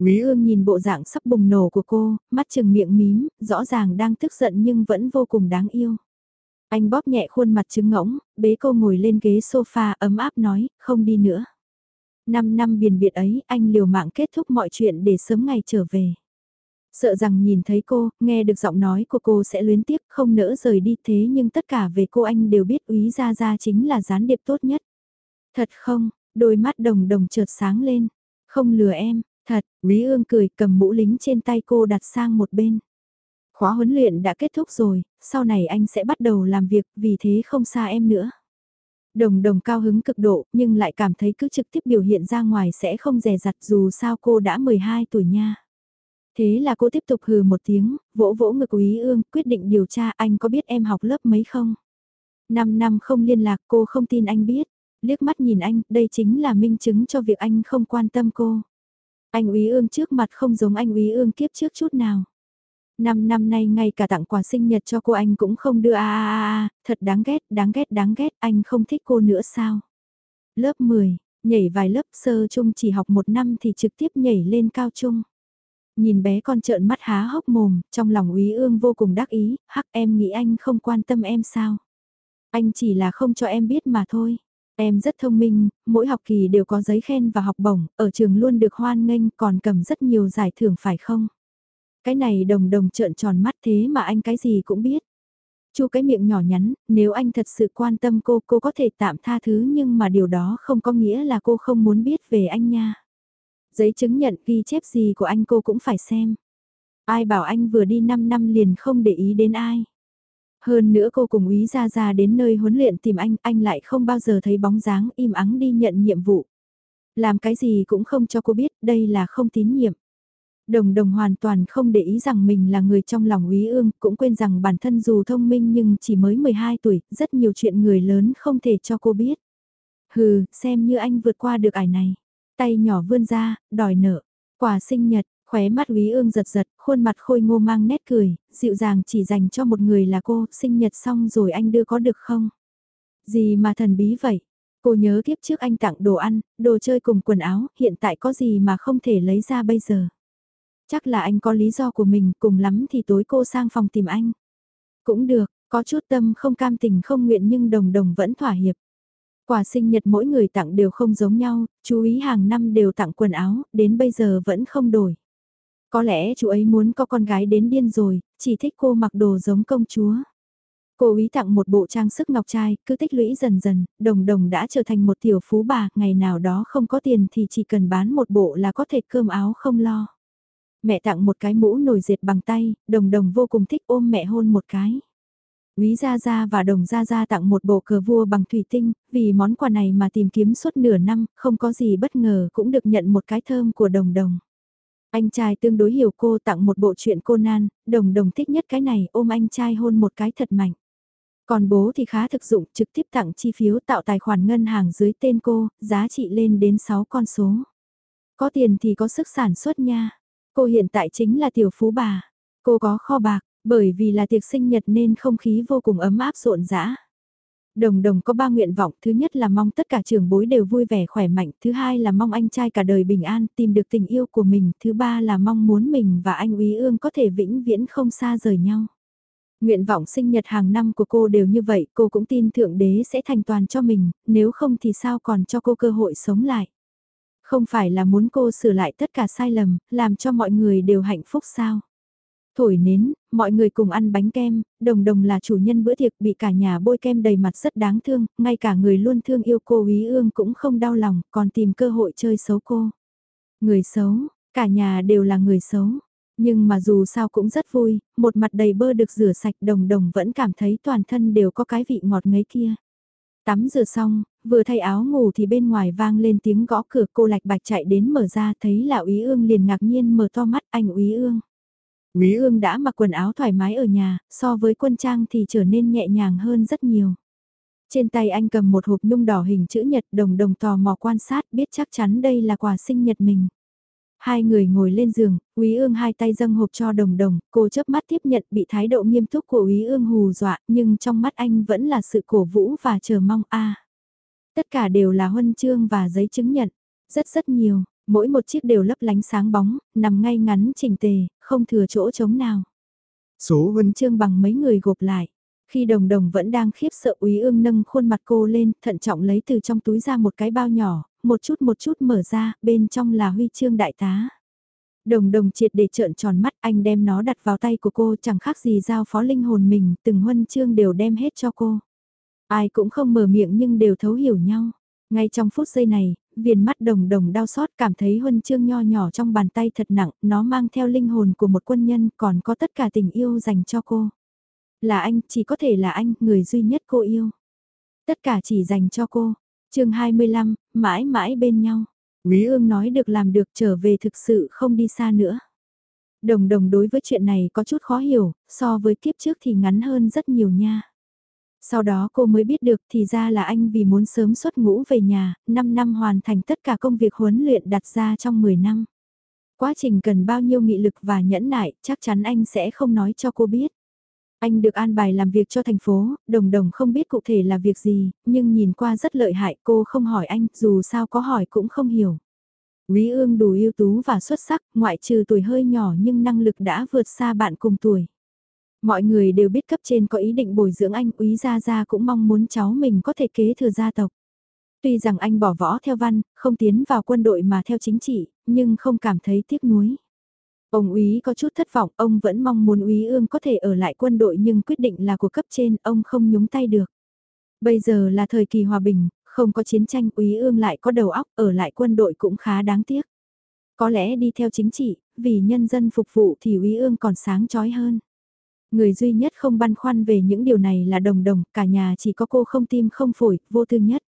Quý ương nhìn bộ dạng sắp bùng nổ của cô, mắt chừng miệng mím, rõ ràng đang tức giận nhưng vẫn vô cùng đáng yêu. Anh bóp nhẹ khuôn mặt trứng ngỗng, bế cô ngồi lên ghế sofa ấm áp nói, không đi nữa. Năm năm biển biệt ấy, anh liều mạng kết thúc mọi chuyện để sớm ngày trở về. Sợ rằng nhìn thấy cô, nghe được giọng nói của cô sẽ luyến tiếc không nỡ rời đi thế nhưng tất cả về cô anh đều biết úy ra ra chính là gián điệp tốt nhất. Thật không, đôi mắt đồng đồng chợt sáng lên. Không lừa em, thật, lý ương cười cầm mũ lính trên tay cô đặt sang một bên. Khóa huấn luyện đã kết thúc rồi, sau này anh sẽ bắt đầu làm việc vì thế không xa em nữa. Đồng đồng cao hứng cực độ nhưng lại cảm thấy cứ trực tiếp biểu hiện ra ngoài sẽ không rè rặt dù sao cô đã 12 tuổi nha. Thế là cô tiếp tục hừ một tiếng, vỗ vỗ ngực quý ương, quyết định điều tra anh có biết em học lớp mấy không? Năm năm không liên lạc cô không tin anh biết, liếc mắt nhìn anh, đây chính là minh chứng cho việc anh không quan tâm cô. Anh úy ương trước mặt không giống anh úy ương kiếp trước chút nào. Năm năm nay ngay cả tặng quà sinh nhật cho cô anh cũng không đưa a a a, thật đáng ghét, đáng ghét, đáng ghét, anh không thích cô nữa sao? Lớp 10, nhảy vài lớp sơ trung chỉ học một năm thì trực tiếp nhảy lên cao trung. Nhìn bé con trợn mắt há hốc mồm, trong lòng úy ương vô cùng đắc ý, hắc em nghĩ anh không quan tâm em sao? Anh chỉ là không cho em biết mà thôi. Em rất thông minh, mỗi học kỳ đều có giấy khen và học bổng, ở trường luôn được hoan nghênh còn cầm rất nhiều giải thưởng phải không? Cái này đồng đồng trợn tròn mắt thế mà anh cái gì cũng biết. Chu cái miệng nhỏ nhắn, nếu anh thật sự quan tâm cô, cô có thể tạm tha thứ nhưng mà điều đó không có nghĩa là cô không muốn biết về anh nha. Giấy chứng nhận ghi chép gì của anh cô cũng phải xem. Ai bảo anh vừa đi 5 năm liền không để ý đến ai. Hơn nữa cô cùng úy ra ra đến nơi huấn luyện tìm anh, anh lại không bao giờ thấy bóng dáng im ắng đi nhận nhiệm vụ. Làm cái gì cũng không cho cô biết, đây là không tín nhiệm. Đồng đồng hoàn toàn không để ý rằng mình là người trong lòng úy ương, cũng quên rằng bản thân dù thông minh nhưng chỉ mới 12 tuổi, rất nhiều chuyện người lớn không thể cho cô biết. Hừ, xem như anh vượt qua được ải này. Tay nhỏ vươn ra, đòi nợ. Quà sinh nhật, khóe mắt Quý Ương giật giật, khuôn mặt khôi ngô mang nét cười, dịu dàng chỉ dành cho một người là cô, sinh nhật xong rồi anh đưa có được không? Gì mà thần bí vậy? Cô nhớ kiếp trước anh tặng đồ ăn, đồ chơi cùng quần áo, hiện tại có gì mà không thể lấy ra bây giờ? Chắc là anh có lý do của mình, cùng lắm thì tối cô sang phòng tìm anh. Cũng được, có chút tâm không cam tình không nguyện nhưng đồng đồng vẫn thỏa hiệp. Quà sinh nhật mỗi người tặng đều không giống nhau, chú ý hàng năm đều tặng quần áo, đến bây giờ vẫn không đổi. Có lẽ chú ấy muốn có con gái đến điên rồi, chỉ thích cô mặc đồ giống công chúa. Cô ý tặng một bộ trang sức ngọc trai, cứ tích lũy dần dần, đồng đồng đã trở thành một tiểu phú bà, ngày nào đó không có tiền thì chỉ cần bán một bộ là có thể cơm áo không lo. Mẹ tặng một cái mũ nổi dệt bằng tay, đồng đồng vô cùng thích ôm mẹ hôn một cái. Quý Gia Gia và Đồng Gia Gia tặng một bộ cờ vua bằng thủy tinh, vì món quà này mà tìm kiếm suốt nửa năm, không có gì bất ngờ cũng được nhận một cái thơm của Đồng Đồng. Anh trai tương đối hiểu cô tặng một bộ truyện cô nan, Đồng Đồng thích nhất cái này ôm anh trai hôn một cái thật mạnh. Còn bố thì khá thực dụng, trực tiếp tặng chi phiếu tạo tài khoản ngân hàng dưới tên cô, giá trị lên đến 6 con số. Có tiền thì có sức sản xuất nha. Cô hiện tại chính là tiểu phú bà. Cô có kho bạc, bởi vì là tiệc sinh nhật nên không khí vô cùng ấm áp rộn rã. Đồng đồng có ba nguyện vọng, thứ nhất là mong tất cả trường bối đều vui vẻ khỏe mạnh, thứ hai là mong anh trai cả đời bình an, tìm được tình yêu của mình, thứ ba là mong muốn mình và anh Úy Ương có thể vĩnh viễn không xa rời nhau. Nguyện vọng sinh nhật hàng năm của cô đều như vậy, cô cũng tin Thượng Đế sẽ thành toàn cho mình, nếu không thì sao còn cho cô cơ hội sống lại. Không phải là muốn cô sửa lại tất cả sai lầm, làm cho mọi người đều hạnh phúc sao. Thổi nến, mọi người cùng ăn bánh kem, đồng đồng là chủ nhân bữa tiệc bị cả nhà bôi kem đầy mặt rất đáng thương, ngay cả người luôn thương yêu cô Ý ương cũng không đau lòng, còn tìm cơ hội chơi xấu cô. Người xấu, cả nhà đều là người xấu. Nhưng mà dù sao cũng rất vui, một mặt đầy bơ được rửa sạch đồng đồng vẫn cảm thấy toàn thân đều có cái vị ngọt ngấy kia. Tắm rửa xong, vừa thay áo ngủ thì bên ngoài vang lên tiếng gõ cửa cô lạch bạch chạy đến mở ra thấy là úy ương liền ngạc nhiên mở to mắt anh úy ương. Úy ương đã mặc quần áo thoải mái ở nhà, so với quân trang thì trở nên nhẹ nhàng hơn rất nhiều. Trên tay anh cầm một hộp nhung đỏ hình chữ nhật đồng đồng tò mò quan sát biết chắc chắn đây là quà sinh nhật mình. Hai người ngồi lên giường, Úy Ương hai tay dâng hộp cho đồng đồng, cô chớp mắt tiếp nhận bị thái độ nghiêm túc của Úy Ương hù dọa, nhưng trong mắt anh vẫn là sự cổ vũ và chờ mong a. Tất cả đều là huân chương và giấy chứng nhận, rất rất nhiều, mỗi một chiếc đều lấp lánh sáng bóng, nằm ngay ngắn chỉnh tề, không thừa chỗ trống nào. Số huân chương bằng mấy người gộp lại. Khi đồng đồng vẫn đang khiếp sợ úy ương nâng khuôn mặt cô lên, thận trọng lấy từ trong túi ra một cái bao nhỏ, một chút một chút mở ra, bên trong là huy chương đại tá. Đồng đồng triệt để trợn tròn mắt anh đem nó đặt vào tay của cô chẳng khác gì giao phó linh hồn mình, từng huân chương đều đem hết cho cô. Ai cũng không mở miệng nhưng đều thấu hiểu nhau. Ngay trong phút giây này, viền mắt đồng đồng đau xót cảm thấy huân chương nho nhỏ trong bàn tay thật nặng, nó mang theo linh hồn của một quân nhân còn có tất cả tình yêu dành cho cô. Là anh, chỉ có thể là anh, người duy nhất cô yêu. Tất cả chỉ dành cho cô. chương 25, mãi mãi bên nhau. Quý ương nói được làm được trở về thực sự không đi xa nữa. Đồng đồng đối với chuyện này có chút khó hiểu, so với kiếp trước thì ngắn hơn rất nhiều nha. Sau đó cô mới biết được thì ra là anh vì muốn sớm xuất ngũ về nhà, 5 năm hoàn thành tất cả công việc huấn luyện đặt ra trong 10 năm. Quá trình cần bao nhiêu nghị lực và nhẫn nại, chắc chắn anh sẽ không nói cho cô biết. Anh được an bài làm việc cho thành phố, đồng đồng không biết cụ thể là việc gì, nhưng nhìn qua rất lợi hại cô không hỏi anh, dù sao có hỏi cũng không hiểu. Quý ương đủ ưu tú và xuất sắc, ngoại trừ tuổi hơi nhỏ nhưng năng lực đã vượt xa bạn cùng tuổi. Mọi người đều biết cấp trên có ý định bồi dưỡng anh, úy gia gia cũng mong muốn cháu mình có thể kế thừa gia tộc. Tuy rằng anh bỏ võ theo văn, không tiến vào quân đội mà theo chính trị, nhưng không cảm thấy tiếc nuối. Ông úy có chút thất vọng, ông vẫn mong muốn úy ương có thể ở lại quân đội nhưng quyết định là của cấp trên, ông không nhúng tay được. Bây giờ là thời kỳ hòa bình, không có chiến tranh úy ương lại có đầu óc, ở lại quân đội cũng khá đáng tiếc. Có lẽ đi theo chính trị, vì nhân dân phục vụ thì úy ương còn sáng chói hơn. Người duy nhất không băn khoăn về những điều này là đồng đồng, cả nhà chỉ có cô không tim không phổi, vô tư nhất.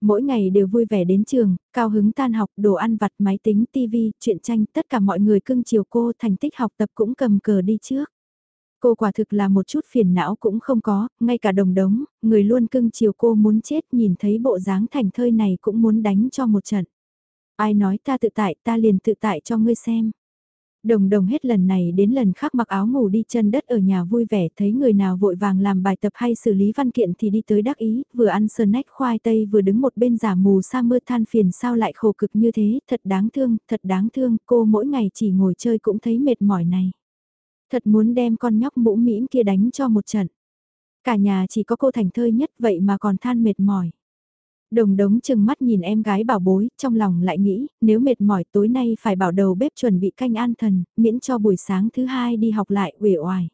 Mỗi ngày đều vui vẻ đến trường, cao hứng tan học, đồ ăn vặt, máy tính, tivi, truyện tranh, tất cả mọi người cưng chiều cô thành tích học tập cũng cầm cờ đi trước. Cô quả thực là một chút phiền não cũng không có, ngay cả đồng đống, người luôn cưng chiều cô muốn chết nhìn thấy bộ dáng thành thơi này cũng muốn đánh cho một trận. Ai nói ta tự tại ta liền tự tại cho ngươi xem. Đồng đồng hết lần này đến lần khác mặc áo ngủ đi chân đất ở nhà vui vẻ thấy người nào vội vàng làm bài tập hay xử lý văn kiện thì đi tới đắc ý, vừa ăn snack khoai tây vừa đứng một bên giả mù sa mưa than phiền sao lại khổ cực như thế, thật đáng thương, thật đáng thương, cô mỗi ngày chỉ ngồi chơi cũng thấy mệt mỏi này. Thật muốn đem con nhóc mũ mĩm kia đánh cho một trận. Cả nhà chỉ có cô thành thơi nhất vậy mà còn than mệt mỏi. Đồng đống chừng mắt nhìn em gái bảo bối, trong lòng lại nghĩ, nếu mệt mỏi tối nay phải bảo đầu bếp chuẩn bị canh an thần, miễn cho buổi sáng thứ hai đi học lại uể oải.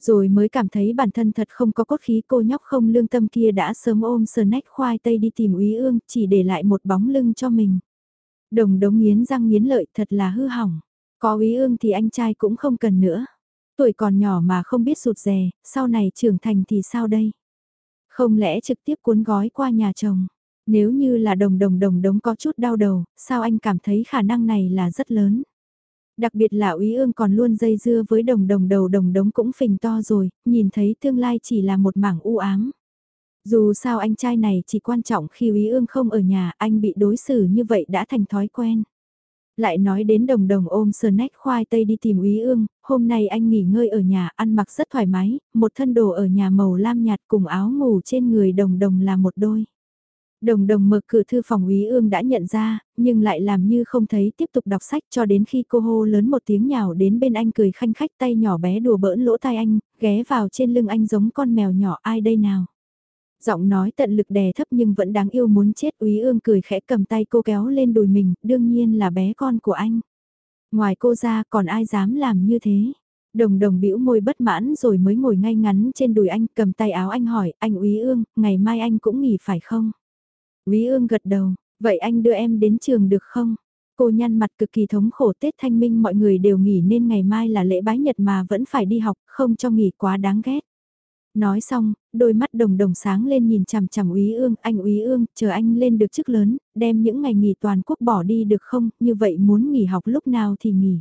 Rồi mới cảm thấy bản thân thật không có cốt khí cô nhóc không lương tâm kia đã sớm ôm sờ nách khoai tây đi tìm úy ương, chỉ để lại một bóng lưng cho mình. Đồng đống nghiến răng nghiến lợi thật là hư hỏng. Có úy ương thì anh trai cũng không cần nữa. Tuổi còn nhỏ mà không biết sụt rè, sau này trưởng thành thì sao đây? Không lẽ trực tiếp cuốn gói qua nhà chồng? Nếu như là đồng đồng đồng đống có chút đau đầu, sao anh cảm thấy khả năng này là rất lớn? Đặc biệt là úy ương còn luôn dây dưa với đồng đồng đầu đồng đống cũng phình to rồi, nhìn thấy tương lai chỉ là một mảng u ám. Dù sao anh trai này chỉ quan trọng khi úy ương không ở nhà, anh bị đối xử như vậy đã thành thói quen. Lại nói đến đồng đồng ôm sờ nách khoai tây đi tìm úy ương, hôm nay anh nghỉ ngơi ở nhà ăn mặc rất thoải mái, một thân đồ ở nhà màu lam nhạt cùng áo ngủ trên người đồng đồng là một đôi. Đồng đồng mở cửa thư phòng úy ương đã nhận ra, nhưng lại làm như không thấy tiếp tục đọc sách cho đến khi cô hô lớn một tiếng nhào đến bên anh cười khanh khách tay nhỏ bé đùa bỡn lỗ tai anh, ghé vào trên lưng anh giống con mèo nhỏ ai đây nào. Giọng nói tận lực đè thấp nhưng vẫn đáng yêu muốn chết úy ương cười khẽ cầm tay cô kéo lên đùi mình, đương nhiên là bé con của anh. Ngoài cô ra còn ai dám làm như thế. Đồng đồng bĩu môi bất mãn rồi mới ngồi ngay ngắn trên đùi anh cầm tay áo anh hỏi, anh úy ương, ngày mai anh cũng nghỉ phải không? Quý ương gật đầu, vậy anh đưa em đến trường được không? Cô nhăn mặt cực kỳ thống khổ Tết Thanh Minh mọi người đều nghỉ nên ngày mai là lễ bái nhật mà vẫn phải đi học, không cho nghỉ quá đáng ghét. Nói xong, đôi mắt đồng đồng sáng lên nhìn chằm chằm úy ương, anh úy ương, chờ anh lên được chức lớn, đem những ngày nghỉ toàn quốc bỏ đi được không, như vậy muốn nghỉ học lúc nào thì nghỉ.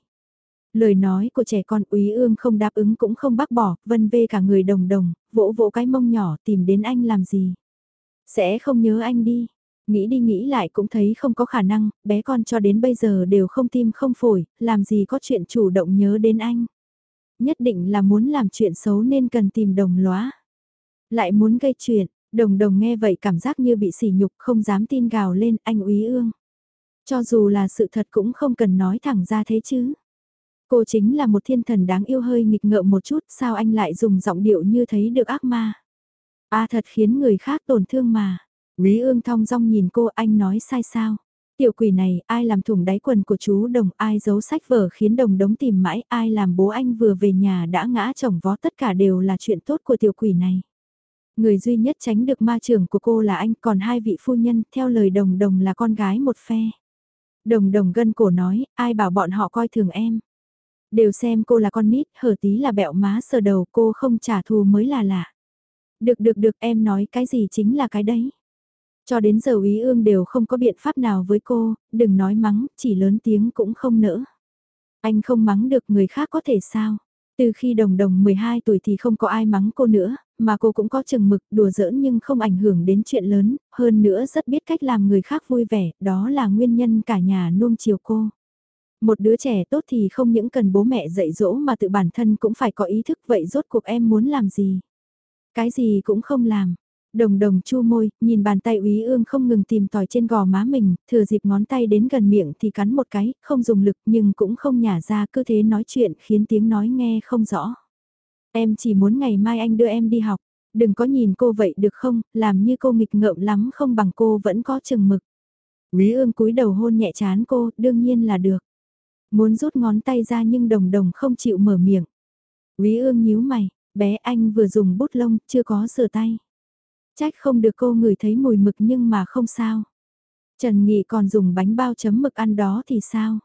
Lời nói của trẻ con úy ương không đáp ứng cũng không bác bỏ, vân vê cả người đồng đồng, vỗ vỗ cái mông nhỏ tìm đến anh làm gì. Sẽ không nhớ anh đi, nghĩ đi nghĩ lại cũng thấy không có khả năng, bé con cho đến bây giờ đều không tim không phổi, làm gì có chuyện chủ động nhớ đến anh. Nhất định là muốn làm chuyện xấu nên cần tìm đồng lóa. Lại muốn gây chuyện, đồng đồng nghe vậy cảm giác như bị sỉ nhục không dám tin gào lên anh úy ương. Cho dù là sự thật cũng không cần nói thẳng ra thế chứ. Cô chính là một thiên thần đáng yêu hơi nghịch ngợm một chút sao anh lại dùng giọng điệu như thấy được ác ma. a thật khiến người khác tổn thương mà. Quý ương thong dong nhìn cô anh nói sai sao. Tiểu quỷ này, ai làm thủng đáy quần của chú đồng, ai giấu sách vở khiến đồng đống tìm mãi, ai làm bố anh vừa về nhà đã ngã chồng vó tất cả đều là chuyện tốt của tiểu quỷ này. Người duy nhất tránh được ma trưởng của cô là anh, còn hai vị phu nhân, theo lời đồng đồng là con gái một phe. Đồng đồng gân cổ nói, ai bảo bọn họ coi thường em. Đều xem cô là con nít, hở tí là bẹo má sờ đầu cô không trả thù mới là lạ. Được được được em nói cái gì chính là cái đấy. Cho đến giờ Ý ương đều không có biện pháp nào với cô, đừng nói mắng, chỉ lớn tiếng cũng không nỡ. Anh không mắng được người khác có thể sao? Từ khi đồng đồng 12 tuổi thì không có ai mắng cô nữa, mà cô cũng có chừng mực đùa giỡn nhưng không ảnh hưởng đến chuyện lớn, hơn nữa rất biết cách làm người khác vui vẻ, đó là nguyên nhân cả nhà nuông chiều cô. Một đứa trẻ tốt thì không những cần bố mẹ dạy dỗ mà tự bản thân cũng phải có ý thức vậy rốt cuộc em muốn làm gì. Cái gì cũng không làm. Đồng đồng chu môi, nhìn bàn tay úy ương không ngừng tìm tòi trên gò má mình, thừa dịp ngón tay đến gần miệng thì cắn một cái, không dùng lực nhưng cũng không nhả ra cứ thế nói chuyện khiến tiếng nói nghe không rõ. Em chỉ muốn ngày mai anh đưa em đi học, đừng có nhìn cô vậy được không, làm như cô nghịch ngợm lắm không bằng cô vẫn có chừng mực. úy ương cúi đầu hôn nhẹ chán cô, đương nhiên là được. Muốn rút ngón tay ra nhưng đồng đồng không chịu mở miệng. úy ương nhíu mày, bé anh vừa dùng bút lông, chưa có sửa tay. Trách không được cô ngửi thấy mùi mực nhưng mà không sao. Trần Nghị còn dùng bánh bao chấm mực ăn đó thì sao?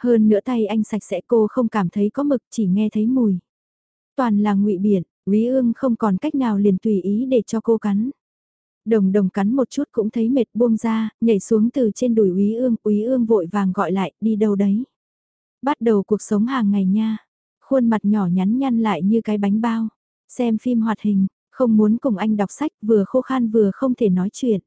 Hơn nữa tay anh sạch sẽ cô không cảm thấy có mực chỉ nghe thấy mùi. Toàn là ngụy biện, Quý ương không còn cách nào liền tùy ý để cho cô cắn. Đồng đồng cắn một chút cũng thấy mệt buông ra, nhảy xuống từ trên đùi Quý ương, Quý ương vội vàng gọi lại, đi đâu đấy? Bắt đầu cuộc sống hàng ngày nha. Khuôn mặt nhỏ nhắn nhăn lại như cái bánh bao. Xem phim hoạt hình, không muốn cùng anh đọc sách vừa khô khan vừa không thể nói chuyện.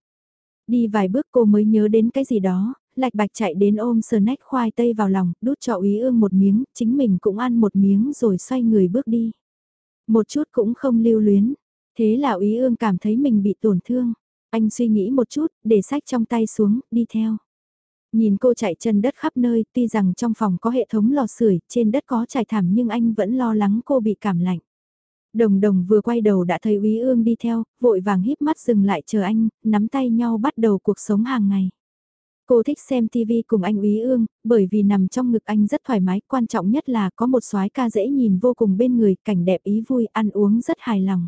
Đi vài bước cô mới nhớ đến cái gì đó, lạch bạch chạy đến ôm sờ nách khoai tây vào lòng, đút cho úy ương một miếng, chính mình cũng ăn một miếng rồi xoay người bước đi. Một chút cũng không lưu luyến, thế là úy ương cảm thấy mình bị tổn thương. Anh suy nghĩ một chút, để sách trong tay xuống, đi theo. Nhìn cô chạy chân đất khắp nơi, tuy rằng trong phòng có hệ thống lò sưởi, trên đất có trải thảm nhưng anh vẫn lo lắng cô bị cảm lạnh. Đồng đồng vừa quay đầu đã thấy Úy Ương đi theo, vội vàng híp mắt dừng lại chờ anh, nắm tay nhau bắt đầu cuộc sống hàng ngày. Cô thích xem TV cùng anh Úy Ương, bởi vì nằm trong ngực anh rất thoải mái, quan trọng nhất là có một soái ca dễ nhìn vô cùng bên người, cảnh đẹp ý vui, ăn uống rất hài lòng.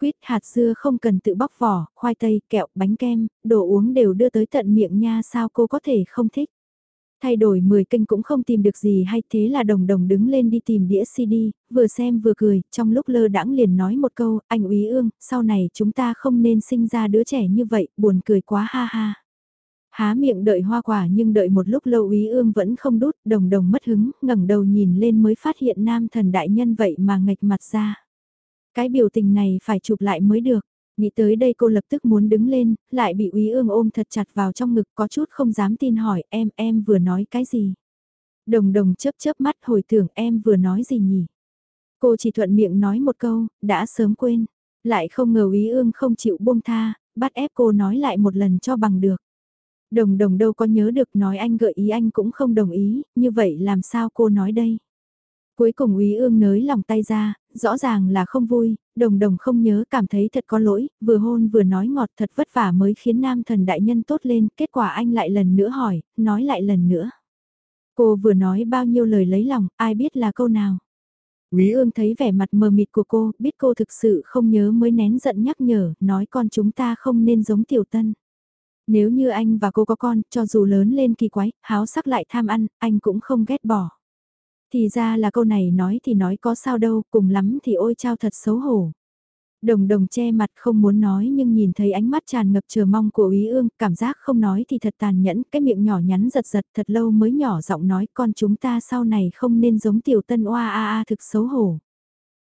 Quýt hạt dưa không cần tự bóc vỏ, khoai tây, kẹo, bánh kem, đồ uống đều đưa tới tận miệng nha sao cô có thể không thích. Thay đổi 10 kênh cũng không tìm được gì hay thế là đồng đồng đứng lên đi tìm đĩa CD, vừa xem vừa cười, trong lúc lơ đãng liền nói một câu, anh úy ương, sau này chúng ta không nên sinh ra đứa trẻ như vậy, buồn cười quá ha ha. Há miệng đợi hoa quả nhưng đợi một lúc lâu úy ương vẫn không đút, đồng đồng mất hứng, ngẩng đầu nhìn lên mới phát hiện nam thần đại nhân vậy mà ngạch mặt ra. Cái biểu tình này phải chụp lại mới được. Nghĩ tới đây cô lập tức muốn đứng lên, lại bị úy ương ôm thật chặt vào trong ngực có chút không dám tin hỏi em em vừa nói cái gì. Đồng đồng chớp chớp mắt hồi tưởng em vừa nói gì nhỉ. Cô chỉ thuận miệng nói một câu, đã sớm quên. Lại không ngờ úy ương không chịu buông tha, bắt ép cô nói lại một lần cho bằng được. Đồng đồng đâu có nhớ được nói anh gợi ý anh cũng không đồng ý, như vậy làm sao cô nói đây? Cuối cùng úy ương nới lòng tay ra, rõ ràng là không vui, đồng đồng không nhớ cảm thấy thật có lỗi, vừa hôn vừa nói ngọt thật vất vả mới khiến nam thần đại nhân tốt lên, kết quả anh lại lần nữa hỏi, nói lại lần nữa. Cô vừa nói bao nhiêu lời lấy lòng, ai biết là câu nào. Quý ương thấy vẻ mặt mờ mịt của cô, biết cô thực sự không nhớ mới nén giận nhắc nhở, nói con chúng ta không nên giống tiểu tân. Nếu như anh và cô có con, cho dù lớn lên kỳ quái, háo sắc lại tham ăn, anh cũng không ghét bỏ. Thì ra là câu này nói thì nói có sao đâu, cùng lắm thì ôi trao thật xấu hổ. Đồng đồng che mặt không muốn nói nhưng nhìn thấy ánh mắt tràn ngập chờ mong của Úy Ương, cảm giác không nói thì thật tàn nhẫn, cái miệng nhỏ nhắn giật giật thật lâu mới nhỏ giọng nói con chúng ta sau này không nên giống tiểu tân oa a a thực xấu hổ.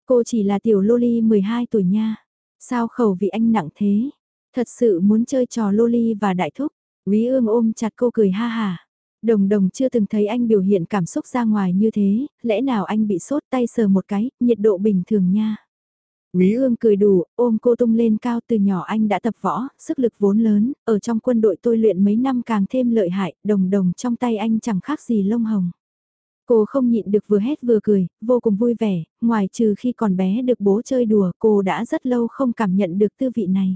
Cô chỉ là tiểu loli 12 tuổi nha. Sao khẩu vị anh nặng thế? Thật sự muốn chơi trò loli và đại thúc. Úy Ương ôm chặt cô cười ha hà. Đồng đồng chưa từng thấy anh biểu hiện cảm xúc ra ngoài như thế, lẽ nào anh bị sốt tay sờ một cái, nhiệt độ bình thường nha. Quý ương cười đủ, ôm cô tung lên cao từ nhỏ anh đã tập võ, sức lực vốn lớn, ở trong quân đội tôi luyện mấy năm càng thêm lợi hại, đồng đồng trong tay anh chẳng khác gì lông hồng. Cô không nhịn được vừa hét vừa cười, vô cùng vui vẻ, ngoài trừ khi còn bé được bố chơi đùa cô đã rất lâu không cảm nhận được tư vị này.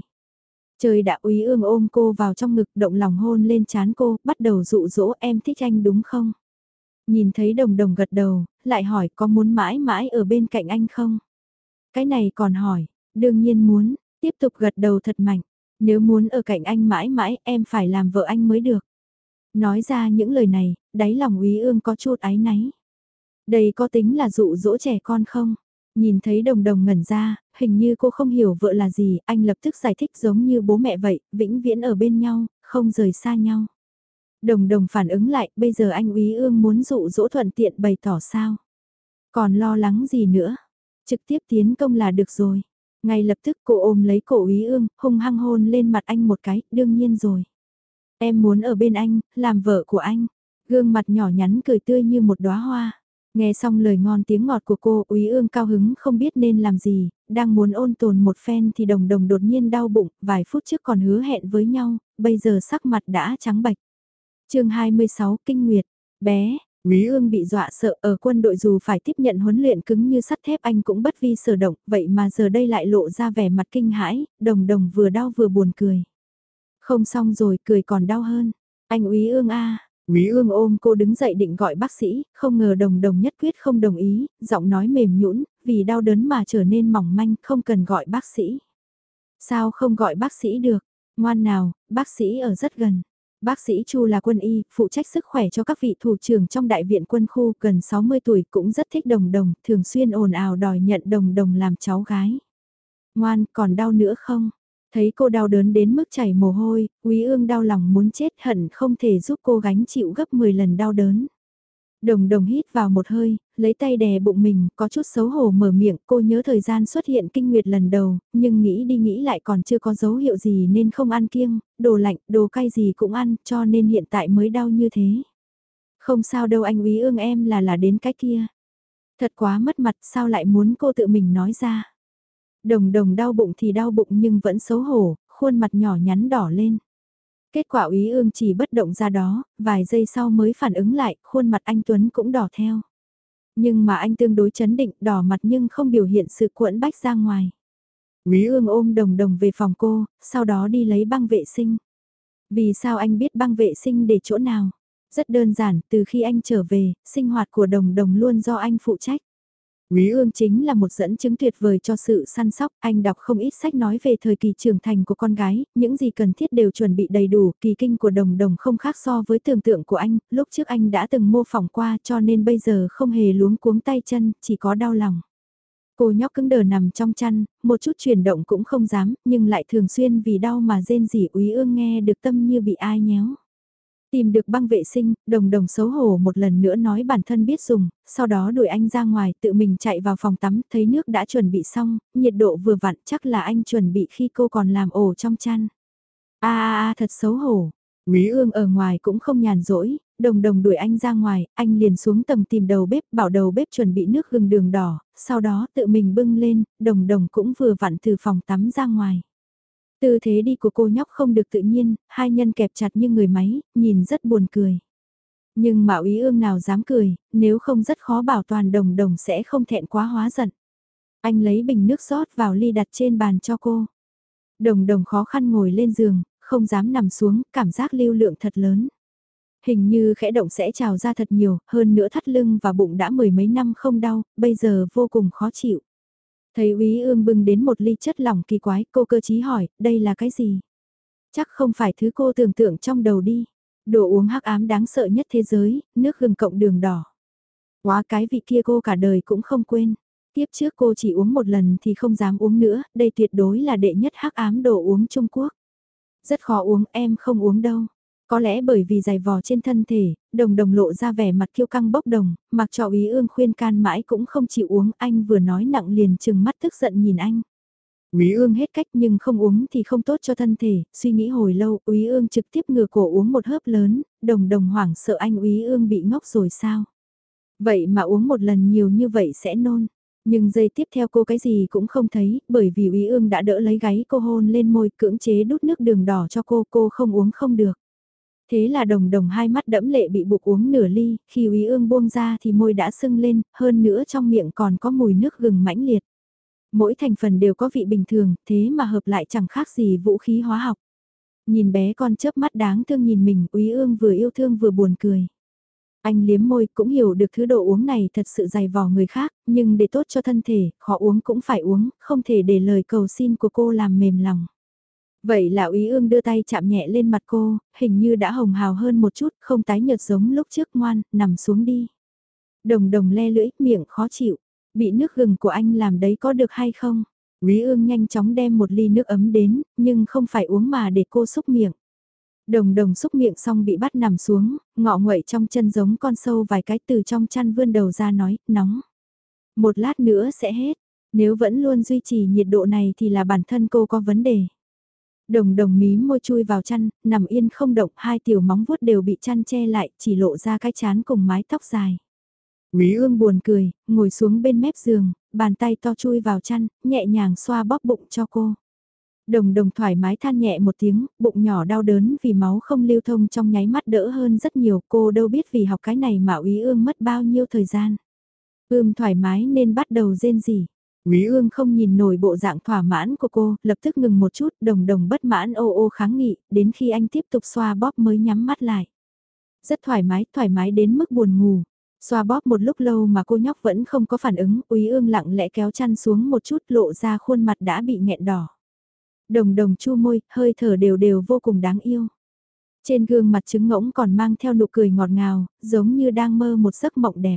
Trời đã úy ương ôm cô vào trong ngực động lòng hôn lên chán cô, bắt đầu dụ dỗ em thích anh đúng không? Nhìn thấy đồng đồng gật đầu, lại hỏi có muốn mãi mãi ở bên cạnh anh không? Cái này còn hỏi, đương nhiên muốn, tiếp tục gật đầu thật mạnh, nếu muốn ở cạnh anh mãi mãi em phải làm vợ anh mới được. Nói ra những lời này, đáy lòng úy ương có chút áy náy. Đây có tính là dụ dỗ trẻ con không? Nhìn thấy đồng đồng ngẩn ra, hình như cô không hiểu vợ là gì, anh lập tức giải thích giống như bố mẹ vậy, vĩnh viễn ở bên nhau, không rời xa nhau. Đồng đồng phản ứng lại, bây giờ anh úy ương muốn dụ dỗ thuận tiện bày tỏ sao? Còn lo lắng gì nữa? Trực tiếp tiến công là được rồi. Ngay lập tức cô ôm lấy cổ úy ương, hung hăng hôn lên mặt anh một cái, đương nhiên rồi. Em muốn ở bên anh, làm vợ của anh. Gương mặt nhỏ nhắn cười tươi như một đóa hoa. Nghe xong lời ngon tiếng ngọt của cô, úy ương cao hứng không biết nên làm gì, đang muốn ôn tồn một phen thì đồng đồng đột nhiên đau bụng, vài phút trước còn hứa hẹn với nhau, bây giờ sắc mặt đã trắng bạch. chương 26 Kinh Nguyệt, bé, úy ương bị dọa sợ ở quân đội dù phải tiếp nhận huấn luyện cứng như sắt thép anh cũng bất vi sở động, vậy mà giờ đây lại lộ ra vẻ mặt kinh hãi, đồng đồng vừa đau vừa buồn cười. Không xong rồi, cười còn đau hơn. Anh úy ương a Quý ương ôm cô đứng dậy định gọi bác sĩ, không ngờ đồng đồng nhất quyết không đồng ý, giọng nói mềm nhũn vì đau đớn mà trở nên mỏng manh, không cần gọi bác sĩ. Sao không gọi bác sĩ được? Ngoan nào, bác sĩ ở rất gần. Bác sĩ Chu là quân y, phụ trách sức khỏe cho các vị thủ trưởng trong đại viện quân khu gần 60 tuổi cũng rất thích đồng đồng, thường xuyên ồn ào đòi nhận đồng đồng làm cháu gái. Ngoan, còn đau nữa không? Thấy cô đau đớn đến mức chảy mồ hôi, quý ương đau lòng muốn chết hận không thể giúp cô gánh chịu gấp 10 lần đau đớn. Đồng đồng hít vào một hơi, lấy tay đè bụng mình, có chút xấu hổ mở miệng, cô nhớ thời gian xuất hiện kinh nguyệt lần đầu, nhưng nghĩ đi nghĩ lại còn chưa có dấu hiệu gì nên không ăn kiêng, đồ lạnh, đồ cay gì cũng ăn, cho nên hiện tại mới đau như thế. Không sao đâu anh úy ương em là là đến cái kia. Thật quá mất mặt sao lại muốn cô tự mình nói ra. Đồng đồng đau bụng thì đau bụng nhưng vẫn xấu hổ, khuôn mặt nhỏ nhắn đỏ lên. Kết quả úy ương chỉ bất động ra đó, vài giây sau mới phản ứng lại, khuôn mặt anh Tuấn cũng đỏ theo. Nhưng mà anh tương đối chấn định, đỏ mặt nhưng không biểu hiện sự cuộn bách ra ngoài. Quý ương ôm đồng đồng về phòng cô, sau đó đi lấy băng vệ sinh. Vì sao anh biết băng vệ sinh để chỗ nào? Rất đơn giản, từ khi anh trở về, sinh hoạt của đồng đồng luôn do anh phụ trách. Quý ương chính là một dẫn chứng tuyệt vời cho sự săn sóc, anh đọc không ít sách nói về thời kỳ trưởng thành của con gái, những gì cần thiết đều chuẩn bị đầy đủ, kỳ kinh của đồng đồng không khác so với tưởng tượng của anh, lúc trước anh đã từng mô phỏng qua cho nên bây giờ không hề luống cuống tay chân, chỉ có đau lòng. Cô nhóc cứng đờ nằm trong chăn, một chút chuyển động cũng không dám, nhưng lại thường xuyên vì đau mà rên rỉ úy ương nghe được tâm như bị ai nhéo. Tìm được băng vệ sinh, đồng đồng xấu hổ một lần nữa nói bản thân biết dùng, sau đó đuổi anh ra ngoài tự mình chạy vào phòng tắm, thấy nước đã chuẩn bị xong, nhiệt độ vừa vặn chắc là anh chuẩn bị khi cô còn làm ổ trong chăn. a a a thật xấu hổ. Quý ương ở ngoài cũng không nhàn rỗi, đồng đồng đuổi anh ra ngoài, anh liền xuống tầng tìm đầu bếp, bảo đầu bếp chuẩn bị nước gừng đường đỏ, sau đó tự mình bưng lên, đồng đồng cũng vừa vặn từ phòng tắm ra ngoài. Tư thế đi của cô nhóc không được tự nhiên, hai nhân kẹp chặt như người máy, nhìn rất buồn cười. Nhưng Mạo Ý ương nào dám cười, nếu không rất khó bảo toàn đồng đồng sẽ không thẹn quá hóa giận. Anh lấy bình nước rót vào ly đặt trên bàn cho cô. Đồng đồng khó khăn ngồi lên giường, không dám nằm xuống, cảm giác lưu lượng thật lớn. Hình như khẽ động sẽ trào ra thật nhiều, hơn nữa thắt lưng và bụng đã mười mấy năm không đau, bây giờ vô cùng khó chịu. Thấy úy ương bưng đến một ly chất lỏng kỳ quái, cô cơ chí hỏi, đây là cái gì? Chắc không phải thứ cô tưởng tượng trong đầu đi. Đồ uống hắc ám đáng sợ nhất thế giới, nước gừng cộng đường đỏ. Quá cái vị kia cô cả đời cũng không quên. Tiếp trước cô chỉ uống một lần thì không dám uống nữa, đây tuyệt đối là đệ nhất hắc ám đồ uống Trung Quốc. Rất khó uống, em không uống đâu. Có lẽ bởi vì dày vò trên thân thể, đồng đồng lộ ra vẻ mặt kiêu căng bốc đồng, mặc cho ý ương khuyên can mãi cũng không chịu uống, anh vừa nói nặng liền chừng mắt tức giận nhìn anh. Úy ương hết cách nhưng không uống thì không tốt cho thân thể, suy nghĩ hồi lâu, Úy ương trực tiếp ngừa cổ uống một hớp lớn, đồng đồng hoảng sợ anh Úy ương bị ngốc rồi sao. Vậy mà uống một lần nhiều như vậy sẽ nôn. Nhưng giây tiếp theo cô cái gì cũng không thấy, bởi vì Úy ương đã đỡ lấy gáy cô hôn lên môi cưỡng chế đút nước đường đỏ cho cô, cô không uống không được. Thế là đồng đồng hai mắt đẫm lệ bị buộc uống nửa ly, khi Úy ương buông ra thì môi đã sưng lên, hơn nữa trong miệng còn có mùi nước gừng mãnh liệt. Mỗi thành phần đều có vị bình thường, thế mà hợp lại chẳng khác gì vũ khí hóa học. Nhìn bé con chớp mắt đáng thương nhìn mình, Úy ương vừa yêu thương vừa buồn cười. Anh liếm môi cũng hiểu được thứ đồ uống này thật sự dày vò người khác, nhưng để tốt cho thân thể, khó uống cũng phải uống, không thể để lời cầu xin của cô làm mềm lòng. Vậy là úy ương đưa tay chạm nhẹ lên mặt cô, hình như đã hồng hào hơn một chút, không tái nhợt giống lúc trước ngoan, nằm xuống đi. Đồng đồng le lưỡi, miệng khó chịu, bị nước gừng của anh làm đấy có được hay không? Úy ương nhanh chóng đem một ly nước ấm đến, nhưng không phải uống mà để cô xúc miệng. Đồng đồng xúc miệng xong bị bắt nằm xuống, ngọ nguậy trong chân giống con sâu vài cái từ trong chăn vươn đầu ra nói, nóng. Một lát nữa sẽ hết, nếu vẫn luôn duy trì nhiệt độ này thì là bản thân cô có vấn đề. Đồng đồng mí môi chui vào chăn, nằm yên không động, hai tiểu móng vuốt đều bị chăn che lại, chỉ lộ ra cái chán cùng mái tóc dài. Quý ương buồn cười, ngồi xuống bên mép giường, bàn tay to chui vào chăn, nhẹ nhàng xoa bóp bụng cho cô. Đồng đồng thoải mái than nhẹ một tiếng, bụng nhỏ đau đớn vì máu không lưu thông trong nháy mắt đỡ hơn rất nhiều. Cô đâu biết vì học cái này mà úy ương mất bao nhiêu thời gian. Ưm thoải mái nên bắt đầu rên gì. Quý ương không nhìn nổi bộ dạng thỏa mãn của cô, lập tức ngừng một chút, đồng đồng bất mãn ô ô kháng nghị, đến khi anh tiếp tục xoa bóp mới nhắm mắt lại. Rất thoải mái, thoải mái đến mức buồn ngủ. Xoa bóp một lúc lâu mà cô nhóc vẫn không có phản ứng, quý ương lặng lẽ kéo chăn xuống một chút lộ ra khuôn mặt đã bị nghẹn đỏ. Đồng đồng chu môi, hơi thở đều đều vô cùng đáng yêu. Trên gương mặt trứng ngỗng còn mang theo nụ cười ngọt ngào, giống như đang mơ một giấc mộng đẹp.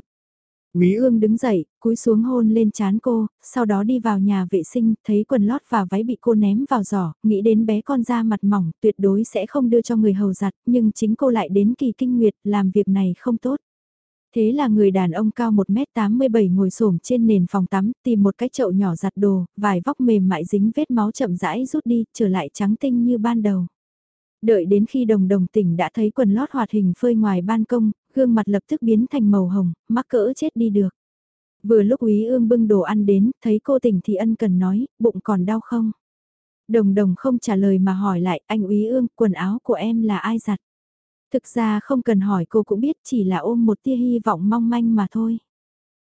Quý ương đứng dậy, cúi xuống hôn lên chán cô, sau đó đi vào nhà vệ sinh, thấy quần lót và váy bị cô ném vào giỏ, nghĩ đến bé con da mặt mỏng, tuyệt đối sẽ không đưa cho người hầu giặt, nhưng chính cô lại đến kỳ kinh nguyệt, làm việc này không tốt. Thế là người đàn ông cao 1m87 ngồi xổm trên nền phòng tắm, tìm một cái chậu nhỏ giặt đồ, vài vóc mềm mại dính vết máu chậm rãi rút đi, trở lại trắng tinh như ban đầu. Đợi đến khi đồng đồng tỉnh đã thấy quần lót hoạt hình phơi ngoài ban công, gương mặt lập tức biến thành màu hồng, mắc cỡ chết đi được. Vừa lúc úy ương bưng đồ ăn đến, thấy cô tỉnh thì ân cần nói, bụng còn đau không? Đồng đồng không trả lời mà hỏi lại, anh úy ương, quần áo của em là ai giặt? Thực ra không cần hỏi cô cũng biết chỉ là ôm một tia hy vọng mong manh mà thôi.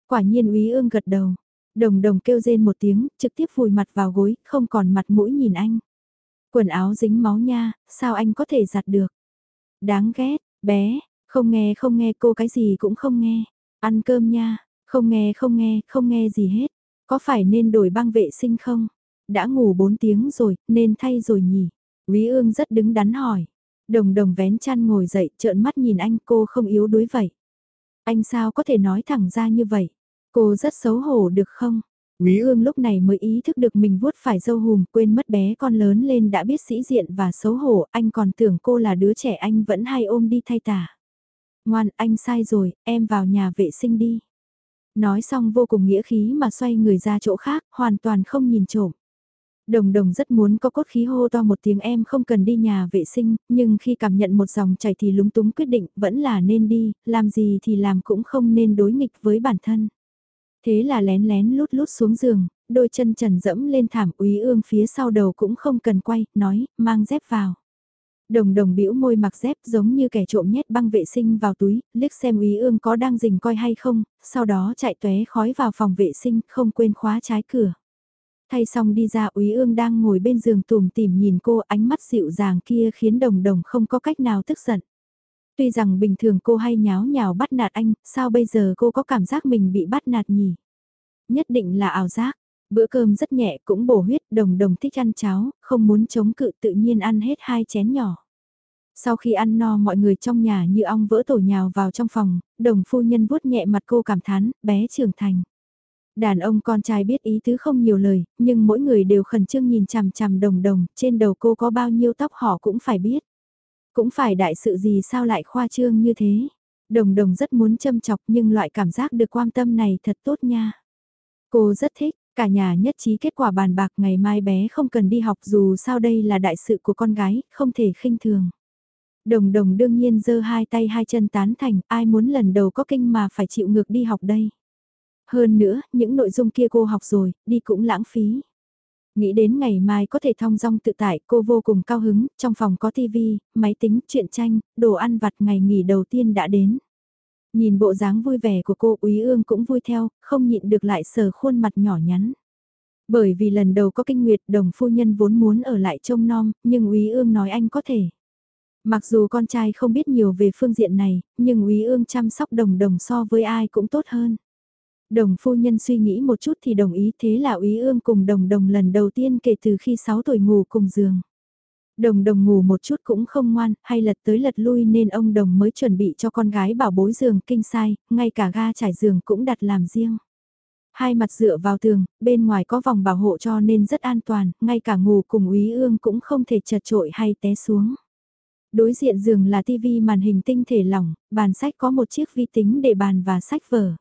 Quả nhiên úy ương gật đầu. Đồng đồng kêu rên một tiếng, trực tiếp vùi mặt vào gối, không còn mặt mũi nhìn anh. Quần áo dính máu nha, sao anh có thể giặt được? Đáng ghét, bé, không nghe không nghe cô cái gì cũng không nghe. Ăn cơm nha, không nghe không nghe, không nghe gì hết. Có phải nên đổi băng vệ sinh không? Đã ngủ 4 tiếng rồi, nên thay rồi nhỉ? Quý ương rất đứng đắn hỏi. Đồng đồng vén chăn ngồi dậy trợn mắt nhìn anh cô không yếu đuối vậy. Anh sao có thể nói thẳng ra như vậy? Cô rất xấu hổ được không? Quý ương lúc này mới ý thức được mình vuốt phải dâu hùm quên mất bé con lớn lên đã biết sĩ diện và xấu hổ anh còn tưởng cô là đứa trẻ anh vẫn hay ôm đi thay tả. Ngoan anh sai rồi, em vào nhà vệ sinh đi. Nói xong vô cùng nghĩa khí mà xoay người ra chỗ khác, hoàn toàn không nhìn trộm. Đồng đồng rất muốn có cốt khí hô to một tiếng em không cần đi nhà vệ sinh, nhưng khi cảm nhận một dòng chảy thì lúng túng quyết định vẫn là nên đi, làm gì thì làm cũng không nên đối nghịch với bản thân. Thế là lén lén lút lút xuống giường, đôi chân trần dẫm lên thảm úy ương phía sau đầu cũng không cần quay, nói, mang dép vào. Đồng đồng bĩu môi mặc dép giống như kẻ trộm nhét băng vệ sinh vào túi, liếc xem úy ương có đang rình coi hay không, sau đó chạy tóe khói vào phòng vệ sinh, không quên khóa trái cửa. Thay xong đi ra úy ương đang ngồi bên giường tùm tìm nhìn cô ánh mắt dịu dàng kia khiến đồng đồng không có cách nào tức giận. Tuy rằng bình thường cô hay nháo nhào bắt nạt anh, sao bây giờ cô có cảm giác mình bị bắt nạt nhỉ? Nhất định là ảo giác, Bữa cơm rất nhẹ cũng bổ huyết, đồng đồng thích ăn cháo, không muốn chống cự tự nhiên ăn hết hai chén nhỏ. Sau khi ăn no mọi người trong nhà như ong vỡ tổ nhào vào trong phòng, đồng phu nhân vuốt nhẹ mặt cô cảm thán, bé trưởng thành. Đàn ông con trai biết ý tứ không nhiều lời, nhưng mỗi người đều khẩn trương nhìn chằm chằm đồng đồng, trên đầu cô có bao nhiêu tóc họ cũng phải biết. Cũng phải đại sự gì sao lại khoa trương như thế. Đồng đồng rất muốn châm chọc nhưng loại cảm giác được quan tâm này thật tốt nha. Cô rất thích, cả nhà nhất trí kết quả bàn bạc ngày mai bé không cần đi học dù sao đây là đại sự của con gái, không thể khinh thường. Đồng đồng đương nhiên giơ hai tay hai chân tán thành, ai muốn lần đầu có kinh mà phải chịu ngược đi học đây. Hơn nữa, những nội dung kia cô học rồi, đi cũng lãng phí. Nghĩ đến ngày mai có thể thong dong tự tại, cô vô cùng cao hứng, trong phòng có tivi, máy tính, truyện tranh, đồ ăn vặt ngày nghỉ đầu tiên đã đến. Nhìn bộ dáng vui vẻ của cô, Úy Ương cũng vui theo, không nhịn được lại sờ khuôn mặt nhỏ nhắn. Bởi vì lần đầu có kinh nguyệt, đồng phu nhân vốn muốn ở lại trông nom, nhưng Úy Ương nói anh có thể. Mặc dù con trai không biết nhiều về phương diện này, nhưng Úy Ương chăm sóc đồng đồng so với ai cũng tốt hơn. Đồng phu nhân suy nghĩ một chút thì đồng ý thế là úy ương cùng đồng đồng lần đầu tiên kể từ khi 6 tuổi ngủ cùng giường. Đồng đồng ngủ một chút cũng không ngoan, hay lật tới lật lui nên ông đồng mới chuẩn bị cho con gái bảo bối giường kinh sai, ngay cả ga trải giường cũng đặt làm riêng. Hai mặt dựa vào tường, bên ngoài có vòng bảo hộ cho nên rất an toàn, ngay cả ngủ cùng úy ương cũng không thể chật trội hay té xuống. Đối diện giường là tivi màn hình tinh thể lỏng, bàn sách có một chiếc vi tính để bàn và sách vở.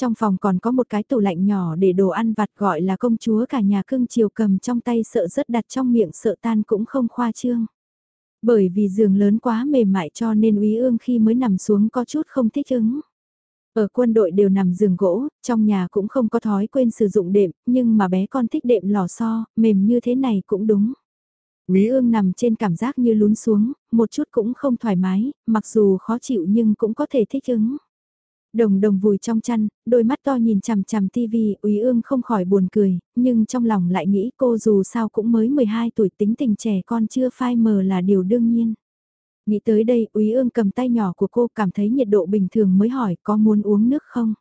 Trong phòng còn có một cái tủ lạnh nhỏ để đồ ăn vặt gọi là công chúa cả nhà cưng chiều cầm trong tay sợ rất đặt trong miệng sợ tan cũng không khoa trương. Bởi vì giường lớn quá mềm mại cho nên úy ương khi mới nằm xuống có chút không thích ứng. Ở quân đội đều nằm giường gỗ, trong nhà cũng không có thói quên sử dụng đệm, nhưng mà bé con thích đệm lò xo, mềm như thế này cũng đúng. Quý ương nằm trên cảm giác như lún xuống, một chút cũng không thoải mái, mặc dù khó chịu nhưng cũng có thể thích ứng. Đồng đồng vùi trong chăn, đôi mắt to nhìn chằm chằm tivi, Úy Ương không khỏi buồn cười, nhưng trong lòng lại nghĩ cô dù sao cũng mới 12 tuổi tính tình trẻ con chưa phai mờ là điều đương nhiên. Nghĩ tới đây, Úy Ương cầm tay nhỏ của cô cảm thấy nhiệt độ bình thường mới hỏi có muốn uống nước không?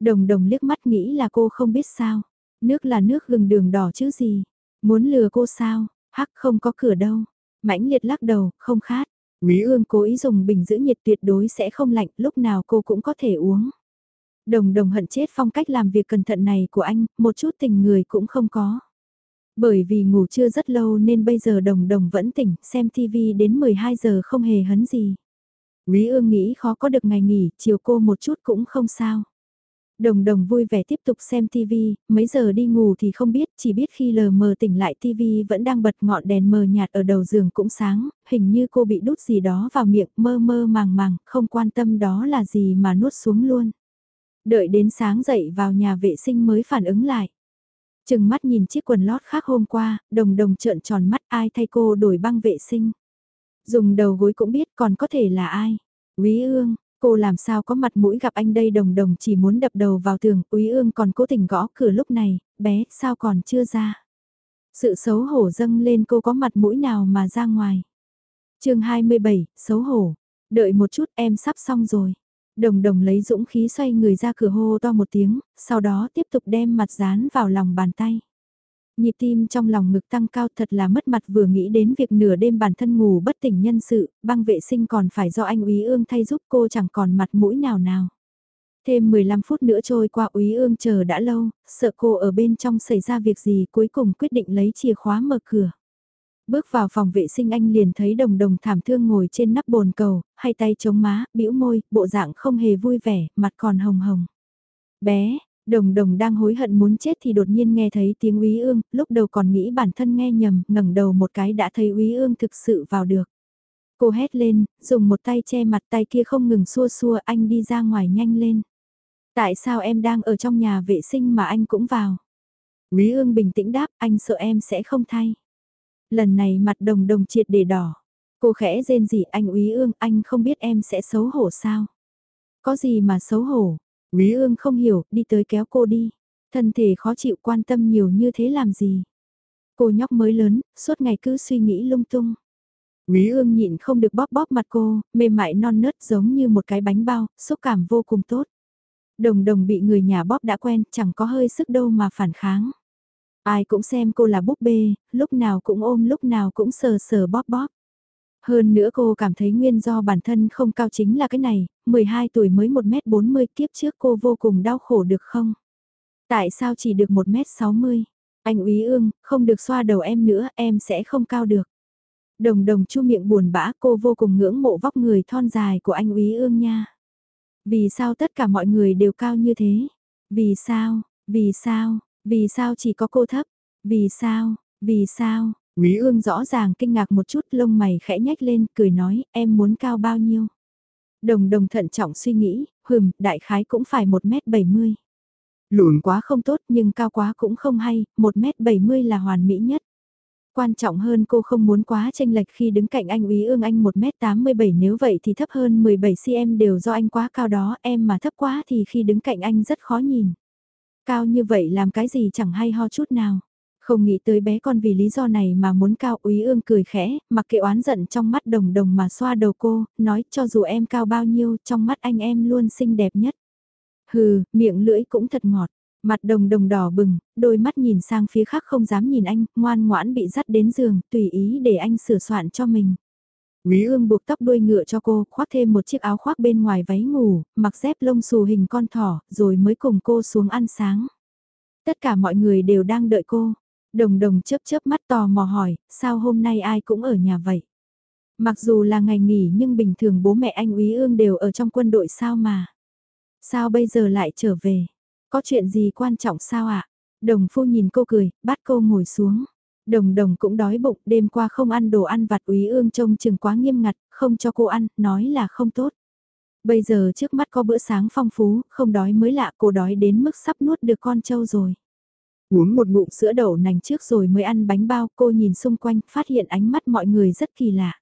Đồng đồng liếc mắt nghĩ là cô không biết sao. Nước là nước gừng đường đỏ chứ gì. Muốn lừa cô sao? Hắc không có cửa đâu. Mãnh liệt lắc đầu, không khát. Quý ương cố ý dùng bình giữ nhiệt tuyệt đối sẽ không lạnh, lúc nào cô cũng có thể uống. Đồng đồng hận chết phong cách làm việc cẩn thận này của anh, một chút tình người cũng không có. Bởi vì ngủ chưa rất lâu nên bây giờ đồng đồng vẫn tỉnh, xem TV đến 12 giờ không hề hấn gì. Quý ương nghĩ khó có được ngày nghỉ, chiều cô một chút cũng không sao. Đồng đồng vui vẻ tiếp tục xem TV, mấy giờ đi ngủ thì không biết, chỉ biết khi lờ mờ tỉnh lại TV vẫn đang bật ngọn đèn mờ nhạt ở đầu giường cũng sáng, hình như cô bị đút gì đó vào miệng mơ mơ màng màng, không quan tâm đó là gì mà nuốt xuống luôn. Đợi đến sáng dậy vào nhà vệ sinh mới phản ứng lại. Chừng mắt nhìn chiếc quần lót khác hôm qua, đồng đồng trợn tròn mắt ai thay cô đổi băng vệ sinh. Dùng đầu gối cũng biết còn có thể là ai. Quý ương, Cô làm sao có mặt mũi gặp anh đây đồng đồng chỉ muốn đập đầu vào tường, úy ương còn cố tình gõ cửa lúc này, bé, sao còn chưa ra. Sự xấu hổ dâng lên cô có mặt mũi nào mà ra ngoài. chương 27, xấu hổ. Đợi một chút em sắp xong rồi. Đồng đồng lấy dũng khí xoay người ra cửa hô to một tiếng, sau đó tiếp tục đem mặt dán vào lòng bàn tay. Nhịp tim trong lòng ngực tăng cao thật là mất mặt vừa nghĩ đến việc nửa đêm bản thân ngủ bất tỉnh nhân sự, băng vệ sinh còn phải do anh úy ương thay giúp cô chẳng còn mặt mũi nào nào. Thêm 15 phút nữa trôi qua úy ương chờ đã lâu, sợ cô ở bên trong xảy ra việc gì cuối cùng quyết định lấy chìa khóa mở cửa. Bước vào phòng vệ sinh anh liền thấy đồng đồng thảm thương ngồi trên nắp bồn cầu, hai tay chống má, bĩu môi, bộ dạng không hề vui vẻ, mặt còn hồng hồng. Bé, Đồng đồng đang hối hận muốn chết thì đột nhiên nghe thấy tiếng úy ương, lúc đầu còn nghĩ bản thân nghe nhầm, ngẩng đầu một cái đã thấy úy ương thực sự vào được. Cô hét lên, dùng một tay che mặt tay kia không ngừng xua xua anh đi ra ngoài nhanh lên. Tại sao em đang ở trong nhà vệ sinh mà anh cũng vào? Úy ương bình tĩnh đáp, anh sợ em sẽ không thay. Lần này mặt đồng đồng triệt để đỏ. Cô khẽ rên gì anh úy ương, anh không biết em sẽ xấu hổ sao? Có gì mà xấu hổ, Quý ương không hiểu, đi tới kéo cô đi. Thân thể khó chịu quan tâm nhiều như thế làm gì. Cô nhóc mới lớn, suốt ngày cứ suy nghĩ lung tung. Quý ương nhịn không được bóp bóp mặt cô, mềm mại non nớt giống như một cái bánh bao, xúc cảm vô cùng tốt. Đồng đồng bị người nhà bóp đã quen, chẳng có hơi sức đâu mà phản kháng. Ai cũng xem cô là búp bê, lúc nào cũng ôm lúc nào cũng sờ sờ bóp bóp. Hơn nữa cô cảm thấy nguyên do bản thân không cao chính là cái này, 12 tuổi mới 1m40 kiếp trước cô vô cùng đau khổ được không? Tại sao chỉ được 1m60? Anh úy ương, không được xoa đầu em nữa, em sẽ không cao được. Đồng đồng chu miệng buồn bã cô vô cùng ngưỡng mộ vóc người thon dài của anh úy ương nha. Vì sao tất cả mọi người đều cao như thế? Vì sao? Vì sao? Vì sao chỉ có cô thấp? Vì sao? Vì sao? Quý ương rõ ràng kinh ngạc một chút lông mày khẽ nhách lên cười nói em muốn cao bao nhiêu? Đồng đồng thận trọng suy nghĩ, hừm, đại khái cũng phải 1m70. Lùn quá không tốt nhưng cao quá cũng không hay, 1m70 là hoàn mỹ nhất. Quan trọng hơn cô không muốn quá tranh lệch khi đứng cạnh anh úy ương anh 1m87 nếu vậy thì thấp hơn 17cm đều do anh quá cao đó em mà thấp quá thì khi đứng cạnh anh rất khó nhìn. Cao như vậy làm cái gì chẳng hay ho chút nào. Không nghĩ tới bé con vì lý do này mà muốn cao úy ương cười khẽ, mặc kệ oán giận trong mắt đồng đồng mà xoa đầu cô, nói cho dù em cao bao nhiêu trong mắt anh em luôn xinh đẹp nhất. Hừ, miệng lưỡi cũng thật ngọt. Mặt đồng đồng đỏ bừng, đôi mắt nhìn sang phía khác không dám nhìn anh, ngoan ngoãn bị dắt đến giường, tùy ý để anh sửa soạn cho mình. Quý ương buộc tóc đuôi ngựa cho cô, khoác thêm một chiếc áo khoác bên ngoài váy ngủ, mặc dép lông xù hình con thỏ, rồi mới cùng cô xuống ăn sáng. Tất cả mọi người đều đang đợi cô. Đồng đồng chớp chớp mắt tò mò hỏi, sao hôm nay ai cũng ở nhà vậy? Mặc dù là ngày nghỉ nhưng bình thường bố mẹ anh Úy Ương đều ở trong quân đội sao mà? Sao bây giờ lại trở về? Có chuyện gì quan trọng sao ạ? À? Đồng phu nhìn cô cười, bắt cô ngồi xuống. Đồng đồng cũng đói bụng, đêm qua không ăn đồ ăn vặt úy ương trông chừng quá nghiêm ngặt, không cho cô ăn, nói là không tốt. Bây giờ trước mắt có bữa sáng phong phú, không đói mới lạ, cô đói đến mức sắp nuốt được con trâu rồi. Uống một ngụm sữa đậu nành trước rồi mới ăn bánh bao, cô nhìn xung quanh, phát hiện ánh mắt mọi người rất kỳ lạ.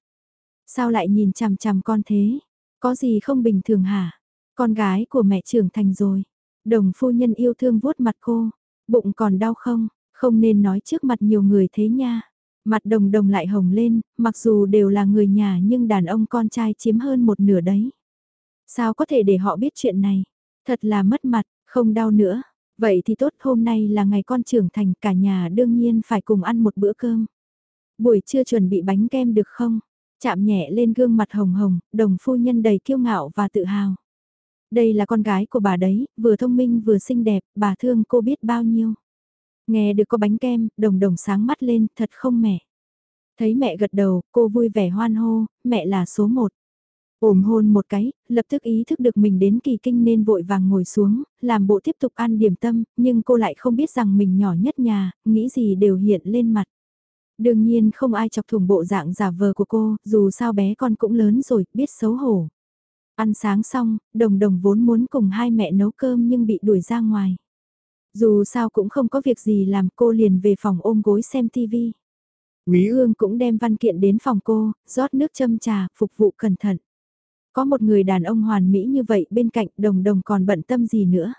Sao lại nhìn chằm chằm con thế? Có gì không bình thường hả? Con gái của mẹ trưởng thành rồi. Đồng phu nhân yêu thương vuốt mặt cô. Bụng còn đau không? Không nên nói trước mặt nhiều người thế nha. Mặt đồng đồng lại hồng lên, mặc dù đều là người nhà nhưng đàn ông con trai chiếm hơn một nửa đấy. Sao có thể để họ biết chuyện này? Thật là mất mặt, không đau nữa. Vậy thì tốt hôm nay là ngày con trưởng thành cả nhà đương nhiên phải cùng ăn một bữa cơm. Buổi trưa chuẩn bị bánh kem được không? Chạm nhẹ lên gương mặt hồng hồng, đồng phu nhân đầy kiêu ngạo và tự hào. Đây là con gái của bà đấy, vừa thông minh vừa xinh đẹp, bà thương cô biết bao nhiêu. Nghe được có bánh kem, đồng đồng sáng mắt lên, thật không mẹ. Thấy mẹ gật đầu, cô vui vẻ hoan hô, mẹ là số một ồm hôn một cái, lập tức ý thức được mình đến kỳ kinh nên vội vàng ngồi xuống, làm bộ tiếp tục ăn điểm tâm, nhưng cô lại không biết rằng mình nhỏ nhất nhà, nghĩ gì đều hiện lên mặt. Đương nhiên không ai chọc thủng bộ dạng giả vờ của cô, dù sao bé con cũng lớn rồi, biết xấu hổ. Ăn sáng xong, đồng đồng vốn muốn cùng hai mẹ nấu cơm nhưng bị đuổi ra ngoài. Dù sao cũng không có việc gì làm cô liền về phòng ôm gối xem tivi. Quý ương cũng đem văn kiện đến phòng cô, rót nước châm trà, phục vụ cẩn thận. Có một người đàn ông hoàn mỹ như vậy bên cạnh đồng đồng còn bận tâm gì nữa.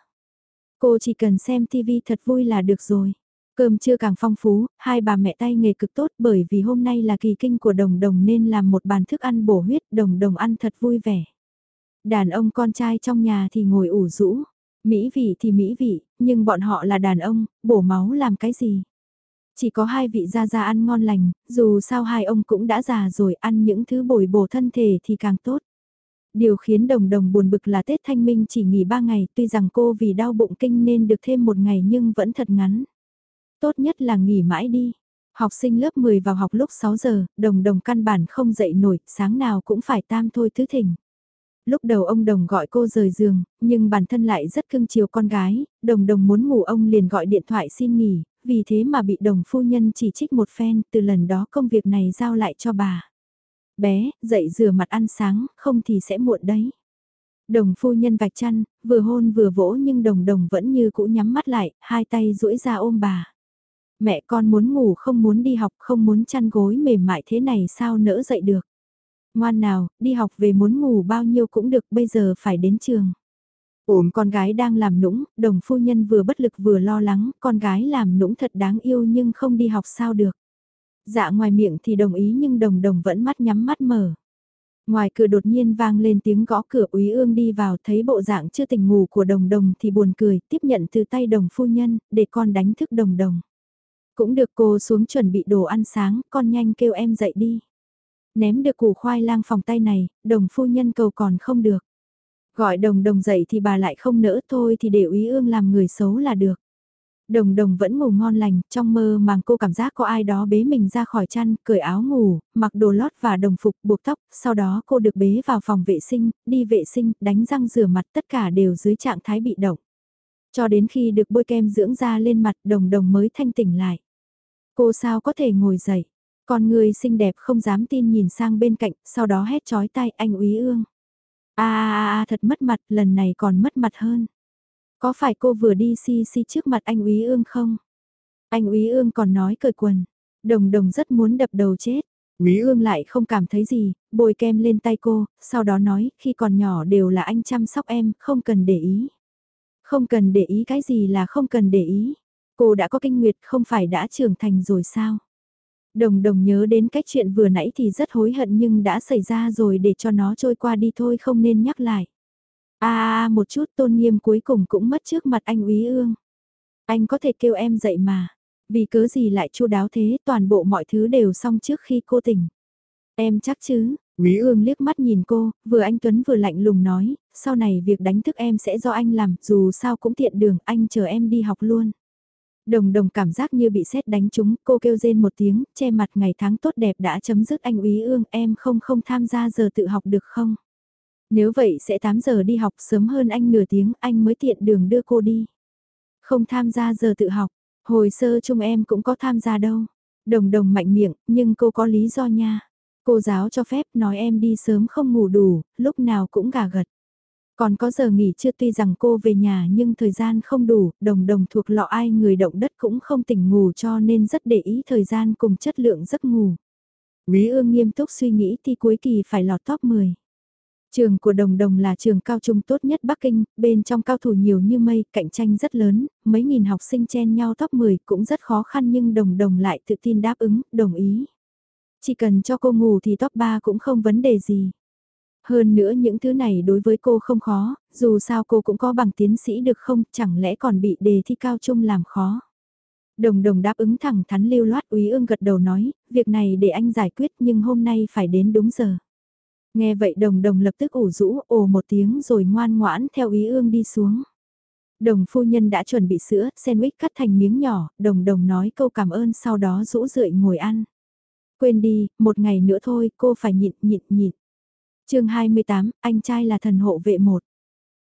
Cô chỉ cần xem tivi thật vui là được rồi. Cơm chưa càng phong phú, hai bà mẹ tay nghề cực tốt bởi vì hôm nay là kỳ kinh của đồng đồng nên làm một bàn thức ăn bổ huyết đồng đồng ăn thật vui vẻ. Đàn ông con trai trong nhà thì ngồi ủ rũ, mỹ vị thì mỹ vị, nhưng bọn họ là đàn ông, bổ máu làm cái gì? Chỉ có hai vị gia gia ăn ngon lành, dù sao hai ông cũng đã già rồi ăn những thứ bồi bổ thân thể thì càng tốt. Điều khiến đồng đồng buồn bực là Tết Thanh Minh chỉ nghỉ ba ngày tuy rằng cô vì đau bụng kinh nên được thêm một ngày nhưng vẫn thật ngắn. Tốt nhất là nghỉ mãi đi. Học sinh lớp 10 vào học lúc 6 giờ, đồng đồng căn bản không dậy nổi, sáng nào cũng phải tam thôi thứ thỉnh. Lúc đầu ông Đồng gọi cô rời giường, nhưng bản thân lại rất cưng chiều con gái, Đồng Đồng muốn ngủ ông liền gọi điện thoại xin nghỉ, vì thế mà bị Đồng phu nhân chỉ trích một phen, từ lần đó công việc này giao lại cho bà. Bé, dậy rửa mặt ăn sáng, không thì sẽ muộn đấy. Đồng phu nhân vạch chăn, vừa hôn vừa vỗ nhưng đồng đồng vẫn như cũ nhắm mắt lại, hai tay duỗi ra ôm bà. Mẹ con muốn ngủ không muốn đi học không muốn chăn gối mềm mại thế này sao nỡ dậy được. Ngoan nào, đi học về muốn ngủ bao nhiêu cũng được bây giờ phải đến trường. Ôm con gái đang làm nũng, đồng phu nhân vừa bất lực vừa lo lắng, con gái làm nũng thật đáng yêu nhưng không đi học sao được. Dạ ngoài miệng thì đồng ý nhưng đồng đồng vẫn mắt nhắm mắt mở. Ngoài cửa đột nhiên vang lên tiếng gõ cửa úy ương đi vào thấy bộ dạng chưa tỉnh ngủ của đồng đồng thì buồn cười tiếp nhận từ tay đồng phu nhân để con đánh thức đồng đồng. Cũng được cô xuống chuẩn bị đồ ăn sáng con nhanh kêu em dậy đi. Ném được củ khoai lang phòng tay này, đồng phu nhân cầu còn không được. Gọi đồng đồng dậy thì bà lại không nỡ thôi thì để úy ương làm người xấu là được. Đồng đồng vẫn ngủ ngon lành, trong mơ màng cô cảm giác có ai đó bế mình ra khỏi chăn, cởi áo ngủ, mặc đồ lót và đồng phục buộc tóc, sau đó cô được bế vào phòng vệ sinh, đi vệ sinh, đánh răng rửa mặt tất cả đều dưới trạng thái bị động. Cho đến khi được bôi kem dưỡng da lên mặt đồng đồng mới thanh tỉnh lại. Cô sao có thể ngồi dậy, con người xinh đẹp không dám tin nhìn sang bên cạnh, sau đó hét chói tai anh úy ương. a à, à thật mất mặt, lần này còn mất mặt hơn. Có phải cô vừa đi si si trước mặt anh úy ương không? Anh úy ương còn nói cởi quần. Đồng đồng rất muốn đập đầu chết. Úy ương lại không cảm thấy gì, bôi kem lên tay cô, sau đó nói khi còn nhỏ đều là anh chăm sóc em, không cần để ý. Không cần để ý cái gì là không cần để ý. Cô đã có kinh nguyệt không phải đã trưởng thành rồi sao? Đồng đồng nhớ đến cách chuyện vừa nãy thì rất hối hận nhưng đã xảy ra rồi để cho nó trôi qua đi thôi không nên nhắc lại. À, một chút tôn nghiêm cuối cùng cũng mất trước mặt anh úy ương. Anh có thể kêu em dậy mà. Vì cớ gì lại chu đáo thế, toàn bộ mọi thứ đều xong trước khi cô tỉnh. Em chắc chứ, Quý ương liếc mắt nhìn cô, vừa anh Tuấn vừa lạnh lùng nói, sau này việc đánh thức em sẽ do anh làm, dù sao cũng tiện đường, anh chờ em đi học luôn. Đồng đồng cảm giác như bị sét đánh trúng, cô kêu rên một tiếng, che mặt ngày tháng tốt đẹp đã chấm dứt anh úy ương, em không không tham gia giờ tự học được không? Nếu vậy sẽ 8 giờ đi học sớm hơn anh nửa tiếng, anh mới tiện đường đưa cô đi. Không tham gia giờ tự học, hồi sơ chung em cũng có tham gia đâu. Đồng đồng mạnh miệng, nhưng cô có lý do nha. Cô giáo cho phép nói em đi sớm không ngủ đủ, lúc nào cũng gà gật. Còn có giờ nghỉ chưa tuy rằng cô về nhà nhưng thời gian không đủ, đồng đồng thuộc lọ ai người động đất cũng không tỉnh ngủ cho nên rất để ý thời gian cùng chất lượng giấc ngủ. Quý ương nghiêm túc suy nghĩ thì cuối kỳ phải lọt top 10. Trường của Đồng Đồng là trường cao trung tốt nhất Bắc Kinh, bên trong cao thủ nhiều như mây, cạnh tranh rất lớn, mấy nghìn học sinh chen nhau top 10 cũng rất khó khăn nhưng Đồng Đồng lại tự tin đáp ứng, đồng ý. Chỉ cần cho cô ngủ thì top 3 cũng không vấn đề gì. Hơn nữa những thứ này đối với cô không khó, dù sao cô cũng có bằng tiến sĩ được không, chẳng lẽ còn bị đề thi cao trung làm khó. Đồng đồng đáp ứng thẳng thắn lưu loát úy ương gật đầu nói, việc này để anh giải quyết nhưng hôm nay phải đến đúng giờ. Nghe vậy đồng đồng lập tức ủ rũ ồ một tiếng rồi ngoan ngoãn theo ý ương đi xuống. Đồng phu nhân đã chuẩn bị sữa, sandwich cắt thành miếng nhỏ, đồng đồng nói câu cảm ơn sau đó rũ rượi ngồi ăn. Quên đi, một ngày nữa thôi, cô phải nhịn nhịn nhịn. chương 28, anh trai là thần hộ vệ một.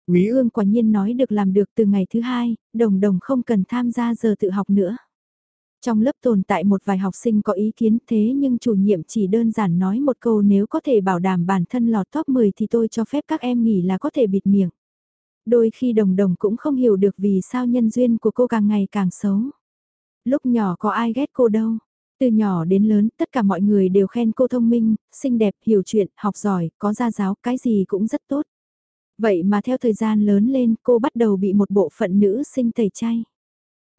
Quý ương quả nhiên nói được làm được từ ngày thứ hai, đồng đồng không cần tham gia giờ tự học nữa. Trong lớp tồn tại một vài học sinh có ý kiến thế nhưng chủ nhiệm chỉ đơn giản nói một câu nếu có thể bảo đảm bản thân lọt top 10 thì tôi cho phép các em nghỉ là có thể bịt miệng. Đôi khi đồng đồng cũng không hiểu được vì sao nhân duyên của cô càng ngày càng xấu. Lúc nhỏ có ai ghét cô đâu. Từ nhỏ đến lớn, tất cả mọi người đều khen cô thông minh, xinh đẹp, hiểu chuyện, học giỏi, có gia giáo, cái gì cũng rất tốt. Vậy mà theo thời gian lớn lên, cô bắt đầu bị một bộ phận nữ sinh tẩy chay.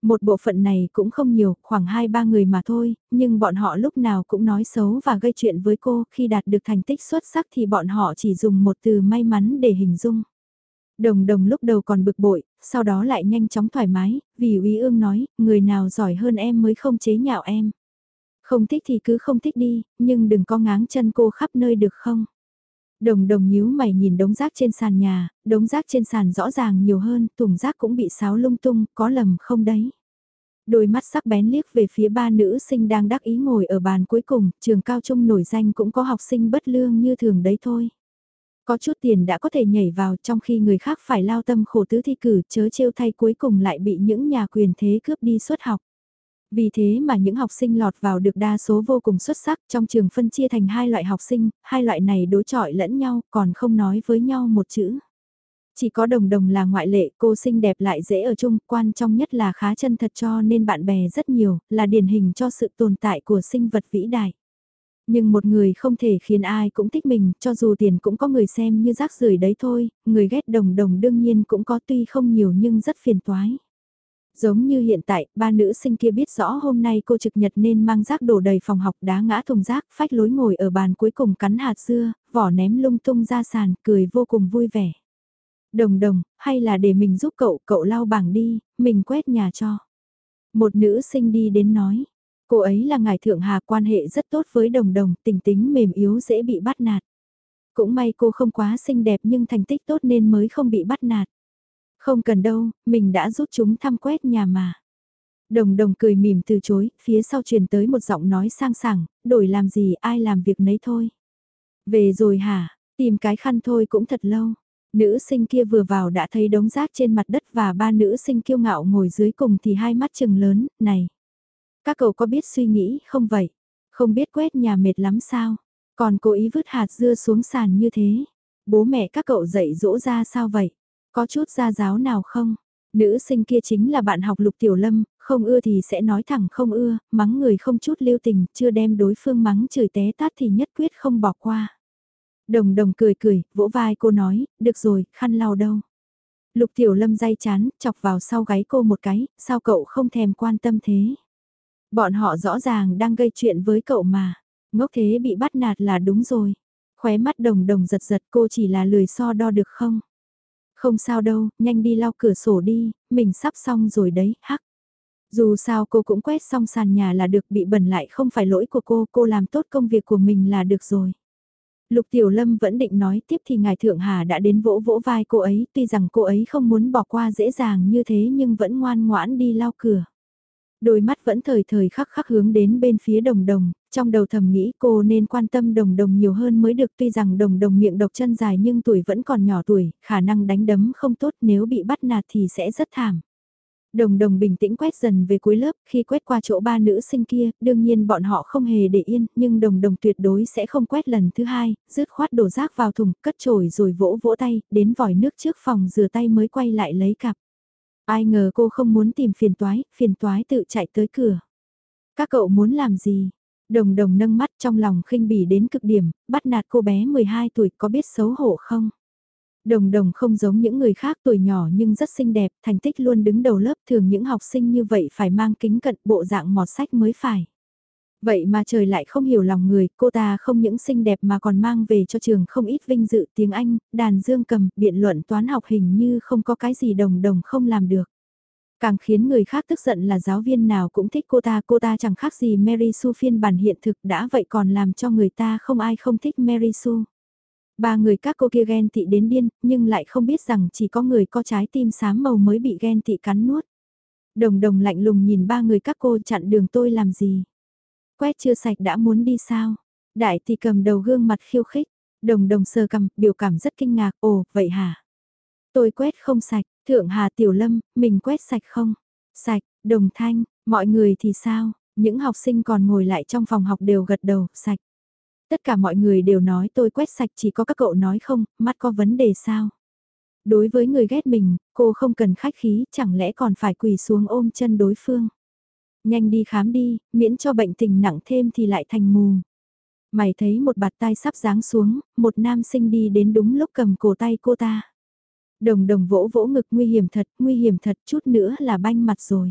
Một bộ phận này cũng không nhiều, khoảng 2-3 người mà thôi, nhưng bọn họ lúc nào cũng nói xấu và gây chuyện với cô, khi đạt được thành tích xuất sắc thì bọn họ chỉ dùng một từ may mắn để hình dung. Đồng đồng lúc đầu còn bực bội, sau đó lại nhanh chóng thoải mái, vì uy Ương nói, người nào giỏi hơn em mới không chế nhạo em. Không thích thì cứ không thích đi, nhưng đừng có ngáng chân cô khắp nơi được không? Đồng đồng nhíu mày nhìn đống rác trên sàn nhà, đống rác trên sàn rõ ràng nhiều hơn, thùng rác cũng bị xáo lung tung, có lầm không đấy? Đôi mắt sắc bén liếc về phía ba nữ sinh đang đắc ý ngồi ở bàn cuối cùng, trường cao trung nổi danh cũng có học sinh bất lương như thường đấy thôi. Có chút tiền đã có thể nhảy vào trong khi người khác phải lao tâm khổ tứ thi cử chớ trêu thay cuối cùng lại bị những nhà quyền thế cướp đi suất học. Vì thế mà những học sinh lọt vào được đa số vô cùng xuất sắc trong trường phân chia thành hai loại học sinh, hai loại này đối chọi lẫn nhau còn không nói với nhau một chữ. Chỉ có đồng đồng là ngoại lệ, cô xinh đẹp lại dễ ở chung, quan trọng nhất là khá chân thật cho nên bạn bè rất nhiều, là điển hình cho sự tồn tại của sinh vật vĩ đại. Nhưng một người không thể khiến ai cũng thích mình, cho dù tiền cũng có người xem như rác rưởi đấy thôi, người ghét đồng đồng đương nhiên cũng có tuy không nhiều nhưng rất phiền toái. Giống như hiện tại, ba nữ sinh kia biết rõ hôm nay cô trực nhật nên mang rác đổ đầy phòng học đá ngã thùng rác, phách lối ngồi ở bàn cuối cùng cắn hạt dưa, vỏ ném lung tung ra sàn, cười vô cùng vui vẻ. Đồng đồng, hay là để mình giúp cậu, cậu lau bảng đi, mình quét nhà cho. Một nữ sinh đi đến nói, cô ấy là ngài thượng hà quan hệ rất tốt với đồng đồng, tình tính mềm yếu dễ bị bắt nạt. Cũng may cô không quá xinh đẹp nhưng thành tích tốt nên mới không bị bắt nạt. Không cần đâu, mình đã giúp chúng thăm quét nhà mà. Đồng đồng cười mỉm từ chối, phía sau truyền tới một giọng nói sang sảng, đổi làm gì ai làm việc nấy thôi. Về rồi hả, tìm cái khăn thôi cũng thật lâu. Nữ sinh kia vừa vào đã thấy đống rác trên mặt đất và ba nữ sinh kiêu ngạo ngồi dưới cùng thì hai mắt trừng lớn, này. Các cậu có biết suy nghĩ không vậy? Không biết quét nhà mệt lắm sao? Còn cố ý vứt hạt dưa xuống sàn như thế. Bố mẹ các cậu dạy dỗ ra sao vậy? Có chút gia giáo nào không? Nữ sinh kia chính là bạn học Lục Tiểu Lâm, không ưa thì sẽ nói thẳng không ưa, mắng người không chút lưu tình, chưa đem đối phương mắng chửi té tát thì nhất quyết không bỏ qua. Đồng đồng cười cười, vỗ vai cô nói, được rồi, khăn lau đâu. Lục Tiểu Lâm day chán, chọc vào sau gáy cô một cái, sao cậu không thèm quan tâm thế? Bọn họ rõ ràng đang gây chuyện với cậu mà, ngốc thế bị bắt nạt là đúng rồi. Khóe mắt đồng đồng giật giật cô chỉ là lười so đo được không? Không sao đâu, nhanh đi lau cửa sổ đi, mình sắp xong rồi đấy, hắc. Dù sao cô cũng quét xong sàn nhà là được bị bẩn lại không phải lỗi của cô, cô làm tốt công việc của mình là được rồi. Lục Tiểu Lâm vẫn định nói tiếp thì Ngài Thượng Hà đã đến vỗ vỗ vai cô ấy, tuy rằng cô ấy không muốn bỏ qua dễ dàng như thế nhưng vẫn ngoan ngoãn đi lau cửa. Đôi mắt vẫn thời thời khắc khắc hướng đến bên phía đồng đồng, trong đầu thầm nghĩ cô nên quan tâm đồng đồng nhiều hơn mới được tuy rằng đồng đồng miệng độc chân dài nhưng tuổi vẫn còn nhỏ tuổi, khả năng đánh đấm không tốt nếu bị bắt nạt thì sẽ rất thảm. Đồng đồng bình tĩnh quét dần về cuối lớp, khi quét qua chỗ ba nữ sinh kia, đương nhiên bọn họ không hề để yên, nhưng đồng đồng tuyệt đối sẽ không quét lần thứ hai, rứt khoát đổ rác vào thùng, cất trổi rồi vỗ vỗ tay, đến vòi nước trước phòng rửa tay mới quay lại lấy cặp. Ai ngờ cô không muốn tìm phiền toái, phiền toái tự chạy tới cửa. Các cậu muốn làm gì? Đồng đồng nâng mắt trong lòng khinh bỉ đến cực điểm, bắt nạt cô bé 12 tuổi có biết xấu hổ không? Đồng đồng không giống những người khác tuổi nhỏ nhưng rất xinh đẹp, thành tích luôn đứng đầu lớp thường những học sinh như vậy phải mang kính cận bộ dạng mọt sách mới phải. Vậy mà trời lại không hiểu lòng người, cô ta không những xinh đẹp mà còn mang về cho trường không ít vinh dự tiếng Anh, đàn dương cầm, biện luận toán học hình như không có cái gì đồng đồng không làm được. Càng khiến người khác tức giận là giáo viên nào cũng thích cô ta, cô ta chẳng khác gì Mary Sue phiên bản hiện thực đã vậy còn làm cho người ta không ai không thích Mary Sue. Ba người các cô kia ghen tị đến điên, nhưng lại không biết rằng chỉ có người có trái tim xám màu mới bị ghen tị cắn nuốt. Đồng đồng lạnh lùng nhìn ba người các cô chặn đường tôi làm gì. Quét chưa sạch đã muốn đi sao? Đại thì cầm đầu gương mặt khiêu khích, đồng đồng sờ cầm, biểu cảm rất kinh ngạc, ồ, vậy hả? Tôi quét không sạch, thượng hà tiểu lâm, mình quét sạch không? Sạch, đồng thanh, mọi người thì sao? Những học sinh còn ngồi lại trong phòng học đều gật đầu, sạch. Tất cả mọi người đều nói tôi quét sạch chỉ có các cậu nói không, mắt có vấn đề sao? Đối với người ghét mình, cô không cần khách khí, chẳng lẽ còn phải quỳ xuống ôm chân đối phương? Nhanh đi khám đi, miễn cho bệnh tình nặng thêm thì lại thành mù. Mày thấy một bạt tay sắp giáng xuống, một nam sinh đi đến đúng lúc cầm cổ tay cô ta. Đồng đồng vỗ vỗ ngực nguy hiểm thật, nguy hiểm thật chút nữa là banh mặt rồi.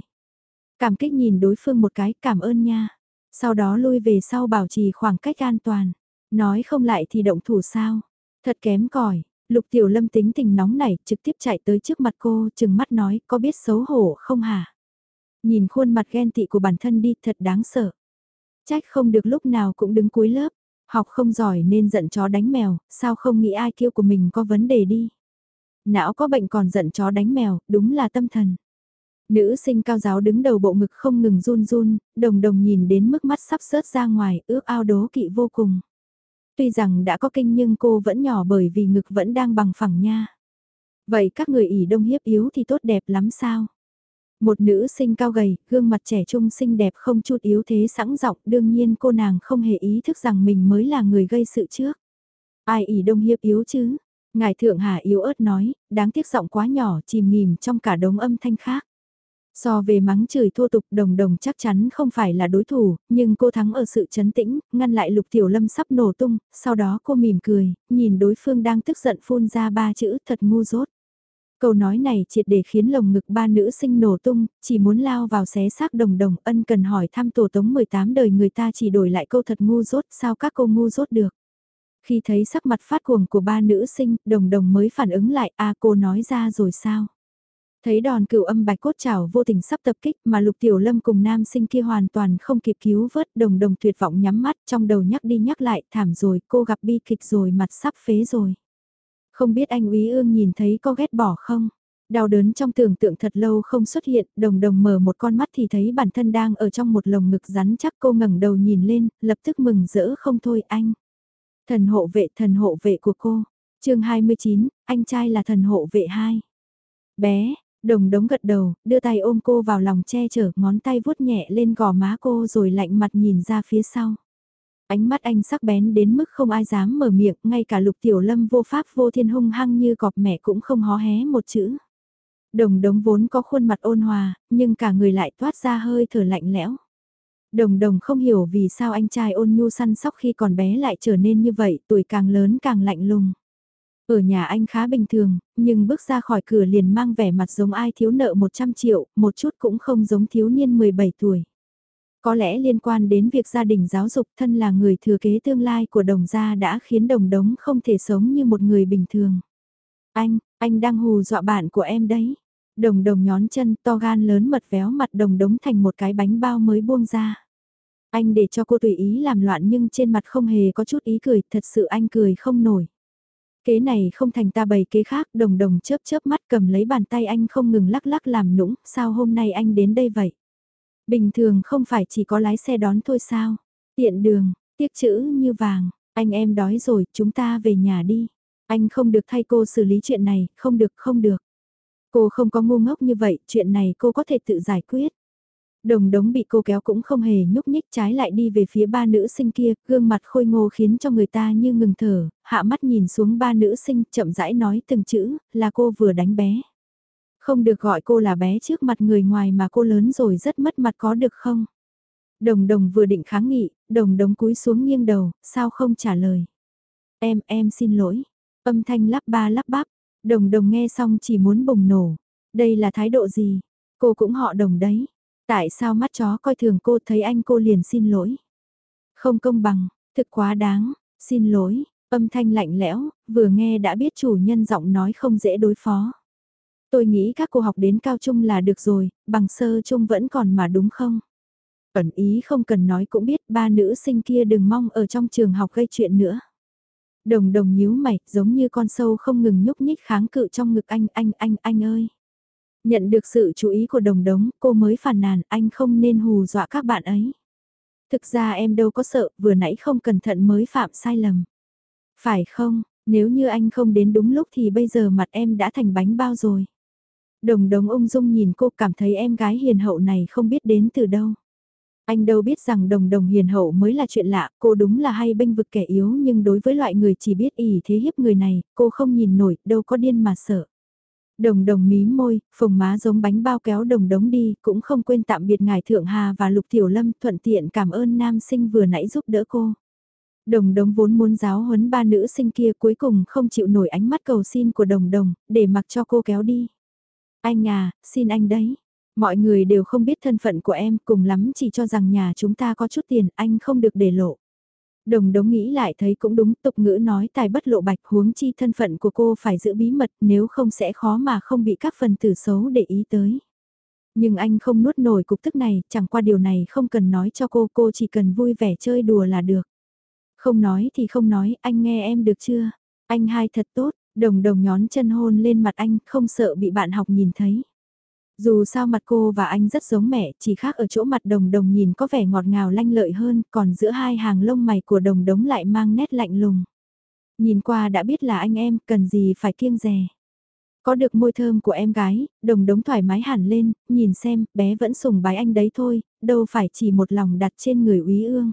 Cảm kích nhìn đối phương một cái, cảm ơn nha. Sau đó lui về sau bảo trì khoảng cách an toàn. Nói không lại thì động thủ sao. Thật kém cỏi Lục Tiểu Lâm tính tình nóng nảy, trực tiếp chạy tới trước mặt cô, chừng mắt nói, có biết xấu hổ không hả? Nhìn khuôn mặt ghen tị của bản thân đi, thật đáng sợ. Trách không được lúc nào cũng đứng cuối lớp, học không giỏi nên giận chó đánh mèo, sao không nghĩ ai kêu của mình có vấn đề đi. Não có bệnh còn giận chó đánh mèo, đúng là tâm thần. Nữ sinh cao giáo đứng đầu bộ ngực không ngừng run run, đồng đồng nhìn đến mức mắt sắp sớt ra ngoài, ước ao đố kỵ vô cùng. Tuy rằng đã có kinh nhưng cô vẫn nhỏ bởi vì ngực vẫn đang bằng phẳng nha. Vậy các người ỉ đông hiếp yếu thì tốt đẹp lắm sao? Một nữ sinh cao gầy, gương mặt trẻ trung xinh đẹp không chút yếu thế sẵn giọng đương nhiên cô nàng không hề ý thức rằng mình mới là người gây sự trước. Ai ỉ đông hiếp yếu chứ? Ngài Thượng Hà yếu ớt nói, đáng tiếc giọng quá nhỏ chìm nghìm trong cả đống âm thanh khác. So về mắng chửi thô tục đồng đồng chắc chắn không phải là đối thủ, nhưng cô thắng ở sự chấn tĩnh, ngăn lại lục tiểu lâm sắp nổ tung, sau đó cô mỉm cười, nhìn đối phương đang tức giận phun ra ba chữ thật ngu dốt. Câu nói này triệt để khiến lồng ngực ba nữ sinh nổ tung, chỉ muốn lao vào xé xác đồng đồng ân cần hỏi thăm tổ tống 18 đời người ta chỉ đổi lại câu thật ngu dốt sao các cô ngu dốt được. Khi thấy sắc mặt phát cuồng của ba nữ sinh, đồng đồng mới phản ứng lại, a cô nói ra rồi sao? Thấy đòn cửu âm bạch cốt chảo vô tình sắp tập kích mà lục tiểu lâm cùng nam sinh kia hoàn toàn không kịp cứu vớt đồng đồng tuyệt vọng nhắm mắt trong đầu nhắc đi nhắc lại thảm rồi cô gặp bi kịch rồi mặt sắp phế rồi. Không biết anh úy ương nhìn thấy có ghét bỏ không? Đau đớn trong tưởng tượng thật lâu không xuất hiện, đồng đồng mở một con mắt thì thấy bản thân đang ở trong một lồng ngực rắn chắc cô ngẩng đầu nhìn lên, lập tức mừng rỡ không thôi anh. Thần hộ vệ thần hộ vệ của cô. chương 29, anh trai là thần hộ vệ 2. Bé, đồng đống gật đầu, đưa tay ôm cô vào lòng che chở, ngón tay vuốt nhẹ lên gò má cô rồi lạnh mặt nhìn ra phía sau. Ánh mắt anh sắc bén đến mức không ai dám mở miệng, ngay cả lục tiểu lâm vô pháp vô thiên hung hăng như cọp mẹ cũng không hó hé một chữ. Đồng đống vốn có khuôn mặt ôn hòa, nhưng cả người lại toát ra hơi thở lạnh lẽo. Đồng đồng không hiểu vì sao anh trai ôn nhu săn sóc khi còn bé lại trở nên như vậy, tuổi càng lớn càng lạnh lùng. Ở nhà anh khá bình thường, nhưng bước ra khỏi cửa liền mang vẻ mặt giống ai thiếu nợ 100 triệu, một chút cũng không giống thiếu niên 17 tuổi. Có lẽ liên quan đến việc gia đình giáo dục thân là người thừa kế tương lai của đồng gia đã khiến đồng đống không thể sống như một người bình thường. Anh, anh đang hù dọa bạn của em đấy. Đồng đồng nhón chân to gan lớn mật véo mặt đồng đống thành một cái bánh bao mới buông ra. Anh để cho cô tùy ý làm loạn nhưng trên mặt không hề có chút ý cười, thật sự anh cười không nổi. Kế này không thành ta bày kế khác, đồng đồng chớp chớp mắt cầm lấy bàn tay anh không ngừng lắc lắc làm nũng, sao hôm nay anh đến đây vậy? Bình thường không phải chỉ có lái xe đón thôi sao? Tiện đường, tiếc chữ như vàng, anh em đói rồi, chúng ta về nhà đi. Anh không được thay cô xử lý chuyện này, không được, không được. Cô không có ngu ngốc như vậy, chuyện này cô có thể tự giải quyết. Đồng đống bị cô kéo cũng không hề nhúc nhích trái lại đi về phía ba nữ sinh kia, gương mặt khôi ngô khiến cho người ta như ngừng thở, hạ mắt nhìn xuống ba nữ sinh chậm rãi nói từng chữ, là cô vừa đánh bé. Không được gọi cô là bé trước mặt người ngoài mà cô lớn rồi rất mất mặt có được không? Đồng đồng vừa định kháng nghị, đồng đống cúi xuống nghiêng đầu, sao không trả lời? Em, em xin lỗi. Âm thanh lắp ba lắp bắp, đồng đồng nghe xong chỉ muốn bùng nổ. Đây là thái độ gì? Cô cũng họ đồng đấy. Tại sao mắt chó coi thường cô thấy anh cô liền xin lỗi? Không công bằng, thực quá đáng, xin lỗi, âm thanh lạnh lẽo, vừa nghe đã biết chủ nhân giọng nói không dễ đối phó. Tôi nghĩ các cô học đến cao trung là được rồi, bằng sơ trung vẫn còn mà đúng không? Ẩn ý không cần nói cũng biết ba nữ sinh kia đừng mong ở trong trường học gây chuyện nữa. Đồng đồng nhíu mày, giống như con sâu không ngừng nhúc nhích kháng cự trong ngực anh, anh, anh, anh ơi. Nhận được sự chú ý của đồng đống, cô mới phàn nàn anh không nên hù dọa các bạn ấy. Thực ra em đâu có sợ, vừa nãy không cẩn thận mới phạm sai lầm. Phải không, nếu như anh không đến đúng lúc thì bây giờ mặt em đã thành bánh bao rồi. Đồng đống ung dung nhìn cô cảm thấy em gái hiền hậu này không biết đến từ đâu. Anh đâu biết rằng đồng đồng hiền hậu mới là chuyện lạ, cô đúng là hay bênh vực kẻ yếu nhưng đối với loại người chỉ biết ỉ thế hiếp người này, cô không nhìn nổi, đâu có điên mà sợ. Đồng đồng mí môi, phồng má giống bánh bao kéo đồng đống đi, cũng không quên tạm biệt ngài Thượng Hà và Lục Tiểu Lâm thuận tiện cảm ơn nam sinh vừa nãy giúp đỡ cô. Đồng đống vốn muốn giáo huấn ba nữ sinh kia cuối cùng không chịu nổi ánh mắt cầu xin của đồng đồng, để mặc cho cô kéo đi. Anh à, xin anh đấy. Mọi người đều không biết thân phận của em cùng lắm chỉ cho rằng nhà chúng ta có chút tiền anh không được để lộ. Đồng đống nghĩ lại thấy cũng đúng tục ngữ nói tài bất lộ bạch huống chi thân phận của cô phải giữ bí mật nếu không sẽ khó mà không bị các phần tử xấu để ý tới. Nhưng anh không nuốt nổi cục tức này, chẳng qua điều này không cần nói cho cô, cô chỉ cần vui vẻ chơi đùa là được. Không nói thì không nói, anh nghe em được chưa? Anh hai thật tốt, đồng đồng nhón chân hôn lên mặt anh, không sợ bị bạn học nhìn thấy. Dù sao mặt cô và anh rất giống mẹ, chỉ khác ở chỗ mặt đồng đồng nhìn có vẻ ngọt ngào lanh lợi hơn, còn giữa hai hàng lông mày của đồng đống lại mang nét lạnh lùng. Nhìn qua đã biết là anh em, cần gì phải kiêng dè. Có được môi thơm của em gái, đồng đống thoải mái hẳn lên, nhìn xem, bé vẫn sùng bái anh đấy thôi, đâu phải chỉ một lòng đặt trên người úy ương.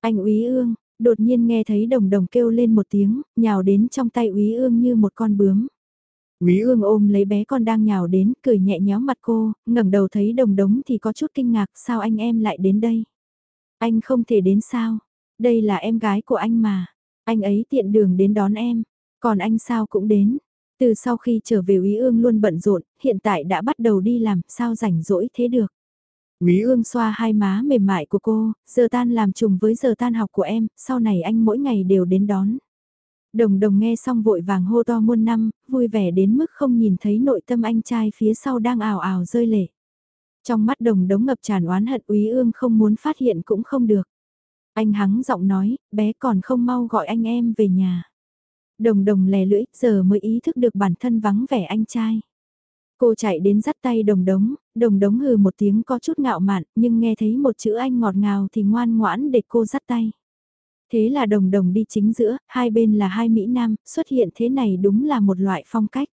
Anh úy ương, đột nhiên nghe thấy đồng đồng kêu lên một tiếng, nhào đến trong tay úy ương như một con bướm. Quý ương ôm lấy bé con đang nhào đến, cười nhẹ nhéo mặt cô, ngẩng đầu thấy đồng đống thì có chút kinh ngạc, sao anh em lại đến đây? Anh không thể đến sao? Đây là em gái của anh mà. Anh ấy tiện đường đến đón em. Còn anh sao cũng đến. Từ sau khi trở về Quý Ương luôn bận rộn, hiện tại đã bắt đầu đi làm, sao rảnh rỗi thế được. Quý Ương xoa hai má mềm mại của cô, giờ tan làm trùng với giờ tan học của em, sau này anh mỗi ngày đều đến đón. Đồng đồng nghe xong vội vàng hô to muôn năm, vui vẻ đến mức không nhìn thấy nội tâm anh trai phía sau đang ảo ảo rơi lệ. Trong mắt đồng đống ngập tràn oán hận úy ương không muốn phát hiện cũng không được. Anh hắng giọng nói, bé còn không mau gọi anh em về nhà. Đồng đồng lè lưỡi, giờ mới ý thức được bản thân vắng vẻ anh trai. Cô chạy đến dắt tay đồng đống, đồng đống hừ một tiếng có chút ngạo mạn, nhưng nghe thấy một chữ anh ngọt ngào thì ngoan ngoãn để cô dắt tay. Thế là đồng đồng đi chính giữa, hai bên là hai Mỹ Nam, xuất hiện thế này đúng là một loại phong cách.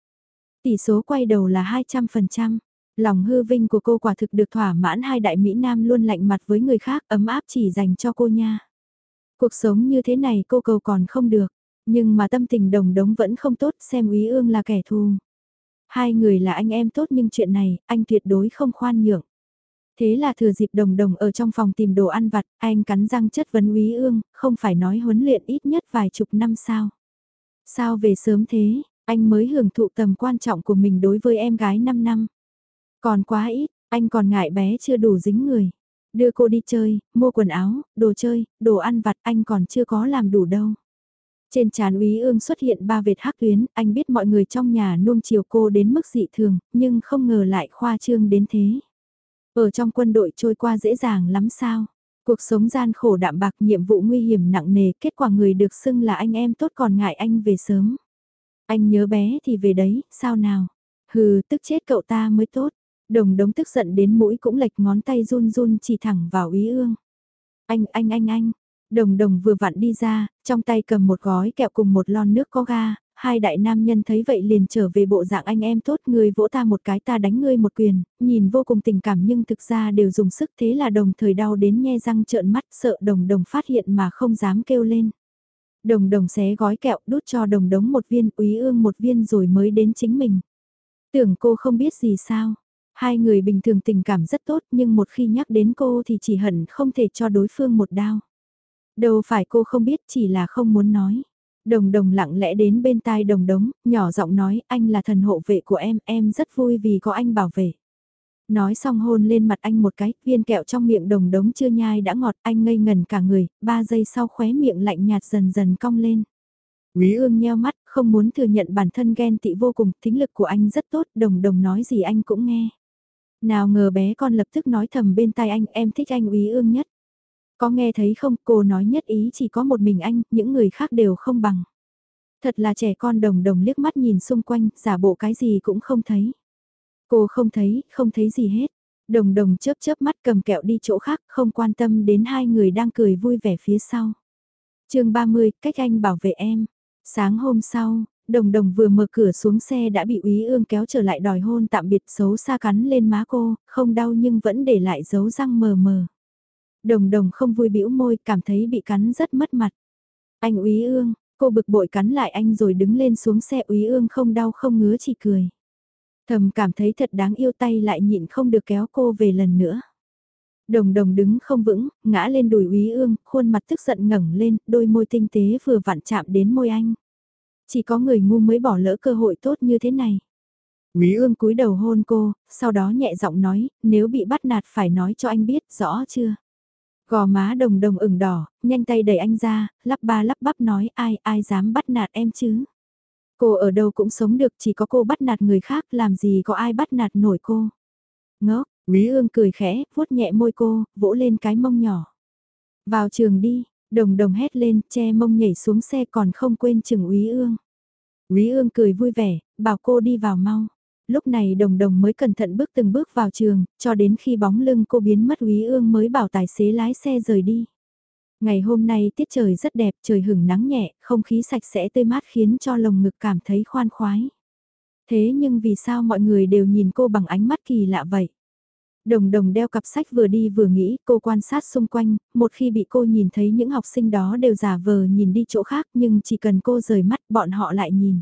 Tỷ số quay đầu là 200%. Lòng hư vinh của cô quả thực được thỏa mãn hai đại Mỹ Nam luôn lạnh mặt với người khác ấm áp chỉ dành cho cô nha. Cuộc sống như thế này cô cầu còn không được, nhưng mà tâm tình đồng đống vẫn không tốt xem úy ương là kẻ thù. Hai người là anh em tốt nhưng chuyện này, anh tuyệt đối không khoan nhượng. Thế là thừa dịp đồng đồng ở trong phòng tìm đồ ăn vặt, anh cắn răng chất vấn úy ương, không phải nói huấn luyện ít nhất vài chục năm sao. Sao về sớm thế, anh mới hưởng thụ tầm quan trọng của mình đối với em gái 5 năm. Còn quá ít, anh còn ngại bé chưa đủ dính người. Đưa cô đi chơi, mua quần áo, đồ chơi, đồ ăn vặt anh còn chưa có làm đủ đâu. Trên trán úy ương xuất hiện ba vệt hắc tuyến, anh biết mọi người trong nhà nuông chiều cô đến mức dị thường, nhưng không ngờ lại khoa trương đến thế. Ở trong quân đội trôi qua dễ dàng lắm sao? Cuộc sống gian khổ đạm bạc nhiệm vụ nguy hiểm nặng nề, kết quả người được xưng là anh em tốt còn ngại anh về sớm. Anh nhớ bé thì về đấy, sao nào? Hừ, tức chết cậu ta mới tốt. Đồng đống tức giận đến mũi cũng lệch ngón tay run run chỉ thẳng vào ý ương. Anh, anh, anh, anh. Đồng đồng vừa vặn đi ra, trong tay cầm một gói kẹo cùng một lon nước có ga, hai đại nam nhân thấy vậy liền trở về bộ dạng anh em tốt người vỗ ta một cái ta đánh ngươi một quyền, nhìn vô cùng tình cảm nhưng thực ra đều dùng sức thế là đồng thời đau đến nhe răng trợn mắt sợ đồng đồng phát hiện mà không dám kêu lên. Đồng đồng xé gói kẹo đút cho đồng đống một viên úy ương một viên rồi mới đến chính mình. Tưởng cô không biết gì sao. Hai người bình thường tình cảm rất tốt nhưng một khi nhắc đến cô thì chỉ hận không thể cho đối phương một đao. Đâu phải cô không biết chỉ là không muốn nói. Đồng đồng lặng lẽ đến bên tai đồng đống, nhỏ giọng nói anh là thần hộ vệ của em, em rất vui vì có anh bảo vệ. Nói xong hôn lên mặt anh một cái, viên kẹo trong miệng đồng đống chưa nhai đã ngọt, anh ngây ngần cả người, ba giây sau khóe miệng lạnh nhạt dần dần cong lên. Quý ương nheo mắt, không muốn thừa nhận bản thân ghen tị vô cùng, tính lực của anh rất tốt, đồng đồng nói gì anh cũng nghe. Nào ngờ bé con lập tức nói thầm bên tai anh, em thích anh úy ương nhất. Có nghe thấy không, cô nói nhất ý chỉ có một mình anh, những người khác đều không bằng. Thật là trẻ con đồng đồng liếc mắt nhìn xung quanh, giả bộ cái gì cũng không thấy. Cô không thấy, không thấy gì hết. Đồng đồng chớp chớp mắt cầm kẹo đi chỗ khác, không quan tâm đến hai người đang cười vui vẻ phía sau. chương 30, cách anh bảo vệ em. Sáng hôm sau, đồng đồng vừa mở cửa xuống xe đã bị úy ương kéo trở lại đòi hôn tạm biệt xấu xa cắn lên má cô, không đau nhưng vẫn để lại dấu răng mờ mờ. Đồng đồng không vui bĩu môi, cảm thấy bị cắn rất mất mặt. Anh úy ương, cô bực bội cắn lại anh rồi đứng lên xuống xe úy ương không đau không ngứa chỉ cười. Thầm cảm thấy thật đáng yêu tay lại nhịn không được kéo cô về lần nữa. Đồng đồng đứng không vững, ngã lên đùi úy ương, khuôn mặt tức giận ngẩng lên, đôi môi tinh tế vừa vặn chạm đến môi anh. Chỉ có người ngu mới bỏ lỡ cơ hội tốt như thế này. Quý ương cúi đầu hôn cô, sau đó nhẹ giọng nói, nếu bị bắt nạt phải nói cho anh biết, rõ chưa? Gò má đồng đồng ửng đỏ, nhanh tay đẩy anh ra, lắp ba lắp bắp nói ai ai dám bắt nạt em chứ. Cô ở đâu cũng sống được chỉ có cô bắt nạt người khác làm gì có ai bắt nạt nổi cô. Ngốc, Quý ương cười khẽ, vuốt nhẹ môi cô, vỗ lên cái mông nhỏ. Vào trường đi, đồng đồng hét lên, che mông nhảy xuống xe còn không quên chừng Quý ương. Quý ương cười vui vẻ, bảo cô đi vào mau lúc này đồng đồng mới cẩn thận bước từng bước vào trường, cho đến khi bóng lưng cô biến mất úy ương mới bảo tài xế lái xe rời đi. Ngày hôm nay tiết trời rất đẹp, trời hửng nắng nhẹ, không khí sạch sẽ tươi mát khiến cho lồng ngực cảm thấy khoan khoái. Thế nhưng vì sao mọi người đều nhìn cô bằng ánh mắt kỳ lạ vậy? Đồng đồng đeo cặp sách vừa đi vừa nghĩ, cô quan sát xung quanh, một khi bị cô nhìn thấy những học sinh đó đều giả vờ nhìn đi chỗ khác nhưng chỉ cần cô rời mắt bọn họ lại nhìn.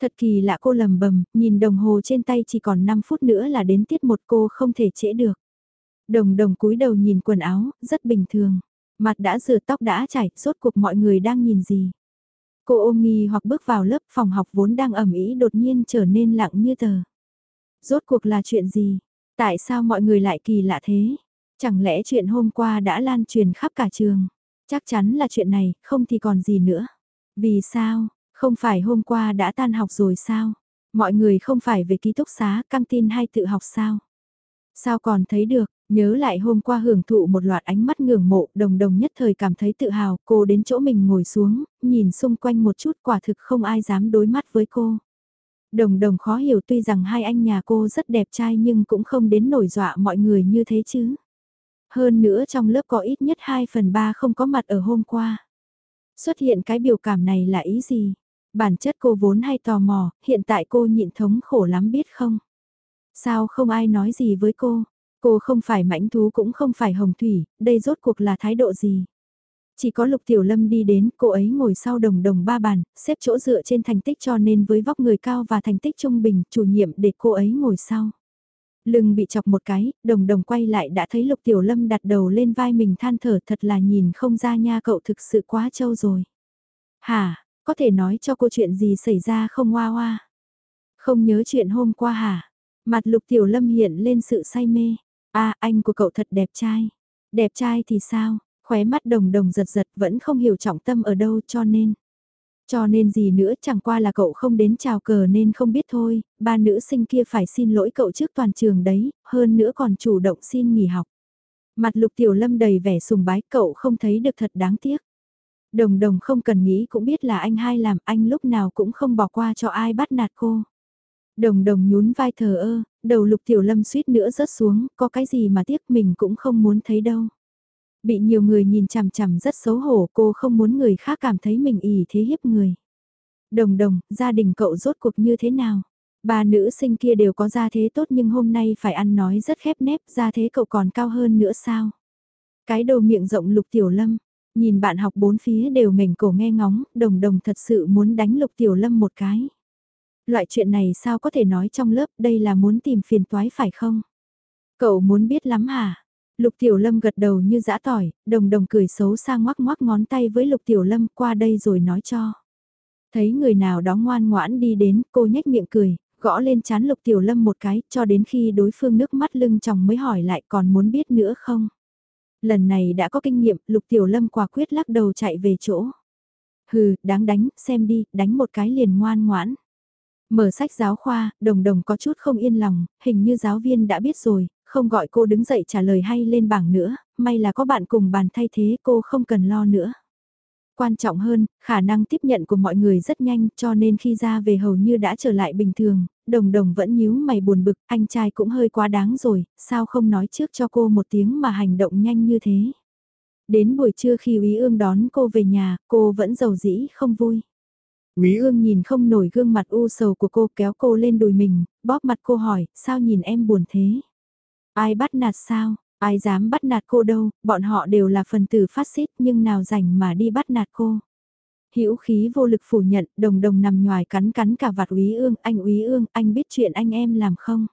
Thật kỳ lạ cô lầm bầm, nhìn đồng hồ trên tay chỉ còn 5 phút nữa là đến tiết một cô không thể trễ được. Đồng đồng cúi đầu nhìn quần áo, rất bình thường. Mặt đã rửa tóc đã chảy, rốt cuộc mọi người đang nhìn gì. Cô ôm nghi hoặc bước vào lớp phòng học vốn đang ẩm ý đột nhiên trở nên lặng như tờ. Rốt cuộc là chuyện gì? Tại sao mọi người lại kỳ lạ thế? Chẳng lẽ chuyện hôm qua đã lan truyền khắp cả trường? Chắc chắn là chuyện này, không thì còn gì nữa. Vì sao? Không phải hôm qua đã tan học rồi sao? Mọi người không phải về ký túc xá, căng tin hay tự học sao? Sao còn thấy được, nhớ lại hôm qua hưởng thụ một loạt ánh mắt ngưỡng mộ, đồng đồng nhất thời cảm thấy tự hào, cô đến chỗ mình ngồi xuống, nhìn xung quanh một chút quả thực không ai dám đối mắt với cô. Đồng đồng khó hiểu tuy rằng hai anh nhà cô rất đẹp trai nhưng cũng không đến nổi dọa mọi người như thế chứ. Hơn nữa trong lớp có ít nhất 2 phần 3 không có mặt ở hôm qua. Xuất hiện cái biểu cảm này là ý gì? Bản chất cô vốn hay tò mò, hiện tại cô nhịn thống khổ lắm biết không? Sao không ai nói gì với cô? Cô không phải mãnh thú cũng không phải hồng thủy, đây rốt cuộc là thái độ gì? Chỉ có Lục Tiểu Lâm đi đến, cô ấy ngồi sau đồng đồng ba bàn, xếp chỗ dựa trên thành tích cho nên với vóc người cao và thành tích trung bình, chủ nhiệm để cô ấy ngồi sau. Lưng bị chọc một cái, đồng đồng quay lại đã thấy Lục Tiểu Lâm đặt đầu lên vai mình than thở thật là nhìn không ra nha cậu thực sự quá trâu rồi. Hả, có thể nói cho cô chuyện gì xảy ra không hoa hoa? Không nhớ chuyện hôm qua hả? Mặt Lục Tiểu Lâm hiện lên sự say mê. a à, anh của cậu thật đẹp trai. Đẹp trai thì sao? Khóe mắt đồng đồng giật giật vẫn không hiểu trọng tâm ở đâu cho nên. Cho nên gì nữa chẳng qua là cậu không đến chào cờ nên không biết thôi, ba nữ sinh kia phải xin lỗi cậu trước toàn trường đấy, hơn nữa còn chủ động xin nghỉ học. Mặt lục tiểu lâm đầy vẻ sùng bái cậu không thấy được thật đáng tiếc. Đồng đồng không cần nghĩ cũng biết là anh hai làm anh lúc nào cũng không bỏ qua cho ai bắt nạt cô. Đồng đồng nhún vai thờ ơ, đầu lục tiểu lâm suýt nữa rớt xuống, có cái gì mà tiếc mình cũng không muốn thấy đâu. Bị nhiều người nhìn chằm chằm rất xấu hổ cô không muốn người khác cảm thấy mình ỉ thế hiếp người. Đồng đồng, gia đình cậu rốt cuộc như thế nào? Ba nữ sinh kia đều có gia thế tốt nhưng hôm nay phải ăn nói rất khép nép, gia thế cậu còn cao hơn nữa sao? Cái đầu miệng rộng lục tiểu lâm, nhìn bạn học bốn phía đều nghềnh cổ nghe ngóng, đồng đồng thật sự muốn đánh lục tiểu lâm một cái. Loại chuyện này sao có thể nói trong lớp đây là muốn tìm phiền toái phải không? Cậu muốn biết lắm hả? Lục Tiểu Lâm gật đầu như dã tỏi, đồng đồng cười xấu xa ngoắc ngoắc ngón tay với Lục Tiểu Lâm qua đây rồi nói cho. Thấy người nào đó ngoan ngoãn đi đến, cô nhếch miệng cười, gõ lên chán Lục Tiểu Lâm một cái, cho đến khi đối phương nước mắt lưng chồng mới hỏi lại còn muốn biết nữa không. Lần này đã có kinh nghiệm, Lục Tiểu Lâm quả quyết lắc đầu chạy về chỗ. Hừ, đáng đánh, xem đi, đánh một cái liền ngoan ngoãn. Mở sách giáo khoa, đồng đồng có chút không yên lòng, hình như giáo viên đã biết rồi, không gọi cô đứng dậy trả lời hay lên bảng nữa, may là có bạn cùng bàn thay thế cô không cần lo nữa. Quan trọng hơn, khả năng tiếp nhận của mọi người rất nhanh cho nên khi ra về hầu như đã trở lại bình thường, đồng đồng vẫn nhíu mày buồn bực, anh trai cũng hơi quá đáng rồi, sao không nói trước cho cô một tiếng mà hành động nhanh như thế. Đến buổi trưa khi Úy Ương đón cô về nhà, cô vẫn giàu dĩ không vui. Úy Ương nhìn không nổi gương mặt u sầu của cô kéo cô lên đùi mình, bóp mặt cô hỏi, sao nhìn em buồn thế? Ai bắt nạt sao, ai dám bắt nạt cô đâu, bọn họ đều là phần tử phát xít nhưng nào rảnh mà đi bắt nạt cô. Hữu khí vô lực phủ nhận, đồng đồng nằm nhòi cắn cắn cả vạt úy ương, anh úy ương, anh biết chuyện anh em làm không?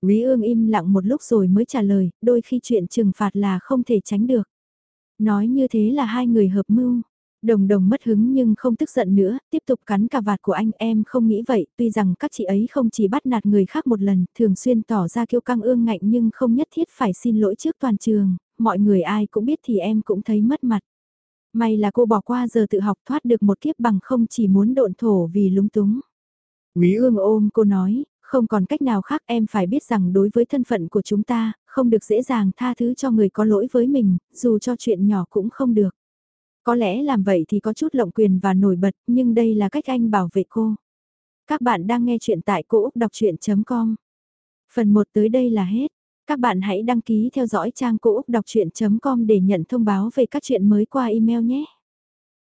Úy ương im lặng một lúc rồi mới trả lời, đôi khi chuyện trừng phạt là không thể tránh được. Nói như thế là hai người hợp mưu. Đồng đồng mất hứng nhưng không tức giận nữa, tiếp tục cắn cà vạt của anh em không nghĩ vậy, tuy rằng các chị ấy không chỉ bắt nạt người khác một lần, thường xuyên tỏ ra kiêu căng ương ngạnh nhưng không nhất thiết phải xin lỗi trước toàn trường, mọi người ai cũng biết thì em cũng thấy mất mặt. May là cô bỏ qua giờ tự học thoát được một kiếp bằng không chỉ muốn độn thổ vì lúng túng. Quý ương ôm cô nói, không còn cách nào khác em phải biết rằng đối với thân phận của chúng ta, không được dễ dàng tha thứ cho người có lỗi với mình, dù cho chuyện nhỏ cũng không được. Có lẽ làm vậy thì có chút lộng quyền và nổi bật, nhưng đây là cách anh bảo vệ cô. Các bạn đang nghe chuyện tại cỗ đọc chuyện.com. Phần 1 tới đây là hết. Các bạn hãy đăng ký theo dõi trang cỗ đọc chuyện.com để nhận thông báo về các chuyện mới qua email nhé.